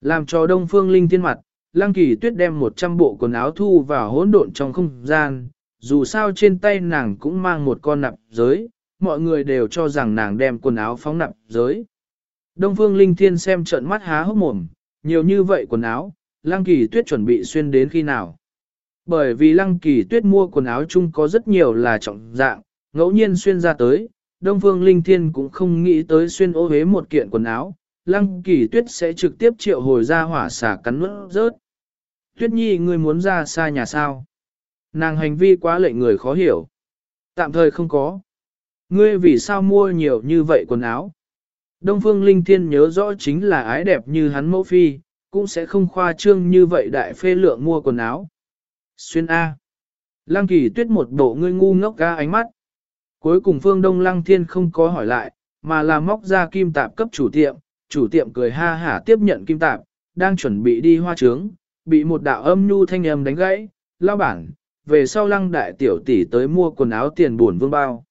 Làm cho Đông Phương Linh thiên mặt, Lăng Kỳ Tuyết đem 100 bộ quần áo thu vào hỗn độn trong không gian, dù sao trên tay nàng cũng mang một con nạp giới, mọi người đều cho rằng nàng đem quần áo phóng nạp giới. Đông Phương Linh Thiên xem trận mắt há hốc mồm, nhiều như vậy quần áo, Lăng Kỳ Tuyết chuẩn bị xuyên đến khi nào. Bởi vì Lăng Kỳ Tuyết mua quần áo chung có rất nhiều là trọng dạng, ngẫu nhiên xuyên ra tới, Đông Phương Linh Thiên cũng không nghĩ tới xuyên ô hế một kiện quần áo, Lăng Kỳ Tuyết sẽ trực tiếp triệu hồi ra hỏa xả cắn nuốt rớt. Tuyết Nhi ngươi muốn ra xa nhà sao? Nàng hành vi quá lệ người khó hiểu. Tạm thời không có. Ngươi vì sao mua nhiều như vậy quần áo? Đông Phương Linh Thiên nhớ rõ chính là ái đẹp như hắn mẫu phi, cũng sẽ không khoa trương như vậy đại phê lượng mua quần áo. Xuyên A. Lăng kỳ tuyết một bộ ngươi ngu ngốc ga ánh mắt. Cuối cùng Phương Đông Lăng Thiên không có hỏi lại, mà là móc ra kim tạp cấp chủ tiệm, chủ tiệm cười ha hả tiếp nhận kim tạp, đang chuẩn bị đi hoa trướng, bị một đạo âm nhu thanh âm đánh gãy, lao bản, về sau lăng đại tiểu tỷ tới mua quần áo tiền buồn vương bao.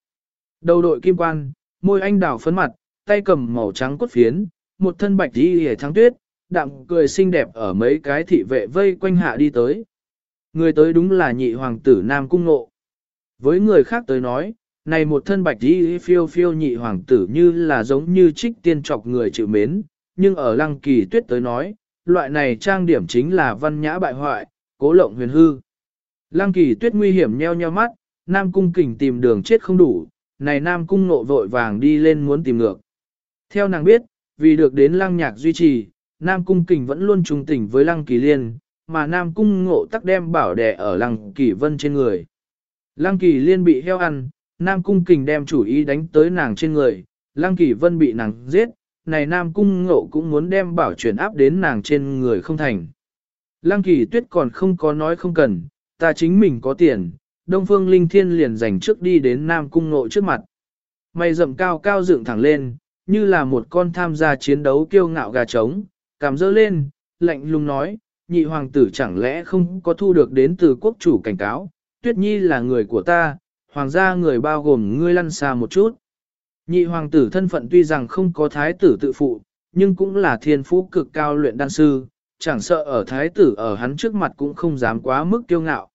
Đầu đội kim quan, môi anh đào phấn mặt, tay cầm màu trắng cốt phiến, một thân bạch đi hề trắng tuyết, đặng cười xinh đẹp ở mấy cái thị vệ vây quanh hạ đi tới. Người tới đúng là nhị hoàng tử Nam Cung Nộ. Với người khác tới nói, này một thân bạch đi phiêu phiêu nhị hoàng tử như là giống như trích tiên trọc người chịu mến, nhưng ở lăng kỳ tuyết tới nói, loại này trang điểm chính là văn nhã bại hoại, cố lộng huyền hư. Lăng kỳ tuyết nguy hiểm nheo nheo mắt, Nam Cung kình tìm đường chết không đủ, này Nam Cung nộ vội vàng đi lên muốn tìm ngược. Theo nàng biết, vì được đến lăng nhạc duy trì, Nam Cung kình vẫn luôn trung tình với lăng kỳ liên, mà Nam Cung ngộ tắc đem bảo đẻ ở lăng kỳ vân trên người. Lăng kỳ liên bị heo ăn, Nam Cung kình đem chủ ý đánh tới nàng trên người, lăng kỳ vân bị nàng giết, này Nam Cung ngộ cũng muốn đem bảo chuyển áp đến nàng trên người không thành. Lăng kỳ tuyết còn không có nói không cần, ta chính mình có tiền, Đông Phương Linh Thiên liền dành trước đi đến Nam Cung Ngộ trước mặt. Mày rậm cao cao dựng thẳng lên, như là một con tham gia chiến đấu kiêu ngạo gà trống, cảm dơ lên, lạnh lùng nói, nhị hoàng tử chẳng lẽ không có thu được đến từ quốc chủ cảnh cáo, tuyết nhi là người của ta, hoàng gia người bao gồm ngươi lăn xa một chút. Nhị hoàng tử thân phận tuy rằng không có thái tử tự phụ, nhưng cũng là thiên phú cực cao luyện đan sư, chẳng sợ ở thái tử ở hắn trước mặt cũng không dám quá mức kiêu ngạo.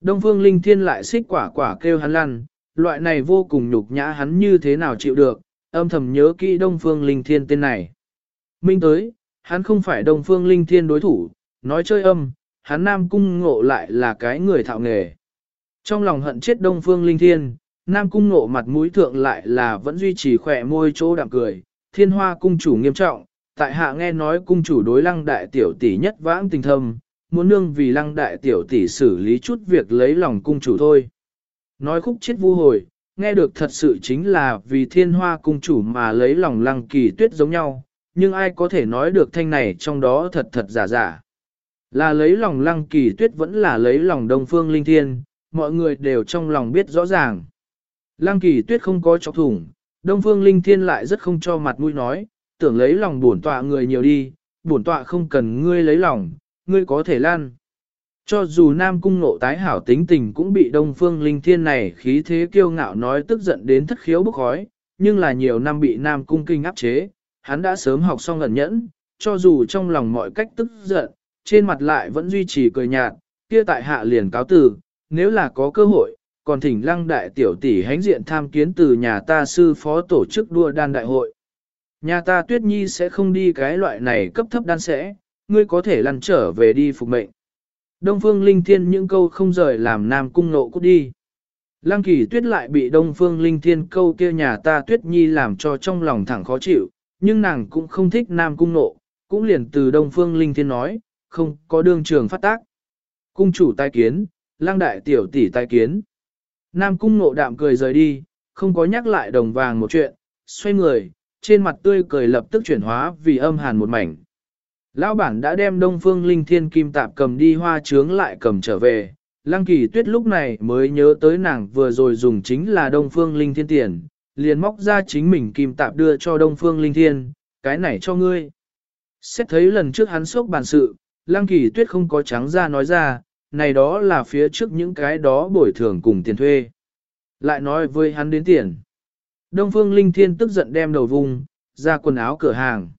Đông phương linh thiên lại xích quả quả kêu hắn lăn, loại này vô cùng nhục nhã hắn như thế nào chịu được, âm thầm nhớ kỹ đông phương linh thiên tên này. Minh tới, hắn không phải đông phương linh thiên đối thủ, nói chơi âm, hắn nam cung ngộ lại là cái người thạo nghề. Trong lòng hận chết đông phương linh thiên, nam cung ngộ mặt mũi thượng lại là vẫn duy trì khỏe môi chỗ đạm cười, thiên hoa cung chủ nghiêm trọng, tại hạ nghe nói cung chủ đối lăng đại tiểu tỷ nhất vãng tình thâm, muốn nương vì lăng đại tiểu tỷ xử lý chút việc lấy lòng cung chủ thôi. Nói khúc chết vu hồi, nghe được thật sự chính là vì thiên hoa cung chủ mà lấy lòng lăng kỳ tuyết giống nhau, nhưng ai có thể nói được thanh này trong đó thật thật giả giả. Là lấy lòng lăng kỳ tuyết vẫn là lấy lòng đông phương linh thiên, mọi người đều trong lòng biết rõ ràng. Lăng kỳ tuyết không có chọc thủng, đông phương linh thiên lại rất không cho mặt mũi nói, tưởng lấy lòng bổn tọa người nhiều đi, bổn tọa không cần ngươi lấy lòng, ngươi có thể lan. Cho dù Nam Cung nộ tái hảo tính tình cũng bị Đông Phương Linh Thiên này khí thế kiêu ngạo nói tức giận đến thất khiếu bức khói, nhưng là nhiều năm bị Nam Cung kinh áp chế, hắn đã sớm học xong lần nhẫn, cho dù trong lòng mọi cách tức giận, trên mặt lại vẫn duy trì cười nhạt, kia tại hạ liền cáo từ, nếu là có cơ hội, còn thỉnh lăng đại tiểu tỷ hánh diện tham kiến từ nhà ta sư phó tổ chức đua đan đại hội. Nhà ta tuyết nhi sẽ không đi cái loại này cấp thấp đan sẽ, ngươi có thể lăn trở về đi phục mệnh. Đông Phương Linh Thiên những câu không rời làm Nam Cung nộ cút đi. Lăng kỳ tuyết lại bị Đông Phương Linh Thiên câu kia nhà ta tuyết nhi làm cho trong lòng thẳng khó chịu, nhưng nàng cũng không thích Nam Cung nộ, cũng liền từ Đông Phương Linh Thiên nói, không có đương trường phát tác. Cung chủ tai kiến, lang đại tiểu tỷ tai kiến. Nam Cung nộ đạm cười rời đi, không có nhắc lại đồng vàng một chuyện, xoay người, trên mặt tươi cười lập tức chuyển hóa vì âm hàn một mảnh. Lão bản đã đem Đông Phương Linh Thiên Kim Tạp cầm đi hoa trướng lại cầm trở về. Lăng kỳ tuyết lúc này mới nhớ tới nàng vừa rồi dùng chính là Đông Phương Linh Thiên tiền, liền móc ra chính mình Kim Tạp đưa cho Đông Phương Linh Thiên, cái này cho ngươi. Xét thấy lần trước hắn sốc bàn sự, Lăng kỳ tuyết không có trắng ra nói ra, này đó là phía trước những cái đó bồi thường cùng tiền thuê. Lại nói với hắn đến tiền. Đông Phương Linh Thiên tức giận đem đầu vùng, ra quần áo cửa hàng.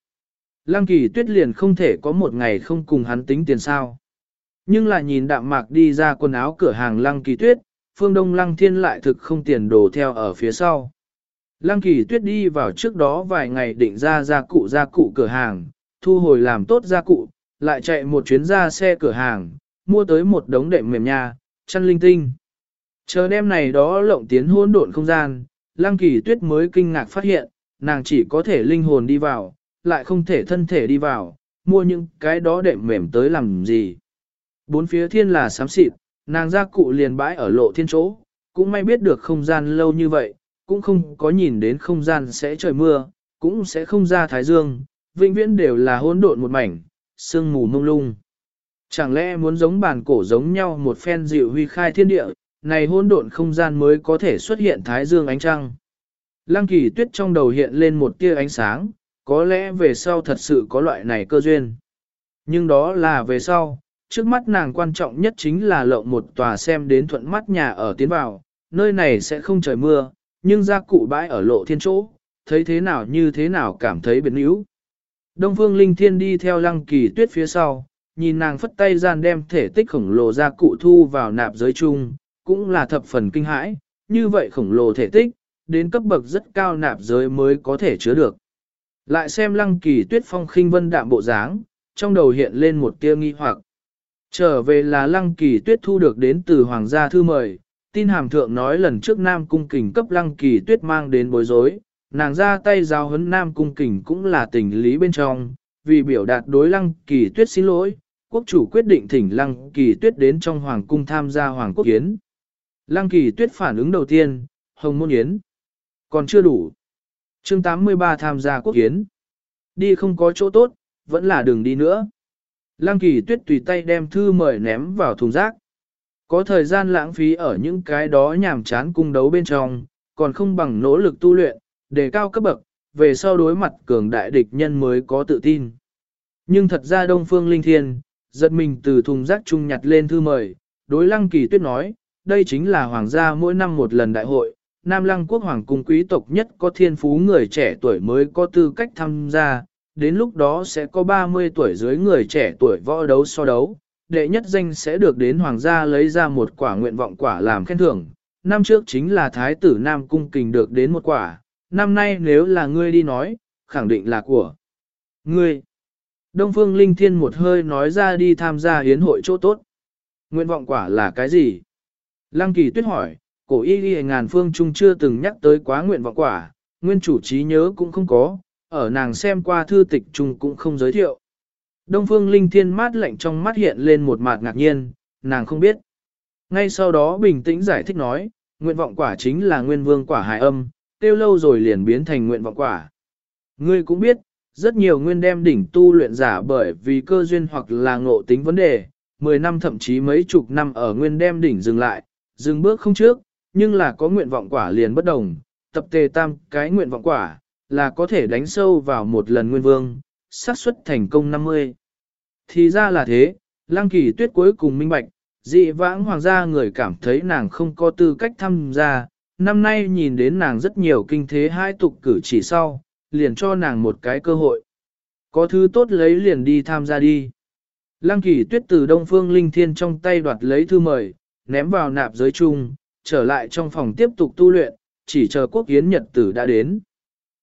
Lăng kỳ tuyết liền không thể có một ngày không cùng hắn tính tiền sao. Nhưng là nhìn đạm mạc đi ra quần áo cửa hàng lăng kỳ tuyết, phương đông lăng thiên lại thực không tiền đồ theo ở phía sau. Lăng kỳ tuyết đi vào trước đó vài ngày định ra gia cụ gia cụ cửa hàng, thu hồi làm tốt gia cụ, lại chạy một chuyến ra xe cửa hàng, mua tới một đống đệm mềm nha, chăn linh tinh. Chờ đêm này đó lộng tiến hỗn độn không gian, lăng kỳ tuyết mới kinh ngạc phát hiện, nàng chỉ có thể linh hồn đi vào, lại không thể thân thể đi vào, mua những cái đó đệm mềm tới làm gì. Bốn phía thiên là xám xịt, nàng ra cụ liền bãi ở lộ thiên chỗ, cũng may biết được không gian lâu như vậy, cũng không có nhìn đến không gian sẽ trời mưa, cũng sẽ không ra thái dương, vĩnh viễn đều là hỗn độn một mảnh, sương mù mông lung. Chẳng lẽ muốn giống bản cổ giống nhau một phen dịu huy khai thiên địa, này hỗn độn không gian mới có thể xuất hiện thái dương ánh trăng. Lăng kỳ tuyết trong đầu hiện lên một tia ánh sáng, có lẽ về sau thật sự có loại này cơ duyên. Nhưng đó là về sau, trước mắt nàng quan trọng nhất chính là lộng một tòa xem đến thuận mắt nhà ở tiến vào, nơi này sẽ không trời mưa, nhưng gia cụ bãi ở lộ thiên chỗ, thấy thế nào như thế nào cảm thấy biến yếu. Đông Phương Linh Thiên đi theo lăng kỳ tuyết phía sau, nhìn nàng phất tay gian đem thể tích khổng lồ ra cụ thu vào nạp giới chung, cũng là thập phần kinh hãi, như vậy khổng lồ thể tích, đến cấp bậc rất cao nạp giới mới có thể chứa được. Lại xem lăng kỳ tuyết phong khinh vân đạm bộ dáng, trong đầu hiện lên một tia nghi hoặc. Trở về là lăng kỳ tuyết thu được đến từ hoàng gia thư mời, tin hàm thượng nói lần trước nam cung kình cấp lăng kỳ tuyết mang đến bối rối, nàng ra tay giao hấn nam cung kình cũng là tình lý bên trong, vì biểu đạt đối lăng kỳ tuyết xin lỗi, quốc chủ quyết định thỉnh lăng kỳ tuyết đến trong hoàng cung tham gia hoàng quốc yến. Lăng kỳ tuyết phản ứng đầu tiên, hồng môn yến, còn chưa đủ. Chương 83 tham gia quốc yến Đi không có chỗ tốt, vẫn là đường đi nữa. Lăng kỳ tuyết tùy tay đem thư mời ném vào thùng rác. Có thời gian lãng phí ở những cái đó nhàm chán cung đấu bên trong, còn không bằng nỗ lực tu luyện, đề cao cấp bậc, về sau đối mặt cường đại địch nhân mới có tự tin. Nhưng thật ra Đông Phương Linh Thiên, giật mình từ thùng rác trung nhặt lên thư mời, đối lăng kỳ tuyết nói, đây chính là hoàng gia mỗi năm một lần đại hội, Nam Lăng quốc hoàng cung quý tộc nhất có thiên phú người trẻ tuổi mới có tư cách tham gia, đến lúc đó sẽ có 30 tuổi dưới người trẻ tuổi võ đấu so đấu, đệ nhất danh sẽ được đến hoàng gia lấy ra một quả nguyện vọng quả làm khen thưởng. Năm trước chính là thái tử Nam Cung Kình được đến một quả, năm nay nếu là ngươi đi nói, khẳng định là của ngươi. Đông Phương Linh Thiên một hơi nói ra đi tham gia hiến hội chỗ tốt. Nguyện vọng quả là cái gì? Lăng Kỳ Tuyết hỏi, cổ y ghi ngàn phương trung chưa từng nhắc tới quá nguyện vọng quả, nguyên chủ trí nhớ cũng không có, ở nàng xem qua thư tịch trung cũng không giới thiệu. Đông Phương Linh Thiên mát lạnh trong mắt hiện lên một mặt ngạc nhiên, nàng không biết. Ngay sau đó bình tĩnh giải thích nói, nguyện vọng quả chính là nguyên vương quả hài âm, tiêu lâu rồi liền biến thành nguyện vọng quả. Ngươi cũng biết, rất nhiều nguyên đem đỉnh tu luyện giả bởi vì cơ duyên hoặc là ngộ tính vấn đề, 10 năm thậm chí mấy chục năm ở nguyên đem đỉnh dừng lại, dừng bước không trước, nhưng là có nguyện vọng quả liền bất đồng, tập tề tam cái nguyện vọng quả, là có thể đánh sâu vào một lần nguyên vương, xác suất thành công 50. Thì ra là thế, lăng kỳ tuyết cuối cùng minh bạch, dị vãng hoàng gia người cảm thấy nàng không có tư cách tham gia, năm nay nhìn đến nàng rất nhiều kinh thế hai tục cử chỉ sau, liền cho nàng một cái cơ hội. Có thứ tốt lấy liền đi tham gia đi. Lăng kỳ tuyết từ Đông Phương Linh Thiên trong tay đoạt lấy thư mời, ném vào nạp giới chung, trở lại trong phòng tiếp tục tu luyện, chỉ chờ quốc yến nhật tử đã đến.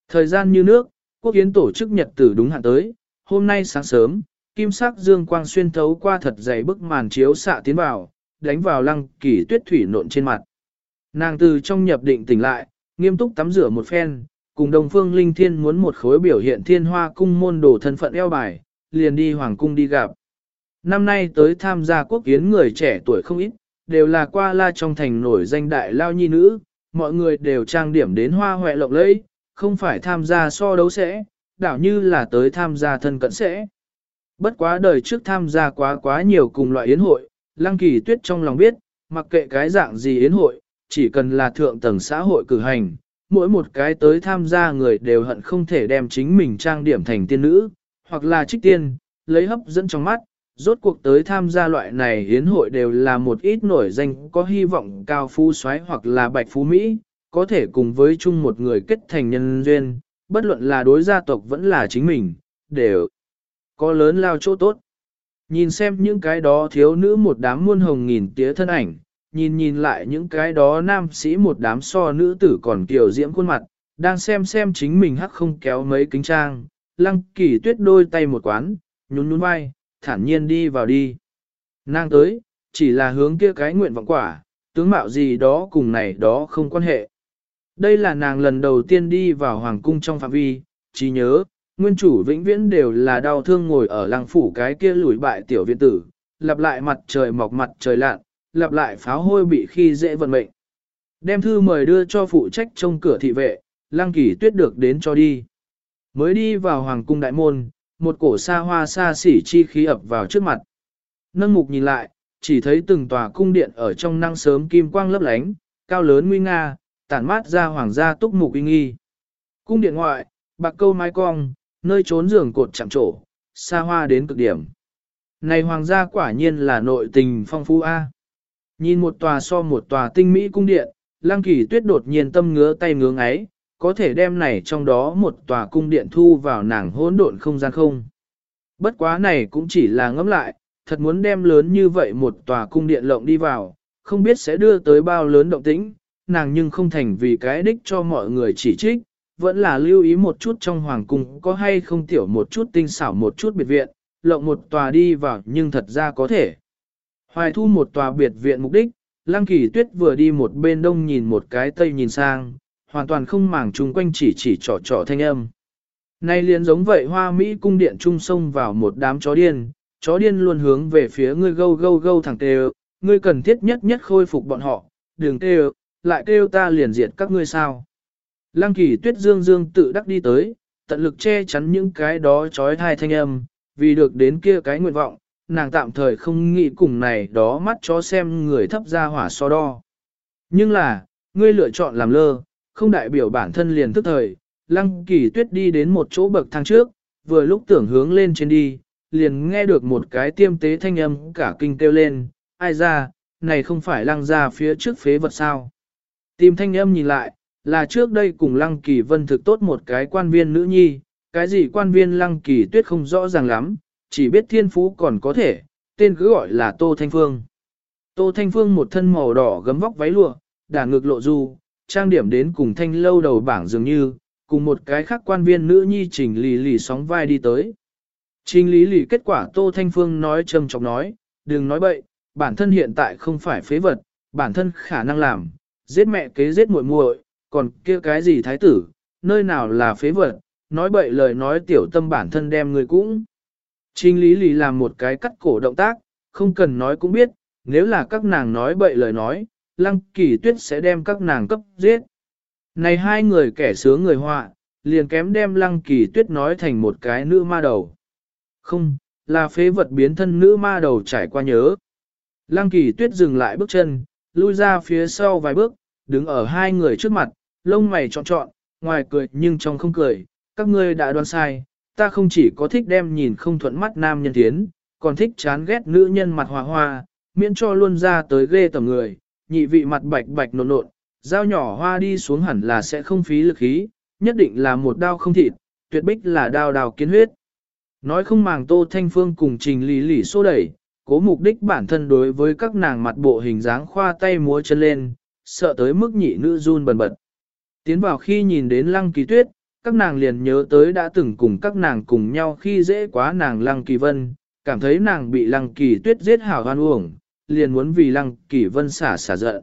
Thời gian như nước, quốc yến tổ chức nhật tử đúng hạn tới, hôm nay sáng sớm, kim sắc dương quang xuyên thấu qua thật dày bức màn chiếu xạ tiến vào, đánh vào lăng kỳ tuyết thủy nộn trên mặt. Nàng từ trong nhập định tỉnh lại, nghiêm túc tắm rửa một phen, cùng đồng phương linh thiên muốn một khối biểu hiện thiên hoa cung môn đồ thân phận eo bài, liền đi hoàng cung đi gặp. Năm nay tới tham gia quốc kiến người trẻ tuổi không ít, đều là qua la trong thành nổi danh đại lao nhi nữ, mọi người đều trang điểm đến hoa hoẹ lộng lẫy, không phải tham gia so đấu sẽ, đảo như là tới tham gia thân cận sẽ. Bất quá đời trước tham gia quá quá nhiều cùng loại yến hội, lăng kỳ tuyết trong lòng biết, mặc kệ cái dạng gì yến hội, chỉ cần là thượng tầng xã hội cử hành, mỗi một cái tới tham gia người đều hận không thể đem chính mình trang điểm thành tiên nữ, hoặc là trích tiên, lấy hấp dẫn trong mắt, rốt cuộc tới tham gia loại này hiến hội đều là một ít nổi danh có hy vọng cao phú soái hoặc là bạch phú Mỹ, có thể cùng với chung một người kết thành nhân duyên, bất luận là đối gia tộc vẫn là chính mình, đều có lớn lao chỗ tốt. Nhìn xem những cái đó thiếu nữ một đám muôn hồng nghìn tía thân ảnh, nhìn nhìn lại những cái đó nam sĩ một đám so nữ tử còn kiểu diễm khuôn mặt, đang xem xem chính mình hắc không kéo mấy kính trang, lăng kỳ tuyết đôi tay một quán, nhún nhún vai, thản nhiên đi vào đi. Nàng tới, chỉ là hướng kia cái nguyện vọng quả, tướng mạo gì đó cùng này đó không quan hệ. Đây là nàng lần đầu tiên đi vào hoàng cung trong phạm vi, chỉ nhớ, nguyên chủ vĩnh viễn đều là đau thương ngồi ở lăng phủ cái kia lùi bại tiểu viện tử, lặp lại mặt trời mọc mặt trời lặn, lặp lại pháo hôi bị khi dễ vận mệnh. Đem thư mời đưa cho phụ trách trong cửa thị vệ, lăng kỳ tuyết được đến cho đi. Mới đi vào hoàng cung đại môn, một cổ xa hoa xa xỉ chi khí ập vào trước mặt. Nâng mục nhìn lại, chỉ thấy từng tòa cung điện ở trong năng sớm kim quang lấp lánh, cao lớn nguy nga, tản mát ra hoàng gia túc mục uy nghi. Cung điện ngoại, bạc câu mái cong, nơi trốn giường cột chạm trổ, xa hoa đến cực điểm. Này hoàng gia quả nhiên là nội tình phong phú A. Nhìn một tòa so một tòa tinh mỹ cung điện, lăng kỳ tuyết đột nhiên tâm ngứa tay ngưỡng ấy, có thể đem này trong đó một tòa cung điện thu vào nàng hỗn độn không gian không. Bất quá này cũng chỉ là ngẫm lại, thật muốn đem lớn như vậy một tòa cung điện lộng đi vào, không biết sẽ đưa tới bao lớn động tĩnh, nàng nhưng không thành vì cái đích cho mọi người chỉ trích, vẫn là lưu ý một chút trong hoàng cung có hay không tiểu một chút tinh xảo một chút biệt viện, lộng một tòa đi vào nhưng thật ra có thể. Hoài thu một tòa biệt viện mục đích, Lăng Kỳ Tuyết vừa đi một bên đông nhìn một cái tây nhìn sang, hoàn toàn không màng chung quanh chỉ chỉ trỏ trỏ thanh âm. Nay liền giống vậy hoa Mỹ cung điện trung sông vào một đám chó điên, chó điên luôn hướng về phía ngươi gâu gâu gâu thẳng tê ngươi cần thiết nhất nhất khôi phục bọn họ, đừng tê lại kêu ta liền diệt các ngươi sao. Lăng kỳ tuyết dương dương tự đắc đi tới, tận lực che chắn những cái đó trói thai thanh âm, vì được đến kia cái nguyện vọng, nàng tạm thời không nghĩ cùng này đó mắt chó xem người thấp ra hỏa so đo. Nhưng là, ngươi lựa chọn làm lơ, không đại biểu bản thân liền tức thời, lăng kỳ tuyết đi đến một chỗ bậc thang trước, vừa lúc tưởng hướng lên trên đi, liền nghe được một cái tiêm tế thanh âm cả kinh kêu lên, ai ra, này không phải lăng ra phía trước phế vật sao. Tìm thanh âm nhìn lại, là trước đây cùng Lăng Kỳ Vân thực tốt một cái quan viên nữ nhi, cái gì quan viên Lăng Kỳ Tuyết không rõ ràng lắm, chỉ biết thiên phú còn có thể, tên cứ gọi là Tô Thanh Phương. Tô Thanh Phương một thân màu đỏ gấm vóc váy lụa, đả ngực lộ du, trang điểm đến cùng thanh lâu đầu bảng dường như, cùng một cái khác quan viên nữ nhi trình lì lì sóng vai đi tới. Trình lý lì kết quả Tô Thanh Phương nói trầm trọng nói, đừng nói bậy, bản thân hiện tại không phải phế vật, bản thân khả năng làm, giết mẹ kế giết muội muội, còn kia cái gì thái tử, nơi nào là phế vật, nói bậy lời nói tiểu tâm bản thân đem người cũng. Trình lý lì làm một cái cắt cổ động tác, không cần nói cũng biết, nếu là các nàng nói bậy lời nói, lăng kỳ tuyết sẽ đem các nàng cấp giết. Này hai người kẻ sướng người họa, liền kém đem lăng kỳ tuyết nói thành một cái nữ ma đầu. Không, là phế vật biến thân nữ ma đầu trải qua nhớ. Lăng kỳ tuyết dừng lại bước chân, lui ra phía sau vài bước, đứng ở hai người trước mặt, lông mày trọn trọn, ngoài cười nhưng trong không cười, các ngươi đã đoán sai, ta không chỉ có thích đem nhìn không thuận mắt nam nhân tiến, còn thích chán ghét nữ nhân mặt hòa hoa, miễn cho luôn ra tới ghê tầm người, nhị vị mặt bạch bạch nộn nộn, dao nhỏ hoa đi xuống hẳn là sẽ không phí lực khí, nhất định là một đao không thịt, tuyệt bích là đao đào kiến huyết. Nói không màng Tô Thanh Phương cùng trình lý lỉ xô đẩy, cố mục đích bản thân đối với các nàng mặt bộ hình dáng khoa tay múa chân lên, sợ tới mức nhị nữ run bần bật. Tiến vào khi nhìn đến lăng kỳ tuyết, các nàng liền nhớ tới đã từng cùng các nàng cùng nhau khi dễ quá nàng lăng kỳ vân, cảm thấy nàng bị lăng kỳ tuyết giết hảo hoan uổng, liền muốn vì lăng kỳ vân xả xả giận.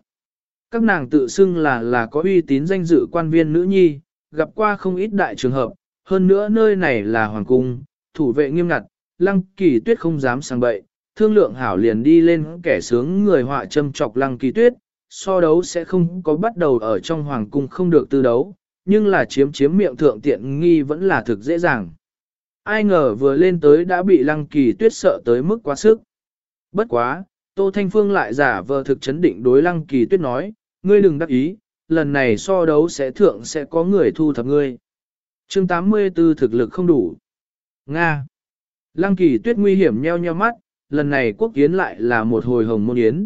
Các nàng tự xưng là là có uy tín danh dự quan viên nữ nhi, gặp qua không ít đại trường hợp, hơn nữa nơi này là hoàng cung, thủ vệ nghiêm ngặt, lăng kỳ tuyết không dám sang bậy, thương lượng hảo liền đi lên kẻ sướng người họa châm chọc lăng kỳ tuyết, so đấu sẽ không có bắt đầu ở trong hoàng cung không được tư đấu, nhưng là chiếm chiếm miệng thượng tiện nghi vẫn là thực dễ dàng. Ai ngờ vừa lên tới đã bị lăng kỳ tuyết sợ tới mức quá sức. Bất quá, Tô Thanh Phương lại giả vờ thực chấn định đối lăng kỳ tuyết nói, ngươi đừng đắc ý, lần này so đấu sẽ thượng sẽ có người thu thập ngươi. chương 84 thực lực không đủ. Nga. Lăng kỳ tuyết nguy hiểm nheo nheo mắt, lần này quốc yến lại là một hồi hồng môn yến.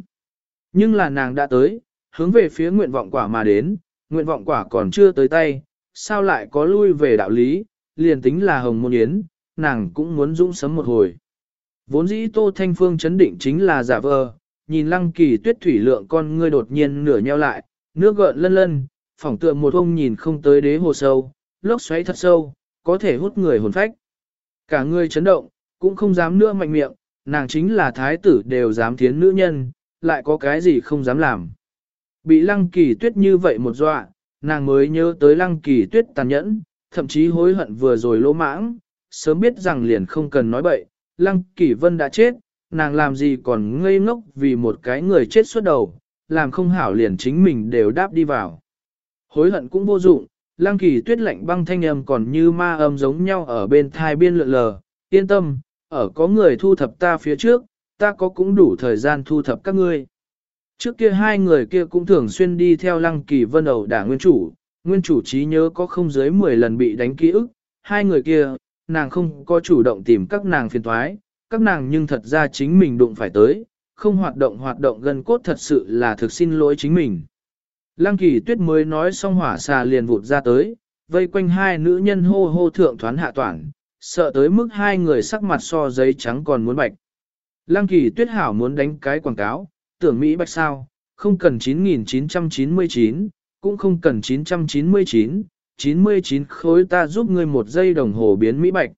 Nhưng là nàng đã tới, hướng về phía nguyện vọng quả mà đến, nguyện vọng quả còn chưa tới tay, sao lại có lui về đạo lý, liền tính là hồng môn yến, nàng cũng muốn dũng sấm một hồi. Vốn dĩ Tô Thanh Phương chấn định chính là giả vờ, nhìn lăng kỳ tuyết thủy lượng con ngươi đột nhiên nửa nheo lại, nước gợn lân lân, phỏng tượng một ông nhìn không tới đế hồ sâu, lốc xoáy thật sâu, có thể hút người hồn phách. Cả người chấn động, cũng không dám nữa mạnh miệng, nàng chính là thái tử đều dám thiến nữ nhân, lại có cái gì không dám làm. Bị lăng kỳ tuyết như vậy một dọa, nàng mới nhớ tới lăng kỳ tuyết tàn nhẫn, thậm chí hối hận vừa rồi lỗ mãng, sớm biết rằng liền không cần nói bậy, lăng kỳ vân đã chết, nàng làm gì còn ngây ngốc vì một cái người chết suốt đầu, làm không hảo liền chính mình đều đáp đi vào. Hối hận cũng vô dụng, lăng kỳ tuyết lạnh băng thanh âm còn như ma âm giống nhau ở bên thai biên lượn lờ, yên tâm, ở có người thu thập ta phía trước, ta có cũng đủ thời gian thu thập các ngươi. Trước kia hai người kia cũng thường xuyên đi theo lăng kỳ vân ẩu đả nguyên chủ, nguyên chủ trí nhớ có không dưới 10 lần bị đánh ký ức, hai người kia, nàng không có chủ động tìm các nàng phiền thoái, các nàng nhưng thật ra chính mình đụng phải tới, không hoạt động hoạt động gần cốt thật sự là thực xin lỗi chính mình. Lăng kỳ tuyết mới nói xong hỏa xà liền vụt ra tới, vây quanh hai nữ nhân hô hô thượng thoán hạ toản, sợ tới mức hai người sắc mặt so giấy trắng còn muốn bạch. Lăng kỳ tuyết hảo muốn đánh cái quảng cáo, tưởng Mỹ bạch sao, không cần 9999, cũng không cần 999, 99 khối ta giúp ngươi một giây đồng hồ biến Mỹ bạch.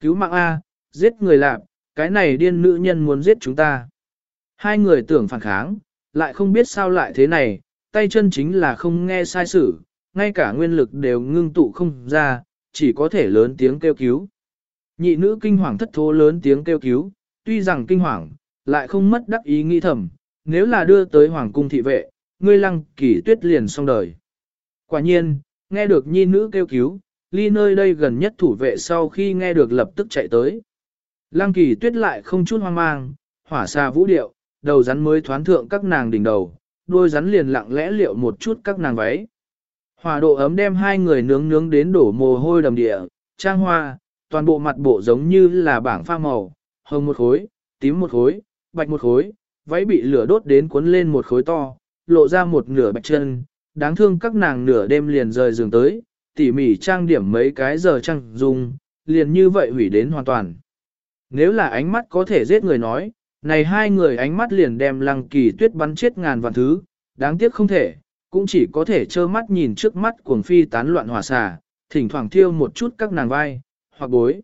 Cứu mạng A, giết người lạc, cái này điên nữ nhân muốn giết chúng ta. Hai người tưởng phản kháng, lại không biết sao lại thế này, tay chân chính là không nghe sai sự, ngay cả nguyên lực đều ngưng tụ không ra, chỉ có thể lớn tiếng kêu cứu. Nhị nữ kinh hoàng thất thố lớn tiếng kêu cứu, tuy rằng kinh hoàng, lại không mất đắc ý nghĩ thầm, nếu là đưa tới hoàng cung thị vệ, ngươi lăng kỳ tuyết liền xong đời. Quả nhiên, nghe được nhi nữ kêu cứu, ly nơi đây gần nhất thủ vệ sau khi nghe được lập tức chạy tới. Lăng kỳ tuyết lại không chút hoang mang, hỏa xa vũ điệu, đầu rắn mới thoán thượng các nàng đỉnh đầu, đôi rắn liền lặng lẽ liệu một chút các nàng váy. Hỏa độ ấm đem hai người nướng nướng đến đổ mồ hôi đầm địa, trang hoa, toàn bộ mặt bộ giống như là bảng pha màu, hồng một khối, tím một khối, bạch một khối, váy bị lửa đốt đến cuốn lên một khối to, lộ ra một nửa bạch chân, đáng thương các nàng nửa đêm liền rời giường tới, tỉ mỉ trang điểm mấy cái giờ trang dùng, liền như vậy hủy đến hoàn toàn. Nếu là ánh mắt có thể giết người nói, này hai người ánh mắt liền đem lăng kỳ tuyết bắn chết ngàn vạn thứ, đáng tiếc không thể, cũng chỉ có thể trơ mắt nhìn trước mắt cuồng phi tán loạn hỏa xà, thỉnh thoảng thiêu một chút các nàng vai, hoặc bối.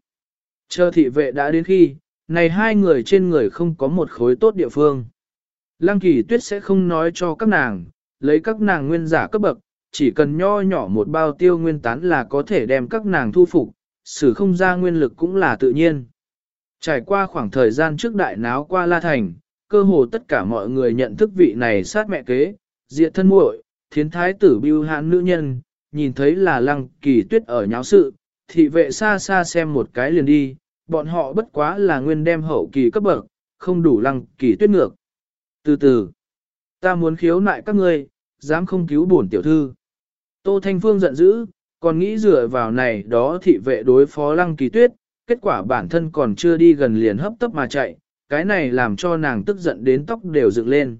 Chờ thị vệ đã đến khi, này hai người trên người không có một khối tốt địa phương. Lăng kỳ tuyết sẽ không nói cho các nàng, lấy các nàng nguyên giả cấp bậc, chỉ cần nho nhỏ một bao tiêu nguyên tán là có thể đem các nàng thu phục, sử không ra nguyên lực cũng là tự nhiên. Trải qua khoảng thời gian trước đại náo qua La Thành, cơ hồ tất cả mọi người nhận thức vị này sát mẹ kế, diệt thân muội, thiến thái tử biêu hãn nữ nhân, nhìn thấy là lăng kỳ tuyết ở nháo sự, thị vệ xa xa xem một cái liền đi, bọn họ bất quá là nguyên đem hậu kỳ cấp bậc, không đủ lăng kỳ tuyết ngược. Từ từ, ta muốn khiếu nại các ngươi, dám không cứu bổn tiểu thư. Tô Thanh Phương giận dữ, còn nghĩ dựa vào này đó thị vệ đối phó lăng kỳ tuyết, kết quả bản thân còn chưa đi gần liền hấp tấp mà chạy, cái này làm cho nàng tức giận đến tóc đều dựng lên.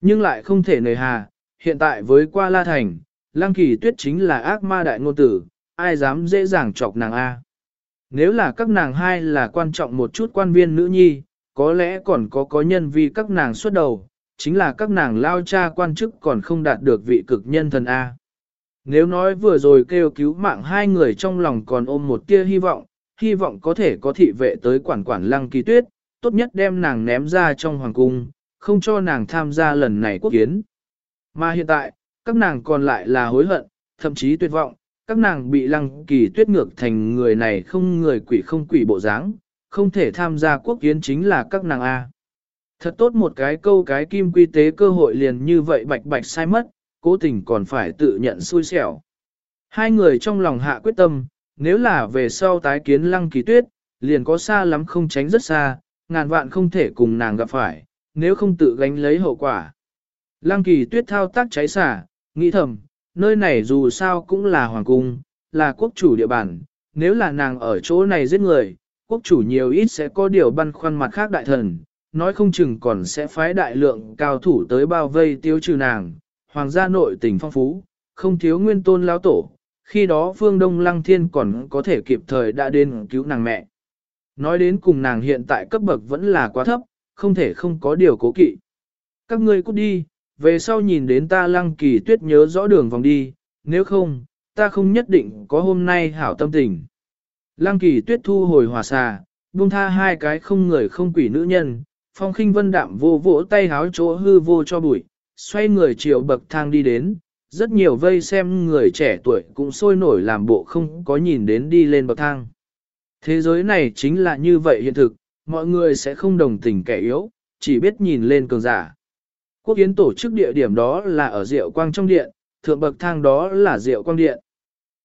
Nhưng lại không thể nề hà, hiện tại với qua La Thành, lăng kỳ tuyết chính là ác ma đại ngôn tử, ai dám dễ dàng chọc nàng A. Nếu là các nàng hai là quan trọng một chút quan viên nữ nhi, có lẽ còn có có nhân vì các nàng xuất đầu, chính là các nàng lao cha quan chức còn không đạt được vị cực nhân thần A. Nếu nói vừa rồi kêu cứu mạng hai người trong lòng còn ôm một tia hy vọng, hy vọng có thể có thị vệ tới quản quản lăng kỳ tuyết, tốt nhất đem nàng ném ra trong hoàng cung, không cho nàng tham gia lần này quốc kiến. Mà hiện tại, các nàng còn lại là hối hận, thậm chí tuyệt vọng, các nàng bị lăng kỳ tuyết ngược thành người này không người quỷ không quỷ bộ dáng, không thể tham gia quốc kiến chính là các nàng A. Thật tốt một cái câu cái kim quy tế cơ hội liền như vậy bạch bạch sai mất, cố tình còn phải tự nhận xui xẻo. Hai người trong lòng hạ quyết tâm, nếu là về sau tái kiến lăng kỳ tuyết, liền có xa lắm không tránh rất xa, ngàn vạn không thể cùng nàng gặp phải, nếu không tự gánh lấy hậu quả. Lăng kỳ tuyết thao tác cháy xả, nghĩ thầm, nơi này dù sao cũng là hoàng cung, là quốc chủ địa bàn, nếu là nàng ở chỗ này giết người, quốc chủ nhiều ít sẽ có điều băn khoăn mặt khác đại thần, nói không chừng còn sẽ phái đại lượng cao thủ tới bao vây tiêu trừ nàng, hoàng gia nội tình phong phú, không thiếu nguyên tôn lão tổ, khi đó phương Đông Lăng Thiên còn có thể kịp thời đã đến cứu nàng mẹ. Nói đến cùng nàng hiện tại cấp bậc vẫn là quá thấp, không thể không có điều cố kỵ. Các ngươi cút đi, về sau nhìn đến ta lăng kỳ tuyết nhớ rõ đường vòng đi, nếu không, ta không nhất định có hôm nay hảo tâm tình. Lăng kỳ tuyết thu hồi hòa xà, buông tha hai cái không người không quỷ nữ nhân, phong khinh vân đạm vô vỗ tay háo chỗ hư vô cho bụi, xoay người chiều bậc thang đi đến, rất nhiều vây xem người trẻ tuổi cũng sôi nổi làm bộ không có nhìn đến đi lên bậc thang. Thế giới này chính là như vậy hiện thực, mọi người sẽ không đồng tình kẻ yếu, chỉ biết nhìn lên cường giả. Quốc Yến tổ chức địa điểm đó là ở Diệu Quang trong điện, thượng bậc thang đó là Diệu Quang điện.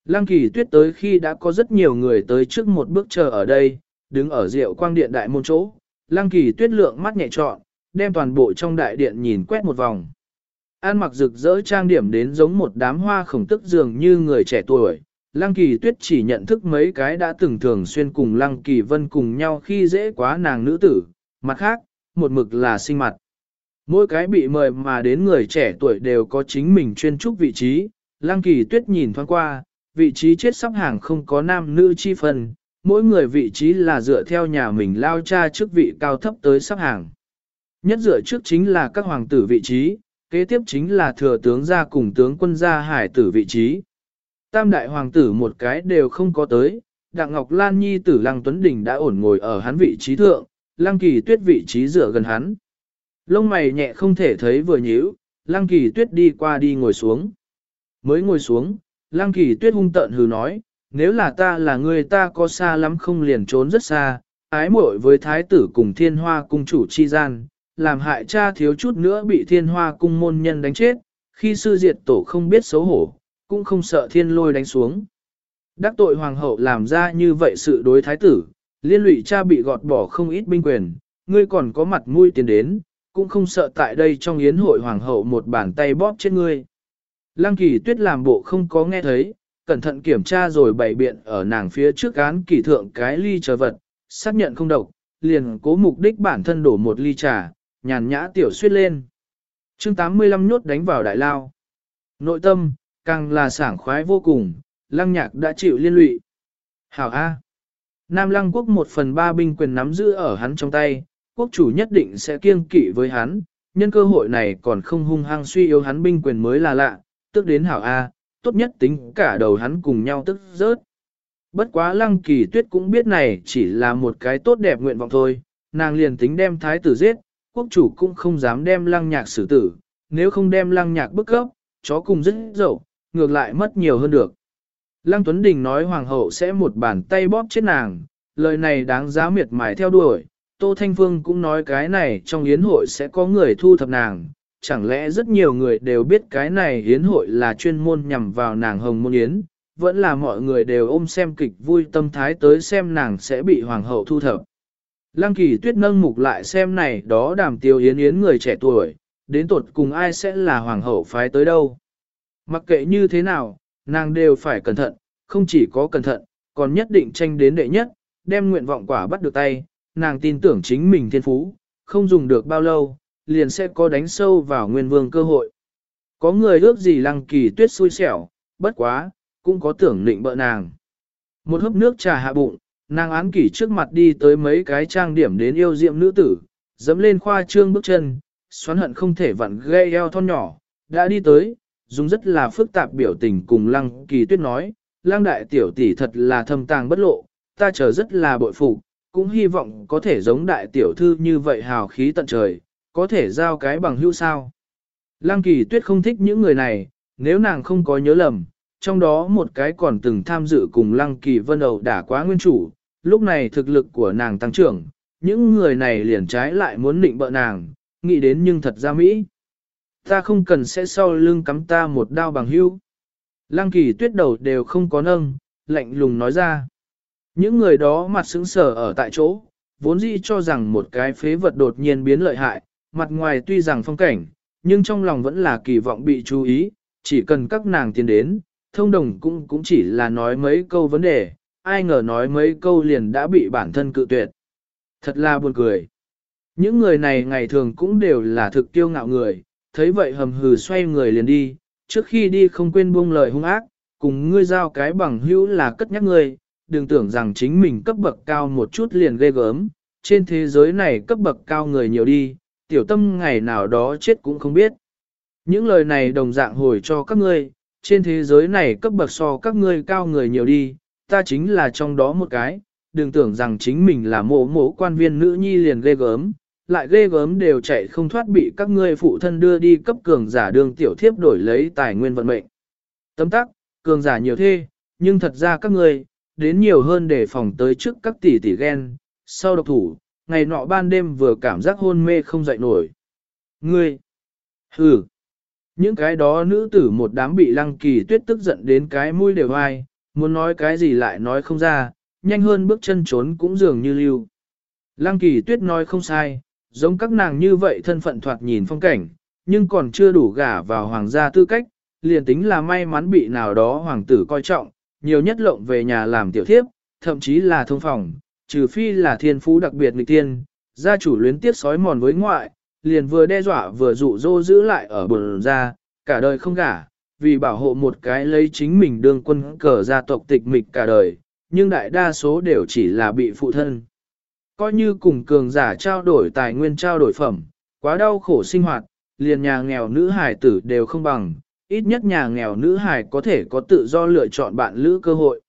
Lăng kỳ tuyết tới khi đã có rất nhiều người tới trước một bước chờ ở đây, đứng ở Diệu Quang điện đại môn chỗ. Lăng kỳ tuyết lượng mắt nhẹ trọn, đem toàn bộ trong đại điện nhìn quét một vòng. An mặc rực rỡ trang điểm đến giống một đám hoa khổng tức dường như người trẻ tuổi. Lăng kỳ tuyết chỉ nhận thức mấy cái đã từng thường xuyên cùng lăng kỳ vân cùng nhau khi dễ quá nàng nữ tử, mặt khác, một mực là sinh mặt. Mỗi cái bị mời mà đến người trẻ tuổi đều có chính mình chuyên trúc vị trí, lăng kỳ tuyết nhìn thoáng qua, vị trí chết sắp hàng không có nam nữ chi phần, mỗi người vị trí là dựa theo nhà mình lao cha trước vị cao thấp tới sắp hàng. Nhất dựa trước chính là các hoàng tử vị trí, kế tiếp chính là thừa tướng gia cùng tướng quân gia hải tử vị trí. Tam đại hoàng tử một cái đều không có tới, Đặng Ngọc Lan Nhi tử Lăng Tuấn Đình đã ổn ngồi ở hắn vị trí thượng, Lăng Kỳ Tuyết vị trí dựa gần hắn. Lông mày nhẹ không thể thấy vừa nhíu, Lăng Kỳ Tuyết đi qua đi ngồi xuống. Mới ngồi xuống, Lăng Kỳ Tuyết hung tợn hừ nói, nếu là ta là người ta có xa lắm không liền trốn rất xa, ái muội với thái tử cùng thiên hoa cung chủ chi gian, làm hại cha thiếu chút nữa bị thiên hoa cung môn nhân đánh chết, khi sư diệt tổ không biết xấu hổ, cũng không sợ thiên lôi đánh xuống. Đắc tội hoàng hậu làm ra như vậy sự đối thái tử, liên lụy cha bị gọt bỏ không ít binh quyền, ngươi còn có mặt mũi tiền đến, cũng không sợ tại đây trong yến hội hoàng hậu một bàn tay bóp chết ngươi. Lăng kỳ tuyết làm bộ không có nghe thấy, cẩn thận kiểm tra rồi bày biện ở nàng phía trước án kỳ thượng cái ly chờ vật, xác nhận không độc, liền cố mục đích bản thân đổ một ly trà, nhàn nhã tiểu suyết lên. chương 85 nhốt đánh vào đại lao. Nội tâm, càng là sảng khoái vô cùng, lăng nhạc đã chịu liên lụy. Hảo A. Nam lăng quốc một phần ba binh quyền nắm giữ ở hắn trong tay, quốc chủ nhất định sẽ kiêng kỵ với hắn, nhân cơ hội này còn không hung hăng suy yếu hắn binh quyền mới là lạ, tức đến hảo A, tốt nhất tính cả đầu hắn cùng nhau tức rớt. Bất quá lăng kỳ tuyết cũng biết này chỉ là một cái tốt đẹp nguyện vọng thôi, nàng liền tính đem thái tử giết, quốc chủ cũng không dám đem lăng nhạc xử tử, nếu không đem lăng nhạc bức cấp, chó cùng rất dậu, ngược lại mất nhiều hơn được. Lăng Tuấn Đình nói hoàng hậu sẽ một bàn tay bóp chết nàng, lời này đáng giá miệt mài theo đuổi. Tô Thanh Phương cũng nói cái này trong yến hội sẽ có người thu thập nàng, chẳng lẽ rất nhiều người đều biết cái này yến hội là chuyên môn nhằm vào nàng hồng môn yến, vẫn là mọi người đều ôm xem kịch vui tâm thái tới xem nàng sẽ bị hoàng hậu thu thập. Lăng kỳ tuyết nâng mục lại xem này đó đàm tiêu yến yến người trẻ tuổi, đến tột cùng ai sẽ là hoàng hậu phái tới đâu. Mặc kệ như thế nào, nàng đều phải cẩn thận, không chỉ có cẩn thận, còn nhất định tranh đến đệ nhất, đem nguyện vọng quả bắt được tay, nàng tin tưởng chính mình thiên phú, không dùng được bao lâu, liền sẽ có đánh sâu vào nguyên vương cơ hội. Có người ước gì lăng kỳ tuyết xui xẻo, bất quá, cũng có tưởng định bợ nàng. Một hớp nước trà hạ bụng, nàng án kỷ trước mặt đi tới mấy cái trang điểm đến yêu diệm nữ tử, dẫm lên khoa trương bước chân, xoắn hận không thể vặn gây eo thon nhỏ, đã đi tới, dùng rất là phức tạp biểu tình cùng lăng kỳ tuyết nói, lăng đại tiểu tỷ thật là thâm tàng bất lộ, ta chờ rất là bội phục, cũng hy vọng có thể giống đại tiểu thư như vậy hào khí tận trời, có thể giao cái bằng hữu sao. Lăng kỳ tuyết không thích những người này, nếu nàng không có nhớ lầm, trong đó một cái còn từng tham dự cùng lăng kỳ vân đầu đả quá nguyên chủ, lúc này thực lực của nàng tăng trưởng, những người này liền trái lại muốn định bợ nàng, nghĩ đến nhưng thật ra Mỹ. Ta không cần sẽ sau lưng cắm ta một đao bằng hữu Lăng kỳ tuyết đầu đều không có nâng, lạnh lùng nói ra. Những người đó mặt sững sờ ở tại chỗ, vốn dĩ cho rằng một cái phế vật đột nhiên biến lợi hại, mặt ngoài tuy rằng phong cảnh, nhưng trong lòng vẫn là kỳ vọng bị chú ý, chỉ cần các nàng tiến đến, thông đồng cũng cũng chỉ là nói mấy câu vấn đề, ai ngờ nói mấy câu liền đã bị bản thân cự tuyệt. Thật là buồn cười. Những người này ngày thường cũng đều là thực tiêu ngạo người, thấy vậy hầm hừ xoay người liền đi, trước khi đi không quên buông lời hung ác, cùng ngươi giao cái bằng hữu là cất nhắc ngươi, đừng tưởng rằng chính mình cấp bậc cao một chút liền ghê gớm, trên thế giới này cấp bậc cao người nhiều đi, tiểu tâm ngày nào đó chết cũng không biết. Những lời này đồng dạng hồi cho các ngươi, trên thế giới này cấp bậc so các ngươi cao người nhiều đi, ta chính là trong đó một cái, đừng tưởng rằng chính mình là mộ mộ quan viên nữ nhi liền ghê gớm, lại ghê gớm đều chạy không thoát bị các ngươi phụ thân đưa đi cấp cường giả đường tiểu thiếp đổi lấy tài nguyên vận mệnh. Tấm tắc, cường giả nhiều thê, nhưng thật ra các ngươi, đến nhiều hơn để phòng tới trước các tỷ tỷ ghen, sau độc thủ, ngày nọ ban đêm vừa cảm giác hôn mê không dậy nổi. Ngươi, hừ, những cái đó nữ tử một đám bị lăng kỳ tuyết tức giận đến cái mũi đều ai, muốn nói cái gì lại nói không ra, nhanh hơn bước chân trốn cũng dường như lưu. Lăng kỳ tuyết nói không sai, giống các nàng như vậy thân phận thoạt nhìn phong cảnh, nhưng còn chưa đủ gả vào hoàng gia tư cách, liền tính là may mắn bị nào đó hoàng tử coi trọng, nhiều nhất lộng về nhà làm tiểu thiếp, thậm chí là thông phòng, trừ phi là thiên phú đặc biệt nghịch tiên, gia chủ luyến tiếc sói mòn với ngoại, liền vừa đe dọa vừa dụ dỗ giữ lại ở bờ ra, cả đời không gả, vì bảo hộ một cái lấy chính mình đương quân cờ gia tộc tịch mịch cả đời, nhưng đại đa số đều chỉ là bị phụ thân. Coi như cùng cường giả trao đổi tài nguyên trao đổi phẩm, quá đau khổ sinh hoạt, liền nhà nghèo nữ hải tử đều không bằng, ít nhất nhà nghèo nữ hài có thể có tự do lựa chọn bạn lữ cơ hội.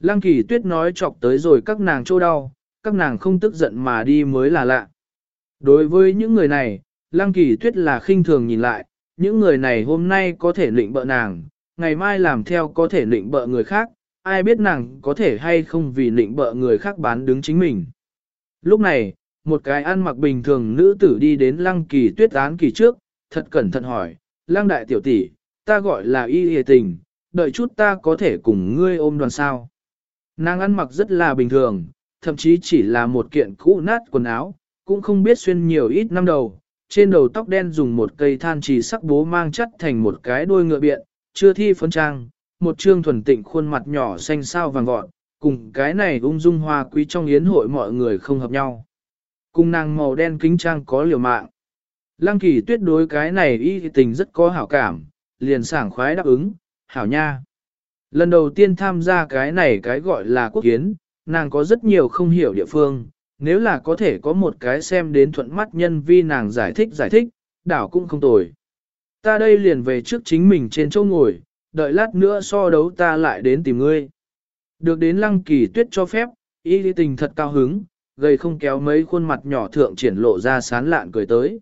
Lăng kỳ tuyết nói chọc tới rồi các nàng trô đau, các nàng không tức giận mà đi mới là lạ. Đối với những người này, lăng kỳ tuyết là khinh thường nhìn lại, những người này hôm nay có thể lịnh bợ nàng, ngày mai làm theo có thể lịnh bợ người khác, ai biết nàng có thể hay không vì lịnh bợ người khác bán đứng chính mình. Lúc này, một cái ăn mặc bình thường nữ tử đi đến lăng kỳ tuyết án kỳ trước, thật cẩn thận hỏi, lăng đại tiểu tỷ, ta gọi là y hề tình, đợi chút ta có thể cùng ngươi ôm đoàn sao. Nàng ăn mặc rất là bình thường, thậm chí chỉ là một kiện cũ nát quần áo, cũng không biết xuyên nhiều ít năm đầu, trên đầu tóc đen dùng một cây than trì sắc bố mang chất thành một cái đuôi ngựa biện, chưa thi phấn trang, một trương thuần tịnh khuôn mặt nhỏ xanh sao vàng vọt, cùng cái này ung dung hoa quý trong yến hội mọi người không hợp nhau. Cùng nàng màu đen kính trang có liều mạng. Lăng kỳ tuyết đối cái này y tình rất có hảo cảm, liền sảng khoái đáp ứng, hảo nha. Lần đầu tiên tham gia cái này cái gọi là quốc kiến, nàng có rất nhiều không hiểu địa phương, nếu là có thể có một cái xem đến thuận mắt nhân vi nàng giải thích giải thích, đảo cũng không tồi. Ta đây liền về trước chính mình trên chỗ ngồi, đợi lát nữa so đấu ta lại đến tìm ngươi. Được đến lăng kỳ tuyết cho phép, y lý tình thật cao hứng, gây không kéo mấy khuôn mặt nhỏ thượng triển lộ ra sán lạn cười tới.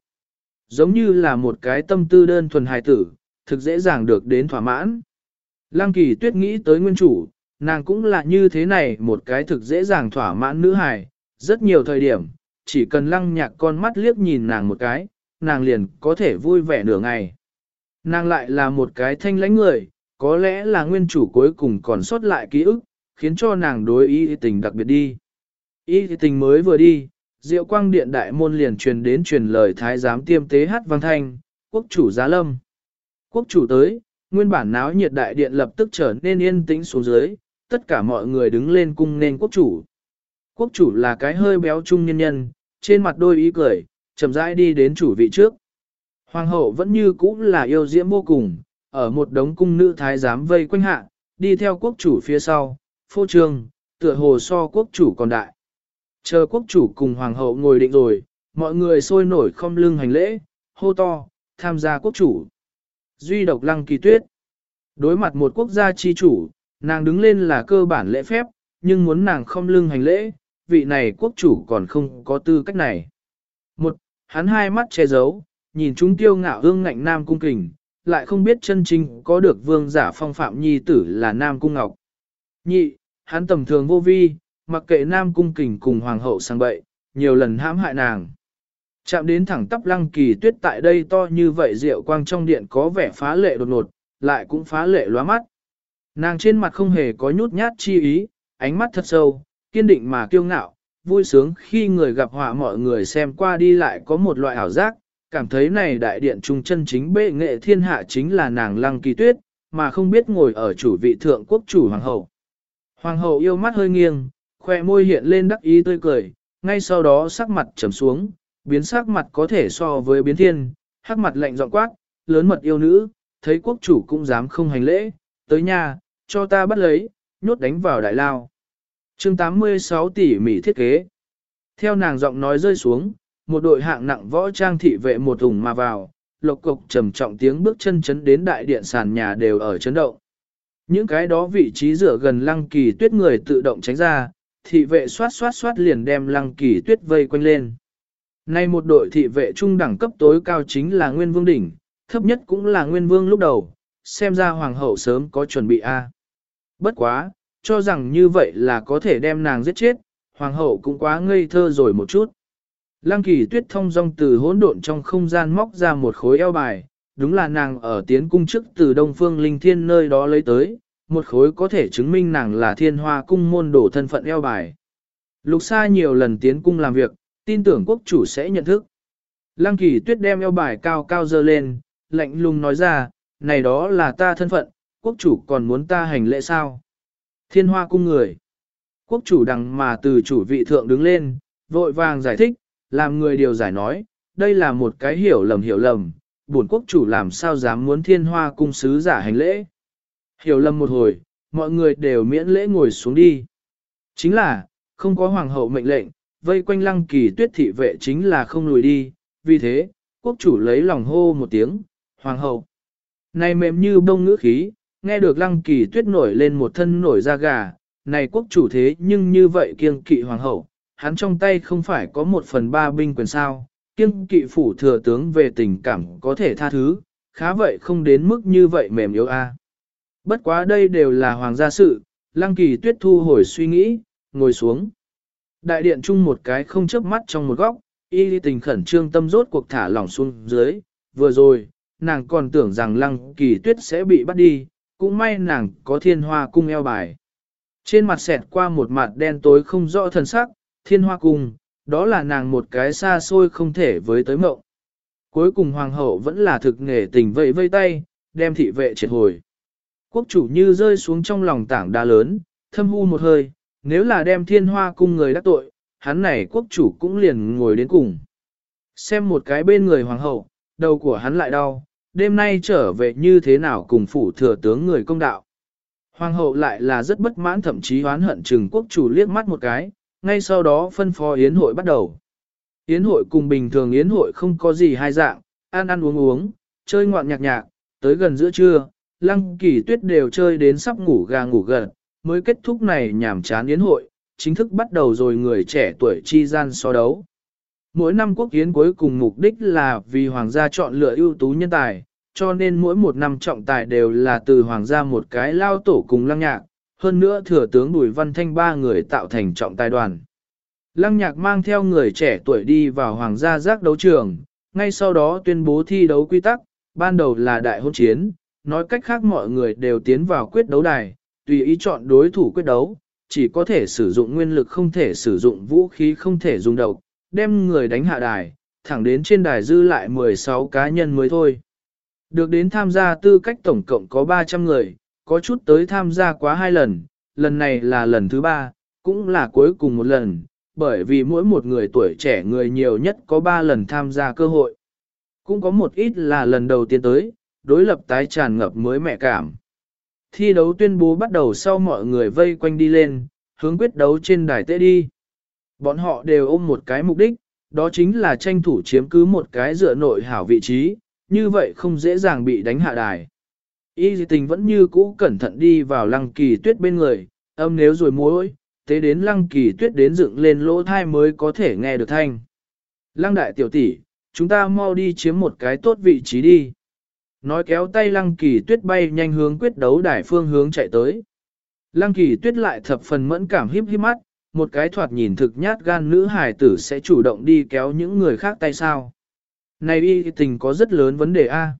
Giống như là một cái tâm tư đơn thuần hài tử, thực dễ dàng được đến thỏa mãn. Lăng kỳ tuyết nghĩ tới nguyên chủ, nàng cũng là như thế này một cái thực dễ dàng thỏa mãn nữ hài, rất nhiều thời điểm, chỉ cần lăng nhạc con mắt liếc nhìn nàng một cái, nàng liền có thể vui vẻ nửa ngày. Nàng lại là một cái thanh lãnh người, có lẽ là nguyên chủ cuối cùng còn sót lại ký ức, khiến cho nàng đối ý tình đặc biệt đi. Ý tình mới vừa đi, Diệu quang điện đại môn liền truyền đến truyền lời thái giám tiêm tế hát vang thanh, quốc chủ giá lâm. Quốc chủ tới, nguyên bản náo nhiệt đại điện lập tức trở nên yên tĩnh xuống dưới, tất cả mọi người đứng lên cung nên quốc chủ. Quốc chủ là cái hơi béo trung nhân nhân, trên mặt đôi ý cười, chậm rãi đi đến chủ vị trước. Hoàng hậu vẫn như cũ là yêu diễm vô cùng, ở một đống cung nữ thái giám vây quanh hạ, đi theo quốc chủ phía sau, phô trương, tựa hồ so quốc chủ còn đại. Chờ quốc chủ cùng hoàng hậu ngồi định rồi, mọi người sôi nổi không lưng hành lễ, hô to, tham gia quốc chủ. Duy độc lăng kỳ tuyết. Đối mặt một quốc gia chi chủ, nàng đứng lên là cơ bản lễ phép, nhưng muốn nàng không lưng hành lễ, vị này quốc chủ còn không có tư cách này. Một, hắn hai mắt che giấu, nhìn chúng tiêu ngạo hương ngạnh nam cung kình, lại không biết chân chính có được vương giả phong phạm nhi tử là nam cung ngọc. Nhị, hắn tầm thường vô vi, mặc kệ nam cung kình cùng hoàng hậu sang bậy, nhiều lần hãm hại nàng. Chạm đến thẳng tắp lăng kỳ tuyết tại đây to như vậy rượu quang trong điện có vẻ phá lệ đột ngột, lại cũng phá lệ lóa mắt. Nàng trên mặt không hề có nhút nhát chi ý, ánh mắt thật sâu, kiên định mà kiêu ngạo, vui sướng khi người gặp họa mọi người xem qua đi lại có một loại ảo giác, cảm thấy này đại điện trung chân chính bệ nghệ thiên hạ chính là nàng lăng kỳ tuyết, mà không biết ngồi ở chủ vị thượng quốc chủ hoàng hậu. Hoàng hậu yêu mắt hơi nghiêng, khoe môi hiện lên đắc ý tươi cười, ngay sau đó sắc mặt trầm xuống, biến sắc mặt có thể so với biến thiên, hắc mặt lạnh giọng quát, lớn mật yêu nữ, thấy quốc chủ cũng dám không hành lễ, tới nhà, cho ta bắt lấy, nhốt đánh vào đại lao. chương 86 tỷ mỹ thiết kế. Theo nàng giọng nói rơi xuống, một đội hạng nặng võ trang thị vệ một thùng mà vào, lộc cục trầm trọng tiếng bước chân chấn đến đại điện sàn nhà đều ở chấn động. Những cái đó vị trí rửa gần lăng kỳ tuyết người tự động tránh ra, thị vệ xoát xoát xoát liền đem lăng kỳ tuyết vây quanh lên. Nay một đội thị vệ trung đẳng cấp tối cao chính là Nguyên Vương Đỉnh, thấp nhất cũng là Nguyên Vương lúc đầu, xem ra Hoàng hậu sớm có chuẩn bị a. Bất quá, cho rằng như vậy là có thể đem nàng giết chết, Hoàng hậu cũng quá ngây thơ rồi một chút. Lăng kỳ tuyết thông dong từ hỗn độn trong không gian móc ra một khối eo bài, đúng là nàng ở tiến cung chức từ Đông Phương Linh Thiên nơi đó lấy tới, một khối có thể chứng minh nàng là thiên hoa cung môn đổ thân phận eo bài. Lục Sa nhiều lần tiến cung làm việc, tin tưởng quốc chủ sẽ nhận thức. Lăng kỳ tuyết đem eo bài cao cao dơ lên, lạnh lùng nói ra, này đó là ta thân phận, quốc chủ còn muốn ta hành lễ sao? Thiên hoa cung người. Quốc chủ đằng mà từ chủ vị thượng đứng lên, vội vàng giải thích, làm người điều giải nói, đây là một cái hiểu lầm hiểu lầm, bổn quốc chủ làm sao dám muốn thiên hoa cung sứ giả hành lễ. Hiểu lầm một hồi, mọi người đều miễn lễ ngồi xuống đi. Chính là, không có hoàng hậu mệnh lệnh, vây quanh lăng kỳ tuyết thị vệ chính là không lùi đi, vì thế, quốc chủ lấy lòng hô một tiếng, hoàng hậu. Này mềm như bông ngữ khí, nghe được lăng kỳ tuyết nổi lên một thân nổi da gà, này quốc chủ thế nhưng như vậy kiêng kỵ hoàng hậu, hắn trong tay không phải có một phần ba binh quyền sao, kiêng kỵ phủ thừa tướng về tình cảm có thể tha thứ, khá vậy không đến mức như vậy mềm yếu a. Bất quá đây đều là hoàng gia sự, lăng kỳ tuyết thu hồi suy nghĩ, ngồi xuống. Đại điện chung một cái không chớp mắt trong một góc, y tình khẩn trương tâm rốt cuộc thả lỏng xuống dưới, vừa rồi, nàng còn tưởng rằng lăng kỳ tuyết sẽ bị bắt đi, cũng may nàng có thiên hoa cung eo bài. Trên mặt xẹt qua một mặt đen tối không rõ thần sắc, thiên hoa cung, đó là nàng một cái xa xôi không thể với tới mộng. Cuối cùng hoàng hậu vẫn là thực nghề tình vẫy vây tay, đem thị vệ triệt hồi. Quốc chủ như rơi xuống trong lòng tảng đá lớn, thâm hu một hơi, nếu là đem thiên hoa cung người đắc tội, hắn này quốc chủ cũng liền ngồi đến cùng. Xem một cái bên người hoàng hậu, đầu của hắn lại đau, đêm nay trở về như thế nào cùng phủ thừa tướng người công đạo. Hoàng hậu lại là rất bất mãn thậm chí oán hận trừng quốc chủ liếc mắt một cái, ngay sau đó phân phó yến hội bắt đầu. Yến hội cùng bình thường yến hội không có gì hai dạng, ăn ăn uống uống, chơi ngoạn nhạc nhạc, tới gần giữa trưa, lăng kỳ tuyết đều chơi đến sắp ngủ gà ngủ gần, mới kết thúc này nhảm chán yến hội, chính thức bắt đầu rồi người trẻ tuổi chi gian so đấu. Mỗi năm quốc yến cuối cùng mục đích là vì hoàng gia chọn lựa ưu tú nhân tài, cho nên mỗi một năm trọng tài đều là từ hoàng gia một cái lao tổ cùng lăng nhạc, hơn nữa thừa tướng Bùi Văn Thanh ba người tạo thành trọng tài đoàn. Lăng nhạc mang theo người trẻ tuổi đi vào hoàng gia giác đấu trường, ngay sau đó tuyên bố thi đấu quy tắc, ban đầu là đại hôn chiến, nói cách khác mọi người đều tiến vào quyết đấu đài, tùy ý chọn đối thủ quyết đấu, chỉ có thể sử dụng nguyên lực không thể sử dụng vũ khí không thể dùng độc, đem người đánh hạ đài, thẳng đến trên đài dư lại 16 cá nhân mới thôi. Được đến tham gia tư cách tổng cộng có 300 người, có chút tới tham gia quá hai lần, lần này là lần thứ ba, cũng là cuối cùng một lần, bởi vì mỗi một người tuổi trẻ người nhiều nhất có 3 lần tham gia cơ hội. Cũng có một ít là lần đầu tiên tới, đối lập tái tràn ngập mới mẹ cảm. Thi đấu tuyên bố bắt đầu sau mọi người vây quanh đi lên, hướng quyết đấu trên đài tế đi. Bọn họ đều ôm một cái mục đích, đó chính là tranh thủ chiếm cứ một cái dựa nội hảo vị trí, như vậy không dễ dàng bị đánh hạ đài. Y Dị tình vẫn như cũ cẩn thận đi vào lăng kỳ tuyết bên người, âm nếu rồi mối, tế đến lăng kỳ tuyết đến dựng lên lỗ thai mới có thể nghe được thanh. Lăng đại tiểu tỷ, chúng ta mau đi chiếm một cái tốt vị trí đi. Nói kéo tay lăng kỳ tuyết bay nhanh hướng quyết đấu đài phương hướng chạy tới. Lăng kỳ tuyết lại thập phần mẫn cảm híp híp mắt, một cái thoạt nhìn thực nhát gan nữ hài tử sẽ chủ động đi kéo những người khác tay sao. Này y tình có rất lớn vấn đề A.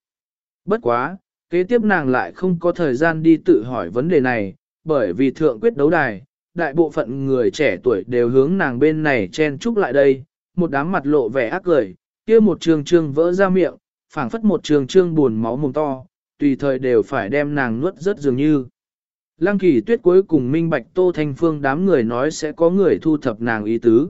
Bất quá, kế tiếp nàng lại không có thời gian đi tự hỏi vấn đề này, bởi vì thượng quyết đấu đài, đại bộ phận người trẻ tuổi đều hướng nàng bên này chen chúc lại đây, một đám mặt lộ vẻ ác cười, kia một trường trường vỡ ra miệng, phảng phất một trường trương buồn máu mồm to, tùy thời đều phải đem nàng nuốt rất dường như. Lăng kỳ tuyết cuối cùng minh bạch Tô Thanh Phương đám người nói sẽ có người thu thập nàng ý tứ.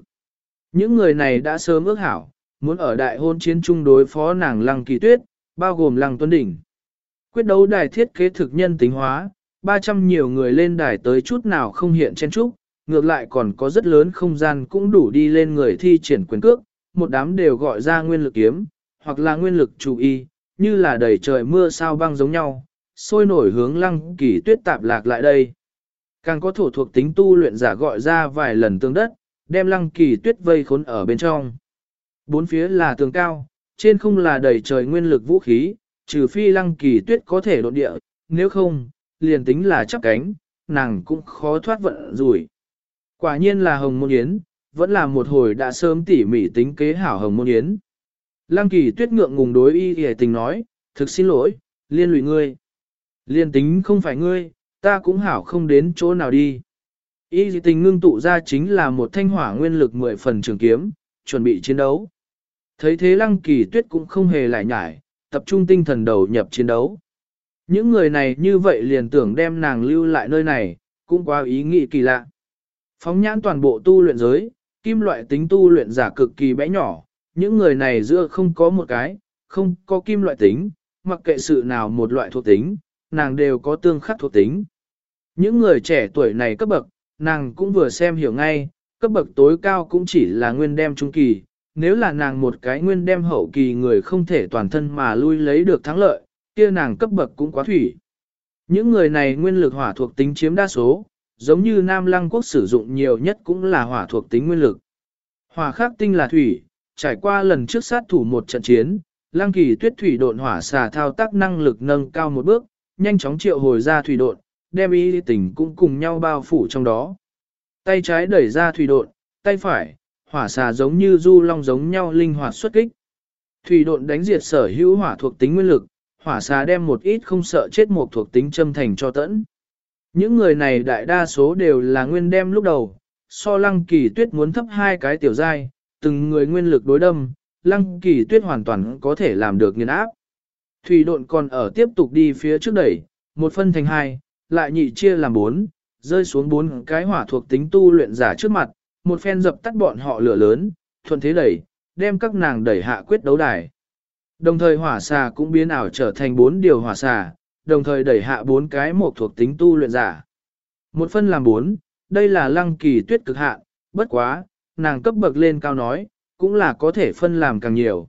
Những người này đã sớm ước hảo, muốn ở đại hôn chiến chung đối phó nàng Lăng kỳ tuyết, bao gồm Lăng Tuấn Đỉnh. Quyết đấu đài thiết kế thực nhân tính hóa, 300 nhiều người lên đài tới chút nào không hiện trên trúc, ngược lại còn có rất lớn không gian cũng đủ đi lên người thi triển quyền cước, một đám đều gọi ra nguyên lực kiếm, hoặc là nguyên lực chủ y, như là đầy trời mưa sao băng giống nhau, sôi nổi hướng lăng kỳ tuyết tạp lạc lại đây. Càng có thổ thuộc tính tu luyện giả gọi ra vài lần tương đất, đem lăng kỳ tuyết vây khốn ở bên trong. Bốn phía là tường cao, trên không là đầy trời nguyên lực vũ khí, trừ phi lăng kỳ tuyết có thể đột địa, nếu không, liền tính là chấp cánh, nàng cũng khó thoát vận rủi. Quả nhiên là hồng môn yến, vẫn là một hồi đã sớm tỉ mỉ tính kế hảo hồng môn yến. Lăng kỳ tuyết ngượng ngùng đối y hề tình nói, thực xin lỗi, liên lụy ngươi. Liên tính không phải ngươi, ta cũng hảo không đến chỗ nào đi. Y dị tình ngưng tụ ra chính là một thanh hỏa nguyên lực mười phần trường kiếm, chuẩn bị chiến đấu. Thấy thế lăng kỳ tuyết cũng không hề lại nhải, tập trung tinh thần đầu nhập chiến đấu. Những người này như vậy liền tưởng đem nàng lưu lại nơi này, cũng quá ý nghĩ kỳ lạ. Phóng nhãn toàn bộ tu luyện giới, kim loại tính tu luyện giả cực kỳ bé nhỏ, những người này giữa không có một cái, không có kim loại tính, mặc kệ sự nào một loại thuộc tính, nàng đều có tương khắc thuộc tính. Những người trẻ tuổi này cấp bậc, nàng cũng vừa xem hiểu ngay, cấp bậc tối cao cũng chỉ là nguyên đem trung kỳ, nếu là nàng một cái nguyên đem hậu kỳ người không thể toàn thân mà lui lấy được thắng lợi, kia nàng cấp bậc cũng quá thủy. Những người này nguyên lực hỏa thuộc tính chiếm đa số, giống như Nam Lăng Quốc sử dụng nhiều nhất cũng là hỏa thuộc tính nguyên lực. Hỏa khắc tinh là thủy, trải qua lần trước sát thủ một trận chiến, Lăng Kỳ Tuyết thủy độn hỏa xà thao tác năng lực nâng cao một bước, nhanh chóng triệu hồi ra thủy độn, đem ý tình cũng cùng nhau bao phủ trong đó. Tay trái đẩy ra thủy độn, tay phải, hỏa xà giống như du long giống nhau linh hoạt xuất kích. Thủy độn đánh diệt sở hữu hỏa thuộc tính nguyên lực, hỏa xà đem một ít không sợ chết một thuộc tính châm thành cho tẫn. Những người này đại đa số đều là nguyên đem lúc đầu, so lăng kỳ tuyết muốn thấp hai cái tiểu giai, từng người nguyên lực đối đâm, lăng kỳ tuyết hoàn toàn có thể làm được nghiền áp. Thủy độn còn ở tiếp tục đi phía trước đẩy, một phân thành hai, lại nhị chia làm bốn, rơi xuống bốn cái hỏa thuộc tính tu luyện giả trước mặt, một phen dập tắt bọn họ lửa lớn, thuận thế đẩy, đem các nàng đẩy hạ quyết đấu đài. Đồng thời hỏa xà cũng biến ảo trở thành bốn điều hỏa xà, đồng thời đẩy hạ bốn cái một thuộc tính tu luyện giả. Một phân làm bốn, đây là lăng kỳ tuyết cực hạn, bất quá, nàng cấp bậc lên cao nói, cũng là có thể phân làm càng nhiều.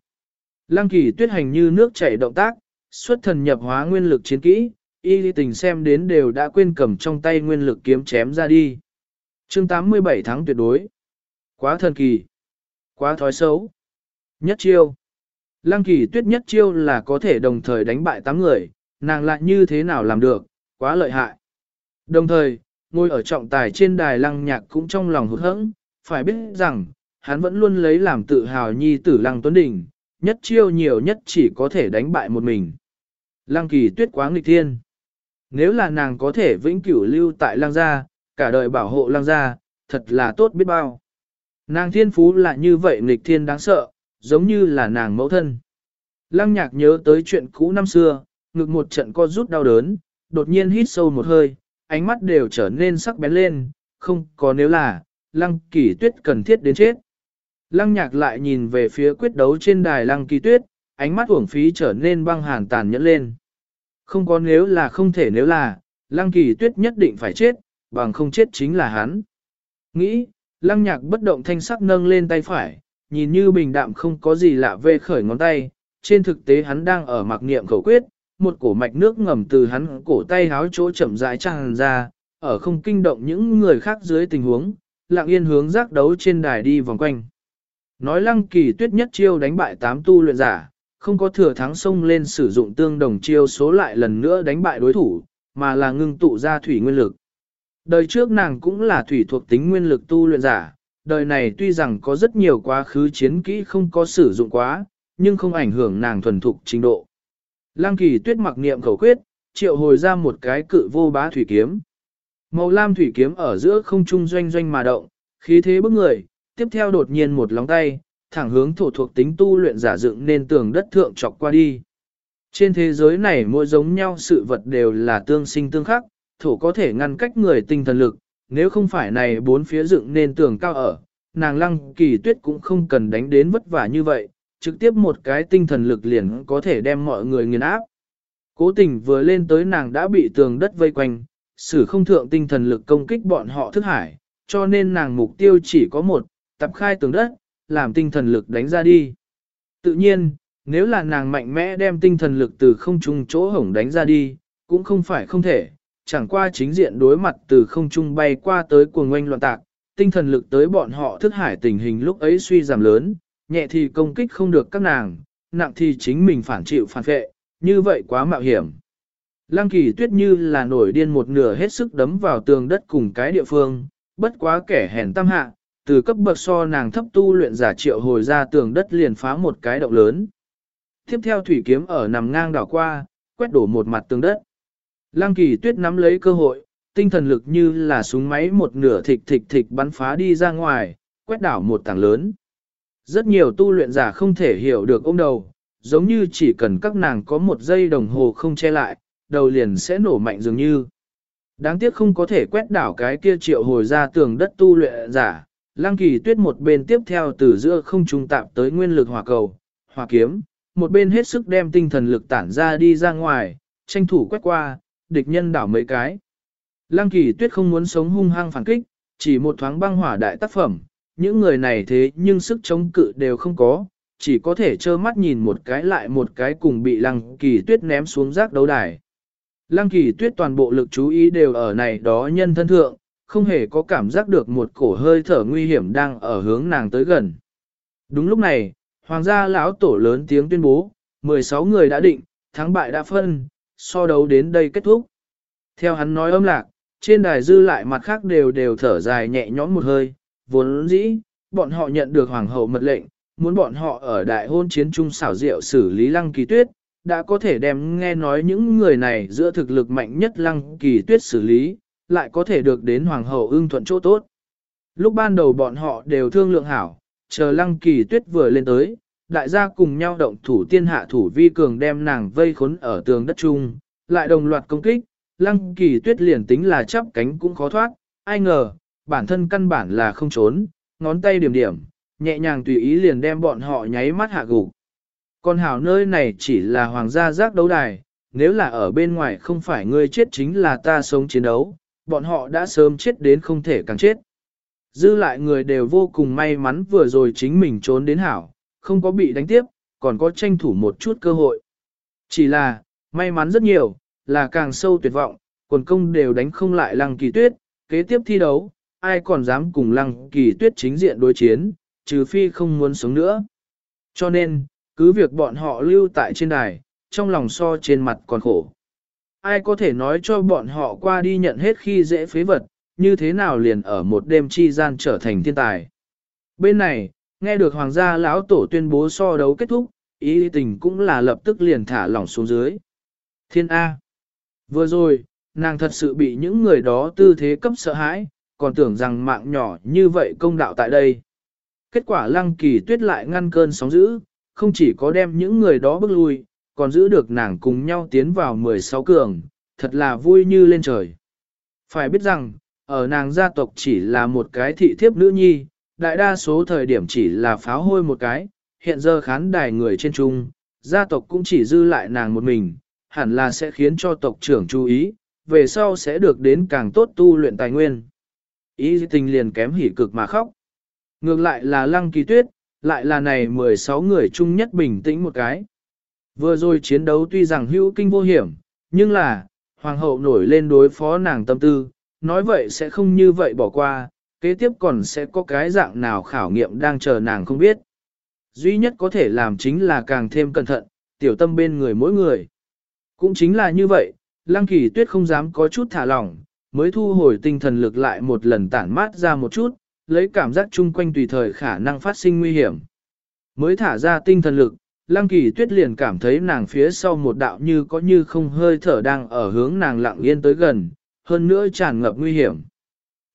Lăng kỳ tuyết hành như nước chảy động tác, xuất thần nhập hóa nguyên lực chiến kỹ, y tình xem đến đều đã quên cầm trong tay nguyên lực kiếm chém ra đi. chương 87 tháng tuyệt đối. Quá thần kỳ. Quá thói xấu. Nhất chiêu. Lăng kỳ tuyết nhất chiêu là có thể đồng thời đánh bại 8 người, nàng lại như thế nào làm được, quá lợi hại. Đồng thời, ngồi ở trọng tài trên đài lăng nhạc cũng trong lòng hụt hẫng, phải biết rằng, hắn vẫn luôn lấy làm tự hào nhi tử lăng tuấn đỉnh, nhất chiêu nhiều nhất chỉ có thể đánh bại một mình. Lăng kỳ tuyết quá nghịch thiên. Nếu là nàng có thể vĩnh cửu lưu tại lăng gia, cả đời bảo hộ lăng gia, thật là tốt biết bao. Nàng thiên phú là như vậy nghịch thiên đáng sợ, giống như là nàng mẫu thân. Lăng nhạc nhớ tới chuyện cũ năm xưa, ngực một trận co rút đau đớn, đột nhiên hít sâu một hơi, ánh mắt đều trở nên sắc bén lên, không có nếu là, lăng kỳ tuyết cần thiết đến chết. Lăng nhạc lại nhìn về phía quyết đấu trên đài lăng kỳ tuyết, ánh mắt uổng phí trở nên băng hàn tàn nhẫn lên. Không có nếu là không thể nếu là, lăng kỳ tuyết nhất định phải chết, bằng không chết chính là hắn. Nghĩ, lăng nhạc bất động thanh sắc nâng lên tay phải, nhìn như bình đạm không có gì lạ về khởi ngón tay, trên thực tế hắn đang ở mặc niệm khẩu quyết, một cổ mạch nước ngầm từ hắn cổ tay háo chỗ chậm rãi tràn ra, ở không kinh động những người khác dưới tình huống, lặng yên hướng giác đấu trên đài đi vòng quanh. Nói lăng kỳ tuyết nhất chiêu đánh bại tám tu luyện giả, không có thừa thắng xông lên sử dụng tương đồng chiêu số lại lần nữa đánh bại đối thủ, mà là ngưng tụ ra thủy nguyên lực. Đời trước nàng cũng là thủy thuộc tính nguyên lực tu luyện giả, đời này tuy rằng có rất nhiều quá khứ chiến kỹ không có sử dụng quá, nhưng không ảnh hưởng nàng thuần thục trình độ. Lăng kỳ tuyết mặc niệm khẩu quyết, triệu hồi ra một cái cự vô bá thủy kiếm. Màu lam thủy kiếm ở giữa không trung doanh doanh mà động, khí thế bức người, tiếp theo đột nhiên một lóng tay, thẳng hướng thổ thuộc tính tu luyện giả dựng nên tường đất thượng chọc qua đi. Trên thế giới này mỗi giống nhau sự vật đều là tương sinh tương khắc, thổ có thể ngăn cách người tinh thần lực, nếu không phải này bốn phía dựng nên tường cao ở, nàng lăng kỳ tuyết cũng không cần đánh đến vất vả như vậy, trực tiếp một cái tinh thần lực liền có thể đem mọi người nghiền áp. Cố tình vừa lên tới nàng đã bị tường đất vây quanh, sử không thượng tinh thần lực công kích bọn họ thức hải, cho nên nàng mục tiêu chỉ có một, tập khai tường đất, làm tinh thần lực đánh ra đi. Tự nhiên, nếu là nàng mạnh mẽ đem tinh thần lực từ không trung chỗ hổng đánh ra đi, cũng không phải không thể, chẳng qua chính diện đối mặt từ không trung bay qua tới cuồng ngoanh loạn tạc, tinh thần lực tới bọn họ thức hải tình hình lúc ấy suy giảm lớn, nhẹ thì công kích không được các nàng, nặng thì chính mình phản chịu phản vệ, như vậy quá mạo hiểm. Lăng kỳ tuyết như là nổi điên một nửa hết sức đấm vào tường đất cùng cái địa phương, bất quá kẻ hèn tam hạ, từ cấp bậc so nàng thấp tu luyện giả triệu hồi ra tường đất liền phá một cái động lớn. Tiếp theo thủy kiếm ở nằm ngang đảo qua, quét đổ một mặt tường đất. Lăng kỳ tuyết nắm lấy cơ hội, tinh thần lực như là súng máy một nửa thịch thịch thịch bắn phá đi ra ngoài, quét đảo một tảng lớn. Rất nhiều tu luyện giả không thể hiểu được ôm đầu, giống như chỉ cần các nàng có một giây đồng hồ không che lại, đầu liền sẽ nổ mạnh dường như. Đáng tiếc không có thể quét đảo cái kia triệu hồi ra tường đất tu luyện giả, Lang kỳ tuyết một bên tiếp theo từ giữa không trung tạm tới nguyên lực hỏa cầu, hỏa kiếm, một bên hết sức đem tinh thần lực tản ra đi ra ngoài, tranh thủ quét qua, địch nhân đảo mấy cái. Lăng kỳ tuyết không muốn sống hung hăng phản kích, chỉ một thoáng băng hỏa đại tác phẩm, những người này thế nhưng sức chống cự đều không có, chỉ có thể trơ mắt nhìn một cái lại một cái cùng bị lăng kỳ tuyết ném xuống rác đấu đài. Lăng kỳ tuyết toàn bộ lực chú ý đều ở này đó nhân thân thượng, không hề có cảm giác được một cổ hơi thở nguy hiểm đang ở hướng nàng tới gần. Đúng lúc này, hoàng gia lão tổ lớn tiếng tuyên bố, 16 người đã định, thắng bại đã phân, so đấu đến đây kết thúc. Theo hắn nói âm lạc, trên đài dư lại mặt khác đều đều thở dài nhẹ nhõm một hơi, vốn dĩ, bọn họ nhận được hoàng hậu mật lệnh, muốn bọn họ ở đại hôn chiến trung xảo diệu xử lý lăng kỳ tuyết, đã có thể đem nghe nói những người này giữa thực lực mạnh nhất lăng kỳ tuyết xử lý, lại có thể được đến hoàng hậu ưng thuận chỗ tốt. Lúc ban đầu bọn họ đều thương lượng hảo, chờ lăng kỳ tuyết vừa lên tới, đại gia cùng nhau động thủ tiên hạ thủ vi cường đem nàng vây khốn ở tường đất trung, lại đồng loạt công kích, lăng kỳ tuyết liền tính là chắp cánh cũng khó thoát, ai ngờ, bản thân căn bản là không trốn, ngón tay điểm điểm, nhẹ nhàng tùy ý liền đem bọn họ nháy mắt hạ gục. Còn hảo nơi này chỉ là hoàng gia giác đấu đài, nếu là ở bên ngoài không phải ngươi chết chính là ta sống chiến đấu, bọn họ đã sớm chết đến không thể càng chết. Dư lại người đều vô cùng may mắn vừa rồi chính mình trốn đến hảo, không có bị đánh tiếp, còn có tranh thủ một chút cơ hội. Chỉ là, may mắn rất nhiều, là càng sâu tuyệt vọng, quần công đều đánh không lại lăng kỳ tuyết, kế tiếp thi đấu, ai còn dám cùng lăng kỳ tuyết chính diện đối chiến, trừ phi không muốn sống nữa. Cho nên, cứ việc bọn họ lưu tại trên đài, trong lòng so trên mặt còn khổ. Ai có thể nói cho bọn họ qua đi nhận hết khi dễ phế vật, như thế nào liền ở một đêm chi gian trở thành thiên tài. Bên này, nghe được hoàng gia lão tổ tuyên bố so đấu kết thúc, ý tình cũng là lập tức liền thả lỏng xuống dưới. Thiên A. Vừa rồi, nàng thật sự bị những người đó tư thế cấp sợ hãi, còn tưởng rằng mạng nhỏ như vậy công đạo tại đây. Kết quả lăng kỳ tuyết lại ngăn cơn sóng dữ, không chỉ có đem những người đó bước lui, còn giữ được nàng cùng nhau tiến vào 16 cường, thật là vui như lên trời. Phải biết rằng, ở nàng gia tộc chỉ là một cái thị thiếp nữ nhi, đại đa số thời điểm chỉ là pháo hôi một cái, hiện giờ khán đài người trên trung, gia tộc cũng chỉ dư lại nàng một mình, hẳn là sẽ khiến cho tộc trưởng chú ý, về sau sẽ được đến càng tốt tu luyện tài nguyên. Ý tình liền kém hỉ cực mà khóc. Ngược lại là lăng kỳ tuyết, lại là này 16 người chung nhất bình tĩnh một cái. Vừa rồi chiến đấu tuy rằng hữu kinh vô hiểm, nhưng là, hoàng hậu nổi lên đối phó nàng tâm tư, nói vậy sẽ không như vậy bỏ qua, kế tiếp còn sẽ có cái dạng nào khảo nghiệm đang chờ nàng không biết. Duy nhất có thể làm chính là càng thêm cẩn thận, tiểu tâm bên người mỗi người. Cũng chính là như vậy, Lăng Kỳ Tuyết không dám có chút thả lỏng, mới thu hồi tinh thần lực lại một lần tản mát ra một chút, lấy cảm giác chung quanh tùy thời khả năng phát sinh nguy hiểm. Mới thả ra tinh thần lực, Lăng Kỳ Tuyết liền cảm thấy nàng phía sau một đạo như có như không hơi thở đang ở hướng nàng lặng yên tới gần, hơn nữa tràn ngập nguy hiểm.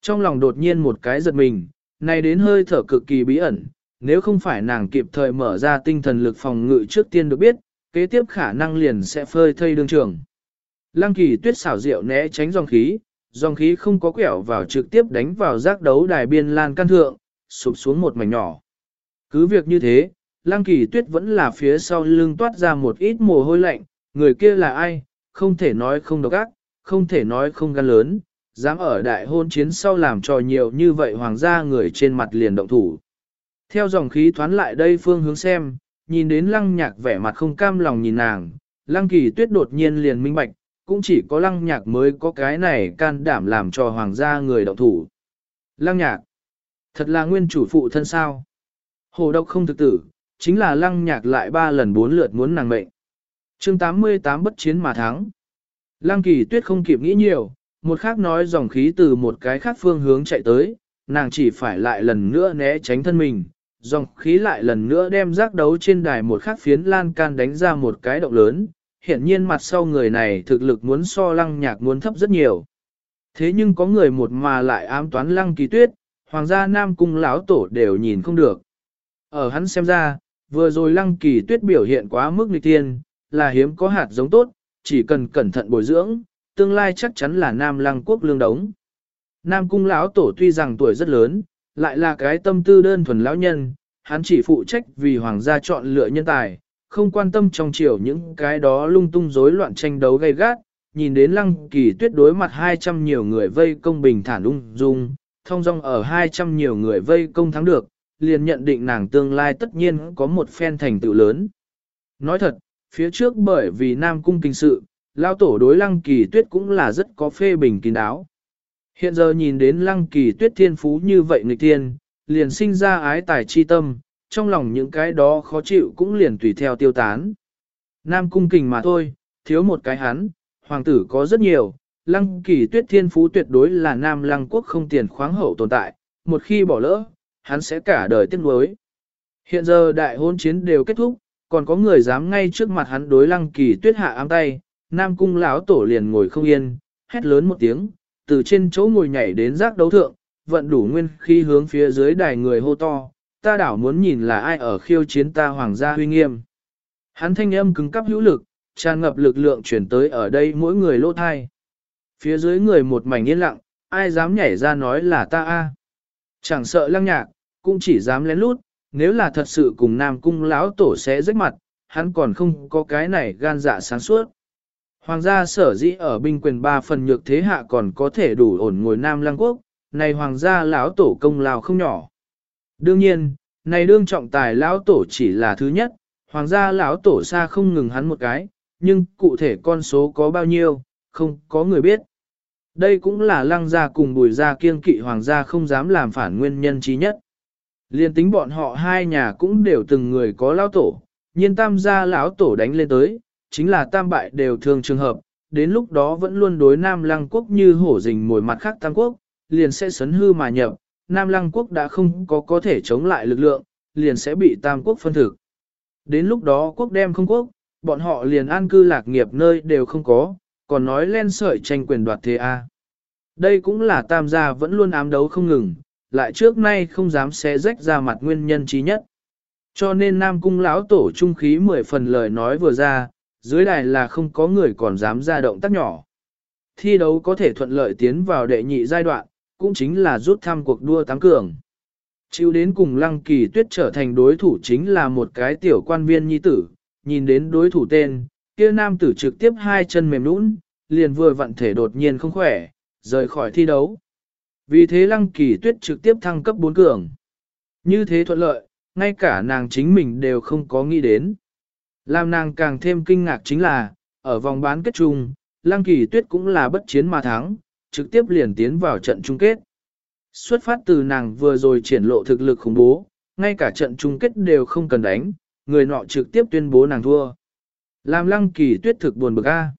Trong lòng đột nhiên một cái giật mình, này đến hơi thở cực kỳ bí ẩn, nếu không phải nàng kịp thời mở ra tinh thần lực phòng ngự trước tiên được biết, kế tiếp khả năng liền sẽ phơi thây đương trường. Lăng kỳ tuyết xảo diệu né tránh dòng khí, dòng khí không có quẹo vào trực tiếp đánh vào giác đấu đài biên lan căn thượng, sụp xuống một mảnh nhỏ. Cứ việc như thế, lang kỳ tuyết vẫn là phía sau lưng toát ra một ít mồ hôi lạnh, người kia là ai, không thể nói không độc ác, không thể nói không gan lớn, dám ở đại hôn chiến sau làm trò nhiều như vậy hoàng gia người trên mặt liền động thủ. Theo dòng khí thoán lại đây phương hướng xem, nhìn đến lăng nhạc vẻ mặt không cam lòng nhìn nàng, lăng kỳ tuyết đột nhiên liền minh bạch, cũng chỉ có lăng nhạc mới có cái này can đảm làm cho hoàng gia người động thủ. Lăng nhạc, thật là nguyên chủ phụ thân sao. Hồ độc không thực tử, chính là lăng nhạc lại ba lần bốn lượt muốn nàng mệnh. chương 88 bất chiến mà thắng. Lăng kỳ tuyết không kịp nghĩ nhiều, một khác nói dòng khí từ một cái khác phương hướng chạy tới, nàng chỉ phải lại lần nữa né tránh thân mình, dòng khí lại lần nữa đem giác đấu trên đài một khắc phiến lan can đánh ra một cái động lớn, hiện nhiên mặt sau người này thực lực muốn so lăng nhạc muốn thấp rất nhiều. Thế nhưng có người một mà lại ám toán lăng kỳ tuyết, hoàng gia nam cung lão tổ đều nhìn không được. Ở hắn xem ra, vừa rồi lăng kỳ tuyết biểu hiện quá mức nghịch tiên, là hiếm có hạt giống tốt, chỉ cần cẩn thận bồi dưỡng, tương lai chắc chắn là nam lăng quốc lương đống. Nam cung lão tổ tuy rằng tuổi rất lớn, lại là cái tâm tư đơn thuần lão nhân, hắn chỉ phụ trách vì hoàng gia chọn lựa nhân tài, không quan tâm trong chiều những cái đó lung tung rối loạn tranh đấu gay gắt, nhìn đến lăng kỳ tuyết đối mặt 200 nhiều người vây công bình thản ung dung, thông dong ở 200 nhiều người vây công thắng được, liền nhận định nàng tương lai tất nhiên có một phen thành tựu lớn. Nói thật, phía trước bởi vì Nam Cung kinh sự, lao tổ đối lăng kỳ tuyết cũng là rất có phê bình kín đáo. Hiện giờ nhìn đến lăng kỳ tuyết thiên phú như vậy người tiên, liền sinh ra ái tài chi tâm, trong lòng những cái đó khó chịu cũng liền tùy theo tiêu tán. Nam cung kình mà thôi, thiếu một cái hắn, hoàng tử có rất nhiều, lăng kỳ tuyết thiên phú tuyệt đối là nam lăng quốc không tiền khoáng hậu tồn tại, một khi bỏ lỡ, hắn sẽ cả đời tiếc nuối. Hiện giờ đại hôn chiến đều kết thúc, còn có người dám ngay trước mặt hắn đối lăng kỳ tuyết hạ ám tay, nam cung lão tổ liền ngồi không yên, hét lớn một tiếng, từ trên chỗ ngồi nhảy đến giác đấu thượng, vận đủ nguyên khi hướng phía dưới đài người hô to, ta đảo muốn nhìn là ai ở khiêu chiến ta hoàng gia huy nghiêm. Hắn thanh âm cứng cắp hữu lực, tràn ngập lực lượng chuyển tới ở đây mỗi người lỗ thai. Phía dưới người một mảnh yên lặng, ai dám nhảy ra nói là ta a? Chẳng sợ lăng nhạc, cũng chỉ dám lén lút, nếu là thật sự cùng Nam Cung lão tổ sẽ rách mặt, hắn còn không có cái này gan dạ sáng suốt. Hoàng gia sở dĩ ở binh quyền ba phần nhược thế hạ còn có thể đủ ổn ngồi Nam Lăng Quốc, này hoàng gia lão tổ công lao không nhỏ. Đương nhiên, này đương trọng tài lão tổ chỉ là thứ nhất, hoàng gia lão tổ xa không ngừng hắn một cái, nhưng cụ thể con số có bao nhiêu, không có người biết. Đây cũng là lăng gia cùng bùi gia kiên kỵ hoàng gia không dám làm phản nguyên nhân trí nhất. Liên tính bọn họ hai nhà cũng đều từng người có lão tổ, nhiên tam gia lão tổ đánh lên tới, chính là tam bại đều thường trường hợp, đến lúc đó vẫn luôn đối Nam Lăng Quốc như hổ rình mồi mặt khác tam quốc, liền sẽ sấn hư mà nhập, Nam Lăng Quốc đã không có có thể chống lại lực lượng, liền sẽ bị tam quốc phân thực. Đến lúc đó quốc đem không quốc, bọn họ liền an cư lạc nghiệp nơi đều không có, còn nói len sợi tranh quyền đoạt thế A. Đây cũng là tam gia vẫn luôn ám đấu không ngừng, lại trước nay không dám xé rách ra mặt nguyên nhân trí nhất. Cho nên Nam Cung lão tổ trung khí mười phần lời nói vừa ra, dưới đài là không có người còn dám ra động tác nhỏ. Thi đấu có thể thuận lợi tiến vào đệ nhị giai đoạn, cũng chính là rút thăm cuộc đua tám cường. Chịu đến cùng lăng kỳ tuyết trở thành đối thủ chính là một cái tiểu quan viên nhi tử, nhìn đến đối thủ tên, kia nam tử trực tiếp hai chân mềm nũng, liền vừa vặn thể đột nhiên không khỏe, rời khỏi thi đấu. Vì thế lăng kỳ tuyết trực tiếp thăng cấp 4 cường. Như thế thuận lợi, ngay cả nàng chính mình đều không có nghĩ đến. Làm nàng càng thêm kinh ngạc chính là, ở vòng bán kết chung, lăng kỳ tuyết cũng là bất chiến mà thắng, trực tiếp liền tiến vào trận chung kết. Xuất phát từ nàng vừa rồi triển lộ thực lực khủng bố, ngay cả trận chung kết đều không cần đánh, người nọ trực tiếp tuyên bố nàng thua. Làm lăng kỳ tuyết thực buồn bực a.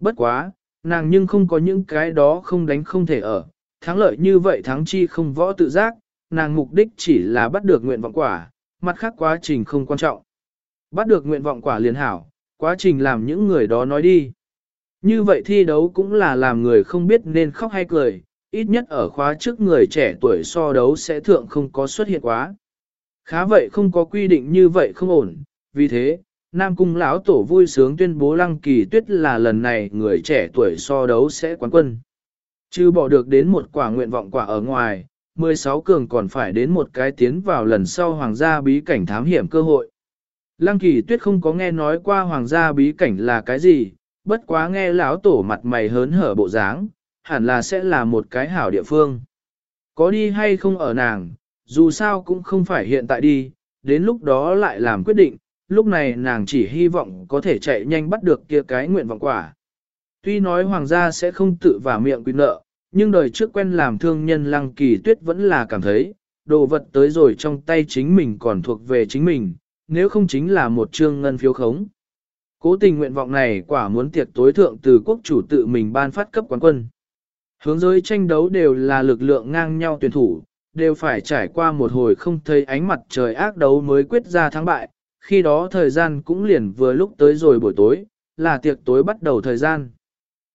Bất quá, nàng nhưng không có những cái đó không đánh không thể ở, thắng lợi như vậy thắng chi không võ tự giác, nàng mục đích chỉ là bắt được nguyện vọng quả, mặt khác quá trình không quan trọng. Bắt được nguyện vọng quả liền hảo, quá trình làm những người đó nói đi. Như vậy thi đấu cũng là làm người không biết nên khóc hay cười, ít nhất ở khóa trước người trẻ tuổi so đấu sẽ thượng không có xuất hiện quá. Khá vậy không có quy định như vậy không ổn, vì thế, Nam Cung lão tổ vui sướng tuyên bố Lăng Kỳ Tuyết là lần này người trẻ tuổi so đấu sẽ quán quân. Chứ bỏ được đến một quả nguyện vọng quả ở ngoài, 16 cường còn phải đến một cái tiến vào lần sau hoàng gia bí cảnh thám hiểm cơ hội. Lăng Kỳ Tuyết không có nghe nói qua hoàng gia bí cảnh là cái gì, bất quá nghe lão tổ mặt mày hớn hở bộ dáng, hẳn là sẽ là một cái hảo địa phương. Có đi hay không ở nàng, dù sao cũng không phải hiện tại đi, đến lúc đó lại làm quyết định, lúc này nàng chỉ hy vọng có thể chạy nhanh bắt được kia cái nguyện vọng quả. Tuy nói hoàng gia sẽ không tự vả miệng quy nợ, nhưng đời trước quen làm thương nhân lăng kỳ tuyết vẫn là cảm thấy, đồ vật tới rồi trong tay chính mình còn thuộc về chính mình, nếu không chính là một trương ngân phiếu khống. Cố tình nguyện vọng này quả muốn tiệc tối thượng từ quốc chủ tự mình ban phát cấp quán quân. Hướng giới tranh đấu đều là lực lượng ngang nhau tuyển thủ, đều phải trải qua một hồi không thấy ánh mặt trời ác đấu mới quyết ra thắng bại, khi đó thời gian cũng liền vừa lúc tới rồi buổi tối, là tiệc tối bắt đầu thời gian.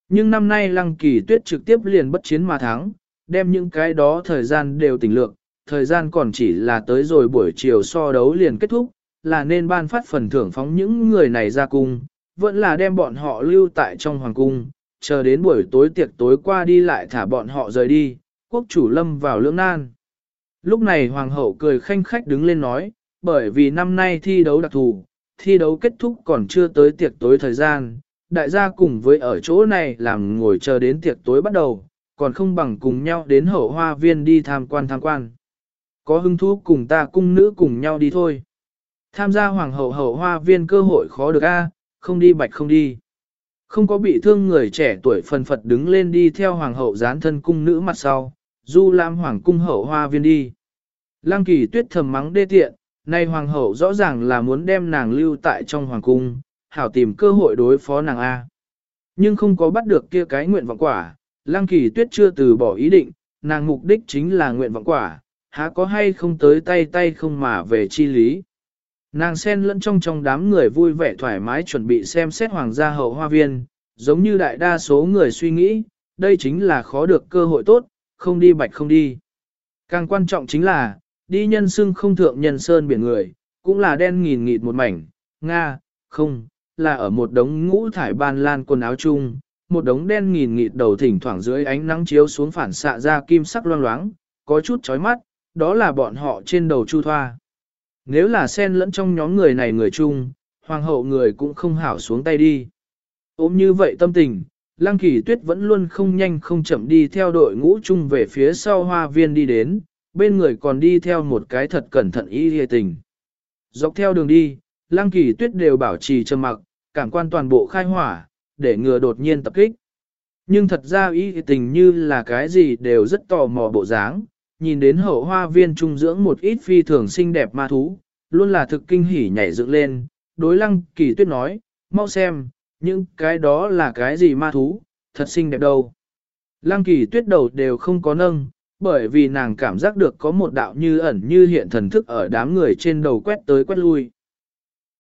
Nhưng năm nay Lăng Kỳ Tuyết trực tiếp liền bất chiến mà thắng, đem những cái đó thời gian đều tỉnh lượng, thời gian còn chỉ là tới rồi buổi chiều so đấu liền kết thúc, là nên ban phát phần thưởng phóng những người này ra cung, vẫn là đem bọn họ lưu tại trong hoàng cung, chờ đến buổi tối tiệc tối qua đi lại thả bọn họ rời đi, quốc chủ lâm vào lưỡng nan. Lúc này hoàng hậu cười khanh khách đứng lên nói, bởi vì năm nay thi đấu đặc thù, thi đấu kết thúc còn chưa tới tiệc tối thời gian, đại gia cùng với ở chỗ này làm ngồi chờ đến tiệc tối bắt đầu, còn không bằng cùng nhau đến hậu hoa viên đi tham quan tham quan. Có hứng thú cùng ta cung nữ cùng nhau đi thôi. Tham gia hoàng hậu hậu hoa viên cơ hội khó được a, không đi bạch không đi. Không có bị thương người trẻ tuổi phần phật đứng lên đi theo hoàng hậu gián thân cung nữ mặt sau, du lam hoàng cung hậu hoa viên đi. Lăng kỳ tuyết thầm mắng đê tiện, nay hoàng hậu rõ ràng là muốn đem nàng lưu tại trong hoàng cung, hảo tìm cơ hội đối phó nàng A. Nhưng không có bắt được kia cái nguyện vọng quả, lăng kỳ tuyết chưa từ bỏ ý định, nàng mục đích chính là nguyện vọng quả, há có hay không tới tay tay không mà về chi lý. Nàng sen lẫn trong trong đám người vui vẻ thoải mái chuẩn bị xem xét hoàng gia hậu hoa viên, giống như đại đa số người suy nghĩ, đây chính là khó được cơ hội tốt, không đi bạch không đi. Càng quan trọng chính là, đi nhân xưng không thượng nhân sơn biển người, cũng là đen nghìn nghịt một mảnh, Nga, không, là ở một đống ngũ thải ban lan quần áo chung, một đống đen nghìn nghịt đầu thỉnh thoảng dưới ánh nắng chiếu xuống phản xạ ra kim sắc loang loáng, có chút chói mắt, đó là bọn họ trên đầu chu thoa. Nếu là sen lẫn trong nhóm người này người chung, hoàng hậu người cũng không hảo xuống tay đi. Ôm như vậy tâm tình, Lăng Kỳ Tuyết vẫn luôn không nhanh không chậm đi theo đội ngũ chung về phía sau hoa viên đi đến, bên người còn đi theo một cái thật cẩn thận y hề tình. Dọc theo đường đi, Lăng Kỳ Tuyết đều bảo trì trầm mặc, cảm quan toàn bộ khai hỏa, để ngừa đột nhiên tập kích. Nhưng thật ra y tình như là cái gì đều rất tò mò bộ dáng, nhìn đến hậu hoa viên trung dưỡng một ít phi thường xinh đẹp ma thú, luôn là thực kinh hỉ nhảy dựng lên, đối lăng kỳ tuyết nói, mau xem, những cái đó là cái gì ma thú, thật xinh đẹp đâu. Lăng kỳ tuyết đầu đều không có nâng, bởi vì nàng cảm giác được có một đạo như ẩn như hiện thần thức ở đám người trên đầu quét tới quét lui.